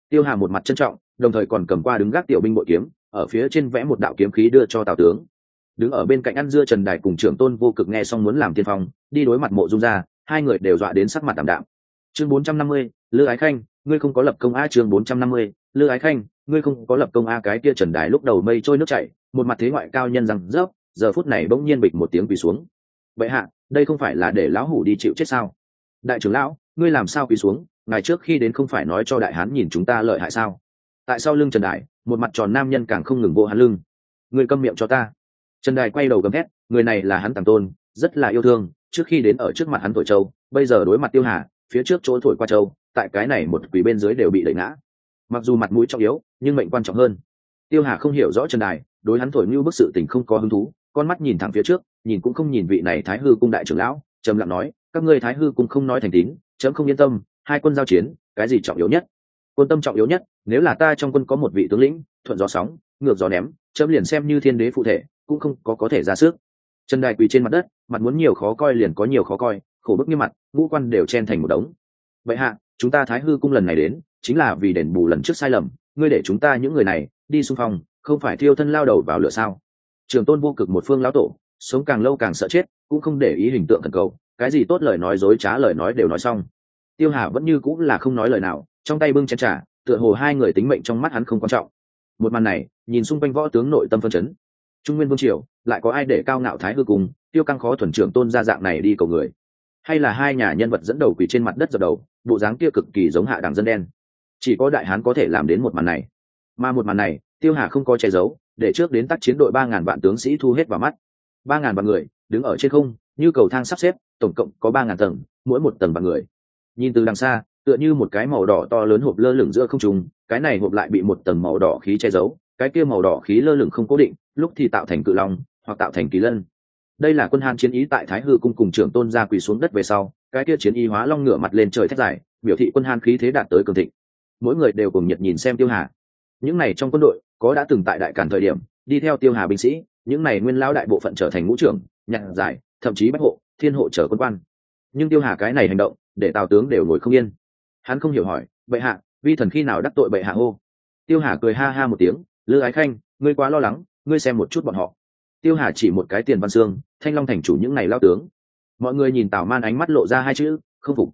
S1: Tiêu hà một mặt trân trọng, đồng thời còn cầm qua đứng gác tiểu binh bội kiếm, ở phía trên vẽ một đạo kiếm khí đưa cho tào tướng đứng ở bên cạnh ăn dưa trần đài cùng trưởng tôn vô cực nghe xong muốn làm tiên phong, đi đối mặt mộ dung ra, hai người đều dọa đến sắc mặt đảm đạm. Chương bốn trăm năm mươi, lư ái khanh, ngươi không có lập công a chương bốn trăm năm mươi, lư ái khanh, ngươi không có lập công a cái kia trần đài lúc đầu mây trôi nước chảy, một mặt thế ngoại cao nhân rằng rớp giờ phút này bỗng nhiên bịch một tiếng quỳ xuống. Vậy hạ, đây không phải là để lão hủ đi chịu chết sao? Đại trưởng lão, ngươi làm sao quỳ xuống? Ngày trước khi đến không phải nói cho đại hán nhìn chúng ta lợi hại sao? Tại sao lưng trần đại một mặt tròn nam nhân càng không ngừng vô hắn lưng. Người câm miệng cho ta trần đài quay đầu gầm thét, người này là hắn tàng tôn, rất là yêu thương, trước khi đến ở trước mặt hắn thổi châu, bây giờ đối mặt tiêu hà, phía trước chỗ thổi qua châu, tại cái này một quỷ bên dưới đều bị đẩy ngã. Mặc dù mặt mũi trọng yếu, nhưng mệnh quan trọng hơn. Tiêu hà không hiểu rõ trần đài, đối hắn thổi như bức sự tình không có hứng thú, con mắt nhìn thẳng phía trước, nhìn cũng không nhìn vị này thái hư cung đại trưởng lão, trầm lặng nói, các ngươi thái hư cung không nói thành tín, chấm không yên tâm, hai quân giao chiến, cái gì trọng yếu nhất? Quân tâm trọng yếu nhất, nếu là ta trong quân có một vị tướng lĩnh, thuận gió sóng, ngược gió ném, chấm liền xem như thiên đế phụ thể cũng không có có thể ra sức. Trần đài quỳ trên mặt đất, mặt muốn nhiều khó coi liền có nhiều khó coi, khổ bức như mặt, ngũ quan đều chen thành một đống. Vậy hạ, chúng ta thái hư cung lần này đến, chính là vì đền bù lần trước sai lầm, ngươi để chúng ta những người này đi xung phong, không phải thiêu thân lao đầu vào lửa sao? Trường tôn vô cực một phương lão tổ, sống càng lâu càng sợ chết, cũng không để ý hình tượng thần cầu, cái gì tốt lời nói dối trá lời nói đều nói xong. Tiêu hà vẫn như cũng là không nói lời nào, trong tay bưng chén trà, tựa hồ hai người tính mệnh trong mắt hắn không quan trọng. Một màn này, nhìn xung quanh võ tướng nội tâm phân chấn trung nguyên vương triều, lại có ai để cao ngạo thái hư cùng, tiêu căng khó thuần trưởng tôn ra dạng này đi cầu người? Hay là hai nhà nhân vật dẫn đầu quỳ trên mặt đất dập đầu, bộ dáng kia cực kỳ giống hạ đẳng dân đen? Chỉ có đại hán có thể làm đến một màn này. Mà một màn này, tiêu hà không có che giấu, để trước đến tác chiến đội ba ngàn vạn tướng sĩ thu hết vào mắt. Ba ngàn vạn người, đứng ở trên không, như cầu thang sắp xếp, tổng cộng có ba ngàn tầng, mỗi một tầng vạn người. Nhìn từ đằng xa, tựa như một cái màu đỏ to lớn hộp lơ lửng giữa không trung, cái này hộp lại bị một tầng màu đỏ khí che giấu, cái kia màu đỏ khí lơ lửng không cố định lúc thì tạo thành cự long, hoặc tạo thành kỳ lân. Đây là quân hàn chiến ý tại thái hư cung cùng trưởng tôn gia quỳ xuống đất về sau, cái kia chiến ý hóa long ngửa mặt lên trời thét dài, biểu thị quân hàn khí thế đạt tới cường thịnh. Mỗi người đều cùng nhiệt nhìn xem tiêu hà. Những này trong quân đội, có đã từng tại đại cản thời điểm, đi theo tiêu hà binh sĩ, những này nguyên lão đại bộ phận trở thành ngũ trưởng, nhạc giải, thậm chí bách hộ, thiên hộ trở quân quan. Nhưng tiêu hà cái này hành động, để tào tướng đều ngồi không yên. Hắn không hiểu hỏi, bệ hạ, vi thần khi nào đắc tội bệ hạ ô? tiêu hà cười ha ha một tiếng, lư ái khanh, ngươi quá lo lắng ngươi xem một chút bọn họ. Tiêu hà chỉ một cái tiền văn xương, thanh long thành chủ những ngày lao tướng. Mọi người nhìn tào man ánh mắt lộ ra hai chữ, không phục.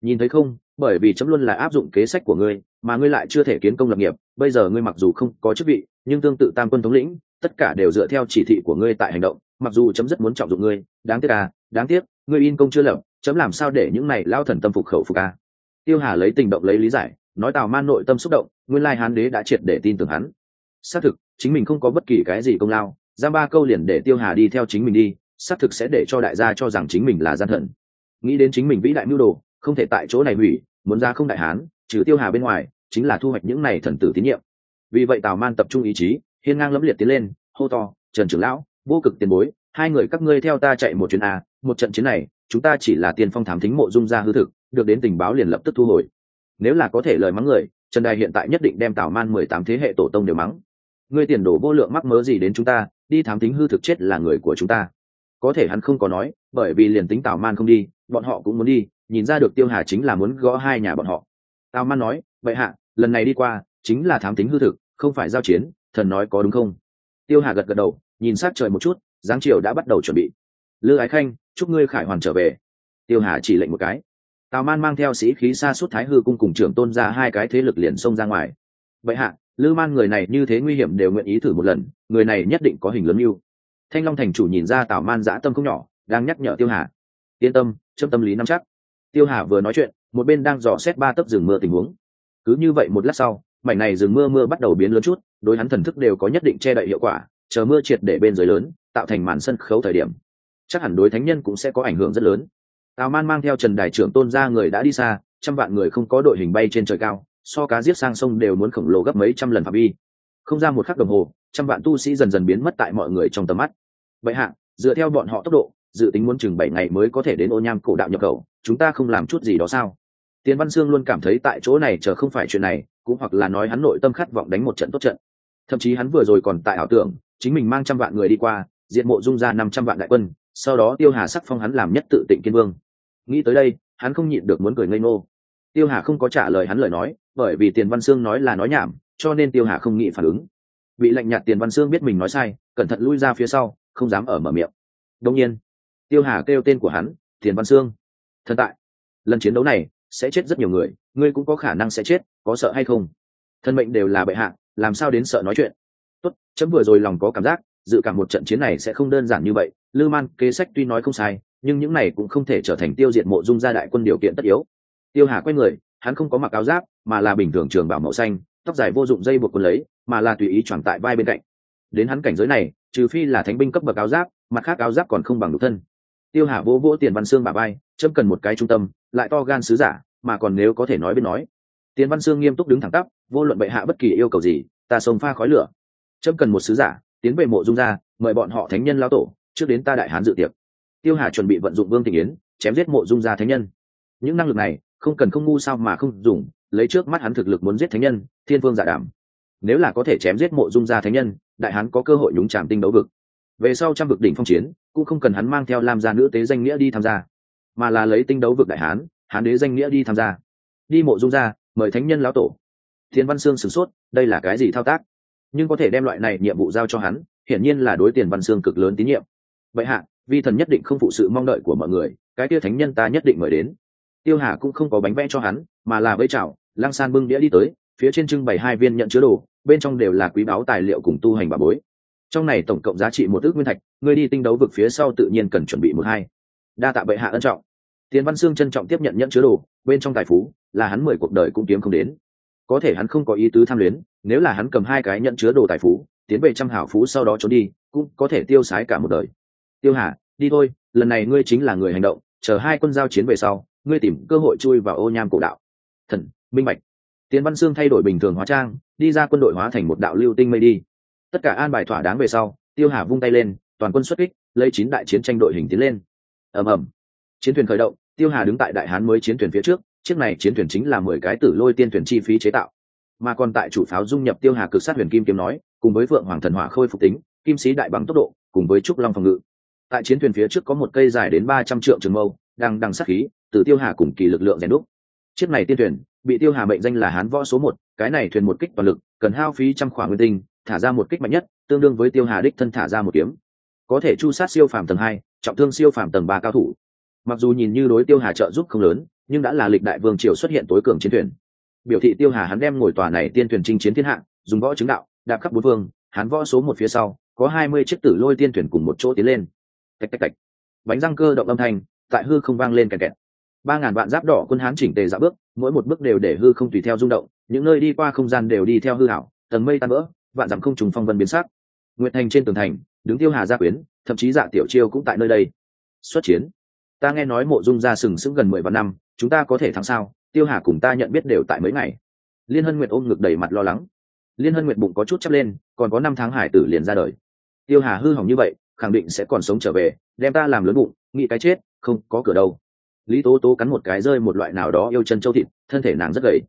S1: Nhìn thấy không, bởi vì chấm luôn là áp dụng kế sách của ngươi, mà ngươi lại chưa thể kiến công lập nghiệp, bây giờ ngươi mặc dù không có chức vị, nhưng tương tự tam quân thống lĩnh, tất cả đều dựa theo chỉ thị của ngươi tại hành động, mặc dù chấm rất muốn trọng dụng ngươi, đáng tiếc à đáng tiếc, ngươi in công chưa lập, chấm làm sao để những này lao thần tâm phục khẩu phục à? Tiêu hà lấy tình động lấy lý giải, nói tào man nội tâm xúc động, nguyên lai hán đế đã triệt để tin tưởng hắn xác thực, chính mình không có bất kỳ cái gì công lao. Giam ba câu liền để tiêu hà đi theo chính mình đi, xác thực sẽ để cho đại gia cho rằng chính mình là gian thần. Nghĩ đến chính mình vĩ đại mưu đồ, không thể tại chỗ này hủy, muốn ra không đại hán, trừ tiêu hà bên ngoài, chính là thu hoạch những này thần tử tín nhiệm. Vì vậy tào man tập trung ý chí, hiên ngang lẫm liệt tiến lên, hô to, trần trưởng lão, vô cực tiền bối, hai người các ngươi theo ta chạy một chuyến a một trận chiến này, chúng ta chỉ là tiền phong thám thính mộ dung ra hư thực, được đến tình báo liền lập tức thu hồi. Nếu là có thể lời mắng người, trần đài hiện tại nhất định đem tào man mười tám thế hệ tổ tông đều mắng ngươi tiền đổ vô lượng mắc mớ gì đến chúng ta, đi thám tính hư thực chết là người của chúng ta. Có thể hắn không có nói, bởi vì liền tính tào man không đi, bọn họ cũng muốn đi, nhìn ra được tiêu hà chính là muốn gõ hai nhà bọn họ. Tào man nói, vậy hạ, lần này đi qua, chính là thám tính hư thực, không phải giao chiến, thần nói có đúng không? Tiêu hà gật gật đầu, nhìn sát trời một chút giáng triều đã bắt đầu chuẩn bị. Lư ái khanh, chúc ngươi khải hoàn trở về. Tiêu hà chỉ lệnh một cái. Tào man mang theo sĩ khí xa suốt thái hư cung cùng trưởng tôn ra hai cái thế lực liền xông ra ngoài. Vậy hạ lư man người này như thế nguy hiểm đều nguyện ý thử một lần, người này nhất định có hình lớn mưu. Thanh long thành chủ nhìn ra tào man dã tâm không nhỏ, đang nhắc nhở tiêu hà. Yên tâm châm tâm lý nắm chắc. Tiêu hà vừa nói chuyện, một bên đang dò xét ba tấc rừng mưa tình huống. Cứ như vậy một lát sau, mảnh này rừng mưa mưa bắt đầu biến lớn chút, đối hắn thần thức đều có nhất định che đậy hiệu quả, chờ mưa triệt để bên dưới lớn, tạo thành màn sân khấu thời điểm. Chắc hẳn đối thánh nhân cũng sẽ có ảnh hưởng rất lớn. Tào man mang theo trần đài trưởng tôn ra người đã đi xa, trăm vạn người không có đội hình bay trên trời cao so cá giết sang sông đều muốn khổng lồ gấp mấy trăm lần phạm vi. Không ra một khắc đồng hồ, trăm vạn tu sĩ dần dần biến mất tại mọi người trong tầm mắt. Vậy hạ, dựa theo bọn họ tốc độ, dự tính muốn chừng bảy ngày mới có thể đến ô nham cổ đạo nhập khẩu, chúng ta không làm chút gì đó sao? Tiến văn sương luôn cảm thấy tại chỗ này chờ không phải chuyện này, cũng hoặc là nói hắn nội tâm khát vọng đánh một trận tốt trận. Thậm chí hắn vừa rồi còn tại ảo tưởng, chính mình mang trăm vạn người đi qua diện mộ dung ra năm trăm vạn đại quân, sau đó tiêu hà sắc phong hắn làm nhất tự tịnh kiên vương. Nghĩ tới đây, hắn không nhịn được muốn cười ngây ngô. Tiêu hà không có trả lời hắn lời nói bởi vì tiền văn sương nói là nói nhảm, cho nên tiêu hà không nghĩ phản ứng. Bị lạnh nhạt tiền văn sương biết mình nói sai, cẩn thận lui ra phía sau, không dám ở mở miệng. Đông nhiên, tiêu hà kêu tên của hắn, tiền văn sương. Thần tại, lần chiến đấu này sẽ chết rất nhiều người, ngươi cũng có khả năng sẽ chết, có sợ hay không? Thân mệnh đều là bệ hạ, làm sao đến sợ nói chuyện? Tốt, chấm vừa rồi lòng có cảm giác, dự cảm một trận chiến này sẽ không đơn giản như vậy lư man kế sách tuy nói không sai, nhưng những này cũng không thể trở thành tiêu diệt mộ dung gia đại quân điều kiện tất yếu. Tiêu hà quay người hắn không có mặc áo giáp, mà là bình thường trường bảo màu xanh, tóc dài vô dụng dây buộc quần lấy, mà là tùy ý choàng tại vai bên cạnh. Đến hắn cảnh giới này, trừ phi là thánh binh cấp bậc áo giáp, mặt khác áo giáp còn không bằng đủ thân. Tiêu hà vỗ vỗ tiền văn xương bà vai, chấm cần một cái trung tâm, lại to gan sứ giả, mà còn nếu có thể nói bên nói. Tiền văn xương nghiêm túc đứng thẳng tắp, vô luận bệ hạ bất kỳ yêu cầu gì, ta sống pha khói lửa. Chấm cần một sứ giả, tiến về mộ dung gia, mời bọn họ thánh nhân lao tổ, trước đến ta đại hán dự tiệc. Tiêu hà chuẩn bị vận dụng vương tình yến, chém giết mộ dung gia thánh nhân. Những năng lực này không cần không ngu sao mà không dùng, lấy trước mắt hắn thực lực muốn giết thánh nhân, thiên vương giả đảm. Nếu là có thể chém giết mộ dung gia thánh nhân, đại hán có cơ hội nhúng tràm tinh đấu vực. Về sau trăm vực đỉnh phong chiến, cũng không cần hắn mang theo làm gia nữ tế danh nghĩa đi tham gia, mà là lấy tinh đấu vực đại hán hán đế danh nghĩa đi tham gia. Đi mộ dung gia, mời thánh nhân lão tổ. Thiên văn sương sửng sốt, đây là cái gì thao tác? Nhưng có thể đem loại này nhiệm vụ giao cho hắn, hiển nhiên là đối tiền văn sương cực lớn tín nhiệm. Vậy hạ, vi thần nhất định không phụ sự mong đợi của mọi người, cái kia thánh nhân ta nhất định mời đến tiêu hà cũng không có bánh vẽ cho hắn, mà là với chảo, lăng san bưng đĩa đi tới, phía trên trưng bày hai viên nhận chứa đồ, bên trong đều là quý báu tài liệu cùng tu hành bà bối. Trong này tổng cộng giá trị một ước nguyên thạch, người đi tinh đấu vực phía sau tự nhiên cần chuẩn bị một hai. Đa tạ bệ hạ ân trọng. Tiến văn sương trân trọng tiếp nhận nhận chứa đồ, bên trong tài phú, là hắn mười cuộc đời cũng kiếm không đến. Có thể hắn không có ý tứ tham luyến, nếu là hắn cầm hai cái nhận chứa đồ tài phú, tiến về trăm hảo phú sau đó trốn đi, cũng có thể tiêu sái cả một đời. Tiêu hà, đi thôi, lần này ngươi chính là người hành động, chờ hai quân giao chiến về sau ngươi tìm cơ hội chui vào ô nham cổ đạo. Thần, minh bạch. Tiến văn sương thay đổi bình thường hóa trang, đi ra quân đội hóa thành một đạo lưu tinh mây đi. Tất cả an bài thỏa đáng về sau, tiêu hà vung tay lên, toàn quân xuất kích, lấy chín đại chiến tranh đội hình tiến lên. Ầm ầm. Chiến thuyền khởi động, tiêu hà đứng tại đại hán mới chiến thuyền phía trước, chiếc này chiến thuyền chính là mười cái tử lôi tiên thuyền chi phí chế tạo. Mà còn tại chủ pháo dung nhập tiêu hà cực sát huyền kim kiếm nói, cùng với vượng hoàng thần hỏa khôi phục tính, kim sĩ đại bằng tốc độ, cùng với trúc long phòng ngự. Tại chiến thuyền phía trước có một cây dài đến ba trăm triệu trường mâu, đang đằng sát khí từ tiêu hà cùng kỳ lực lượng rèn đúc. Chiếc này tiên thuyền, bị tiêu hà mệnh danh là hán võ số một, cái này thuyền một kích toàn lực, cần hao phí trăm khoảng nguyên tinh, thả ra một kích mạnh nhất, tương đương với tiêu hà đích thân thả ra một kiếm. Có thể chu sát siêu phàm tầng hai, trọng thương siêu phàm tầng ba cao thủ. Mặc dù nhìn như đối tiêu hà trợ giúp không lớn, nhưng đã là lịch đại vương triều xuất hiện tối cường chiến thuyền. Biểu thị tiêu hà hắn đem ngồi tòa này tiên thuyền chinh chiến thiên hạ, dùng võ chứng đạo, đạp khắp bốn vương hắn võ số một phía sau, có hai mươi chiếc tử lôi tiên thuyền cùng một chỗ tiến lên. Tạch tạch tạch. Bánh răng cơ động âm thanh, tại hư không vang lên kẹt kẹt ba ngàn vạn giáp đỏ quân hán chỉnh tề dạ bước, mỗi một bước đều để hư không tùy theo rung động, những nơi đi qua không gian đều đi theo hư hảo, tầng mây tan vỡ, vạn dặm không trùng phong vân biến sắc. Nguyệt thành trên tường thành, đứng tiêu hà gia quyến, thậm chí dạ tiểu chiêu cũng tại nơi đây. Xuất chiến. Ta nghe nói mộ dung gia sừng sững gần mười vạn năm, chúng ta có thể thắng sao? Tiêu hà cùng ta nhận biết đều tại mấy ngày. Liên hân nguyệt ôm ngực đầy mặt lo lắng. Liên hân nguyệt bụng có chút chắp lên, còn có năm tháng hải tử liền ra đời. Tiêu hà hư hỏng như vậy, khẳng định sẽ còn sống trở về, đem ta làm lớn bụng, nghĩ cái chết, không có cửa đâu lý tố tố cắn một cái rơi một loại nào đó yêu chân châu thịt thân thể nàng rất gầy.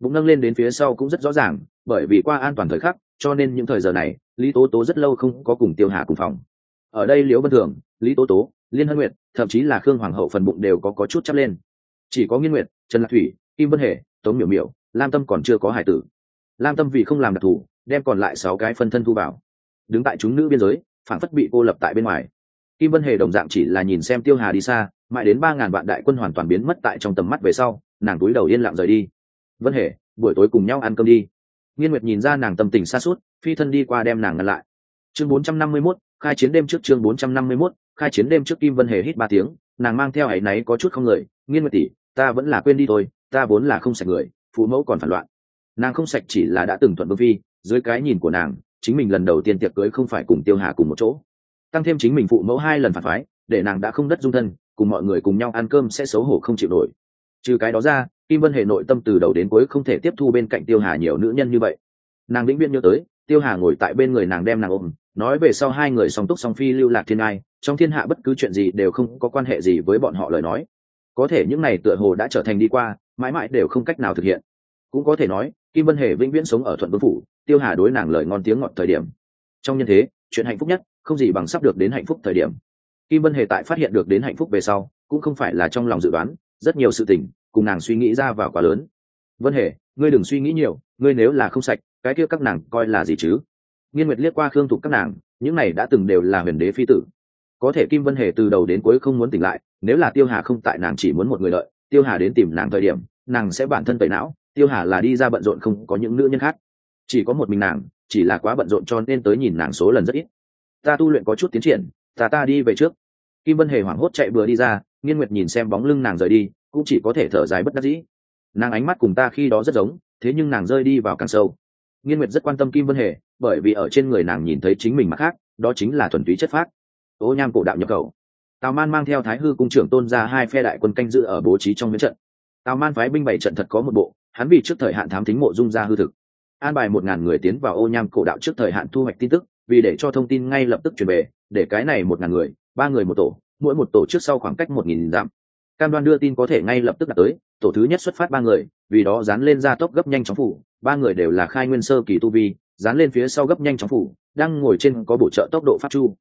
S1: Bụng nâng lên đến phía sau cũng rất rõ ràng bởi vì qua an toàn thời khắc cho nên những thời giờ này lý tố tố rất lâu không có cùng tiêu hà cùng phòng. Ở đây liễu vân thường lý tố tố liên hân nguyệt thậm chí là khương hoàng hậu phần bụng đều có, có chút chắp lên. Chỉ có nghiên nguyệt trần lạc thủy kim vân hề tống miểu miểu lam tâm còn chưa có hải tử. Lam tâm vì không làm đặc thù đem còn lại sáu cái phân thân thu vào. Đứng tại chúng nữ biên giới phản phất bị cô lập tại bên ngoài. Kim vân hề đồng dạng chỉ là nhìn xem tiêu hà đi xa mãi đến ba ngàn vạn đại quân hoàn toàn biến mất tại trong tầm mắt về sau, nàng túi đầu yên lặng rời đi. Vân hề, buổi tối cùng nhau ăn cơm đi. Nghiên nguyệt nhìn ra nàng tâm tình xa suốt phi thân đi qua đem nàng ngăn lại. Chương bốn trăm năm mươi mốt, khai chiến đêm trước chương bốn trăm năm mươi mốt, khai chiến đêm trước kim vân hề hít ba tiếng, nàng mang theo áy náy có chút không người, nghiên nguyệt tỷ, ta vẫn là quên đi thôi, ta vốn là không sạch người, phụ mẫu còn phản loạn. Nàng không sạch chỉ là đã từng thuận vương phi, dưới cái nhìn của nàng, chính mình lần đầu tiên tiệc cưới không phải cùng tiêu hà cùng một chỗ. Tăng thêm chính mình phụ mẫu hai lần phản phái, để nàng đã không đất dung thân cùng mọi người cùng nhau ăn cơm sẽ xấu hổ không chịu nổi. Trừ cái đó ra, kim vân hệ nội tâm từ đầu đến cuối không thể tiếp thu bên cạnh tiêu hà nhiều nữ nhân như vậy. Nàng vĩnh viễn nhớ tới, tiêu hà ngồi tại bên người nàng đem nàng ôm, nói về sau hai người song túc song phi lưu lạc thiên ai, trong thiên hạ bất cứ chuyện gì đều không có quan hệ gì với bọn họ lời nói. Có thể những này tựa hồ đã trở thành đi qua, mãi mãi đều không cách nào thực hiện. Cũng có thể nói, kim vân hề vĩnh viễn sống ở thuận vương phủ, tiêu hà đối nàng lời ngon tiếng ngọt thời điểm. Trong nhân thế, chuyện hạnh phúc nhất, không gì bằng sắp được đến hạnh phúc thời điểm kim vân hề tại phát hiện được đến hạnh phúc về sau, cũng không phải là trong lòng dự đoán, rất nhiều sự tình, cùng nàng suy nghĩ ra vào quá lớn. Vân hề, ngươi đừng suy nghĩ nhiều, ngươi nếu là không sạch, cái kia các nàng coi là gì chứ? Nghiên nguyệt liếc qua khương thục các nàng, những này đã từng đều là huyền đế phi tử. Có thể kim vân hề từ đầu đến cuối không muốn tỉnh lại, nếu là tiêu hà không tại nàng chỉ muốn một người lợi tiêu hà đến tìm nàng thời điểm, nàng sẽ bản thân tẩy não, tiêu hà là đi ra bận rộn không có những nữ nhân khác. Chỉ có một mình nàng, chỉ là quá bận rộn cho nên tới nhìn nàng số lần rất ít. Ta tu luyện có chút tiến triển ta ta đi về trước. Kim vân hề hoảng hốt chạy vừa đi ra, nghiên nguyệt nhìn xem bóng lưng nàng rời đi, cũng chỉ có thể thở dài bất đắc dĩ. Nàng ánh mắt cùng ta khi đó rất giống, thế nhưng nàng rơi đi vào càng sâu. Nghiên nguyệt rất quan tâm kim vân hề, bởi vì ở trên người nàng nhìn thấy chính mình mặt khác, đó chính là thuần túy chất phác. Ô nham cổ đạo nhập cầu. tào man mang theo thái hư cung trưởng tôn ra hai phe đại quân canh dự ở bố trí trong miến trận. Tào man phái binh bảy trận thật có một bộ, hắn vì trước thời hạn thám tính mộ dung ra hư thực an bài một ngàn người tiến vào ô nham cổ đạo trước thời hạn thu hoạch tin tức, vì để cho thông tin ngay lập tức truyền về, để cái này một ngàn người, ba người một tổ, mỗi một tổ trước sau khoảng cách một nghìn dặm. Cam đoan đưa tin có thể ngay lập tức đạt tới, tổ thứ nhất xuất phát ba người, vì đó dán lên ra tốc gấp nhanh chóng phủ, ba người đều là khai nguyên sơ kỳ tu vi, dán lên phía sau gấp nhanh chóng phủ, đang ngồi trên có bổ trợ tốc độ phát chu.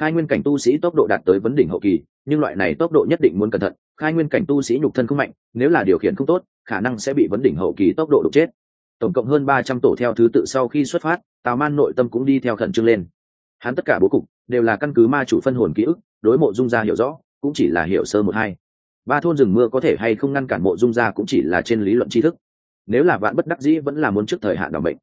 S1: Khai nguyên cảnh tu sĩ tốc độ đạt tới vấn đỉnh hậu kỳ, nhưng loại này tốc độ nhất định muốn cẩn thận, khai nguyên cảnh tu sĩ nhục thân không mạnh, nếu là điều khiển không tốt, khả năng sẽ bị vấn đỉnh hậu kỳ tốc độ đục chết tổng cộng hơn ba trăm tổ theo thứ tự sau khi xuất phát, tào man nội tâm cũng đi theo khẩn trương lên. Hắn tất cả bố cục đều là căn cứ ma chủ phân hồn ký ức, đối mộ dung gia hiểu rõ, cũng chỉ là hiểu sơ một hai. Ba thôn rừng mưa có thể hay không ngăn cản mộ dung gia cũng chỉ là trên lý luận tri thức. Nếu là vạn bất đắc dĩ vẫn là muốn trước thời hạn đảm bệnh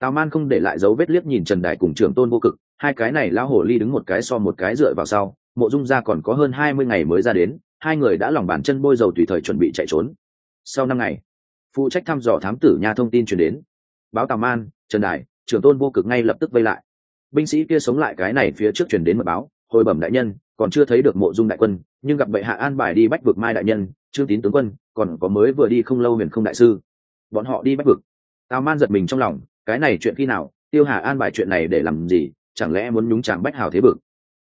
S1: tào man không để lại dấu vết liếc nhìn trần đại cùng trưởng tôn vô cực, hai cái này lão hồ ly đứng một cái so một cái dựa vào sau, mộ dung gia còn có hơn hai mươi ngày mới ra đến, hai người đã lòng bàn chân bôi dầu tùy thời chuẩn bị chạy trốn. Sau năm ngày phụ trách thăm dò thám tử nhà thông tin chuyển đến. Báo tào man, trần đại trưởng tôn vô cực ngay lập tức vây lại. Binh sĩ kia sống lại cái này phía trước chuyển đến mật báo, hồi bẩm đại nhân, còn chưa thấy được mộ dung đại quân, nhưng gặp bệ hạ an bài đi bách vực mai đại nhân, trương tín tướng quân, còn có mới vừa đi không lâu huyền không đại sư. Bọn họ đi bách vực. Tào man giật mình trong lòng, cái này chuyện khi nào, tiêu hà an bài chuyện này để làm gì, chẳng lẽ muốn nhúng chàng bách hào thế vực?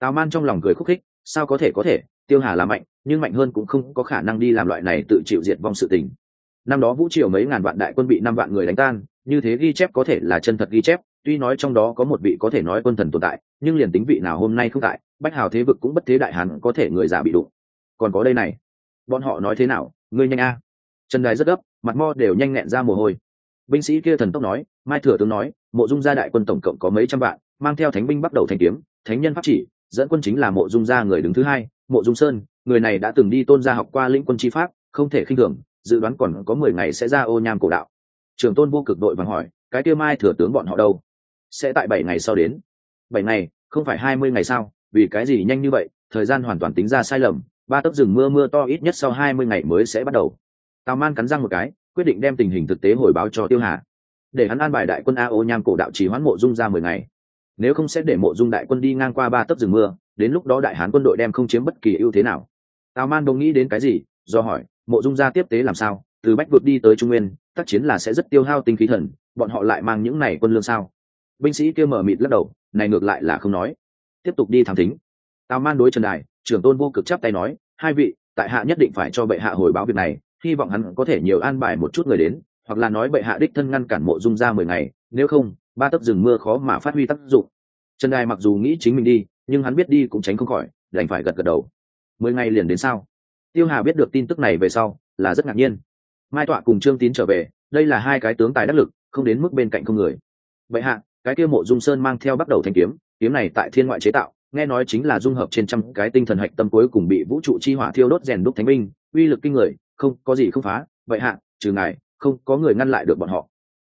S1: Tào man trong lòng cười khúc khích, sao có thể có thể, tiêu hà là mạnh, nhưng mạnh hơn cũng không có khả năng đi làm loại này tự chịu diệt vong sự tình năm đó vũ triều mấy ngàn vạn đại quân bị năm vạn người đánh tan, như thế ghi chép có thể là chân thật ghi chép, tuy nói trong đó có một vị có thể nói quân thần tồn tại, nhưng liền tính vị nào hôm nay không tại, bách hào thế vực cũng bất thế đại hàn có thể người già bị đụng. Còn có đây này. Bọn họ nói thế nào? Ngươi nhanh a. Trần đài rất gấp, mặt mo đều nhanh nhẹn ra mồ hôi. Binh sĩ kia thần tốc nói, mai thừa tướng nói, mộ dung gia đại quân tổng cộng có mấy trăm vạn, mang theo thánh binh bắt đầu thành kiếm, thánh nhân pháp chỉ, dẫn quân chính là mộ dung gia người đứng thứ hai, mộ dung sơn, người này đã từng đi tôn gia học qua lĩnh quân tri pháp, không thể khinh thường dự đoán còn có mười ngày sẽ ra ô nham cổ đạo. Trường tôn vô cực đội vàng hỏi cái kia mai thừa tướng bọn họ đâu? Sẽ tại bảy ngày sau đến. Bảy ngày? Không phải hai mươi ngày sau, vì cái gì nhanh như vậy? Thời gian hoàn toàn tính ra sai lầm. Ba tấc rừng mưa mưa to ít nhất sau hai mươi ngày mới sẽ bắt đầu. Tào man cắn răng một cái quyết định đem tình hình thực tế hồi báo cho tiêu hà. Để hắn an bài đại quân a ô nham cổ đạo chỉ hoãn mộ dung ra mười ngày. Nếu không sẽ để mộ dung đại quân đi ngang qua ba tấc rừng mưa đến lúc đó đại hán quân đội đem không chiếm bất kỳ ưu thế nào. Tào man đồng nghĩ đến cái gì do hỏi mộ dung gia tiếp tế làm sao, từ bách vượt đi tới trung nguyên, tác chiến là sẽ rất tiêu hao tinh khí thần, bọn họ lại mang những này quân lương sao? Binh sĩ kia mở mịt lắc đầu, này ngược lại là không nói. Tiếp tục đi thám thính. Tào man đối trần đài, trưởng tôn vô cực chắp tay nói, hai vị, tại hạ nhất định phải cho bệ hạ hồi báo việc này, hy vọng hắn có thể nhiều an bài một chút người đến, hoặc là nói bệ hạ đích thân ngăn cản mộ dung ra mười ngày, nếu không, ba tấc rừng mưa khó mà phát huy tác dụng. Trần đài mặc dù nghĩ chính mình đi, nhưng hắn biết đi cũng tránh không khỏi, đành phải gật gật đầu. Mười ngày liền đến sao? Tiêu hà biết được tin tức này về sau, là rất ngạc nhiên. Mai tọa cùng trương tín trở về, đây là hai cái tướng tài đắc lực, không đến mức bên cạnh không người. Vậy hạ, cái kia mộ dung sơn mang theo bắt đầu thanh kiếm kiếm này tại thiên ngoại chế tạo, nghe nói chính là dung hợp trên trăm cái tinh thần hạch tâm cuối cùng bị vũ trụ chi hỏa thiêu đốt rèn đúc thánh binh, uy lực kinh người, không có gì không phá. Vậy hạ, trừ ngài, không có người ngăn lại được bọn họ.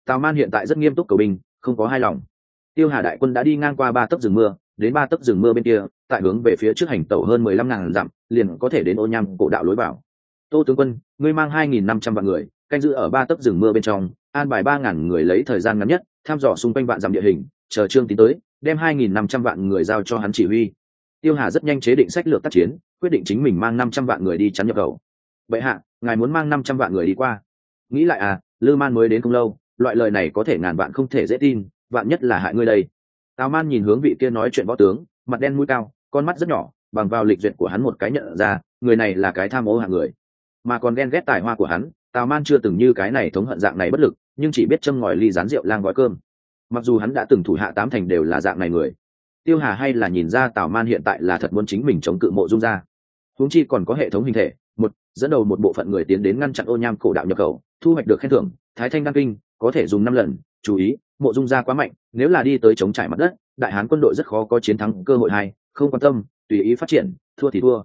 S1: Tào man hiện tại rất nghiêm túc cầu binh, không có hai lòng. Tiêu hà đại quân đã đi ngang qua ba tấc rừng mưa, đến ba tấc rừng mưa bên kia tại hướng về phía trước hành tẩu hơn mười lăm ngàn dặm, liền có thể đến ô nham cổ đạo lối vào. Tô tướng quân, ngươi mang hai nghìn năm trăm vạn người, canh giữ ở ba tấc rừng mưa bên trong, an bài ba ngàn người lấy thời gian ngắn nhất, thăm dò xung quanh vạn dặm địa hình, chờ trương tín tới, đem hai nghìn năm trăm vạn người giao cho hắn chỉ huy. Tiêu hà rất nhanh chế định sách lược tác chiến, quyết định chính mình mang năm trăm vạn người đi chắn nhập khẩu. Vậy hạ, ngài muốn mang năm trăm vạn người đi qua? Nghĩ lại à lư man mới đến không lâu, loại lời này có thể ngàn vạn không thể dễ tin, vạn nhất là hại ngươi đây. Tào man nhìn hướng vị kia nói chuyện võ tướng, mặt đen mũi cao con mắt rất nhỏ, bằng vào lịch duyệt của hắn một cái nhận ra, người này là cái tham ô hạng người. Mà còn ghen ghét tài hoa của hắn, tào man chưa từng như cái này thống hận dạng này bất lực, nhưng chỉ biết châm ngòi ly rán rượu lang gói cơm. Mặc dù hắn đã từng thủ hạ tám thành đều là dạng này người, tiêu hà hay là nhìn ra tào man hiện tại là thật muốn chính mình chống cự mộ dung ra. Huống chi còn có hệ thống hình thể, một, dẫn đầu một bộ phận người tiến đến ngăn chặn ô nham cổ đạo nhập khẩu, thu hoạch được khen thưởng, thái thanh đăng kinh, có thể dùng năm lần, chú ý, mộ dung ra quá mạnh, nếu là đi tới chống trải mặt đất, đại hán quân đội rất khó có chiến thắng cơ hội hai không quan tâm, tùy ý phát triển, thua thì thua.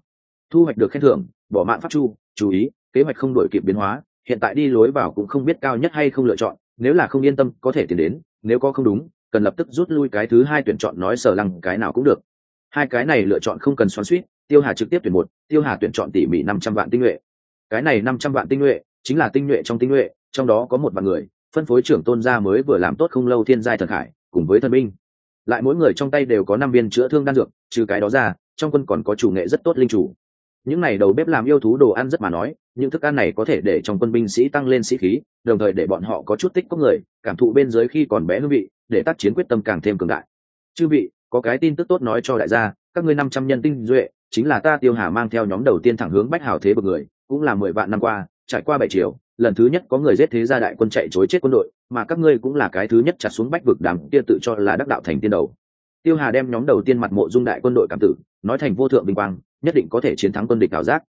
S1: Thu hoạch được khen thưởng, bỏ mạng pháp chu, chú ý, kế hoạch không đổi kịp biến hóa, hiện tại đi lối vào cũng không biết cao nhất hay không lựa chọn, nếu là không yên tâm, có thể tiến đến, nếu có không đúng, cần lập tức rút lui cái thứ hai tuyển chọn nói sở lăng cái nào cũng được. Hai cái này lựa chọn không cần xoắn suýt tiêu hà trực tiếp tuyển một, tiêu hà tuyển chọn tỉ mỉ năm trăm vạn tinh nhuệ. Cái này năm trăm vạn tinh nhuệ, chính là tinh nhuệ trong tinh nhuệ, trong đó có một vạn người, phân phối trưởng tôn gia mới vừa làm tốt không lâu thiên giai thần khải, cùng với thần binh. Lại mỗi người trong tay đều có năm viên chữa thương đan dược trừ cái đó ra trong quân còn có chủ nghệ rất tốt linh chủ. Những này đầu bếp làm yêu thú đồ ăn rất mà nói những thức ăn này có thể để trong quân binh sĩ tăng lên sĩ khí đồng thời để bọn họ có chút tích có người cảm thụ bên dưới khi còn bé hương vị để tác chiến quyết tâm càng thêm cường đại. Chư vị có cái tin tức tốt nói cho đại gia các ngươi năm trăm nhân tinh duệ chính là ta tiêu hà mang theo nhóm đầu tiên thẳng hướng bách hào thế bậc người cũng là mười vạn năm qua trải qua bảy chiều lần thứ nhất có người giết thế gia đại quân chạy chối chết quân đội mà các ngươi cũng là cái thứ nhất chặt xuống bách vực đằng, kia tự cho là đắc đạo thành tiên đầu tiêu hà đem nhóm đầu tiên mặt mộ dung đại quân đội cảm tử, nói thành vô thượng vinh quang, nhất định có thể chiến thắng quân địch ảo giác.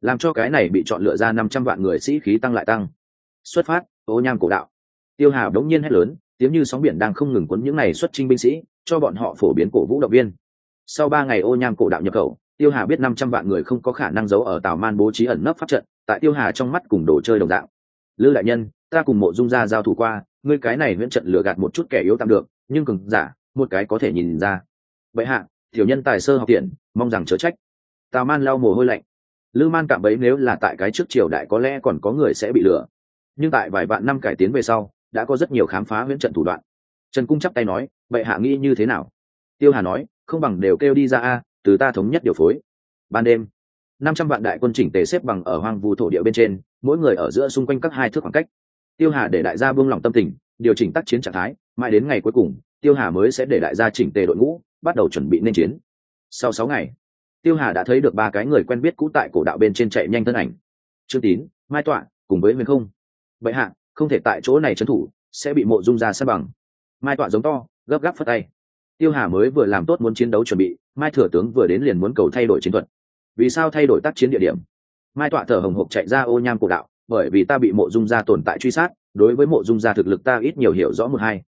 S1: Làm cho cái này bị chọn lựa ra năm trăm vạn người sĩ khí tăng lại tăng. Xuất phát, ô nham cổ đạo. Tiêu hà đống nhiên hét lớn, tiếng như sóng biển đang không ngừng quấn những này xuất trinh binh sĩ, cho bọn họ phổ biến cổ vũ động viên. Sau ba ngày ô nham cổ đạo nhập khẩu, tiêu hà biết năm trăm vạn người không có khả năng giấu ở tào man bố trí ẩn nấp pháp trận, tại tiêu hà trong mắt cùng đồ chơi đồng dạng. Lư đại nhân, ta cùng mộ dung ra giao thủ qua, ngươi cái này miễn trận lừa gạt một chút kẻ yếu tạm được, nhưng cường giả một cái có thể nhìn ra. Bệ hạ, tiểu nhân tài sơ học tiện, mong rằng chớ trách. Tào man lau mồ hôi lạnh. Lư man cảm ấy nếu là tại cái trước triều đại có lẽ còn có người sẽ bị lừa. Nhưng tại vài vạn năm cải tiến về sau, đã có rất nhiều khám phá huyễn trận thủ đoạn. Trần cung chắp tay nói vậy hạ nghĩ như thế nào? Tiêu hà nói, không bằng đều kêu đi ra a, từ ta thống nhất điều phối. Ban đêm, năm trăm vạn đại quân chỉnh tề xếp bằng ở hoang vu thổ địa bên trên, mỗi người ở giữa xung quanh các hai thước khoảng cách. Tiêu hà để đại gia buông lỏng tâm tình điều chỉnh tác chiến trạng thái, mãi đến ngày cuối cùng, tiêu hà mới sẽ để đại gia chỉnh tề đội ngũ, bắt đầu chuẩn bị nên chiến. Sau sáu ngày, tiêu hà đã thấy được ba cái người quen biết cũ tại cổ đạo bên trên chạy nhanh thân ảnh. Trương tín, mai tọa, cùng với huyền không. Vậy hạ, không thể tại chỗ này trấn thủ, sẽ bị mộ dung ra sát bằng. Mai tọa giống to, gấp gáp phất tay. Tiêu hà mới vừa làm tốt muốn chiến đấu chuẩn bị, mai thừa tướng vừa đến liền muốn cầu thay đổi chiến thuật. Vì sao thay đổi tác chiến địa điểm? Mai tọa thở hồng hộc chạy ra ô nham cổ đạo, bởi vì ta bị mộ dung gia tồn tại truy sát đối với mộ dung gia thực lực ta ít nhiều hiểu rõ một hai.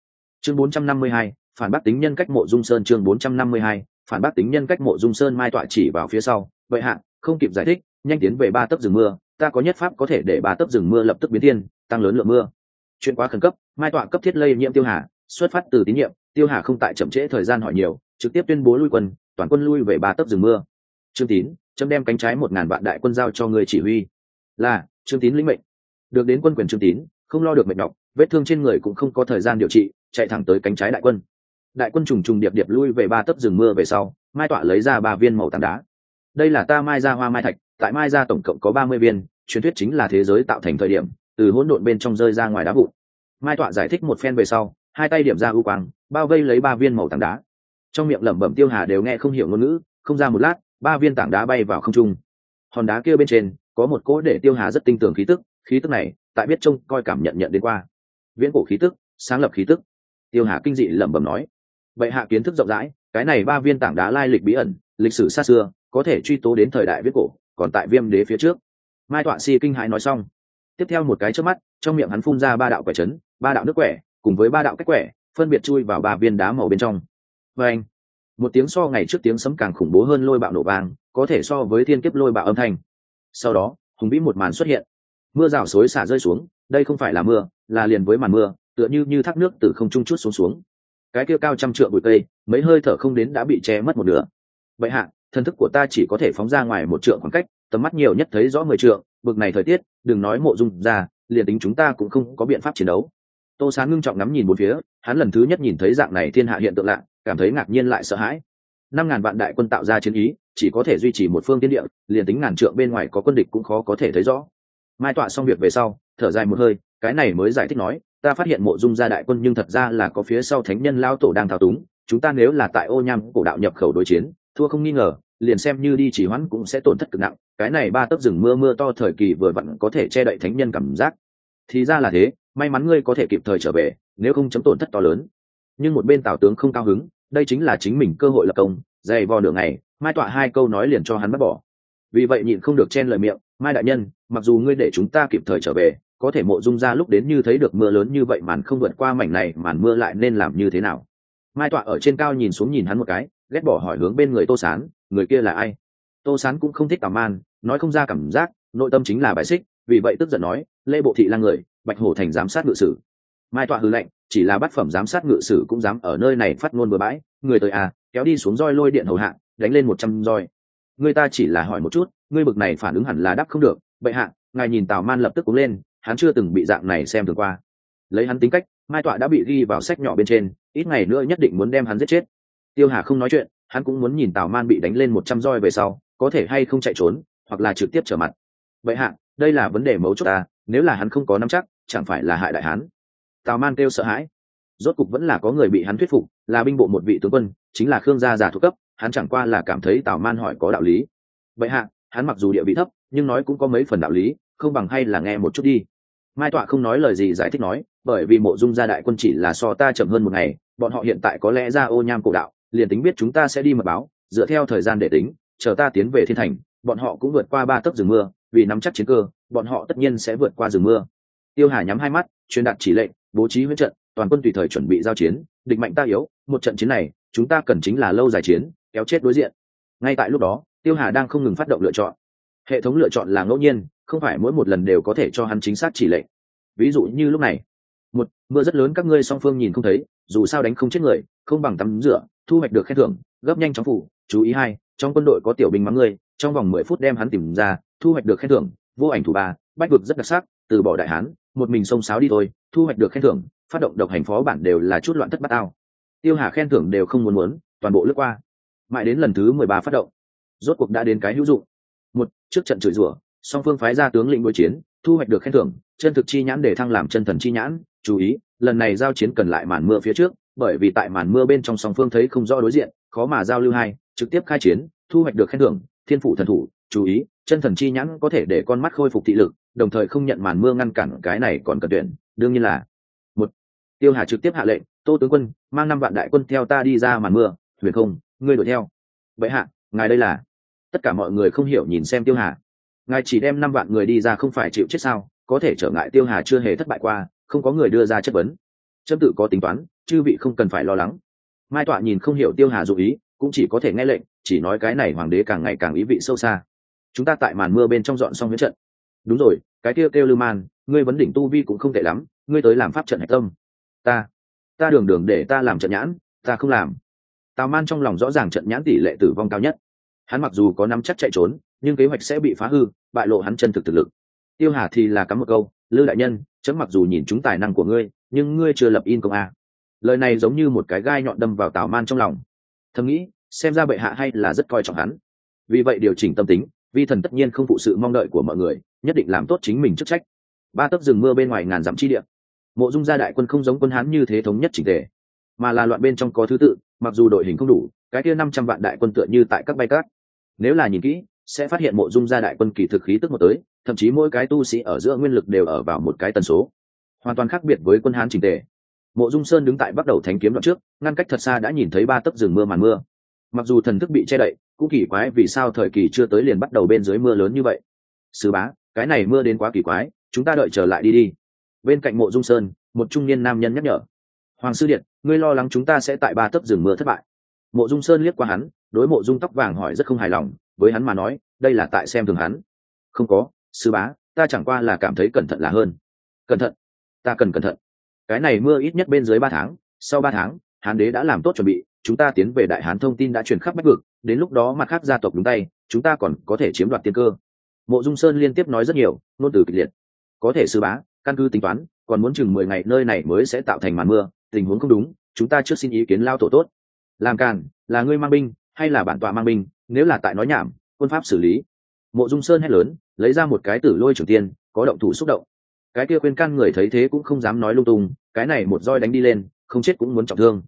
S1: Chương bốn trăm năm mươi hai, phản bác tính nhân cách mộ dung sơn chương bốn trăm năm mươi hai, phản bác tính nhân cách mộ dung sơn mai tọa chỉ vào phía sau. Vậy hạ, không kịp giải thích, nhanh tiến về ba tấc rừng mưa. Ta có nhất pháp có thể để ba tấc rừng mưa lập tức biến thiên, tăng lớn lượng mưa. Chuyện quá khẩn cấp, mai tọa cấp thiết lây nhiễm tiêu hà, xuất phát từ tín nhiệm. Tiêu hà không tại chậm trễ thời gian hỏi nhiều, trực tiếp tuyên bố lui quân, toàn quân lui về ba tấc rừng mưa. Trương tín chấm đem cánh trái một ngàn vạn đại quân giao cho người chỉ huy. Là trương tín lĩnh mệnh. Được đến quân quyền trương tín không lo được mệt nhọc, vết thương trên người cũng không có thời gian điều trị, chạy thẳng tới cánh trái đại quân. Đại quân trùng trùng điệp điệp lui về ba tấc rừng mưa về sau, mai tọa lấy ra ba viên màu tảng đá. Đây là ta mai ra hoa mai thạch, tại mai ra tổng cộng có ba mươi viên, truyền thuyết chính là thế giới tạo thành thời điểm, từ hỗn độn bên trong rơi ra ngoài đá vụn. Mai tọa giải thích một phen về sau, hai tay điểm ra ưu quang, bao vây lấy ba viên màu tảng đá. Trong miệng lẩm bẩm tiêu hà đều nghe không hiểu ngôn ngữ, không ra một lát, ba viên tảng đá bay vào không trung. Hòn đá kia bên trên, có một cỗ để tiêu hà rất tinh tường khí tức khí tức này tại biết trông coi cảm nhận nhận đến qua. Viễn cổ khí tức, sáng lập khí tức. Tiêu hà kinh dị lẩm bẩm nói. Vậy hạ kiến thức rộng rãi, cái này ba viên tảng đá lai lịch bí ẩn, lịch sử xa xưa, có thể truy tố đến thời đại viết cổ, còn tại viêm đế phía trước. Mai tọa si kinh hãi nói xong. Tiếp theo một cái trước mắt, trong miệng hắn phun ra ba đạo quẻ trấn ba đạo nước quẻ, cùng với ba đạo cách quẻ, phân biệt chui vào ba viên đá màu bên trong. Và anh, một tiếng so ngày trước tiếng sấm càng khủng bố hơn lôi bạo nổ vàng có thể so với thiên kiếp lôi bạo âm thanh. Sau đó, hùng vĩ một màn xuất hiện mưa rào xối xả rơi xuống, đây không phải là mưa, là liền với màn mưa, tựa như như thác nước từ không trung chút xuống xuống. Cái kia cao trăm trượng bụi cây, mấy hơi thở không đến đã bị che mất một nửa. Vậy hạ thân thức của ta chỉ có thể phóng ra ngoài một trượng khoảng cách, tầm mắt nhiều nhất thấy rõ mười trượng, bực này thời tiết, đừng nói mộ dung ra, liền tính chúng ta cũng không có biện pháp chiến đấu. Tô sáng ngưng trọng ngắm nhìn một phía, hắn lần thứ nhất nhìn thấy dạng này thiên hạ hiện tượng lạ, cảm thấy ngạc nhiên lại sợ hãi. Năm ngàn vạn đại quân tạo ra chiến ý, chỉ có thể duy trì một phương tiên địa, liền tính ngàn trượng bên ngoài có quân địch cũng khó có thể thấy rõ mai tọa xong việc về sau, thở dài một hơi, cái này mới giải thích nói, ta phát hiện mộ dung gia đại quân nhưng thật ra là có phía sau thánh nhân lao tổ đang thao túng, chúng ta nếu là tại ô nham cổ đạo nhập khẩu đối chiến, thua không nghi ngờ, liền xem như đi chỉ hoãn cũng sẽ tổn thất cực nặng, cái này ba tấc rừng mưa mưa to thời kỳ vừa vặn có thể che đậy thánh nhân cảm giác. Thì ra là thế, may mắn ngươi có thể kịp thời trở về, nếu không chấm tổn thất to lớn. Nhưng một bên tào tướng không cao hứng, đây chính là chính mình cơ hội lập công, dày vò nửa ngày, mai tọa hai câu nói liền cho hắn bắt bỏ vì vậy nhịn không được chen lời miệng, mai đại nhân, mặc dù ngươi để chúng ta kịp thời trở về, có thể mộ dung ra lúc đến như thấy được mưa lớn như vậy màn không vượt qua mảnh này, màn mưa lại nên làm như thế nào? Mai tọa ở trên cao nhìn xuống nhìn hắn một cái, ghét bỏ hỏi hướng bên người tô sán, người kia là ai? Tô sán cũng không thích cảm man, nói không ra cảm giác, nội tâm chính là bài xích, vì vậy tức giận nói, lê bộ thị là người, bạch hổ thành giám sát ngự sử. Mai tọa hư lệnh chỉ là bát phẩm giám sát ngự sử cũng dám ở nơi này phát ngôn bừa bãi, người tới à kéo đi xuống roi lôi điện hầu hạ, đánh lên một trăm roi người ta chỉ là hỏi một chút, ngươi bực này phản ứng hẳn là đáp không được. Bệ hạ, ngài nhìn tào man lập tức cúng lên, hắn chưa từng bị dạng này xem thường qua. Lấy hắn tính cách, mai tọa đã bị ghi vào sách nhỏ bên trên, ít ngày nữa nhất định muốn đem hắn giết chết. Tiêu hà không nói chuyện, hắn cũng muốn nhìn tào man bị đánh lên một trăm roi về sau, có thể hay không chạy trốn, hoặc là trực tiếp trở mặt. Vậy hạ, đây là vấn đề mấu chốt ta, nếu là hắn không có nắm chắc, chẳng phải là hại đại hán. Tào man kêu sợ hãi. Rốt cục vẫn là có người bị hắn thuyết phục, là binh bộ một vị tướng quân, chính là khương gia già thuộc cấp hắn chẳng qua là cảm thấy tào man hỏi có đạo lý. Vậy hạ, hắn mặc dù địa vị thấp, nhưng nói cũng có mấy phần đạo lý, không bằng hay là nghe một chút đi. Mai tọa không nói lời gì giải thích nói, bởi vì mộ dung gia đại quân chỉ là so ta chậm hơn một ngày, bọn họ hiện tại có lẽ ra ô nham cổ đạo, liền tính biết chúng ta sẽ đi mật báo, dựa theo thời gian để tính, chờ ta tiến về thiên thành, bọn họ cũng vượt qua ba tấc rừng mưa, vì nắm chắc chiến cơ, bọn họ tất nhiên sẽ vượt qua rừng mưa. Tiêu hà nhắm hai mắt, truyền đạt chỉ lệnh, bố trí huyết trận, toàn quân tùy thời chuẩn bị giao chiến, địch mạnh ta yếu, một trận chiến này, chúng ta cần chính là lâu dài chiến kéo chết đối diện. Ngay tại lúc đó, tiêu hà đang không ngừng phát động lựa chọn. Hệ thống lựa chọn là ngẫu nhiên, không phải mỗi một lần đều có thể cho hắn chính xác chỉ lệnh. Ví dụ như lúc này, một, mưa rất lớn các ngươi song phương nhìn không thấy, dù sao đánh không chết người, không bằng tắm rửa, thu hoạch được khen thưởng, gấp nhanh chóng phủ, chú ý hai, trong quân đội có tiểu binh mắng ngươi, trong vòng mười phút đem hắn tìm ra, thu hoạch được khen thưởng, vô ảnh thủ ba, bách vực rất đặc sắc, từ bỏ đại hán, một mình sông sáo đi thôi, thu hoạch được khen thưởng, phát động độc hành phó bản đều là chút loạn thất bát ao. Tiêu hà khen thưởng đều không muốn muốn, toàn bộ lướt qua mãi đến lần thứ mười ba phát động. Rốt cuộc đã đến cái hữu dụng. Một, trước trận chửi rủa, song phương phái ra tướng lĩnh đối chiến, thu hoạch được khen thưởng, chân thực chi nhãn để thăng làm chân thần chi nhãn. Chú ý, lần này giao chiến cần lại màn mưa phía trước, bởi vì tại màn mưa bên trong song phương thấy không rõ đối diện, khó mà giao lưu hai, trực tiếp khai chiến, thu hoạch được khen thưởng, thiên phụ thần thủ. Chú ý, chân thần chi nhãn có thể để con mắt khôi phục thị lực, đồng thời không nhận màn mưa ngăn cản cái này còn cần tuyển. Đương nhiên là, một, tiêu hà trực tiếp hạ lệnh, tô tướng quân, mang năm vạn đại quân theo ta đi ra màn mưa, huyền không ngươi đuổi theo. Vậy hạ, ngài đây là. Tất cả mọi người không hiểu nhìn xem tiêu hà. Ngài chỉ đem năm vạn người đi ra không phải chịu chết sao? Có thể trở ngại tiêu hà chưa hề thất bại qua, không có người đưa ra chất vấn. Trâm tự có tính toán, chư vị không cần phải lo lắng. Mai tọa nhìn không hiểu tiêu hà dụ ý, cũng chỉ có thể nghe lệnh, chỉ nói cái này hoàng đế càng ngày càng ý vị sâu xa. Chúng ta tại màn mưa bên trong dọn xong huyết trận. Đúng rồi, cái kia kêu lưu man, ngươi vấn đỉnh tu vi cũng không tệ lắm, ngươi tới làm pháp trận hạch tâm. Ta ta đường đường để ta làm trận nhãn, ta không làm tào man trong lòng rõ ràng trận nhãn tỷ lệ tử vong cao nhất. Hắn mặc dù có nắm chắc chạy trốn, nhưng kế hoạch sẽ bị phá hư, bại lộ hắn chân thực thực lực. Tiêu hà thì là cắm một câu, lư đại nhân, chấm mặc dù nhìn chúng tài năng của ngươi, nhưng ngươi chưa lập in công a. Lời này giống như một cái gai nhọn đâm vào tào man trong lòng. Thầm nghĩ, xem ra bệ hạ hay là rất coi trọng hắn. Vì vậy điều chỉnh tâm tính, vi thần tất nhiên không phụ sự mong đợi của mọi người, nhất định làm tốt chính mình chức trách. Ba tấc rừng mưa bên ngoài ngàn dặm chi địa. Mộ dung gia đại quân không giống quân hán như thế thống nhất chỉnh tề, mà là loạn bên trong có thứ tự mặc dù đội hình không đủ, cái kia năm trăm vạn đại quân tựa như tại các bay cát. Nếu là nhìn kỹ, sẽ phát hiện mộ dung gia đại quân kỳ thực khí tức một tới, thậm chí mỗi cái tu sĩ ở giữa nguyên lực đều ở vào một cái tần số. Hoàn toàn khác biệt với quân hán trình tề. Mộ dung sơn đứng tại bắt đầu thánh kiếm đoạn trước, ngăn cách thật xa đã nhìn thấy ba tấc rừng mưa màn mưa. Mặc dù thần thức bị che đậy, cũng kỳ quái vì sao thời kỳ chưa tới liền bắt đầu bên dưới mưa lớn như vậy. Sứ bá, cái này mưa đến quá kỳ quái, chúng ta đợi trở lại đi đi. Bên cạnh mộ dung sơn, một trung niên nam nhân nhắc nhở hoàng sư điện, ngươi lo lắng chúng ta sẽ tại ba tấc rừng mưa thất bại. Mộ dung sơn liếc qua hắn, đối mộ dung tóc vàng hỏi rất không hài lòng, với hắn mà nói, đây là tại xem thường hắn. Không có, sư bá, ta chẳng qua là cảm thấy cẩn thận là hơn. Cẩn thận? Ta cần cẩn thận. Cái này mưa ít nhất bên dưới ba tháng, sau ba tháng, hán đế đã làm tốt chuẩn bị, chúng ta tiến về đại hán thông tin đã truyền khắp bách vực, đến lúc đó mặt khác gia tộc đúng tay, chúng ta còn có thể chiếm đoạt tiên cơ. Mộ dung sơn liên tiếp nói rất nhiều, ngôn từ kịch liệt. Có thể sư bá, căn cứ tính toán, còn muốn chừng mười ngày, nơi này mới sẽ tạo thành màn mưa tình huống không đúng, chúng ta trước xin ý kiến lao tổ tốt. Làm càn, là ngươi mang binh, hay là bản tọa mang binh, nếu là tại nói nhảm, quân pháp xử lý. Mộ dung sơn hét lớn, lấy ra một cái tử lôi trưởng tiên, có động thủ xúc động. Cái kia khuyên can người thấy thế cũng không dám nói lung tung, cái này một roi đánh đi lên, không chết cũng muốn trọng thương.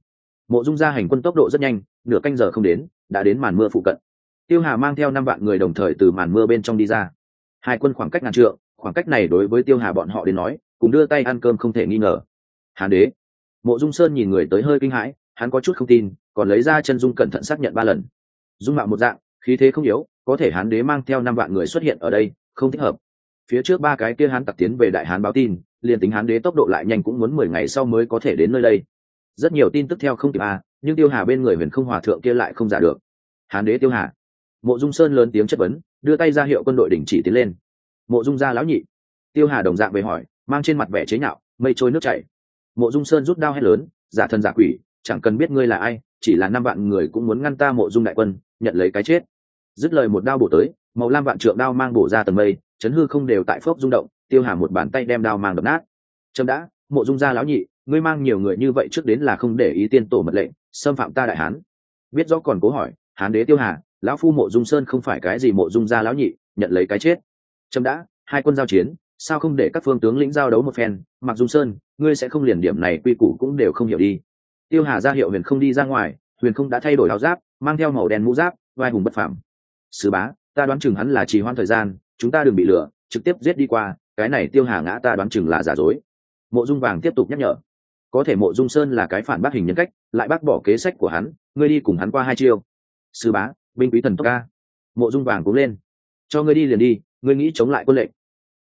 S1: Mộ dung ra hành quân tốc độ rất nhanh, nửa canh giờ không đến, đã đến màn mưa phụ cận. Tiêu hà mang theo năm vạn người đồng thời từ màn mưa bên trong đi ra. Hai quân khoảng cách ngàn trượng, khoảng cách này đối với tiêu hà bọn họ đến nói, cùng đưa tay ăn cơm không thể nghi ngờ. Hán đế mộ dung sơn nhìn người tới hơi kinh hãi, hắn có chút không tin, còn lấy ra chân dung cẩn thận xác nhận ba lần. Dung mạo một dạng, khí thế không yếu, có thể hán đế mang theo năm vạn người xuất hiện ở đây, không thích hợp. Phía trước ba cái kia hán tặc tiến về đại hán báo tin, liền tính hán đế tốc độ lại nhanh cũng muốn mười ngày sau mới có thể đến nơi đây. Rất nhiều tin tức theo không kịp à nhưng tiêu hà bên người huyền không hòa thượng kia lại không giả được. Hán đế tiêu hà. Mộ dung sơn lớn tiếng chất vấn, đưa tay ra hiệu quân đội đình chỉ tiến lên. Mộ dung gia lão nhị. Tiêu hà đồng dạng về hỏi, mang trên mặt vẻ chế nhạo, mây trôi nước chảy mộ dung sơn rút đao hét lớn, giả thần giả quỷ, chẳng cần biết ngươi là ai, chỉ là năm vạn người cũng muốn ngăn ta mộ dung đại quân, nhận lấy cái chết. Dứt lời một đao bổ tới, màu lam vạn trượng đao mang bổ ra tầng mây, chấn hư không đều tại phốc rung động, tiêu hà một bàn tay đem đao mang đập nát. Trâm đã, mộ dung gia lão nhị, ngươi mang nhiều người như vậy trước đến là không để ý tiên tổ mật lệnh, xâm phạm ta đại hán. Biết rõ còn cố hỏi, hán đế tiêu hà, lão phu mộ dung sơn không phải cái gì mộ dung gia lão nhị, nhận lấy cái chết. Trâm đã, hai quân giao chiến, sao không để các phương tướng lĩnh giao đấu một phen? Mặc dung sơn ngươi sẽ không liền điểm này quy củ cũng đều không hiểu đi. Tiêu hà ra hiệu huyền không đi ra ngoài, huyền không đã thay đổi áo giáp, mang theo màu đen mũ giáp, vai hùng bất phạm sứ bá, ta đoán chừng hắn là trì hoãn thời gian, chúng ta đừng bị lừa, trực tiếp giết đi qua, cái này tiêu hà ngã ta đoán chừng là giả dối. Mộ dung vàng tiếp tục nhắc nhở. Có thể mộ dung sơn là cái phản bác hình nhân cách, lại bác bỏ kế sách của hắn, ngươi đi cùng hắn qua hai chiêu. Sư bá, binh quý thần tốc ca. Mộ dung vàng cũng lên. Cho ngươi đi liền đi, ngươi nghĩ chống lại quân lệnh.